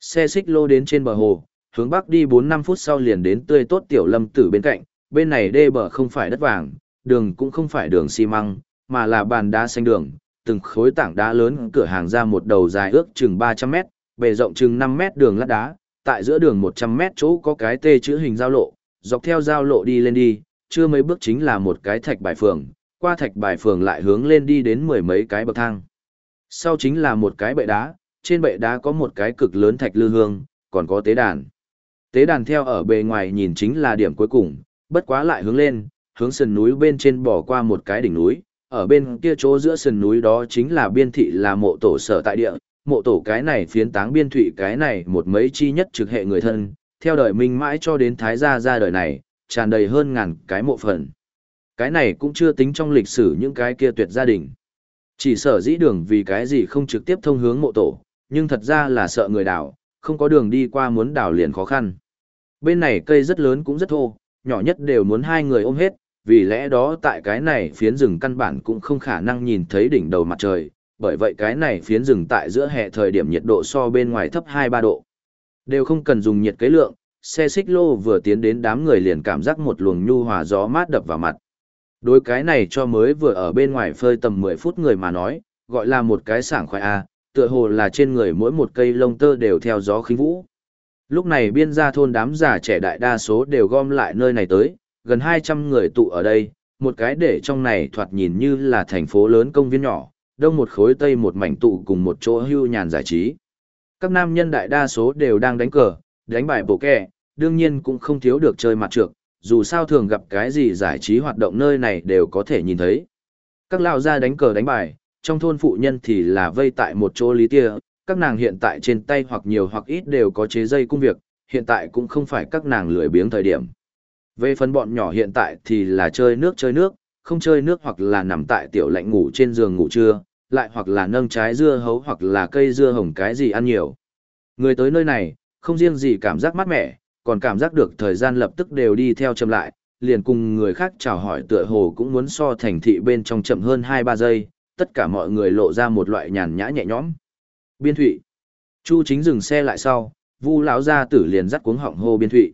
Xe xích lô đến trên bờ hồ, hướng bắc đi 4-5 phút sau liền đến tươi tốt tiểu lâm tử bên cạnh, bên này đê bờ không phải đất vàng, đường cũng không phải đường xi măng, mà là bàn đá xanh đường, từng khối tảng đá lớn cửa hàng ra một đầu dài ước chừng 300 mét, bề rộng chừng 5 mét đường lát đá, tại giữa đường 100 mét chỗ có cái tê chữ hình giao lộ, dọc theo giao lộ đi lên đi, chưa mấy bước chính là một cái thạch bài phường, qua thạch bài phường lại hướng lên đi đến mười mấy cái bậc thang. Sau chính là một cái bệ đá, trên bệ đá có một cái cực lớn thạch lư hương, còn có tế đàn. Tế đàn theo ở bề ngoài nhìn chính là điểm cuối cùng, bất quá lại hướng lên, hướng sườn núi bên trên bỏ qua một cái đỉnh núi, ở bên kia chỗ giữa sườn núi đó chính là biên thị là mộ tổ sở tại địa, mộ tổ cái này phiến táng biên thụy cái này một mấy chi nhất trực hệ người thân, theo đời minh mãi cho đến thái gia ra đời này, tràn đầy hơn ngàn cái mộ phần. Cái này cũng chưa tính trong lịch sử những cái kia tuyệt gia đình. Chỉ sở dĩ đường vì cái gì không trực tiếp thông hướng mộ tổ, nhưng thật ra là sợ người đảo, không có đường đi qua muốn đảo liền khó khăn. Bên này cây rất lớn cũng rất thô, nhỏ nhất đều muốn hai người ôm hết, vì lẽ đó tại cái này phiến rừng căn bản cũng không khả năng nhìn thấy đỉnh đầu mặt trời, bởi vậy cái này phiến rừng tại giữa hè thời điểm nhiệt độ so bên ngoài thấp 2-3 độ. Đều không cần dùng nhiệt kế lượng, xe xích lô vừa tiến đến đám người liền cảm giác một luồng nhu hòa gió mát đập vào mặt. Đối cái này cho mới vừa ở bên ngoài phơi tầm 10 phút người mà nói, gọi là một cái sảng khoai a, tựa hồ là trên người mỗi một cây lông tơ đều theo gió khinh vũ. Lúc này biên gia thôn đám già trẻ đại đa số đều gom lại nơi này tới, gần 200 người tụ ở đây, một cái để trong này thoạt nhìn như là thành phố lớn công viên nhỏ, đông một khối tây một mảnh tụ cùng một chỗ hưu nhàn giải trí. Các nam nhân đại đa số đều đang đánh cờ, đánh bài bổ kẹ, đương nhiên cũng không thiếu được chơi mặt trược, dù sao thường gặp cái gì giải trí hoạt động nơi này đều có thể nhìn thấy. Các lão gia đánh cờ đánh bài, trong thôn phụ nhân thì là vây tại một chỗ lý tia, các nàng hiện tại trên tay hoặc nhiều hoặc ít đều có chế dây công việc, hiện tại cũng không phải các nàng lười biếng thời điểm. Về phần bọn nhỏ hiện tại thì là chơi nước chơi nước, không chơi nước hoặc là nằm tại tiểu lạnh ngủ trên giường ngủ trưa, lại hoặc là nâng trái dưa hấu hoặc là cây dưa hồng cái gì ăn nhiều. Người tới nơi này, không riêng gì cảm giác mát mẻ, còn cảm giác được thời gian lập tức đều đi theo chậm lại, liền cùng người khác chào hỏi tựa hồ cũng muốn so thành thị bên trong chậm hơn 2-3 giây, tất cả mọi người lộ ra một loại nhàn nhã nhẹ nhõm. Biên Thụy. Chu Chính dừng xe lại sau, Vu lão gia tử liền dắt cuống họng hô Biên Thụy.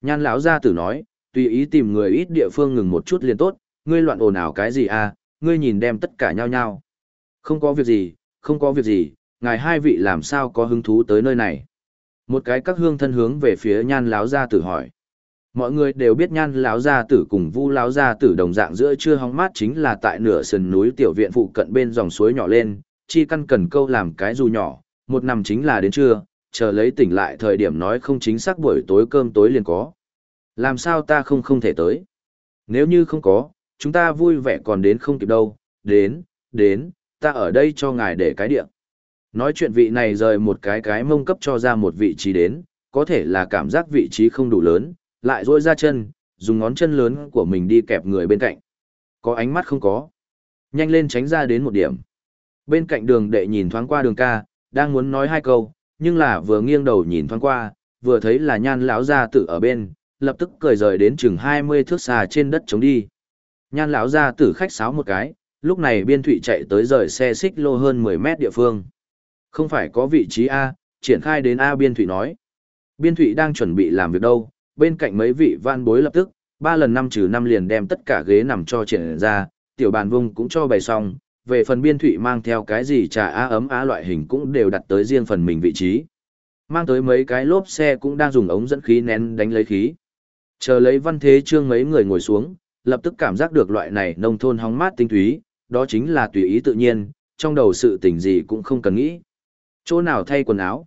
Nhan lão gia tử nói, tùy ý tìm người ít địa phương ngừng một chút liền tốt, ngươi loạn ồn ào cái gì à, ngươi nhìn đem tất cả nhau nhau. Không có việc gì, không có việc gì, ngài hai vị làm sao có hứng thú tới nơi này. Một cái các hương thân hướng về phía nhan lão gia tử hỏi. Mọi người đều biết nhan lão gia tử cùng vu lão gia tử đồng dạng giữa trưa hóng mát chính là tại nửa sườn núi tiểu viện phụ cận bên dòng suối nhỏ lên, chi căn cần câu làm cái dù nhỏ, một năm chính là đến trưa, chờ lấy tỉnh lại thời điểm nói không chính xác buổi tối cơm tối liền có. Làm sao ta không không thể tới? Nếu như không có, chúng ta vui vẻ còn đến không kịp đâu, đến, đến, ta ở đây cho ngài để cái điện. Nói chuyện vị này rời một cái cái mông cấp cho ra một vị trí đến, có thể là cảm giác vị trí không đủ lớn, lại rôi ra chân, dùng ngón chân lớn của mình đi kẹp người bên cạnh. Có ánh mắt không có. Nhanh lên tránh ra đến một điểm. Bên cạnh đường đệ nhìn thoáng qua đường ca, đang muốn nói hai câu, nhưng là vừa nghiêng đầu nhìn thoáng qua, vừa thấy là nhan lão gia tử ở bên, lập tức cười rời đến chừng 20 thước xa trên đất chống đi. Nhan lão ra tử khách sáo một cái, lúc này biên thụy chạy tới rời xe xích lô hơn 10 mét địa phương. Không phải có vị trí A, triển khai đến A biên thụy nói. Biên thụy đang chuẩn bị làm việc đâu, bên cạnh mấy vị van bối lập tức, ba lần năm trừ năm liền đem tất cả ghế nằm cho triển ra, tiểu bàn vung cũng cho bày xong, về phần biên thụy mang theo cái gì trà A ấm A loại hình cũng đều đặt tới riêng phần mình vị trí. Mang tới mấy cái lốp xe cũng đang dùng ống dẫn khí nén đánh lấy khí. Chờ lấy văn thế trương mấy người ngồi xuống, lập tức cảm giác được loại này nông thôn hóng mát tinh túy, đó chính là tùy ý tự nhiên, trong đầu sự tình gì cũng không cần nghĩ. Chỗ nào thay quần áo?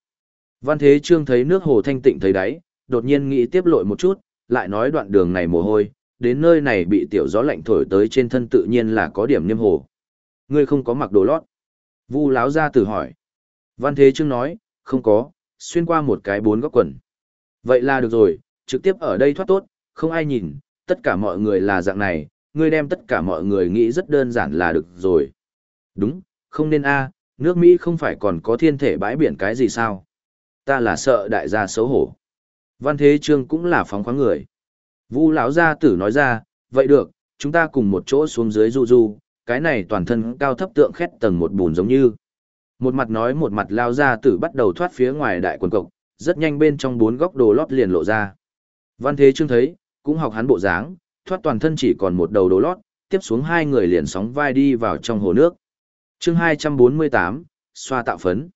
Văn thế trương thấy nước hồ thanh tịnh thấy đáy, đột nhiên nghĩ tiếp lội một chút, lại nói đoạn đường này mồ hôi, đến nơi này bị tiểu gió lạnh thổi tới trên thân tự nhiên là có điểm niêm hồ. Ngươi không có mặc đồ lót. Vu láo ra từ hỏi. Văn thế trương nói, không có, xuyên qua một cái bốn góc quần. Vậy là được rồi, trực tiếp ở đây thoát tốt, không ai nhìn, tất cả mọi người là dạng này, ngươi đem tất cả mọi người nghĩ rất đơn giản là được rồi. Đúng, không nên a, nước Mỹ không phải còn có thiên thể bãi biển cái gì sao? Ta là sợ đại gia xấu hổ. Văn Thế Trương cũng là phóng khoáng người. Vu lão gia tử nói ra, vậy được, chúng ta cùng một chỗ xuống dưới du du, cái này toàn thân cao thấp tượng khét tầng một bùn giống như. Một mặt nói một mặt lao gia tử bắt đầu thoát phía ngoài đại quần cộc, rất nhanh bên trong bốn góc đồ lót liền lộ ra. Văn Thế Trương thấy, cũng học hắn bộ dáng, thoát toàn thân chỉ còn một đầu đồ lót, tiếp xuống hai người liền sóng vai đi vào trong hồ nước. Chương 248, xoa tạo phấn.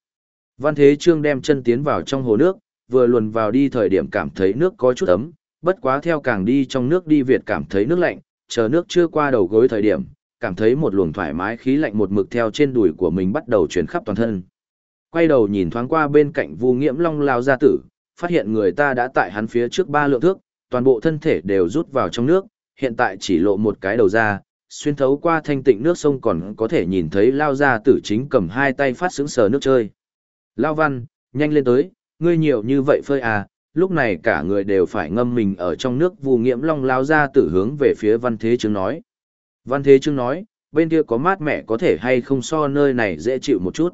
Văn Thế Trương đem chân tiến vào trong hồ nước, vừa luồn vào đi thời điểm cảm thấy nước có chút ấm, bất quá theo càng đi trong nước đi Việt cảm thấy nước lạnh, chờ nước chưa qua đầu gối thời điểm, cảm thấy một luồng thoải mái khí lạnh một mực theo trên đùi của mình bắt đầu chuyển khắp toàn thân. Quay đầu nhìn thoáng qua bên cạnh Vu Nghiễm Long lao gia tử, phát hiện người ta đã tại hắn phía trước ba lượng thước, toàn bộ thân thể đều rút vào trong nước, hiện tại chỉ lộ một cái đầu ra, xuyên thấu qua thanh tịnh nước sông còn có thể nhìn thấy lao ra tử chính cầm hai tay phát sướng sờ nước chơi. Lao văn, nhanh lên tới, ngươi nhiều như vậy phơi à, lúc này cả người đều phải ngâm mình ở trong nước vù nghiễm long lao ra tử hướng về phía văn thế chứng nói. Văn thế chứng nói, bên kia có mát mẻ có thể hay không so nơi này dễ chịu một chút.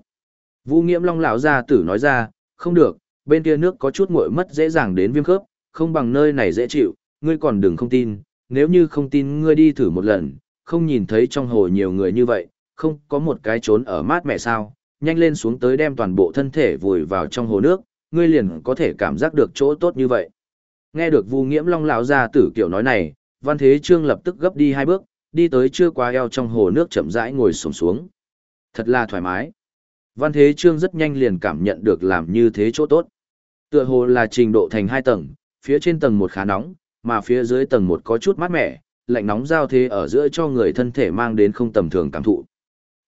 Vu nghiễm long lão gia tử nói ra, không được, bên kia nước có chút nguội mất dễ dàng đến viêm khớp, không bằng nơi này dễ chịu, ngươi còn đừng không tin, nếu như không tin ngươi đi thử một lần, không nhìn thấy trong hồ nhiều người như vậy, không có một cái trốn ở mát mẻ sao, nhanh lên xuống tới đem toàn bộ thân thể vùi vào trong hồ nước, ngươi liền có thể cảm giác được chỗ tốt như vậy. Nghe được Vu Nghiễm Long lão gia tử kiểu nói này, Văn Thế Trương lập tức gấp đi hai bước, đi tới chưa qua eo trong hồ nước chậm rãi ngồi xổm xuống. Thật là thoải mái. Văn Thế Trương rất nhanh liền cảm nhận được làm như thế chỗ tốt. Tựa hồ là trình độ thành hai tầng, phía trên tầng một khá nóng, mà phía dưới tầng một có chút mát mẻ, lạnh nóng giao thế ở giữa cho người thân thể mang đến không tầm thường cảm thụ.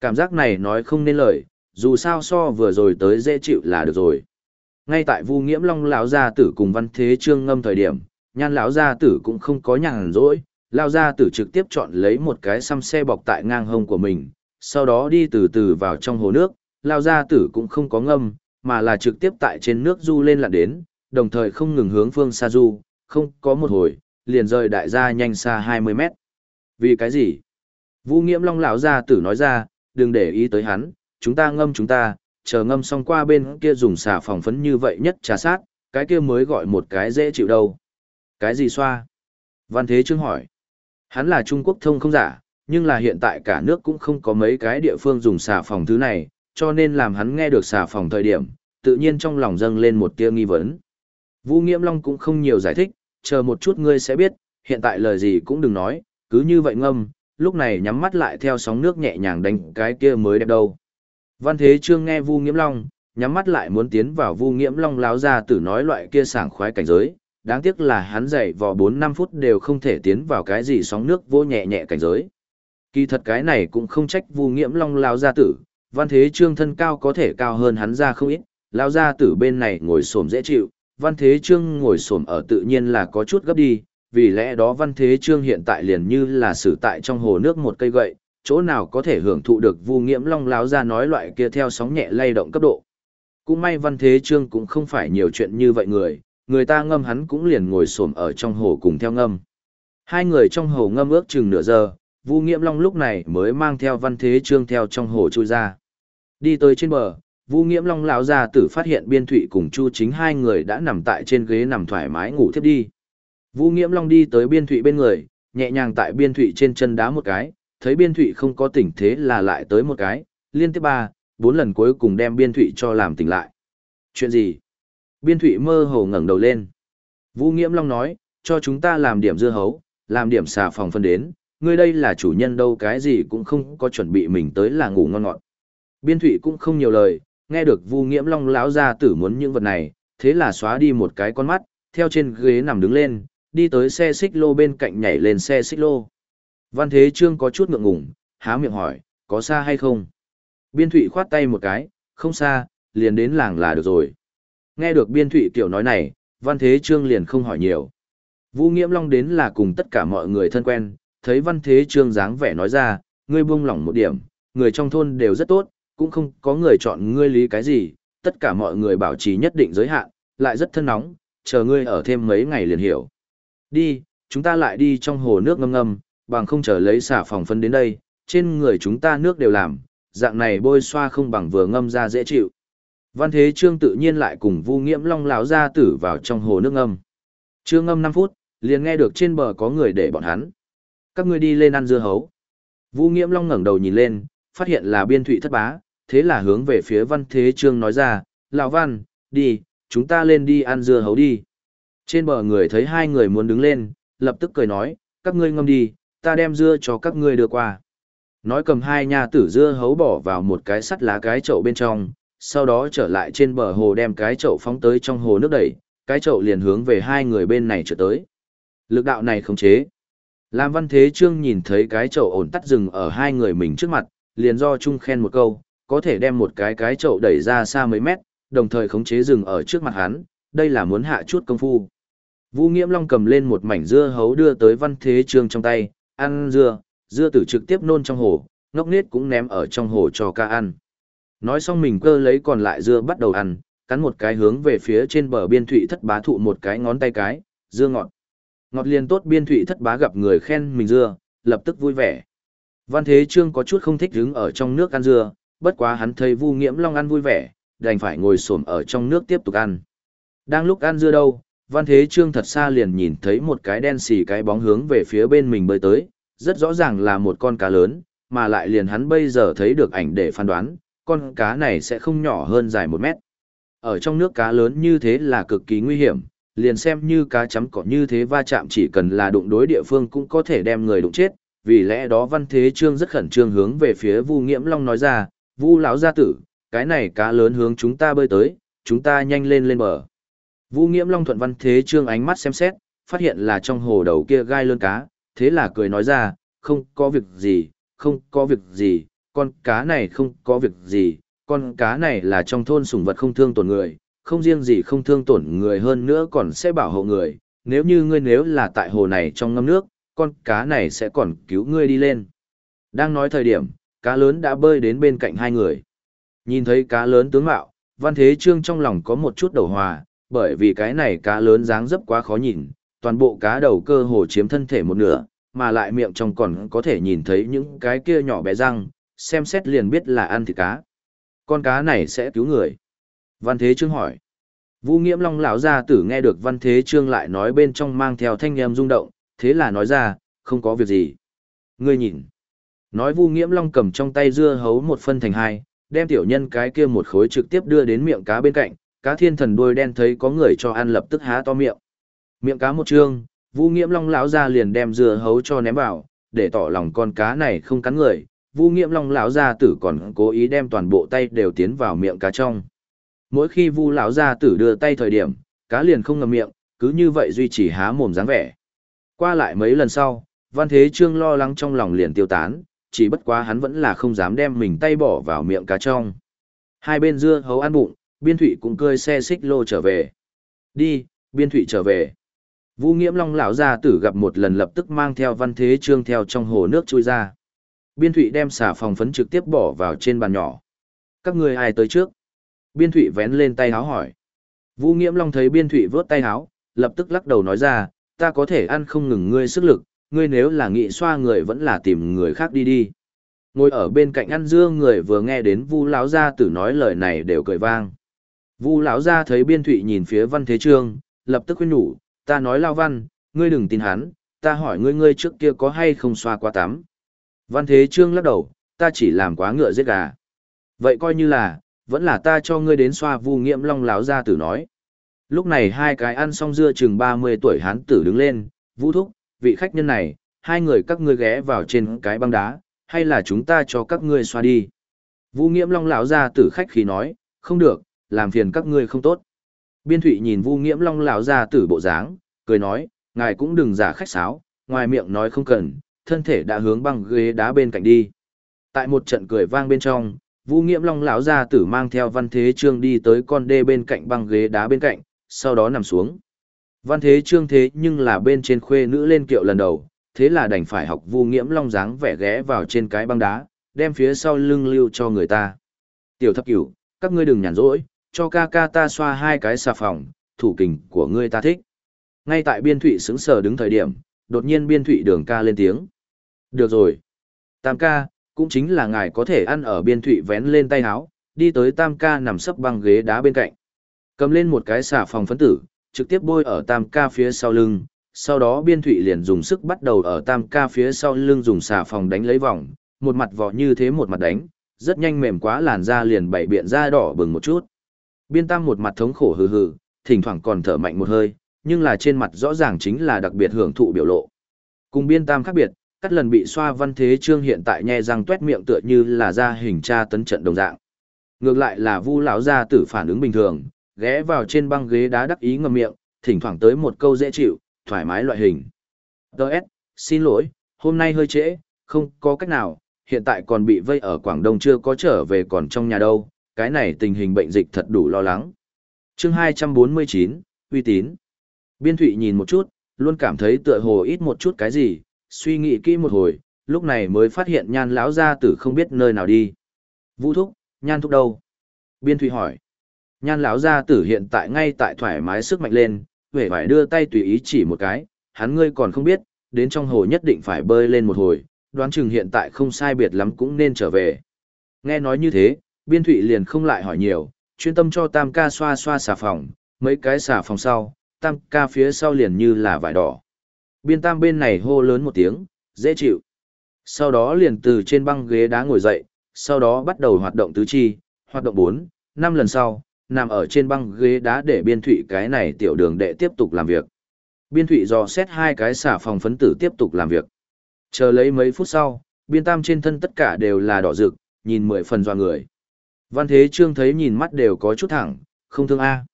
Cảm giác này nói không nên lời, dù sao so vừa rồi tới dễ chịu là được rồi. Ngay tại Vu Nghiễm Long lão gia tử cùng Văn Thế Trương ngâm thời điểm, Nhan lão gia tử cũng không có nhàn rỗi, lão gia tử trực tiếp chọn lấy một cái xăm xe bọc tại ngang hông của mình, sau đó đi từ từ vào trong hồ nước, lão gia tử cũng không có ngâm, mà là trực tiếp tại trên nước du lên lặn đến, đồng thời không ngừng hướng phương xa du, không có một hồi, liền rời đại gia nhanh xa 20 mét. Vì cái gì? Vũ Nghiễm Long lão gia tử nói ra, đừng để ý tới hắn, chúng ta ngâm chúng ta, chờ ngâm xong qua bên kia dùng xà phòng phấn như vậy nhất trà sát, cái kia mới gọi một cái dễ chịu đâu. Cái gì xoa? Văn Thế Trương hỏi. Hắn là Trung Quốc thông không giả, nhưng là hiện tại cả nước cũng không có mấy cái địa phương dùng xà phòng thứ này, cho nên làm hắn nghe được xà phòng thời điểm, tự nhiên trong lòng dâng lên một tia nghi vấn. Vũ Nghiễm Long cũng không nhiều giải thích, chờ một chút ngươi sẽ biết, hiện tại lời gì cũng đừng nói, cứ như vậy ngâm, lúc này nhắm mắt lại theo sóng nước nhẹ nhàng đánh cái kia mới đẹp đâu. Văn Thế Trương nghe Vu Nghiễm Long, nhắm mắt lại muốn tiến vào Vu Nghiễm Long láo ra tử nói loại kia sảng khoái cảnh giới, đáng tiếc là hắn dậy vò 4-5 phút đều không thể tiến vào cái gì sóng nước vô nhẹ nhẹ cảnh giới. Kỳ thật cái này cũng không trách Vu Nghiễm Long láo ra tử, Văn Thế Trương thân cao có thể cao hơn hắn ra không ít, láo ra tử bên này ngồi xổm dễ chịu, Văn Thế Trương ngồi xổm ở tự nhiên là có chút gấp đi, vì lẽ đó Văn Thế Trương hiện tại liền như là xử tại trong hồ nước một cây gậy, chỗ nào có thể hưởng thụ được Vu Nghiễm Long láo ra nói loại kia theo sóng nhẹ lay động cấp độ. Cũng may Văn Thế Trương cũng không phải nhiều chuyện như vậy người, người ta ngâm hắn cũng liền ngồi xổm ở trong hồ cùng theo ngâm. Hai người trong hồ ngâm ước chừng nửa giờ, Vu Nghiễm Long lúc này mới mang theo Văn Thế Trương theo trong hồ chui ra. Đi tới trên bờ, Vu Nghiễm Long lão gia tử phát hiện Biên Thụy cùng Chu Chính hai người đã nằm tại trên ghế nằm thoải mái ngủ thiếp đi. Vu Nghiễm Long đi tới Biên Thụy bên người, nhẹ nhàng tại Biên Thụy trên chân đá một cái, thấy Biên Thụy không có tỉnh thế là lại tới một cái, liên tiếp ba, bốn lần cuối cùng đem Biên Thụy cho làm tỉnh lại. Chuyện gì? Biên Thụy mơ hồ ngẩng đầu lên. Vu Nghiễm Long nói, cho chúng ta làm điểm dưa hấu, làm điểm xà phòng phân đến, ngươi đây là chủ nhân đâu cái gì cũng không có chuẩn bị mình tới là ngủ ngon ngọt. Biên Thụy cũng không nhiều lời, nghe được Vu Nghiễm Long lão gia tử muốn những vật này, thế là xóa đi một cái con mắt, theo trên ghế nằm đứng lên, đi tới xe xích lô bên cạnh nhảy lên xe xích lô. Văn Thế Trương có chút ngượng ngùng, há miệng hỏi, có xa hay không? Biên Thụy khoát tay một cái, không xa, liền đến làng là được rồi. Nghe được Biên Thụy tiểu nói này, Văn Thế Trương liền không hỏi nhiều. Vu Nghiễm Long đến là cùng tất cả mọi người thân quen, thấy Văn Thế Trương dáng vẻ nói ra, ngươi buông lỏng một điểm, người trong thôn đều rất tốt, cũng không có người chọn ngươi lý cái gì, tất cả mọi người bảo trì nhất định giới hạn, lại rất thân nóng, chờ ngươi ở thêm mấy ngày liền hiểu. Đi, chúng ta lại đi trong hồ nước ngâm ngâm, bằng không chờ lấy xả phòng phân đến đây, trên người chúng ta nước đều làm, dạng này bôi xoa không bằng vừa ngâm ra dễ chịu. Văn Thế Trương tự nhiên lại cùng Vu Nghiễm Long lão gia tử vào trong hồ nước ngâm. chưa ngâm 5 phút, liền nghe được trên bờ có người để bọn hắn. Các ngươi đi lên ăn dưa hấu. Vu Nghiễm Long ngẩng đầu nhìn lên, phát hiện là biên thụy thất bá, thế là hướng về phía văn thế trương nói ra, lão văn, đi, chúng ta lên đi ăn dưa hấu đi. Trên bờ người thấy hai người muốn đứng lên, lập tức cười nói, các ngươi ngâm đi, ta đem dưa cho các ngươi đưa qua. Nói cầm hai nha tử dưa hấu bỏ vào một cái sắt lá cái chậu bên trong, sau đó trở lại trên bờ hồ đem cái chậu phóng tới trong hồ nước đẩy, cái chậu liền hướng về hai người bên này trở tới. Lực đạo này không chế. Lam Văn Thế Trương nhìn thấy cái chậu ổn tắt dừng ở hai người mình trước mặt, liền do chung khen một câu, có thể đem một cái cái chậu đẩy ra xa mấy mét, đồng thời khống chế rừng ở trước mặt hắn, đây là muốn hạ chút công phu. Vu Nghiễm Long cầm lên một mảnh dưa hấu đưa tới Văn Thế Trương trong tay, ăn dưa, dưa tử trực tiếp nôn trong hồ, ngốc nết cũng ném ở trong hồ cho ca ăn. Nói xong mình cơ lấy còn lại dưa bắt đầu ăn, cắn một cái hướng về phía trên bờ biên thụy thất bá thụ một cái ngón tay cái, dưa ngọt. Ngọt liền tốt biên thụy thất bá gặp người khen mình dưa, lập tức vui vẻ. Văn Thế Trương có chút không thích đứng ở trong nước ăn dưa, bất quá hắn thấy Vu Nghiễm Long ăn vui vẻ, đành phải ngồi xổm ở trong nước tiếp tục ăn. Đang lúc ăn dưa đâu, Văn Thế Trương thật xa liền nhìn thấy một cái đen xì cái bóng hướng về phía bên mình bơi tới, rất rõ ràng là một con cá lớn, mà lại liền hắn bây giờ thấy được ảnh để phán đoán, con cá này sẽ không nhỏ hơn dài một mét. Ở trong nước cá lớn như thế là cực kỳ nguy hiểm, liền xem như cá chấm cỏ như thế va chạm chỉ cần là đụng đối địa phương cũng có thể đem người đụng chết, vì lẽ đó Văn Thế Trương rất khẩn trương hướng về phía Vu Nghiễm Long nói ra, "Vu lão gia tử, cái này cá lớn hướng chúng ta bơi tới, chúng ta nhanh lên lên bờ." Vu Nghiễm Long thuận Văn Thế Trương ánh mắt xem xét, phát hiện là trong hồ đầu kia gai lươn cá, thế là cười nói ra, "Không có việc gì, không có việc gì, con cá này không có việc gì, con cá này là trong thôn sủng vật không thương tổn người, không riêng gì không thương tổn người hơn nữa còn sẽ bảo hộ người, nếu như ngươi nếu là tại hồ này trong ngâm nước, con cá này sẽ còn cứu ngươi đi lên. Đang nói thời điểm, cá lớn đã bơi đến bên cạnh hai người. Nhìn thấy cá lớn tướng mạo, Văn Thế Trương trong lòng có một chút đầu hòa, bởi vì cái này cá lớn dáng dấp quá khó nhìn, toàn bộ cá đầu cơ hồ chiếm thân thể một nửa, mà lại miệng trong còn có thể nhìn thấy những cái kia nhỏ bé răng, xem xét liền biết là ăn thịt cá. Con cá này sẽ cứu người. Văn Thế Trương hỏi. Vũ Nghiễm Long lão gia tử nghe được Văn Thế Trương lại nói bên trong mang theo thanh âm rung động, thế là nói ra, không có việc gì. Ngươi nhìn. Nói Vu Nghiễm Long cầm trong tay dưa hấu một phân thành hai, đem tiểu nhân cái kia một khối trực tiếp đưa đến miệng cá bên cạnh, cá thiên thần đuôi đen thấy có người cho ăn lập tức há to miệng. Miệng cá một trương, Vu Nghiễm Long lão ra liền đem dưa hấu cho ném vào, để tỏ lòng con cá này không cắn người. Vu Nghiễm Long lão gia tử còn cố ý đem toàn bộ tay đều tiến vào miệng cá trong. Mỗi khi Vu lão gia tử đưa tay thời điểm, cá liền không ngậm miệng, cứ như vậy duy trì há mồm dáng vẻ. Qua lại mấy lần sau, Văn Thế Trương lo lắng trong lòng liền tiêu tán, chỉ bất quá hắn vẫn là không dám đem mình tay bỏ vào miệng cá trong. Hai bên dưa hấu ăn bụng, Biên Thụy cũng cơi xe xích lô trở về. Đi, Biên Thụy trở về. Vũ Nghiễm Long lão gia tử gặp một lần lập tức mang theo Văn Thế Trương theo trong hồ nước chui ra. Biên Thụy đem xả phòng phấn trực tiếp bỏ vào trên bàn nhỏ. Các người ai tới trước? Biên Thụy vén lên tay háo hỏi. Vũ Nghiễm Long thấy Biên Thụy vớt tay háo, lập tức lắc đầu nói ra, ta có thể ăn không ngừng ngươi sức lực, ngươi nếu là nghị xoa người vẫn là tìm người khác đi đi. Ngồi ở bên cạnh ăn dưa người vừa nghe đến Vu lão gia tử nói lời này đều cười vang. Vu lão gia thấy Biên Thụy nhìn phía Văn Thế Trương, lập tức khuyên nhủ, ta nói lao văn, ngươi đừng tin hắn, ta hỏi ngươi ngươi trước kia có hay không xoa qua tắm. Văn Thế Trương lắc đầu, ta chỉ làm quá ngựa giết gà. Vậy coi như là, vẫn là ta cho ngươi đến xoa Vu Nghiễm Long lão gia tử nói. Lúc này hai cái ăn xong dưa chừng 30 tuổi hán tử đứng lên, vũ thúc, vị khách nhân này, hai người các ngươi ghé vào trên cái băng đá, hay là chúng ta cho các ngươi xoa đi. Vũ Nghiễm Long lão ra tử khách khí nói, không được, làm phiền các ngươi không tốt. Biên Thụy nhìn Vu Nghiễm Long lão ra tử bộ dáng, cười nói, ngài cũng đừng giả khách sáo, ngoài miệng nói không cần, thân thể đã hướng băng ghế đá bên cạnh đi. Tại một trận cười vang bên trong, Vũ Nghiễm Long lão gia tử mang theo Văn Thế Trương đi tới con đê bên cạnh băng ghế đá bên cạnh, sau đó nằm xuống. Văn thế trương thế nhưng là bên trên khuê nữ lên kiệu lần đầu, thế là đành phải học vu nghiễm long dáng vẻ ghé vào trên cái băng đá, đem phía sau lưng lưu cho người ta. Tiểu thập cửu, các ngươi đừng nhàn rỗi, cho ca ca ta xoa hai cái xà phòng, thủ kình của ngươi ta thích. Ngay tại biên thụy sững sờ đứng thời điểm, đột nhiên biên thụy đường ca lên tiếng. Được rồi. Tam ca, cũng chính là ngài có thể ăn ở biên thụy vén lên tay háo, đi tới tam ca nằm sấp băng ghế đá bên cạnh. Cầm lên một cái xà phòng phấn tử, trực tiếp bôi ở tam ca phía sau lưng, sau đó biên thụy liền dùng sức bắt đầu ở tam ca phía sau lưng dùng xà phòng đánh lấy vòng, một mặt vỏ như thế một mặt đánh, rất nhanh mềm quá làn da liền bảy biện da đỏ bừng một chút. Biên tam một mặt thống khổ hừ hừ, thỉnh thoảng còn thở mạnh một hơi, nhưng là trên mặt rõ ràng chính là đặc biệt hưởng thụ biểu lộ. Cùng biên tam khác biệt, cắt lần bị xoa văn thế trương hiện tại nhe răng tuét miệng tựa như là ra hình tra tấn trận đồng dạng. Ngược lại là vu lão gia tử phản ứng bình thường, ghé vào trên băng ghế đá đắc ý ngậm miệng, thỉnh thoảng tới một câu dễ chịu, thoải mái loại hình. Đợt, xin lỗi, hôm nay hơi trễ, không có cách nào, hiện tại còn bị vây ở Quảng Đông chưa có trở về còn trong nhà đâu, cái này tình hình bệnh dịch thật đủ lo lắng. chương 249, uy tín. Biên thụy nhìn một chút, luôn cảm thấy tựa hồ ít một chút cái gì, suy nghĩ kỹ một hồi, lúc này mới phát hiện nhan lão gia tử không biết nơi nào đi. Vũ thúc, nhan thúc đâu? Biên thụy hỏi. Nhan lão gia tử hiện tại ngay tại thoải mái sức mạnh lên, huệ phải đưa tay tùy ý chỉ một cái, hắn ngươi còn không biết, đến trong hồ nhất định phải bơi lên một hồi, đoán chừng hiện tại không sai biệt lắm cũng nên trở về. Nghe nói như thế, biên thụy liền không lại hỏi nhiều, chuyên tâm cho tam ca xoa xoa xà phòng, mấy cái xà phòng sau, tam ca phía sau liền như là vải đỏ. Biên tam bên này hô lớn một tiếng, dễ chịu. Sau đó liền từ trên băng ghế đá ngồi dậy, sau đó bắt đầu hoạt động tứ chi, hoạt động 4, 5 lần sau, nằm ở trên băng ghế đá để biên thụy cái này tiểu đường đệ tiếp tục làm việc. Biên thụy dò xét hai cái xả phòng phấn tử tiếp tục làm việc. Chờ lấy mấy phút sau, biên tam trên thân tất cả đều là đỏ rực, nhìn mười phần doa người. Văn Thế Trương thấy nhìn mắt đều có chút thẳng, không thương A.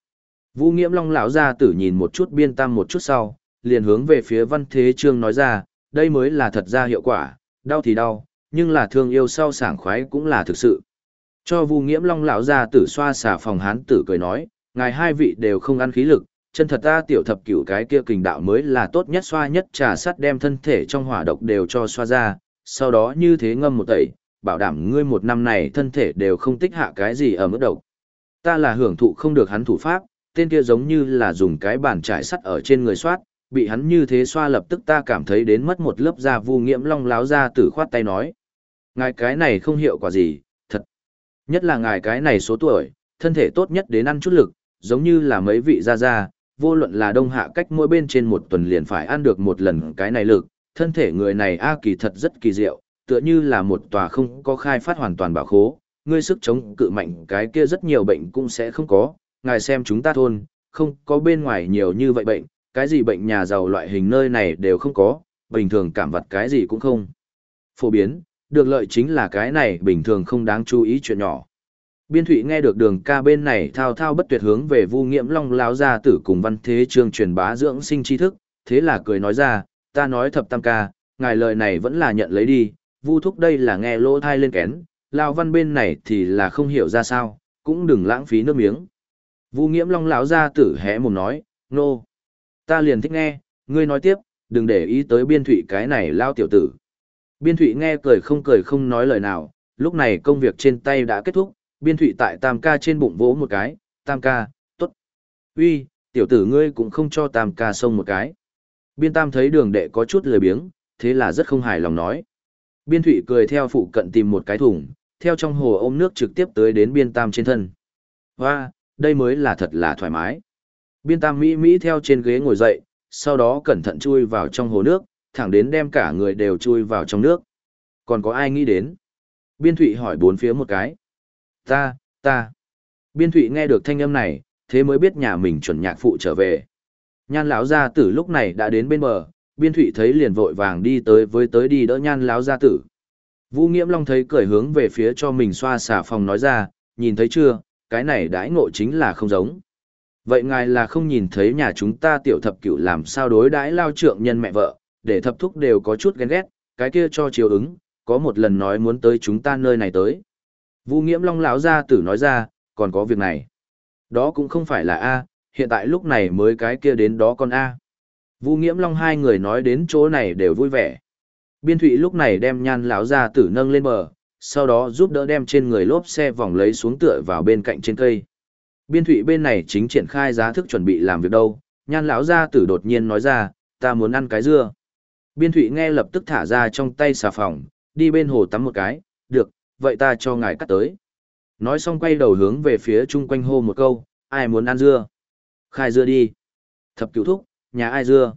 Vũ Nghiễm Long lão ra tử nhìn một chút biên tam một chút sau, liền hướng về phía Văn Thế Trương nói ra, đây mới là thật ra hiệu quả, đau thì đau, nhưng là thương yêu sau sảng khoái cũng là thực sự. Cho Vu Nghiễm Long lão ra tử xoa xả phòng hán tử cười nói, ngài hai vị đều không ăn khí lực, chân thật ta tiểu thập cửu cái kia kình đạo mới là tốt nhất xoa nhất trà sắt đem thân thể trong hỏa độc đều cho xoa ra, sau đó như thế ngâm một tẩy, bảo đảm ngươi một năm này thân thể đều không tích hạ cái gì ở mức độc. Ta là hưởng thụ không được hắn thủ pháp, tên kia giống như là dùng cái bàn trải sắt ở trên người soát, bị hắn như thế xoa lập tức ta cảm thấy đến mất một lớp da vu nghiễm long láo ra tử khoát tay nói. Ngài cái này không hiệu quả gì. Nhất là ngài cái này số tuổi, thân thể tốt nhất đến ăn chút lực, giống như là mấy vị gia gia, vô luận là đông hạ cách mỗi bên trên một tuần liền phải ăn được một lần cái này lực, thân thể người này a kỳ thật rất kỳ diệu, tựa như là một tòa không có khai phát hoàn toàn bảo khố, ngươi sức chống cự mạnh cái kia rất nhiều bệnh cũng sẽ không có, ngài xem chúng ta thôn, không có bên ngoài nhiều như vậy bệnh, cái gì bệnh nhà giàu loại hình nơi này đều không có, bình thường cảm vật cái gì cũng không. Phổ biến, được lợi chính là cái này bình thường không đáng chú ý chuyện nhỏ. Biên Thụy nghe được đường ca bên này thao thao bất tuyệt hướng về Vu Nghiễm Long láo ra tử cùng văn thế Trường truyền bá dưỡng sinh tri thức, thế là cười nói ra, ta nói thập tam ca, ngài lời này vẫn là nhận lấy đi, Vu thúc đây là nghe lỗ thai lên kén, lao văn bên này thì là không hiểu ra sao, cũng đừng lãng phí nước miếng. Vu Nghiễm Long láo ra tử hé mồm nói, nô, no. ta liền thích nghe, ngươi nói tiếp, đừng để ý tới Biên Thụy cái này lao tiểu tử. Biên Thụy nghe cười không cười không nói lời nào, lúc này công việc trên tay đã kết thúc, biên thụy tại tam ca trên bụng vỗ một cái, tam ca, tốt. uy tiểu tử ngươi cũng không cho tam ca xông một cái. Biên tam thấy đường đệ có chút lười biếng, thế là rất không hài lòng nói. Biên thụy cười theo phụ cận tìm một cái thùng, theo trong hồ ôm nước trực tiếp tới đến biên tam trên thân. Hoa, đây mới là thật là thoải mái. Biên tam Mỹ Mỹ theo trên ghế ngồi dậy, sau đó cẩn thận chui vào trong hồ nước, thẳng đến đem cả người đều chui vào trong nước. Còn có ai nghĩ đến? Biên thụy hỏi bốn phía một cái. Ta, ta. Biên Thụy nghe được thanh âm này, thế mới biết nhà mình chuẩn nhạc phụ trở về. Nhan lão gia tử lúc này đã đến bên bờ, Biên Thụy thấy liền vội vàng đi tới với tới đi đỡ Nhan lão gia tử. Vũ Nghiễm Long thấy cười hướng về phía cho mình xoa xả phòng nói ra, nhìn thấy chưa, cái này đãi ngộ chính là không giống. Vậy ngài là không nhìn thấy nhà chúng ta tiểu thập cửu làm sao đối đãi lao trượng nhân mẹ vợ, để thập thúc đều có chút ghen ghét, cái kia cho chiều ứng, có một lần nói muốn tới chúng ta nơi này tới. Vu Nghiễm Long lão gia tử nói ra, còn có việc này. Đó cũng không phải là A, hiện tại lúc này mới cái kia đến đó con A. Vu Nghiễm Long hai người nói đến chỗ này đều vui vẻ. Biên Thụy lúc này đem nhan lão gia tử nâng lên bờ, sau đó giúp đỡ đem trên người lốp xe vòng lấy xuống tựa vào bên cạnh trên cây. Biên Thụy bên này chính triển khai giá thức chuẩn bị làm việc đâu, nhan lão gia tử đột nhiên nói ra, ta muốn ăn cái dưa. Biên Thụy nghe lập tức thả ra trong tay xà phòng, đi bên hồ tắm một cái, được, vậy ta cho ngài cắt tới. Nói xong quay đầu hướng về phía chung quanh hô một câu, ai muốn ăn dưa? Khai dưa đi. Thập cửu thúc, nhà ai dưa?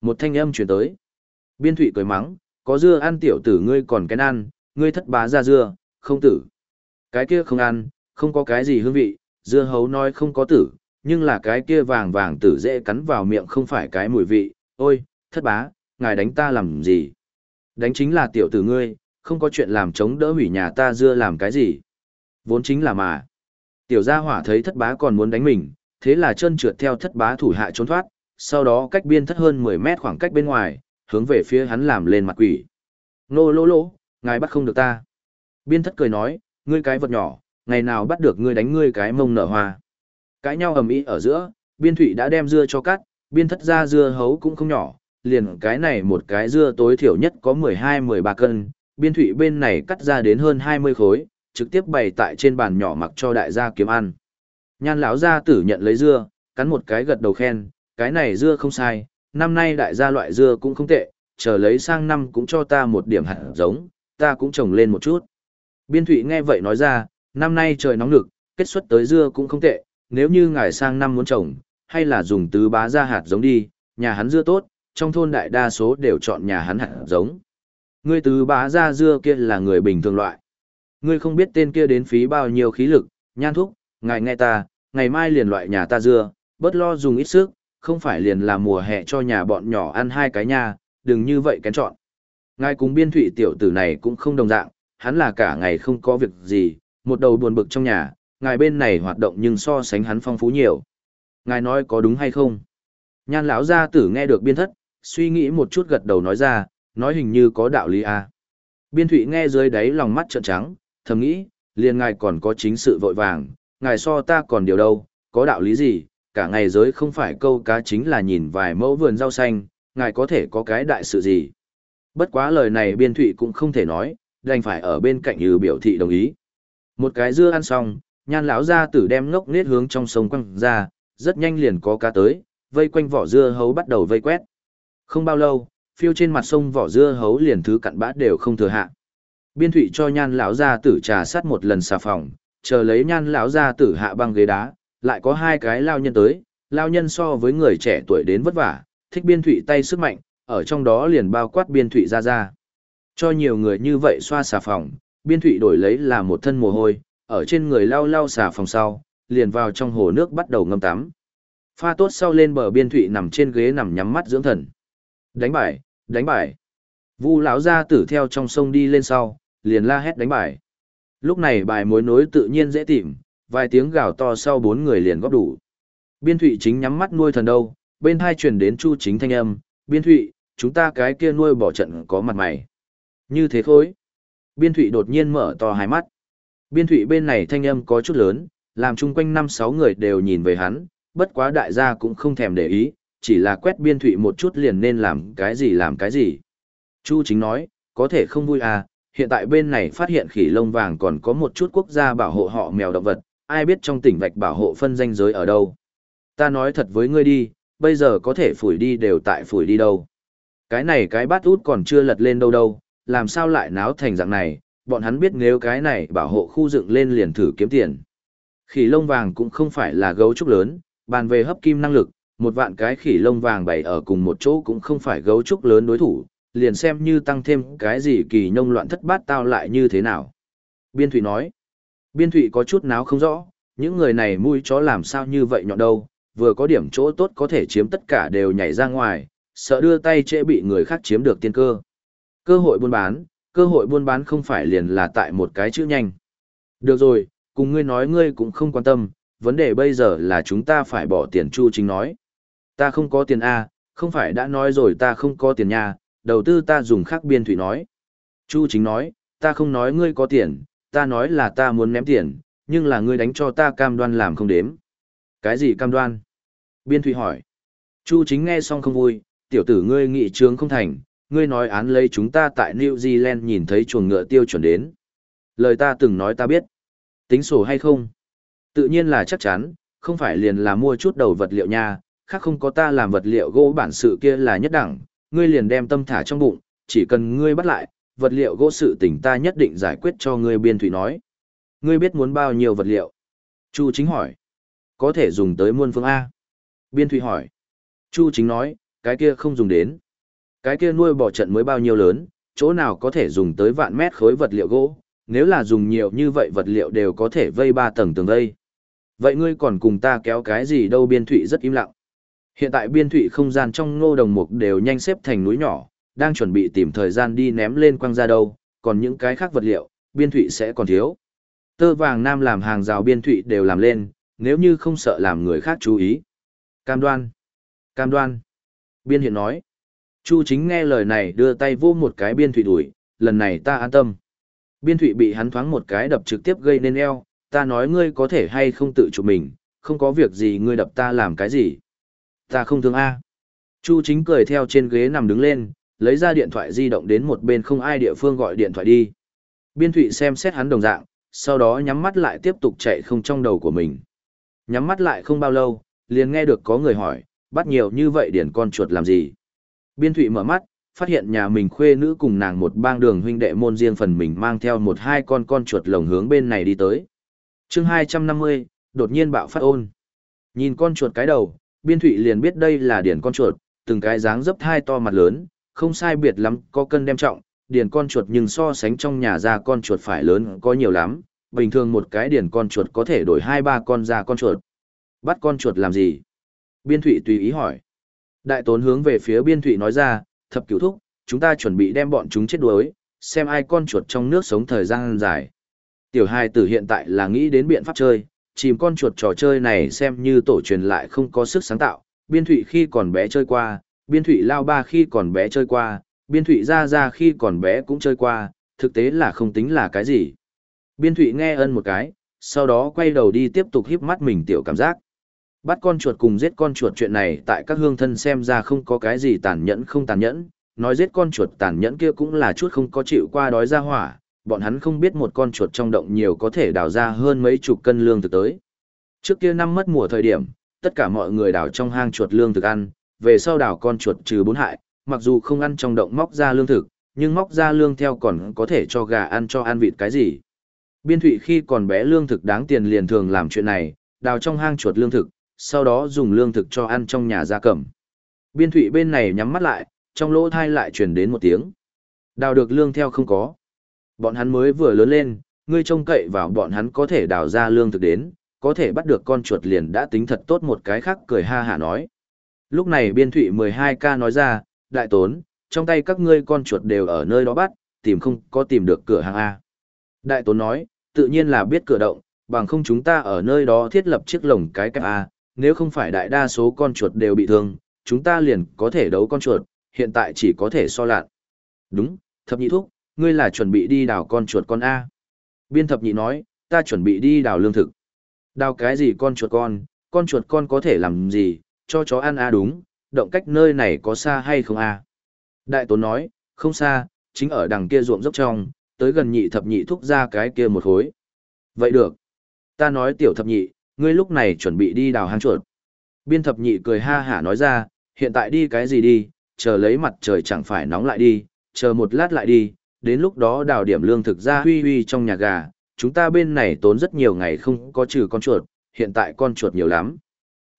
Một thanh âm chuyển tới. Biên thụy cười mắng, có dưa ăn tiểu tử ngươi còn cái ăn, ngươi thất bá ra dưa, không tử. Cái kia không ăn, không có cái gì hương vị, dưa hấu nói không có tử, nhưng là cái kia vàng vàng tử dễ cắn vào miệng không phải cái mùi vị, ôi, thất bá, ngài đánh ta làm gì? Đánh chính là tiểu tử ngươi, không có chuyện làm chống đỡ hủy nhà ta dưa làm cái gì. Vốn chính là mà. Tiểu gia hỏa thấy thất bá còn muốn đánh mình, thế là chân trượt theo thất bá thủ hạ trốn thoát, sau đó cách biên thất hơn 10 mét khoảng cách bên ngoài, hướng về phía hắn làm lên mặt quỷ. Nô lô lô, ngài bắt không được ta. Biên thất cười nói, ngươi cái vật nhỏ, ngày nào bắt được ngươi đánh ngươi cái mông nở hoa. Cãi nhau ầm ĩ ở giữa, biên thủy đã đem dưa cho cắt, biên thất ra dưa hấu cũng không nhỏ, liền cái này một cái dưa tối thiểu nhất có 12-13 cân, biên thụy bên này cắt ra đến hơn 20 khối, trực tiếp bày tại trên bàn nhỏ mặc cho đại gia kiếm ăn. Nhan lão gia tử nhận lấy dưa, cắn một cái gật đầu khen, cái này dưa không sai, năm nay đại gia loại dưa cũng không tệ, chờ lấy sang năm cũng cho ta một điểm hạt giống, ta cũng trồng lên một chút. Biên thụy nghe vậy nói ra, năm nay trời nóng lực kết xuất tới dưa cũng không tệ, nếu như ngài sang năm muốn trồng, hay là dùng tứ bá ra hạt giống đi, nhà hắn dưa tốt, trong thôn đại đa số đều chọn nhà hắn hạt giống. Ngươi tứ bá ra dưa kia là người bình thường loại. Ngươi không biết tên kia đến phí bao nhiêu khí lực, nhan thúc, ngài nghe ta, ngày mai liền loại nhà ta dưa, bớt lo dùng ít sức, không phải liền là mùa hè cho nhà bọn nhỏ ăn hai cái nha, đừng như vậy kén chọn. Ngài cùng biên thụy tiểu tử này cũng không đồng dạng, hắn là cả ngày không có việc gì, một đầu buồn bực trong nhà, ngài bên này hoạt động nhưng so sánh hắn phong phú nhiều. Ngài nói có đúng hay không? Nhan lão gia tử nghe được biên thất, suy nghĩ một chút gật đầu nói ra, nói hình như có đạo lý à. Biên thụy nghe dưới đáy lòng mắt trợn trắng, thầm nghĩ, liền ngài còn có chính sự vội vàng, ngài so ta còn điều đâu, có đạo lý gì, cả ngày giới không phải câu cá chính là nhìn vài mẫu vườn rau xanh, ngài có thể có cái đại sự gì. Bất quá lời này biên thụy cũng không thể nói, đành phải ở bên cạnh như biểu thị đồng ý. Một cái dưa ăn xong, nhan lão ra tử đem ngốc nết hướng trong sông quăng ra, rất nhanh liền có cá tới, vây quanh vỏ dưa hấu bắt đầu vây quét. Không bao lâu, phiêu trên mặt sông vỏ dưa hấu liền thứ cặn bã đều không thừa hạ. Biên thủy cho nhan lão ra tử trà sát một lần xà phòng, chờ lấy nhan lão ra tử hạ băng ghế đá, lại có hai cái lao nhân tới, lao nhân so với người trẻ tuổi đến vất vả, thích biên thủy tay sức mạnh, ở trong đó liền bao quát biên thủy ra ra. Cho nhiều người như vậy xoa xà phòng, biên thủy đổi lấy là một thân mồ hôi, ở trên người lao lao xà phòng sau, liền vào trong hồ nước bắt đầu ngâm tắm. Pha tốt sau lên bờ biên thủy nằm trên ghế nằm nhắm mắt dưỡng thần. Đánh bài, đánh bài. Vu lão ra tử theo trong sông đi lên sau, liền la hét đánh bài. Lúc này bài mối nối tự nhiên dễ tìm, vài tiếng gào to sau bốn người liền góp đủ. Biên thụy chính nhắm mắt nuôi thần đâu, bên hai truyền đến chu chính thanh âm, biên thụy, chúng ta cái kia nuôi bỏ trận có mặt mày. Như thế khối. Biên thụy đột nhiên mở to hai mắt. Biên thụy bên này thanh âm có chút lớn, làm chung quanh năm sáu người đều nhìn về hắn, bất quá đại gia cũng không thèm để ý, chỉ là quét biên thụy một chút liền nên làm cái gì làm cái gì. Chu chính nói, có thể không vui à, hiện tại bên này phát hiện khỉ lông vàng còn có một chút quốc gia bảo hộ họ mèo động vật, ai biết trong tỉnh vạch bảo hộ phân danh giới ở đâu. Ta nói thật với ngươi đi, bây giờ có thể phủi đi đều tại phủi đi đâu. Cái này cái bát út còn chưa lật lên đâu đâu, làm sao lại náo thành dạng này, bọn hắn biết nếu cái này bảo hộ khu dựng lên liền thử kiếm tiền. Khỉ lông vàng cũng không phải là gấu trúc lớn, bàn về hấp kim năng lực, một vạn cái khỉ lông vàng bày ở cùng một chỗ cũng không phải gấu trúc lớn đối thủ, liền xem như tăng thêm cái gì kỳ nhông loạn thất bát tao lại như thế nào. Biên Thụy nói, Biên Thụy có chút náo không rõ, những người này mũi chó làm sao như vậy nhọn đâu, vừa có điểm chỗ tốt có thể chiếm tất cả đều nhảy ra ngoài, sợ đưa tay trễ bị người khác chiếm được tiên cơ. Cơ hội buôn bán, cơ hội buôn bán không phải liền là tại một cái chữ nhanh. Được rồi, cùng ngươi nói ngươi cũng không quan tâm, vấn đề bây giờ là chúng ta phải bỏ tiền Chu Chính nói. Ta không có tiền A, không phải đã nói rồi ta không có tiền nha, đầu tư ta dùng khác biên thủy nói. Chu Chính nói, ta không nói ngươi có tiền, ta nói là ta muốn ném tiền, nhưng là ngươi đánh cho ta cam đoan làm không đếm. Cái gì cam đoan? Biên thủy hỏi. Chu Chính nghe xong không vui, tiểu tử ngươi nghị trướng không thành, ngươi nói án lấy chúng ta tại New Zealand nhìn thấy chuồng ngựa tiêu chuẩn đến. Lời ta từng nói ta biết. Tính sổ hay không? Tự nhiên là chắc chắn, không phải liền là mua chút đầu vật liệu nha, khác không có ta làm vật liệu gỗ bản sự kia là nhất đẳng, ngươi liền đem tâm thả trong bụng, chỉ cần ngươi bắt lại, vật liệu gỗ sự tình ta nhất định giải quyết cho ngươi biên thủy nói. Ngươi biết muốn bao nhiêu vật liệu? Chu chính hỏi. Có thể dùng tới muôn phương A. Biên thủy hỏi. Chu chính nói, cái kia không dùng đến. Cái kia nuôi bò trận mới bao nhiêu lớn, chỗ nào có thể dùng tới vạn mét khối vật liệu gỗ, nếu là dùng nhiều như vậy vật liệu đều có thể vây ba tầng tường vây. Vậy ngươi còn cùng ta kéo cái gì đâu biên thủy rất im lặng. Hiện tại biên thụy không gian trong ngô đồng mục đều nhanh xếp thành núi nhỏ, đang chuẩn bị tìm thời gian đi ném lên quăng ra đâu, còn những cái khác vật liệu, biên thụy sẽ còn thiếu. Tơ vàng nam làm hàng rào biên thụy đều làm lên, nếu như không sợ làm người khác chú ý. Cam đoan. Cam đoan. Biên hiện nói. Chu chính nghe lời này đưa tay vô một cái biên thụy đuổi, lần này ta an tâm. Biên thụy bị hắn thoáng một cái đập trực tiếp gây nên eo, ta nói ngươi có thể hay không tự chụp mình, không có việc gì ngươi đập ta làm cái gì. Ta không thương A. Chu chính cười theo trên ghế nằm đứng lên, lấy ra điện thoại di động đến một bên không ai địa phương gọi điện thoại đi. Biên thụy xem xét hắn đồng dạng, sau đó nhắm mắt lại tiếp tục chạy không trong đầu của mình. Nhắm mắt lại không bao lâu, liền nghe được có người hỏi, bắt nhiều như vậy điển con chuột làm gì. Biên thụy mở mắt, phát hiện nhà mình khuê nữ cùng nàng một bang đường huynh đệ môn riêng phần mình mang theo một hai con con chuột lồng hướng bên này đi tới. chương 250, đột nhiên bạo phát ôn. Nhìn con chuột cái đầu, biên thụy liền biết đây là điển con chuột, từng cái dáng dấp hai to mặt lớn, không sai biệt lắm, có cân đem trọng, điển con chuột nhưng so sánh trong nhà ra con chuột phải lớn có nhiều lắm, bình thường một cái điển con chuột có thể đổi hai ba con ra con chuột. Bắt con chuột làm gì? Biên thụy tùy ý hỏi. Đại tốn hướng về phía biên thụy nói ra, thập cửu thúc, chúng ta chuẩn bị đem bọn chúng chết đuối, xem ai con chuột trong nước sống thời gian dài. Tiểu hai tử hiện tại là nghĩ đến biện pháp chơi, chìm con chuột trò chơi này xem như tổ truyền lại không có sức sáng tạo, biên thụy khi còn bé chơi qua, biên thụy lao ba khi còn bé chơi qua, biên thụy ra ra khi còn bé cũng chơi qua, thực tế là không tính là cái gì. Biên thụy nghe ân một cái, sau đó quay đầu đi tiếp tục híp mắt mình tiểu cảm giác. Bắt con chuột cùng giết con chuột chuyện này tại các hương thân xem ra không có cái gì tàn nhẫn không tàn nhẫn, nói giết con chuột tàn nhẫn kia cũng là chút không có chịu qua đói ra hỏa, bọn hắn không biết một con chuột trong động nhiều có thể đào ra hơn mấy chục cân lương thực tới. Trước kia năm mất mùa thời điểm, tất cả mọi người đào trong hang chuột lương thực ăn, về sau đào con chuột trừ bốn hại, mặc dù không ăn trong động móc ra lương thực, nhưng móc ra lương theo còn có thể cho gà ăn cho ăn vịt cái gì. Biên thụy khi còn bé lương thực đáng tiền liền thường làm chuyện này, đào trong hang chuột lương thực, sau đó dùng lương thực cho ăn trong nhà gia cầm. Biên thụy bên này nhắm mắt lại, trong lỗ thai lại truyền đến một tiếng. Đào được lương theo không có. Bọn hắn mới vừa lớn lên, ngươi trông cậy vào bọn hắn có thể đào ra lương thực đến, có thể bắt được con chuột liền đã tính thật tốt một cái khác cười ha hả nói. Lúc này biên thụy 12K nói ra, đại tốn, trong tay các ngươi con chuột đều ở nơi đó bắt, tìm không có tìm được cửa hàng A. Đại tốn nói, tự nhiên là biết cửa động, bằng không chúng ta ở nơi đó thiết lập chiếc lồng cái cạp A, nếu không phải đại đa số con chuột đều bị thương, chúng ta liền có thể đấu con chuột, hiện tại chỉ có thể so lạn. Đúng, thập nhị thúc, ngươi là chuẩn bị đi đào con chuột con A. Biên thập nhị nói, ta chuẩn bị đi đào lương thực. Đào cái gì con chuột con, con chuột con có thể làm gì, cho chó ăn A đúng, động cách nơi này có xa hay không A. Đại tốn nói, không xa, chính ở đằng kia ruộng dốc trong, tới gần nhị thập nhị thúc ra cái kia một khối. Vậy được. Ta nói tiểu thập nhị, ngươi lúc này chuẩn bị đi đào hang chuột. Biên thập nhị cười ha hả nói ra, hiện tại đi cái gì đi, chờ lấy mặt trời chẳng phải nóng lại đi, chờ một lát lại đi, đến lúc đó đào điểm lương thực ra huy huy trong nhà gà, chúng ta bên này tốn rất nhiều ngày không có trừ con chuột, hiện tại con chuột nhiều lắm.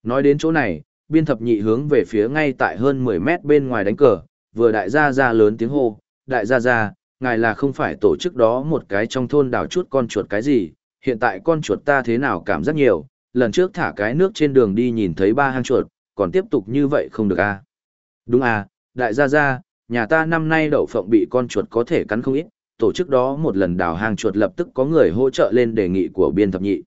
Nói đến chỗ này, biên thập nhị hướng về phía ngay tại hơn 10 mét bên ngoài đánh cờ, vừa đại gia ra lớn tiếng hô, đại gia ra, ngài là không phải tổ chức đó một cái trong thôn đào chút con chuột cái gì, hiện tại con chuột ta thế nào cảm giác nhiều, lần trước thả cái nước trên đường đi nhìn thấy ba hang chuột, còn tiếp tục như vậy không được à. Đúng à, đại gia gia, nhà ta năm nay đậu phộng bị con chuột có thể cắn không ít, tổ chức đó một lần đào hang chuột lập tức có người hỗ trợ lên đề nghị của biên thập nhị.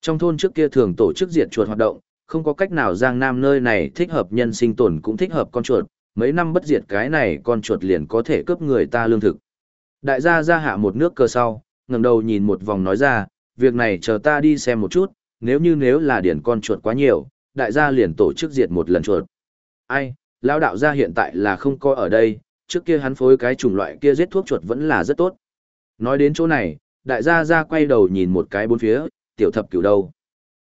Trong thôn trước kia thường tổ chức diệt chuột hoạt động, không có cách nào Giang Nam nơi này thích hợp nhân sinh tồn cũng thích hợp con chuột, mấy năm bất diệt cái này con chuột liền có thể cướp người ta lương thực. Đại gia ra hạ một nước cơ sau, ngẩng đầu nhìn một vòng nói ra, việc này chờ ta đi xem một chút, nếu như nếu là điển con chuột quá nhiều, đại gia liền tổ chức diệt một lần chuột. Ai, lão đạo gia hiện tại là không có ở đây, trước kia hắn phối cái chủng loại kia giết thuốc chuột vẫn là rất tốt. Nói đến chỗ này, đại gia gia quay đầu nhìn một cái bốn phía, tiểu thập cửu đâu?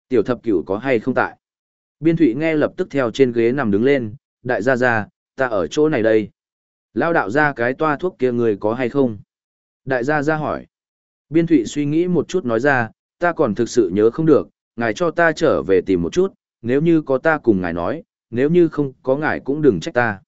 Tiểu thập cửu có hay không tại? Biên thụy nghe lập tức theo trên ghế nằm đứng lên, đại gia gia, ta ở chỗ này đây. Lão đạo gia cái toa thuốc kia người có hay không? Đại gia gia hỏi. Biên thụy suy nghĩ một chút nói ra, ta còn thực sự nhớ không được, ngài cho ta trở về tìm một chút, nếu như có ta cùng ngài nói, nếu như không có ngài cũng đừng trách ta.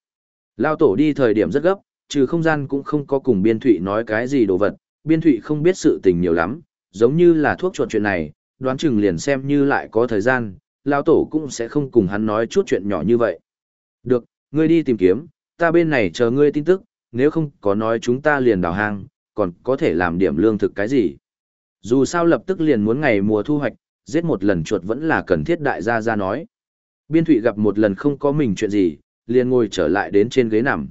Lao tổ đi thời điểm rất gấp, trừ không gian cũng không có cùng biên thụy nói cái gì đồ vật, biên thụy không biết sự tình nhiều lắm, giống như là thuốc chuột chuyện này, đoán chừng liền xem như lại có thời gian, Lao tổ cũng sẽ không cùng hắn nói chút chuyện nhỏ như vậy. Được, ngươi đi tìm kiếm, ta bên này chờ ngươi tin tức, nếu không có nói chúng ta liền đào hang, còn có thể làm điểm lương thực cái gì. Dù sao lập tức liền muốn ngày mùa thu hoạch, giết một lần chuột vẫn là cần thiết đại gia ra nói. Biên thụy gặp một lần không có mình chuyện gì, liền ngồi trở lại đến trên ghế nằm.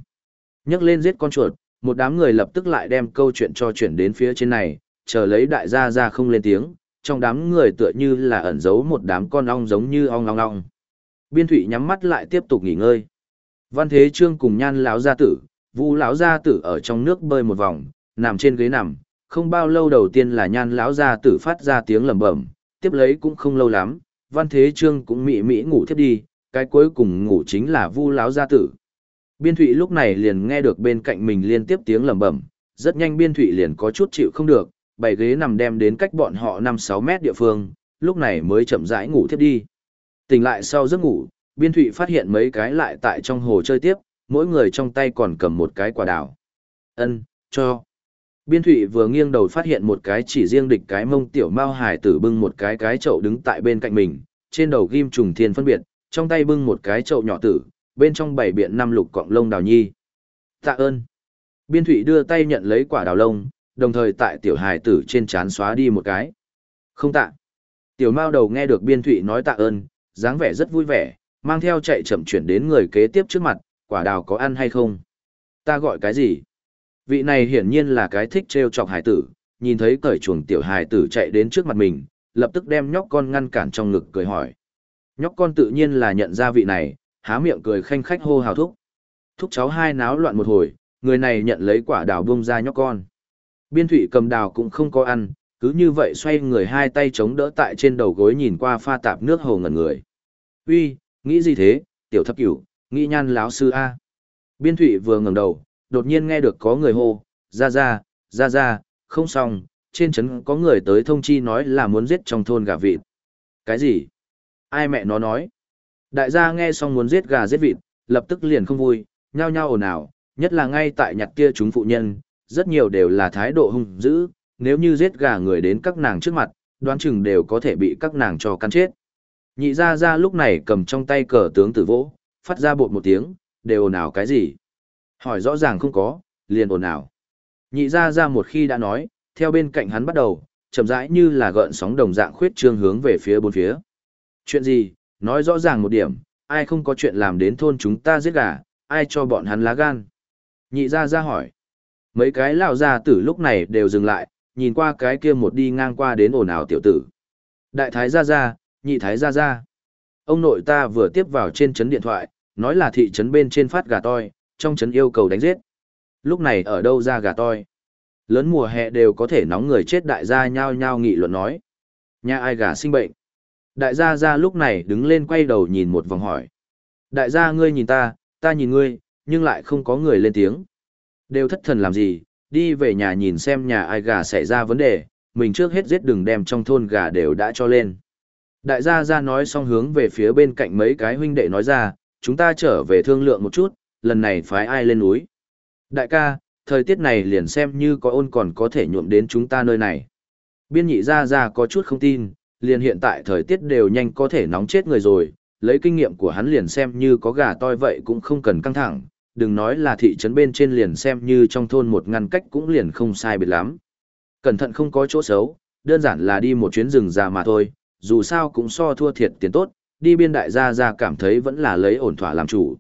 nhấc lên giết con chuột, một đám người lập tức lại đem câu chuyện cho chuyển đến phía trên này, chờ lấy đại gia ra không lên tiếng, trong đám người tựa như là ẩn giấu một đám con ong giống như ong ong ong. Biên Thụy nhắm mắt lại tiếp tục nghỉ ngơi. Văn Thế Trương cùng Nhan lão gia tử, Vu lão gia tử ở trong nước bơi một vòng, nằm trên ghế nằm, không bao lâu đầu tiên là Nhan lão gia tử phát ra tiếng lẩm bẩm, tiếp lấy cũng không lâu lắm, Văn Thế Trương cũng mị mị ngủ thiếp đi, cái cuối cùng ngủ chính là Vu lão gia tử. Biên Thụy lúc này liền nghe được bên cạnh mình liên tiếp tiếng lẩm bẩm, rất nhanh Biên Thụy liền có chút chịu không được, bảy ghế nằm đem đến cách bọn họ 5-6 mét địa phương, lúc này mới chậm rãi ngủ thiếp đi. Tỉnh lại sau giấc ngủ, Biên Thụy phát hiện mấy cái lại tại trong hồ chơi tiếp, mỗi người trong tay còn cầm một cái quả đào. Ân, cho. Biên Thụy vừa nghiêng đầu phát hiện một cái chỉ riêng địch cái mông tiểu mao hải tử bưng một cái cái chậu đứng tại bên cạnh mình, trên đầu ghim trùng thiên phân biệt, trong tay bưng một cái chậu nhỏ tử, bên trong bảy biện năm lục cọng lông đào nhi. Tạ ơn. Biên Thụy đưa tay nhận lấy quả đào lông, đồng thời tại tiểu hài tử trên trán xóa đi một cái. Không tạ. Tiểu mao đầu nghe được Biên Thụy nói tạ ơn, dáng vẻ rất vui vẻ, mang theo chạy chậm chuyển đến người kế tiếp trước mặt, quả đào có ăn hay không? Ta gọi cái gì? Vị này hiển nhiên là cái thích trêu chọc hải tử, nhìn thấy cởi chuồng tiểu hải tử chạy đến trước mặt mình, lập tức đem nhóc con ngăn cản trong ngực cười hỏi. Nhóc con tự nhiên là nhận ra vị này, há miệng cười khanh khách hô hào thúc. Thúc cháu hai náo loạn một hồi, người này nhận lấy quả đào bông ra nhóc con. Biên thủy cầm đào cũng không có ăn, cứ như vậy xoay người hai tay chống đỡ tại trên đầu gối nhìn qua pha tạp nước hồ ngẩn người. Uy, nghĩ gì thế, tiểu thập cửu, nghĩ nhan láo sư A. Biên thủy vừa ngẩng đầu, đột nhiên nghe được có người hô, ra ra, ra ra, không xong, trên trấn có người tới thông chi nói là muốn giết trong thôn gà vịt. Cái gì? Ai mẹ nó nói? Đại gia nghe xong muốn giết gà giết vịt, lập tức liền không vui, nhao nhao ồn ào, nhất là ngay tại nhặt kia chúng phụ nhân, rất nhiều đều là thái độ hung dữ, nếu như giết gà người đến các nàng trước mặt, đoán chừng đều có thể bị các nàng cho cắn chết. Nhị ra ra lúc này cầm trong tay cờ tướng tử vỗ, phát ra bột một tiếng, đều ồn ào cái gì? Hỏi rõ ràng không có, liền ồn ào. Nhị ra ra một khi đã nói, theo bên cạnh hắn bắt đầu, chậm rãi như là gợn sóng đồng dạng khuyết trương hướng về phía bốn phía. Chuyện gì, nói rõ ràng một điểm, ai không có chuyện làm đến thôn chúng ta giết gà, ai cho bọn hắn lá gan. Nhị ra ra hỏi. Mấy cái lão gia tử lúc này đều dừng lại, nhìn qua cái kia một đi ngang qua đến ồn ào tiểu tử. Đại thái gia gia, nhị thái gia gia. Ông nội ta vừa tiếp vào trên trấn điện thoại, nói là thị trấn bên trên phát gà toi, trong trấn yêu cầu đánh giết. Lúc này ở đâu ra gà toi? Lớn mùa hè đều có thể nóng người chết đại gia nhao nhao nghị luận nói. Nhà ai gà sinh bệnh? Đại gia gia lúc này đứng lên quay đầu nhìn một vòng hỏi. Đại gia ngươi nhìn ta, ta nhìn ngươi, nhưng lại không có người lên tiếng. Đều thất thần làm gì, đi về nhà nhìn xem nhà ai gà xảy ra vấn đề, mình trước hết giết đừng đem trong thôn gà đều đã cho lên. Đại gia gia nói xong hướng về phía bên cạnh mấy cái huynh đệ nói ra, chúng ta trở về thương lượng một chút, lần này phái ai lên núi. Đại ca, thời tiết này liền xem như có ôn còn có thể nhuộm đến chúng ta nơi này. Biên nhị gia gia có chút không tin, liền hiện tại thời tiết đều nhanh có thể nóng chết người rồi, lấy kinh nghiệm của hắn liền xem như có gà toi vậy cũng không cần căng thẳng, đừng nói là thị trấn bên trên liền xem như trong thôn một ngăn cách cũng liền không sai biệt lắm. Cẩn thận không có chỗ xấu, đơn giản là đi một chuyến rừng già mà thôi, dù sao cũng so thua thiệt tiền tốt, đi biên đại gia gia cảm thấy vẫn là lấy ổn thỏa làm chủ.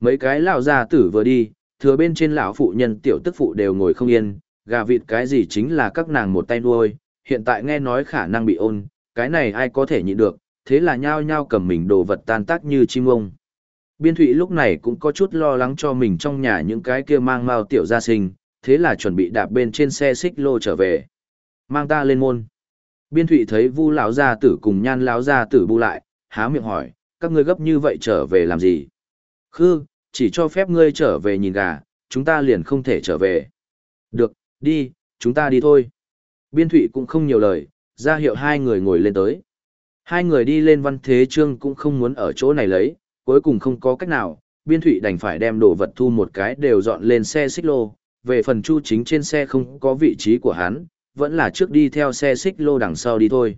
Mấy cái lão gia tử vừa đi, thừa bên trên lão phụ nhân tiểu tức phụ đều ngồi không yên, gà vịt cái gì chính là các nàng một tay nuôi, hiện tại nghe nói khả năng bị ôn, cái này ai có thể nhịn được, thế là nhao nhao cầm mình đồ vật tan tác như chim ông. Biên thụy lúc này cũng có chút lo lắng cho mình trong nhà những cái kia mang mau tiểu gia sinh, thế là chuẩn bị đạp bên trên xe xích lô trở về. Mang ta lên môn. Biên thụy thấy vu lão gia tử cùng nhan lão gia tử bu lại, há miệng hỏi, các ngươi gấp như vậy trở về làm gì? Khư, chỉ cho phép ngươi trở về nhìn gà, chúng ta liền không thể trở về. Được, đi, chúng ta đi thôi. Biên thụy cũng không nhiều lời, ra hiệu hai người ngồi lên tới. Hai người đi lên văn thế trương cũng không muốn ở chỗ này lấy, cuối cùng không có cách nào, biên thụy đành phải đem đồ vật thu một cái đều dọn lên xe xích lô, về phần chu chính trên xe không có vị trí của hắn, vẫn là trước đi theo xe xích lô đằng sau đi thôi.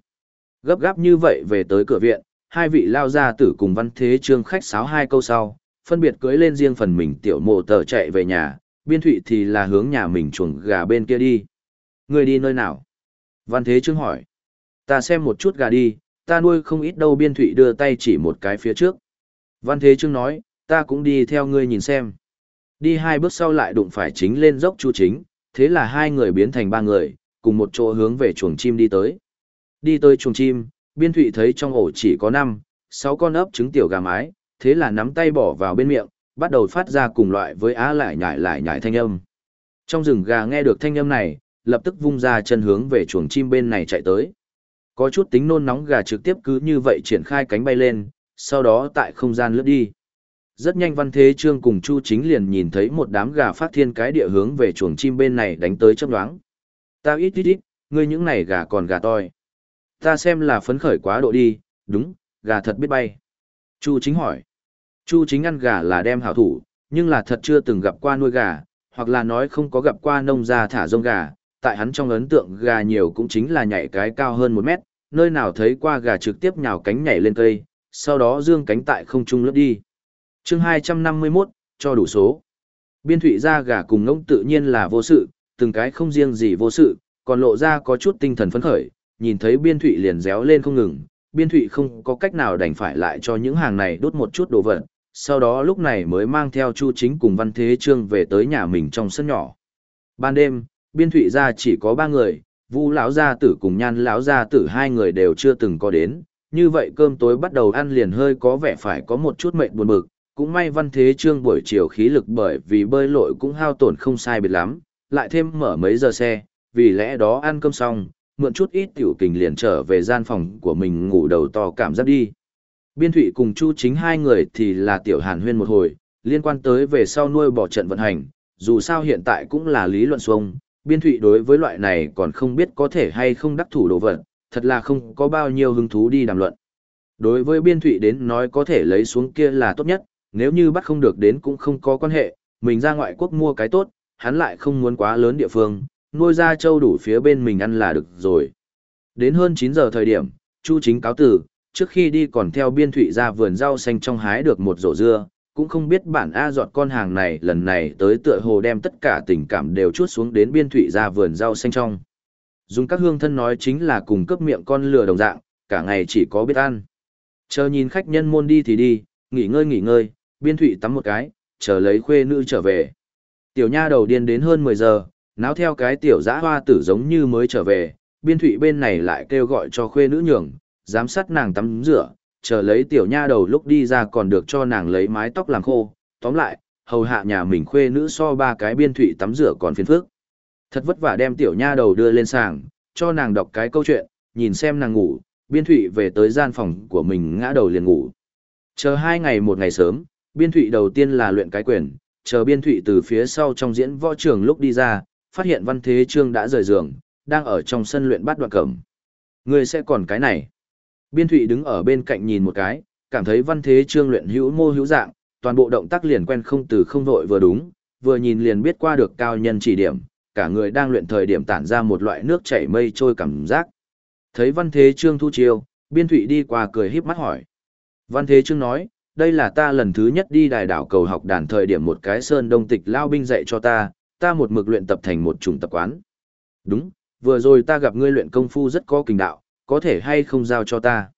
Gấp gáp như vậy về tới cửa viện, hai vị lao ra tử cùng văn thế trương khách sáo hai câu sau, phân biệt cưới lên riêng phần mình tiểu mộ tờ chạy về nhà, biên thụy thì là hướng nhà mình chuồng gà bên kia đi. Người đi nơi nào? Văn thế trương hỏi. Ta xem một chút gà đi, ta nuôi không ít đâu biên thụy đưa tay chỉ một cái phía trước. Văn Thế Trương nói, ta cũng đi theo ngươi nhìn xem. Đi hai bước sau lại đụng phải chính lên dốc chu chính, thế là hai người biến thành ba người, cùng một chỗ hướng về chuồng chim đi tới. Đi tới chuồng chim, biên thụy thấy trong ổ chỉ có 5, 6 con ấp trứng tiểu gà mái, thế là nắm tay bỏ vào bên miệng, bắt đầu phát ra cùng loại với á lại nhải lại nhải thanh âm. Trong rừng gà nghe được thanh âm này, lập tức vung ra chân hướng về chuồng chim bên này chạy tới. Có chút tính nôn nóng gà trực tiếp cứ như vậy triển khai cánh bay lên, sau đó tại không gian lướt đi. Rất nhanh Văn Thế Trương cùng Chu Chính liền nhìn thấy một đám gà phát thiên cái địa hướng về chuồng chim bên này đánh tới chấp đoáng. Ta ít ít ít, ngươi những này gà còn gà toi. Ta xem là phấn khởi quá độ đi, đúng, gà thật biết bay. Chu Chính hỏi. Chu Chính ăn gà là đem hảo thủ, nhưng là thật chưa từng gặp qua nuôi gà, hoặc là nói không có gặp qua nông gia thả rông gà. Tại hắn trong ấn tượng gà nhiều cũng chính là nhảy cái cao hơn một mét, nơi nào thấy qua gà trực tiếp nhào cánh nhảy lên cây, sau đó dương cánh tại không trung lướt đi. chương 251, cho đủ số. Biên thủy ra gà cùng ngỗng tự nhiên là vô sự, từng cái không riêng gì vô sự, còn lộ ra có chút tinh thần phấn khởi, nhìn thấy biên thủy liền réo lên không ngừng, biên thủy không có cách nào đành phải lại cho những hàng này đốt một chút đồ vật, sau đó lúc này mới mang theo Chu Chính cùng Văn Thế Trương về tới nhà mình trong sân nhỏ. Ban đêm, biên thụy ra chỉ có ba người, Vu lão gia tử cùng Nhan lão gia tử hai người đều chưa từng có đến, như vậy cơm tối bắt đầu ăn liền hơi có vẻ phải có một chút mệt buồn bực, cũng may Văn Thế Trương buổi chiều khí lực bởi vì bơi lội cũng hao tổn không sai biệt lắm, lại thêm mở mấy giờ xe, vì lẽ đó ăn cơm xong, mượn chút ít tiểu kình liền trở về gian phòng của mình ngủ đầu to cảm giác đi. Biên Thụy cùng Chu chính hai người thì là tiểu hàn huyên một hồi, liên quan tới về sau nuôi bỏ trận vận hành, dù sao hiện tại cũng là lý luận xuông, Biên Thụy đối với loại này còn không biết có thể hay không đắc thủ đồ vật, thật là không có bao nhiêu hứng thú đi đàm luận. Đối với Biên Thụy đến nói có thể lấy xuống kia là tốt nhất, nếu như bắt không được đến cũng không có quan hệ, mình ra ngoại quốc mua cái tốt, hắn lại không muốn quá lớn địa phương, nuôi ra châu đủ phía bên mình ăn là được rồi. Đến hơn 9 giờ thời điểm, Chu chính cáo tử, trước khi đi còn theo biên thụy ra vườn rau xanh trong hái được một rổ dưa, cũng không biết bản A giọt con hàng này lần này tới tựa hồ đem tất cả tình cảm đều chuốt xuống đến biên thụy ra vườn rau xanh trong. Dùng các hương thân nói chính là cùng cấp miệng con lừa đồng dạng, cả ngày chỉ có biết ăn. Chờ nhìn khách nhân môn đi thì đi, nghỉ ngơi nghỉ ngơi, biên thụy tắm một cái, chờ lấy khuê nữ trở về. Tiểu nha đầu điên đến hơn 10 giờ, náo theo cái tiểu dã hoa tử giống như mới trở về, biên thụy bên này lại kêu gọi cho khuê nữ nhường, giám sát nàng tắm rửa, chờ lấy tiểu nha đầu lúc đi ra còn được cho nàng lấy mái tóc làm khô, tóm lại, hầu hạ nhà mình khuê nữ so ba cái biên thủy tắm rửa còn phiền phức. Thật vất vả đem tiểu nha đầu đưa lên sàng, cho nàng đọc cái câu chuyện, nhìn xem nàng ngủ, biên thủy về tới gian phòng của mình ngã đầu liền ngủ. Chờ hai ngày một ngày sớm, biên thủy đầu tiên là luyện cái quyền, chờ biên thủy từ phía sau trong diễn võ trường lúc đi ra, phát hiện văn thế trương đã rời giường, đang ở trong sân luyện bắt đoạn cẩm. Người sẽ còn cái này. Biên thụy đứng ở bên cạnh nhìn một cái, cảm thấy văn thế trương luyện hữu mô hữu dạng, toàn bộ động tác liền quen không từ không vội vừa đúng, vừa nhìn liền biết qua được cao nhân chỉ điểm, cả người đang luyện thời điểm tản ra một loại nước chảy mây trôi cảm giác. Thấy văn thế trương thu chiêu, biên thụy đi qua cười híp mắt hỏi. Văn thế trương nói, đây là ta lần thứ nhất đi đài đảo cầu học đàn thời điểm một cái sơn đông tịch lao binh dạy cho ta, ta một mực luyện tập thành một chủng tập quán. Đúng, vừa rồi ta gặp ngươi luyện công phu rất có kinh đạo, có thể hay không giao cho ta.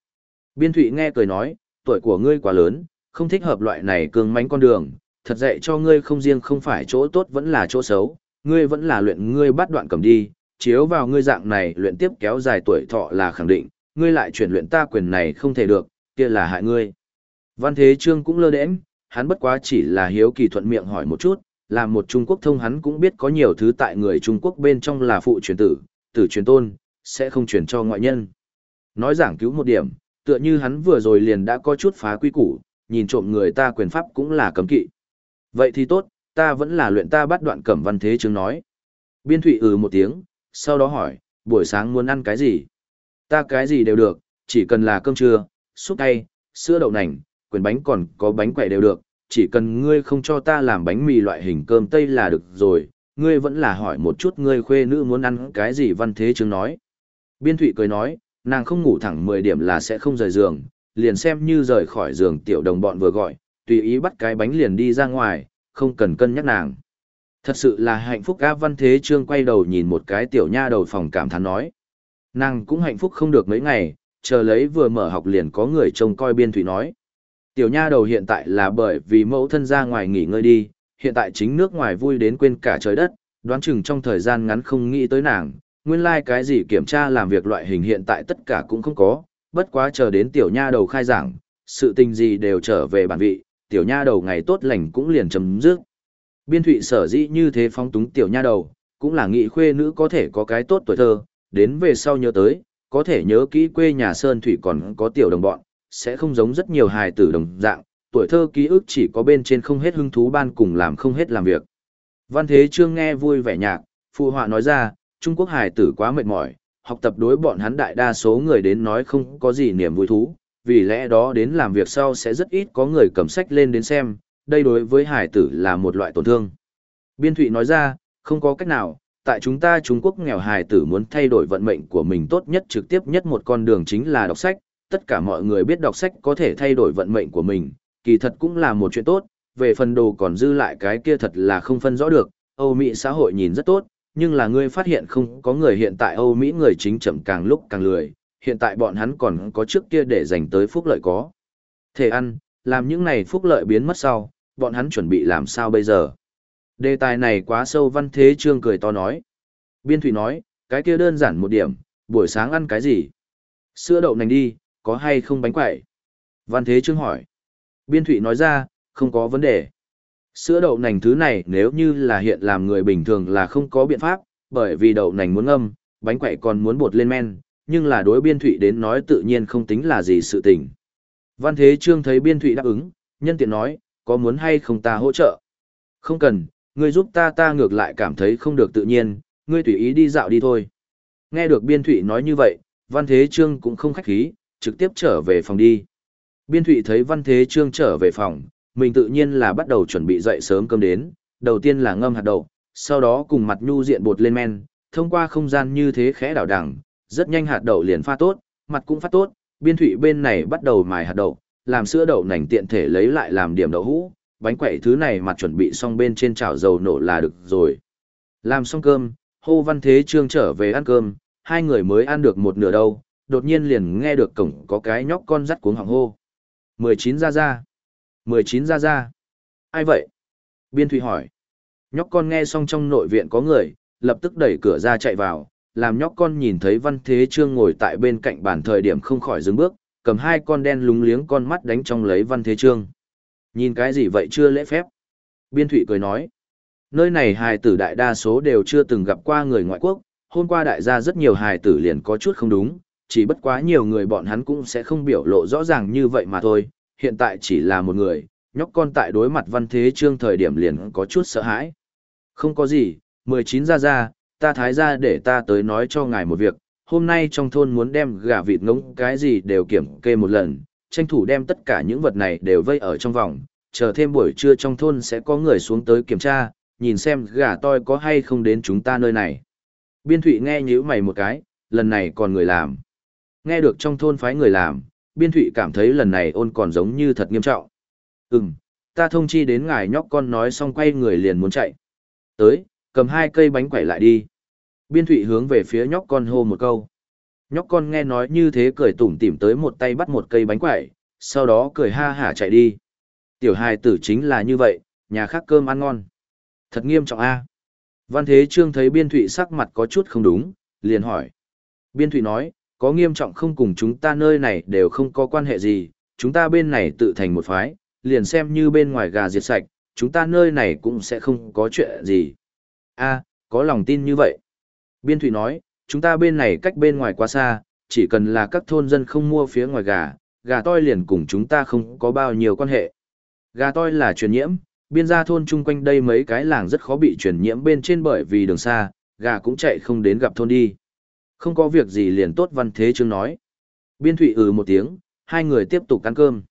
Biên Thụy nghe cười nói, tuổi của ngươi quá lớn, không thích hợp loại này cường mánh con đường, thật dạy cho ngươi không riêng không phải chỗ tốt vẫn là chỗ xấu, ngươi vẫn là luyện ngươi bắt đoạn cầm đi, chiếu vào ngươi dạng này luyện tiếp kéo dài tuổi thọ là khẳng định, ngươi lại chuyển luyện ta quyền này không thể được, kia là hại ngươi. Văn Thế Trương cũng lơ đễnh, hắn bất quá chỉ là hiếu kỳ thuận miệng hỏi một chút, là một Trung Quốc thông hắn cũng biết có nhiều thứ tại người Trung Quốc bên trong là phụ truyền tử, tử truyền tôn, sẽ không truyền cho ngoại nhân. Nói giảng cứu một điểm, tựa như hắn vừa rồi liền đã có chút phá quy củ, nhìn trộm người ta quyền pháp cũng là cấm kỵ. Vậy thì tốt, ta vẫn là luyện ta bắt đoạn cẩm văn thế chứng nói. Biên thủy ừ một tiếng, sau đó hỏi, buổi sáng muốn ăn cái gì? Ta cái gì đều được, chỉ cần là cơm trưa, súp tay, sữa đậu nành, quyền bánh còn có bánh quậy đều được, chỉ cần ngươi không cho ta làm bánh mì loại hình cơm tây là được rồi, ngươi vẫn là hỏi một chút ngươi khuê nữ muốn ăn cái gì văn thế chứng nói. Biên thủy cười nói, nàng không ngủ thẳng 10 điểm là sẽ không rời giường, liền xem như rời khỏi giường tiểu đồng bọn vừa gọi, tùy ý bắt cái bánh liền đi ra ngoài, không cần cân nhắc nàng. Thật sự là hạnh phúc A Văn Thế Trương quay đầu nhìn một cái tiểu nha đầu phòng cảm thán nói. Nàng cũng hạnh phúc không được mấy ngày, chờ lấy vừa mở học liền có người trông coi biên thủy nói. Tiểu nha đầu hiện tại là bởi vì mẫu thân ra ngoài nghỉ ngơi đi, hiện tại chính nước ngoài vui đến quên cả trời đất, đoán chừng trong thời gian ngắn không nghĩ tới nàng, nguyên lai like cái gì kiểm tra làm việc loại hình hiện tại tất cả cũng không có, bất quá chờ đến tiểu nha đầu khai giảng, sự tình gì đều trở về bản vị, tiểu nha đầu ngày tốt lành cũng liền chấm dứt. Biên thụy sở dĩ như thế phong túng tiểu nha đầu, cũng là nghị khuê nữ có thể có cái tốt tuổi thơ, đến về sau nhớ tới, có thể nhớ kỹ quê nhà Sơn Thủy còn có tiểu đồng bọn, sẽ không giống rất nhiều hài tử đồng dạng, tuổi thơ ký ức chỉ có bên trên không hết hứng thú ban cùng làm không hết làm việc. Văn Thế Trương nghe vui vẻ nhạc, phụ họa nói ra, Trung Quốc hài tử quá mệt mỏi, học tập đối bọn hắn đại đa số người đến nói không có gì niềm vui thú, vì lẽ đó đến làm việc sau sẽ rất ít có người cầm sách lên đến xem, đây đối với hài tử là một loại tổn thương. Biên Thụy nói ra, không có cách nào, tại chúng ta Trung Quốc nghèo hài tử muốn thay đổi vận mệnh của mình tốt nhất trực tiếp nhất một con đường chính là đọc sách, tất cả mọi người biết đọc sách có thể thay đổi vận mệnh của mình, kỳ thật cũng là một chuyện tốt, về phần đồ còn dư lại cái kia thật là không phân rõ được, Âu Mỹ xã hội nhìn rất tốt, nhưng là ngươi phát hiện không có người hiện tại Âu Mỹ người chính chậm càng lúc càng lười, hiện tại bọn hắn còn có trước kia để dành tới phúc lợi có. Thể ăn, làm những này phúc lợi biến mất sau, bọn hắn chuẩn bị làm sao bây giờ? Đề tài này quá sâu văn thế trương cười to nói. Biên thủy nói, cái kia đơn giản một điểm, buổi sáng ăn cái gì? Sữa đậu nành đi, có hay không bánh quẩy? Văn thế trương hỏi. Biên thủy nói ra, không có vấn đề. Sữa đậu nành thứ này nếu như là hiện làm người bình thường là không có biện pháp, bởi vì đậu nành muốn ngâm, bánh quẩy còn muốn bột lên men, nhưng là đối biên thụy đến nói tự nhiên không tính là gì sự tình. Văn Thế Trương thấy biên thụy đáp ứng, nhân tiện nói, có muốn hay không ta hỗ trợ? Không cần, ngươi giúp ta ta ngược lại cảm thấy không được tự nhiên, ngươi tùy ý đi dạo đi thôi. Nghe được biên thụy nói như vậy, Văn Thế Trương cũng không khách khí, trực tiếp trở về phòng đi. Biên thụy thấy Văn Thế Trương trở về phòng, mình tự nhiên là bắt đầu chuẩn bị dậy sớm cơm đến, đầu tiên là ngâm hạt đậu, sau đó cùng mặt nhu diện bột lên men, thông qua không gian như thế khẽ đảo đẳng, rất nhanh hạt đậu liền pha tốt, mặt cũng phát tốt, biên thủy bên này bắt đầu mài hạt đậu, làm sữa đậu nành tiện thể lấy lại làm điểm đậu hũ, bánh quẩy thứ này mặt chuẩn bị xong bên trên chảo dầu nổ là được rồi. Làm xong cơm, hô văn thế trương trở về ăn cơm, hai người mới ăn được một nửa đâu, đột nhiên liền nghe được cổng có cái nhóc con dắt cuống họng hô. 19 ra ra. 19 ra ra. Ai vậy? Biên Thụy hỏi. Nhóc con nghe xong trong nội viện có người, lập tức đẩy cửa ra chạy vào, làm nhóc con nhìn thấy Văn Thế Trương ngồi tại bên cạnh bàn thời điểm không khỏi dừng bước, cầm hai con đen lúng liếng con mắt đánh trong lấy Văn Thế Trương. Nhìn cái gì vậy chưa lễ phép? Biên Thụy cười nói. Nơi này hài tử đại đa số đều chưa từng gặp qua người ngoại quốc, hôm qua đại gia rất nhiều hài tử liền có chút không đúng, chỉ bất quá nhiều người bọn hắn cũng sẽ không biểu lộ rõ ràng như vậy mà thôi, hiện tại chỉ là một người, nhóc con tại đối mặt văn thế trương thời điểm liền có chút sợ hãi. Không có gì, 19 ra ra, ta thái ra để ta tới nói cho ngài một việc, hôm nay trong thôn muốn đem gà vịt ngỗng cái gì đều kiểm kê một lần, tranh thủ đem tất cả những vật này đều vây ở trong vòng, chờ thêm buổi trưa trong thôn sẽ có người xuống tới kiểm tra, nhìn xem gà toi có hay không đến chúng ta nơi này. Biên thụy nghe nhữ mày một cái, lần này còn người làm. Nghe được trong thôn phái người làm, biên thụy cảm thấy lần này ôn còn giống như thật nghiêm trọng. Ừm, ta thông chi đến ngài nhóc con nói xong quay người liền muốn chạy. Tới, cầm hai cây bánh quẩy lại đi. Biên thụy hướng về phía nhóc con hô một câu. Nhóc con nghe nói như thế cười tủm tỉm tới một tay bắt một cây bánh quẩy, sau đó cười ha hả chạy đi. Tiểu hài tử chính là như vậy, nhà khác cơm ăn ngon. Thật nghiêm trọng a Văn Thế Trương thấy Biên Thụy sắc mặt có chút không đúng, liền hỏi. Biên Thụy nói, có nghiêm trọng không cùng chúng ta nơi này đều không có quan hệ gì, chúng ta bên này tự thành một phái, liền xem như bên ngoài gà diệt sạch, chúng ta nơi này cũng sẽ không có chuyện gì. a có lòng tin như vậy. Biên Thụy nói, chúng ta bên này cách bên ngoài quá xa, chỉ cần là các thôn dân không mua phía ngoài gà, gà toi liền cùng chúng ta không có bao nhiêu quan hệ. Gà toi là truyền nhiễm, biên gia thôn chung quanh đây mấy cái làng rất khó bị truyền nhiễm bên trên bởi vì đường xa, gà cũng chạy không đến gặp thôn đi. Không có việc gì liền tốt văn thế chương nói. Biên thụy ừ một tiếng, hai người tiếp tục ăn cơm.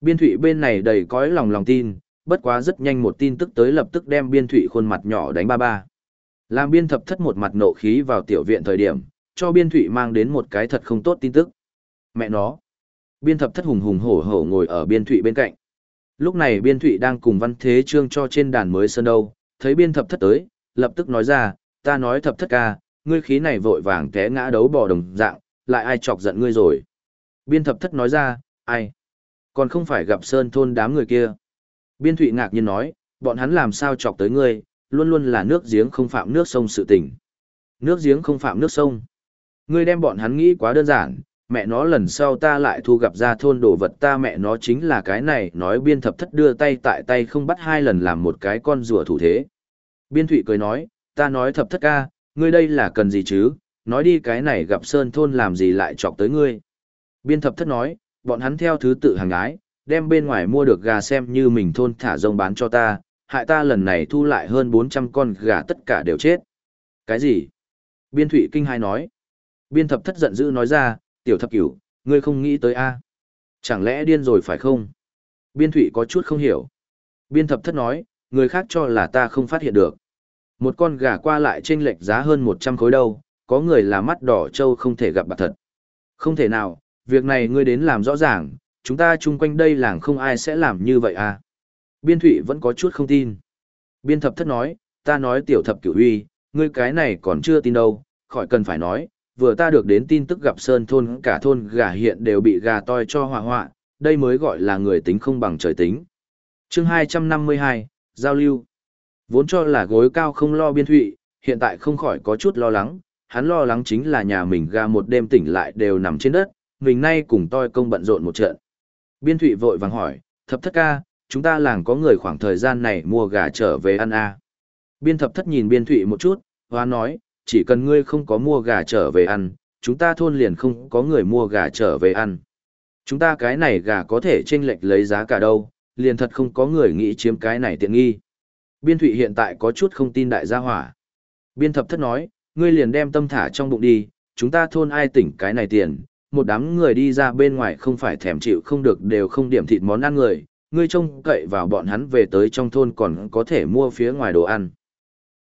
Biên thụy bên này đầy cõi lòng lòng tin, bất quá rất nhanh một tin tức tới lập tức đem biên thụy khuôn mặt nhỏ đánh ba ba. Làm biên thập thất một mặt nộ khí vào tiểu viện thời điểm, cho biên thụy mang đến một cái thật không tốt tin tức. Mẹ nó. Biên thập thất hùng hùng hổ hổ ngồi ở biên thụy bên cạnh. Lúc này biên thụy đang cùng văn thế trương cho trên đàn mới sơn đâu, thấy biên thập thất tới, lập tức nói ra, ta nói thập thất ca, ngươi khí này vội vàng té ngã đấu bò đồng dạng, lại ai chọc giận ngươi rồi. Biên thập thất nói ra, ai? Còn không phải gặp sơn thôn đám người kia. Biên thụy ngạc nhiên nói, bọn hắn làm sao chọc tới ngươi, luôn luôn là nước giếng không phạm nước sông sự tình. Nước giếng không phạm nước sông. Ngươi đem bọn hắn nghĩ quá đơn giản, mẹ nó lần sau ta lại thu gặp ra thôn đồ vật ta mẹ nó chính là cái này nói biên thập thất đưa tay tại tay không bắt hai lần làm một cái con rùa thủ thế. Biên thụy cười nói, ta nói thập thất ca, ngươi đây là cần gì chứ, nói đi cái này gặp sơn thôn làm gì lại chọc tới ngươi. Biên thập thất nói, bọn hắn theo thứ tự hàng ái, đem bên ngoài mua được gà xem như mình thôn thả rông bán cho ta, hại ta lần này thu lại hơn 400 con gà tất cả đều chết. Cái gì? Biên thủy kinh hai nói. Biên thập thất giận dữ nói ra, tiểu thập cửu, ngươi không nghĩ tới a Chẳng lẽ điên rồi phải không? Biên thủy có chút không hiểu. Biên thập thất nói, người khác cho là ta không phát hiện được. Một con gà qua lại trên lệch giá hơn 100 khối đâu, có người là mắt đỏ trâu không thể gặp bạc thật. Không thể nào, việc này ngươi đến làm rõ ràng, chúng ta chung quanh đây làng không ai sẽ làm như vậy à. Biên thụy vẫn có chút không tin. Biên thập thất nói, ta nói tiểu thập cửu huy, ngươi cái này còn chưa tin đâu, khỏi cần phải nói, vừa ta được đến tin tức gặp sơn thôn cả thôn gà hiện đều bị gà toi cho hỏa hoạ, đây mới gọi là người tính không bằng trời tính. chương 252, Giao lưu. Vốn cho là gối cao không lo biên thụy, hiện tại không khỏi có chút lo lắng, hắn lo lắng chính là nhà mình ga một đêm tỉnh lại đều nằm trên đất, mình nay cùng toi công bận rộn một trận. Biên thụy vội vàng hỏi, thập thất ca, chúng ta làng có người khoảng thời gian này mua gà trở về ăn à. Biên thập thất nhìn biên thụy một chút, hoa nói, chỉ cần ngươi không có mua gà trở về ăn, chúng ta thôn liền không có người mua gà trở về ăn. Chúng ta cái này gà có thể chênh lệch lấy giá cả đâu, liền thật không có người nghĩ chiếm cái này tiện nghi. Biên thụy hiện tại có chút không tin đại gia hỏa. Biên thập thất nói, ngươi liền đem tâm thả trong bụng đi, chúng ta thôn ai tỉnh cái này tiền, một đám người đi ra bên ngoài không phải thèm chịu không được đều không điểm thịt món ăn người, ngươi trông cậy vào bọn hắn về tới trong thôn còn có thể mua phía ngoài đồ ăn.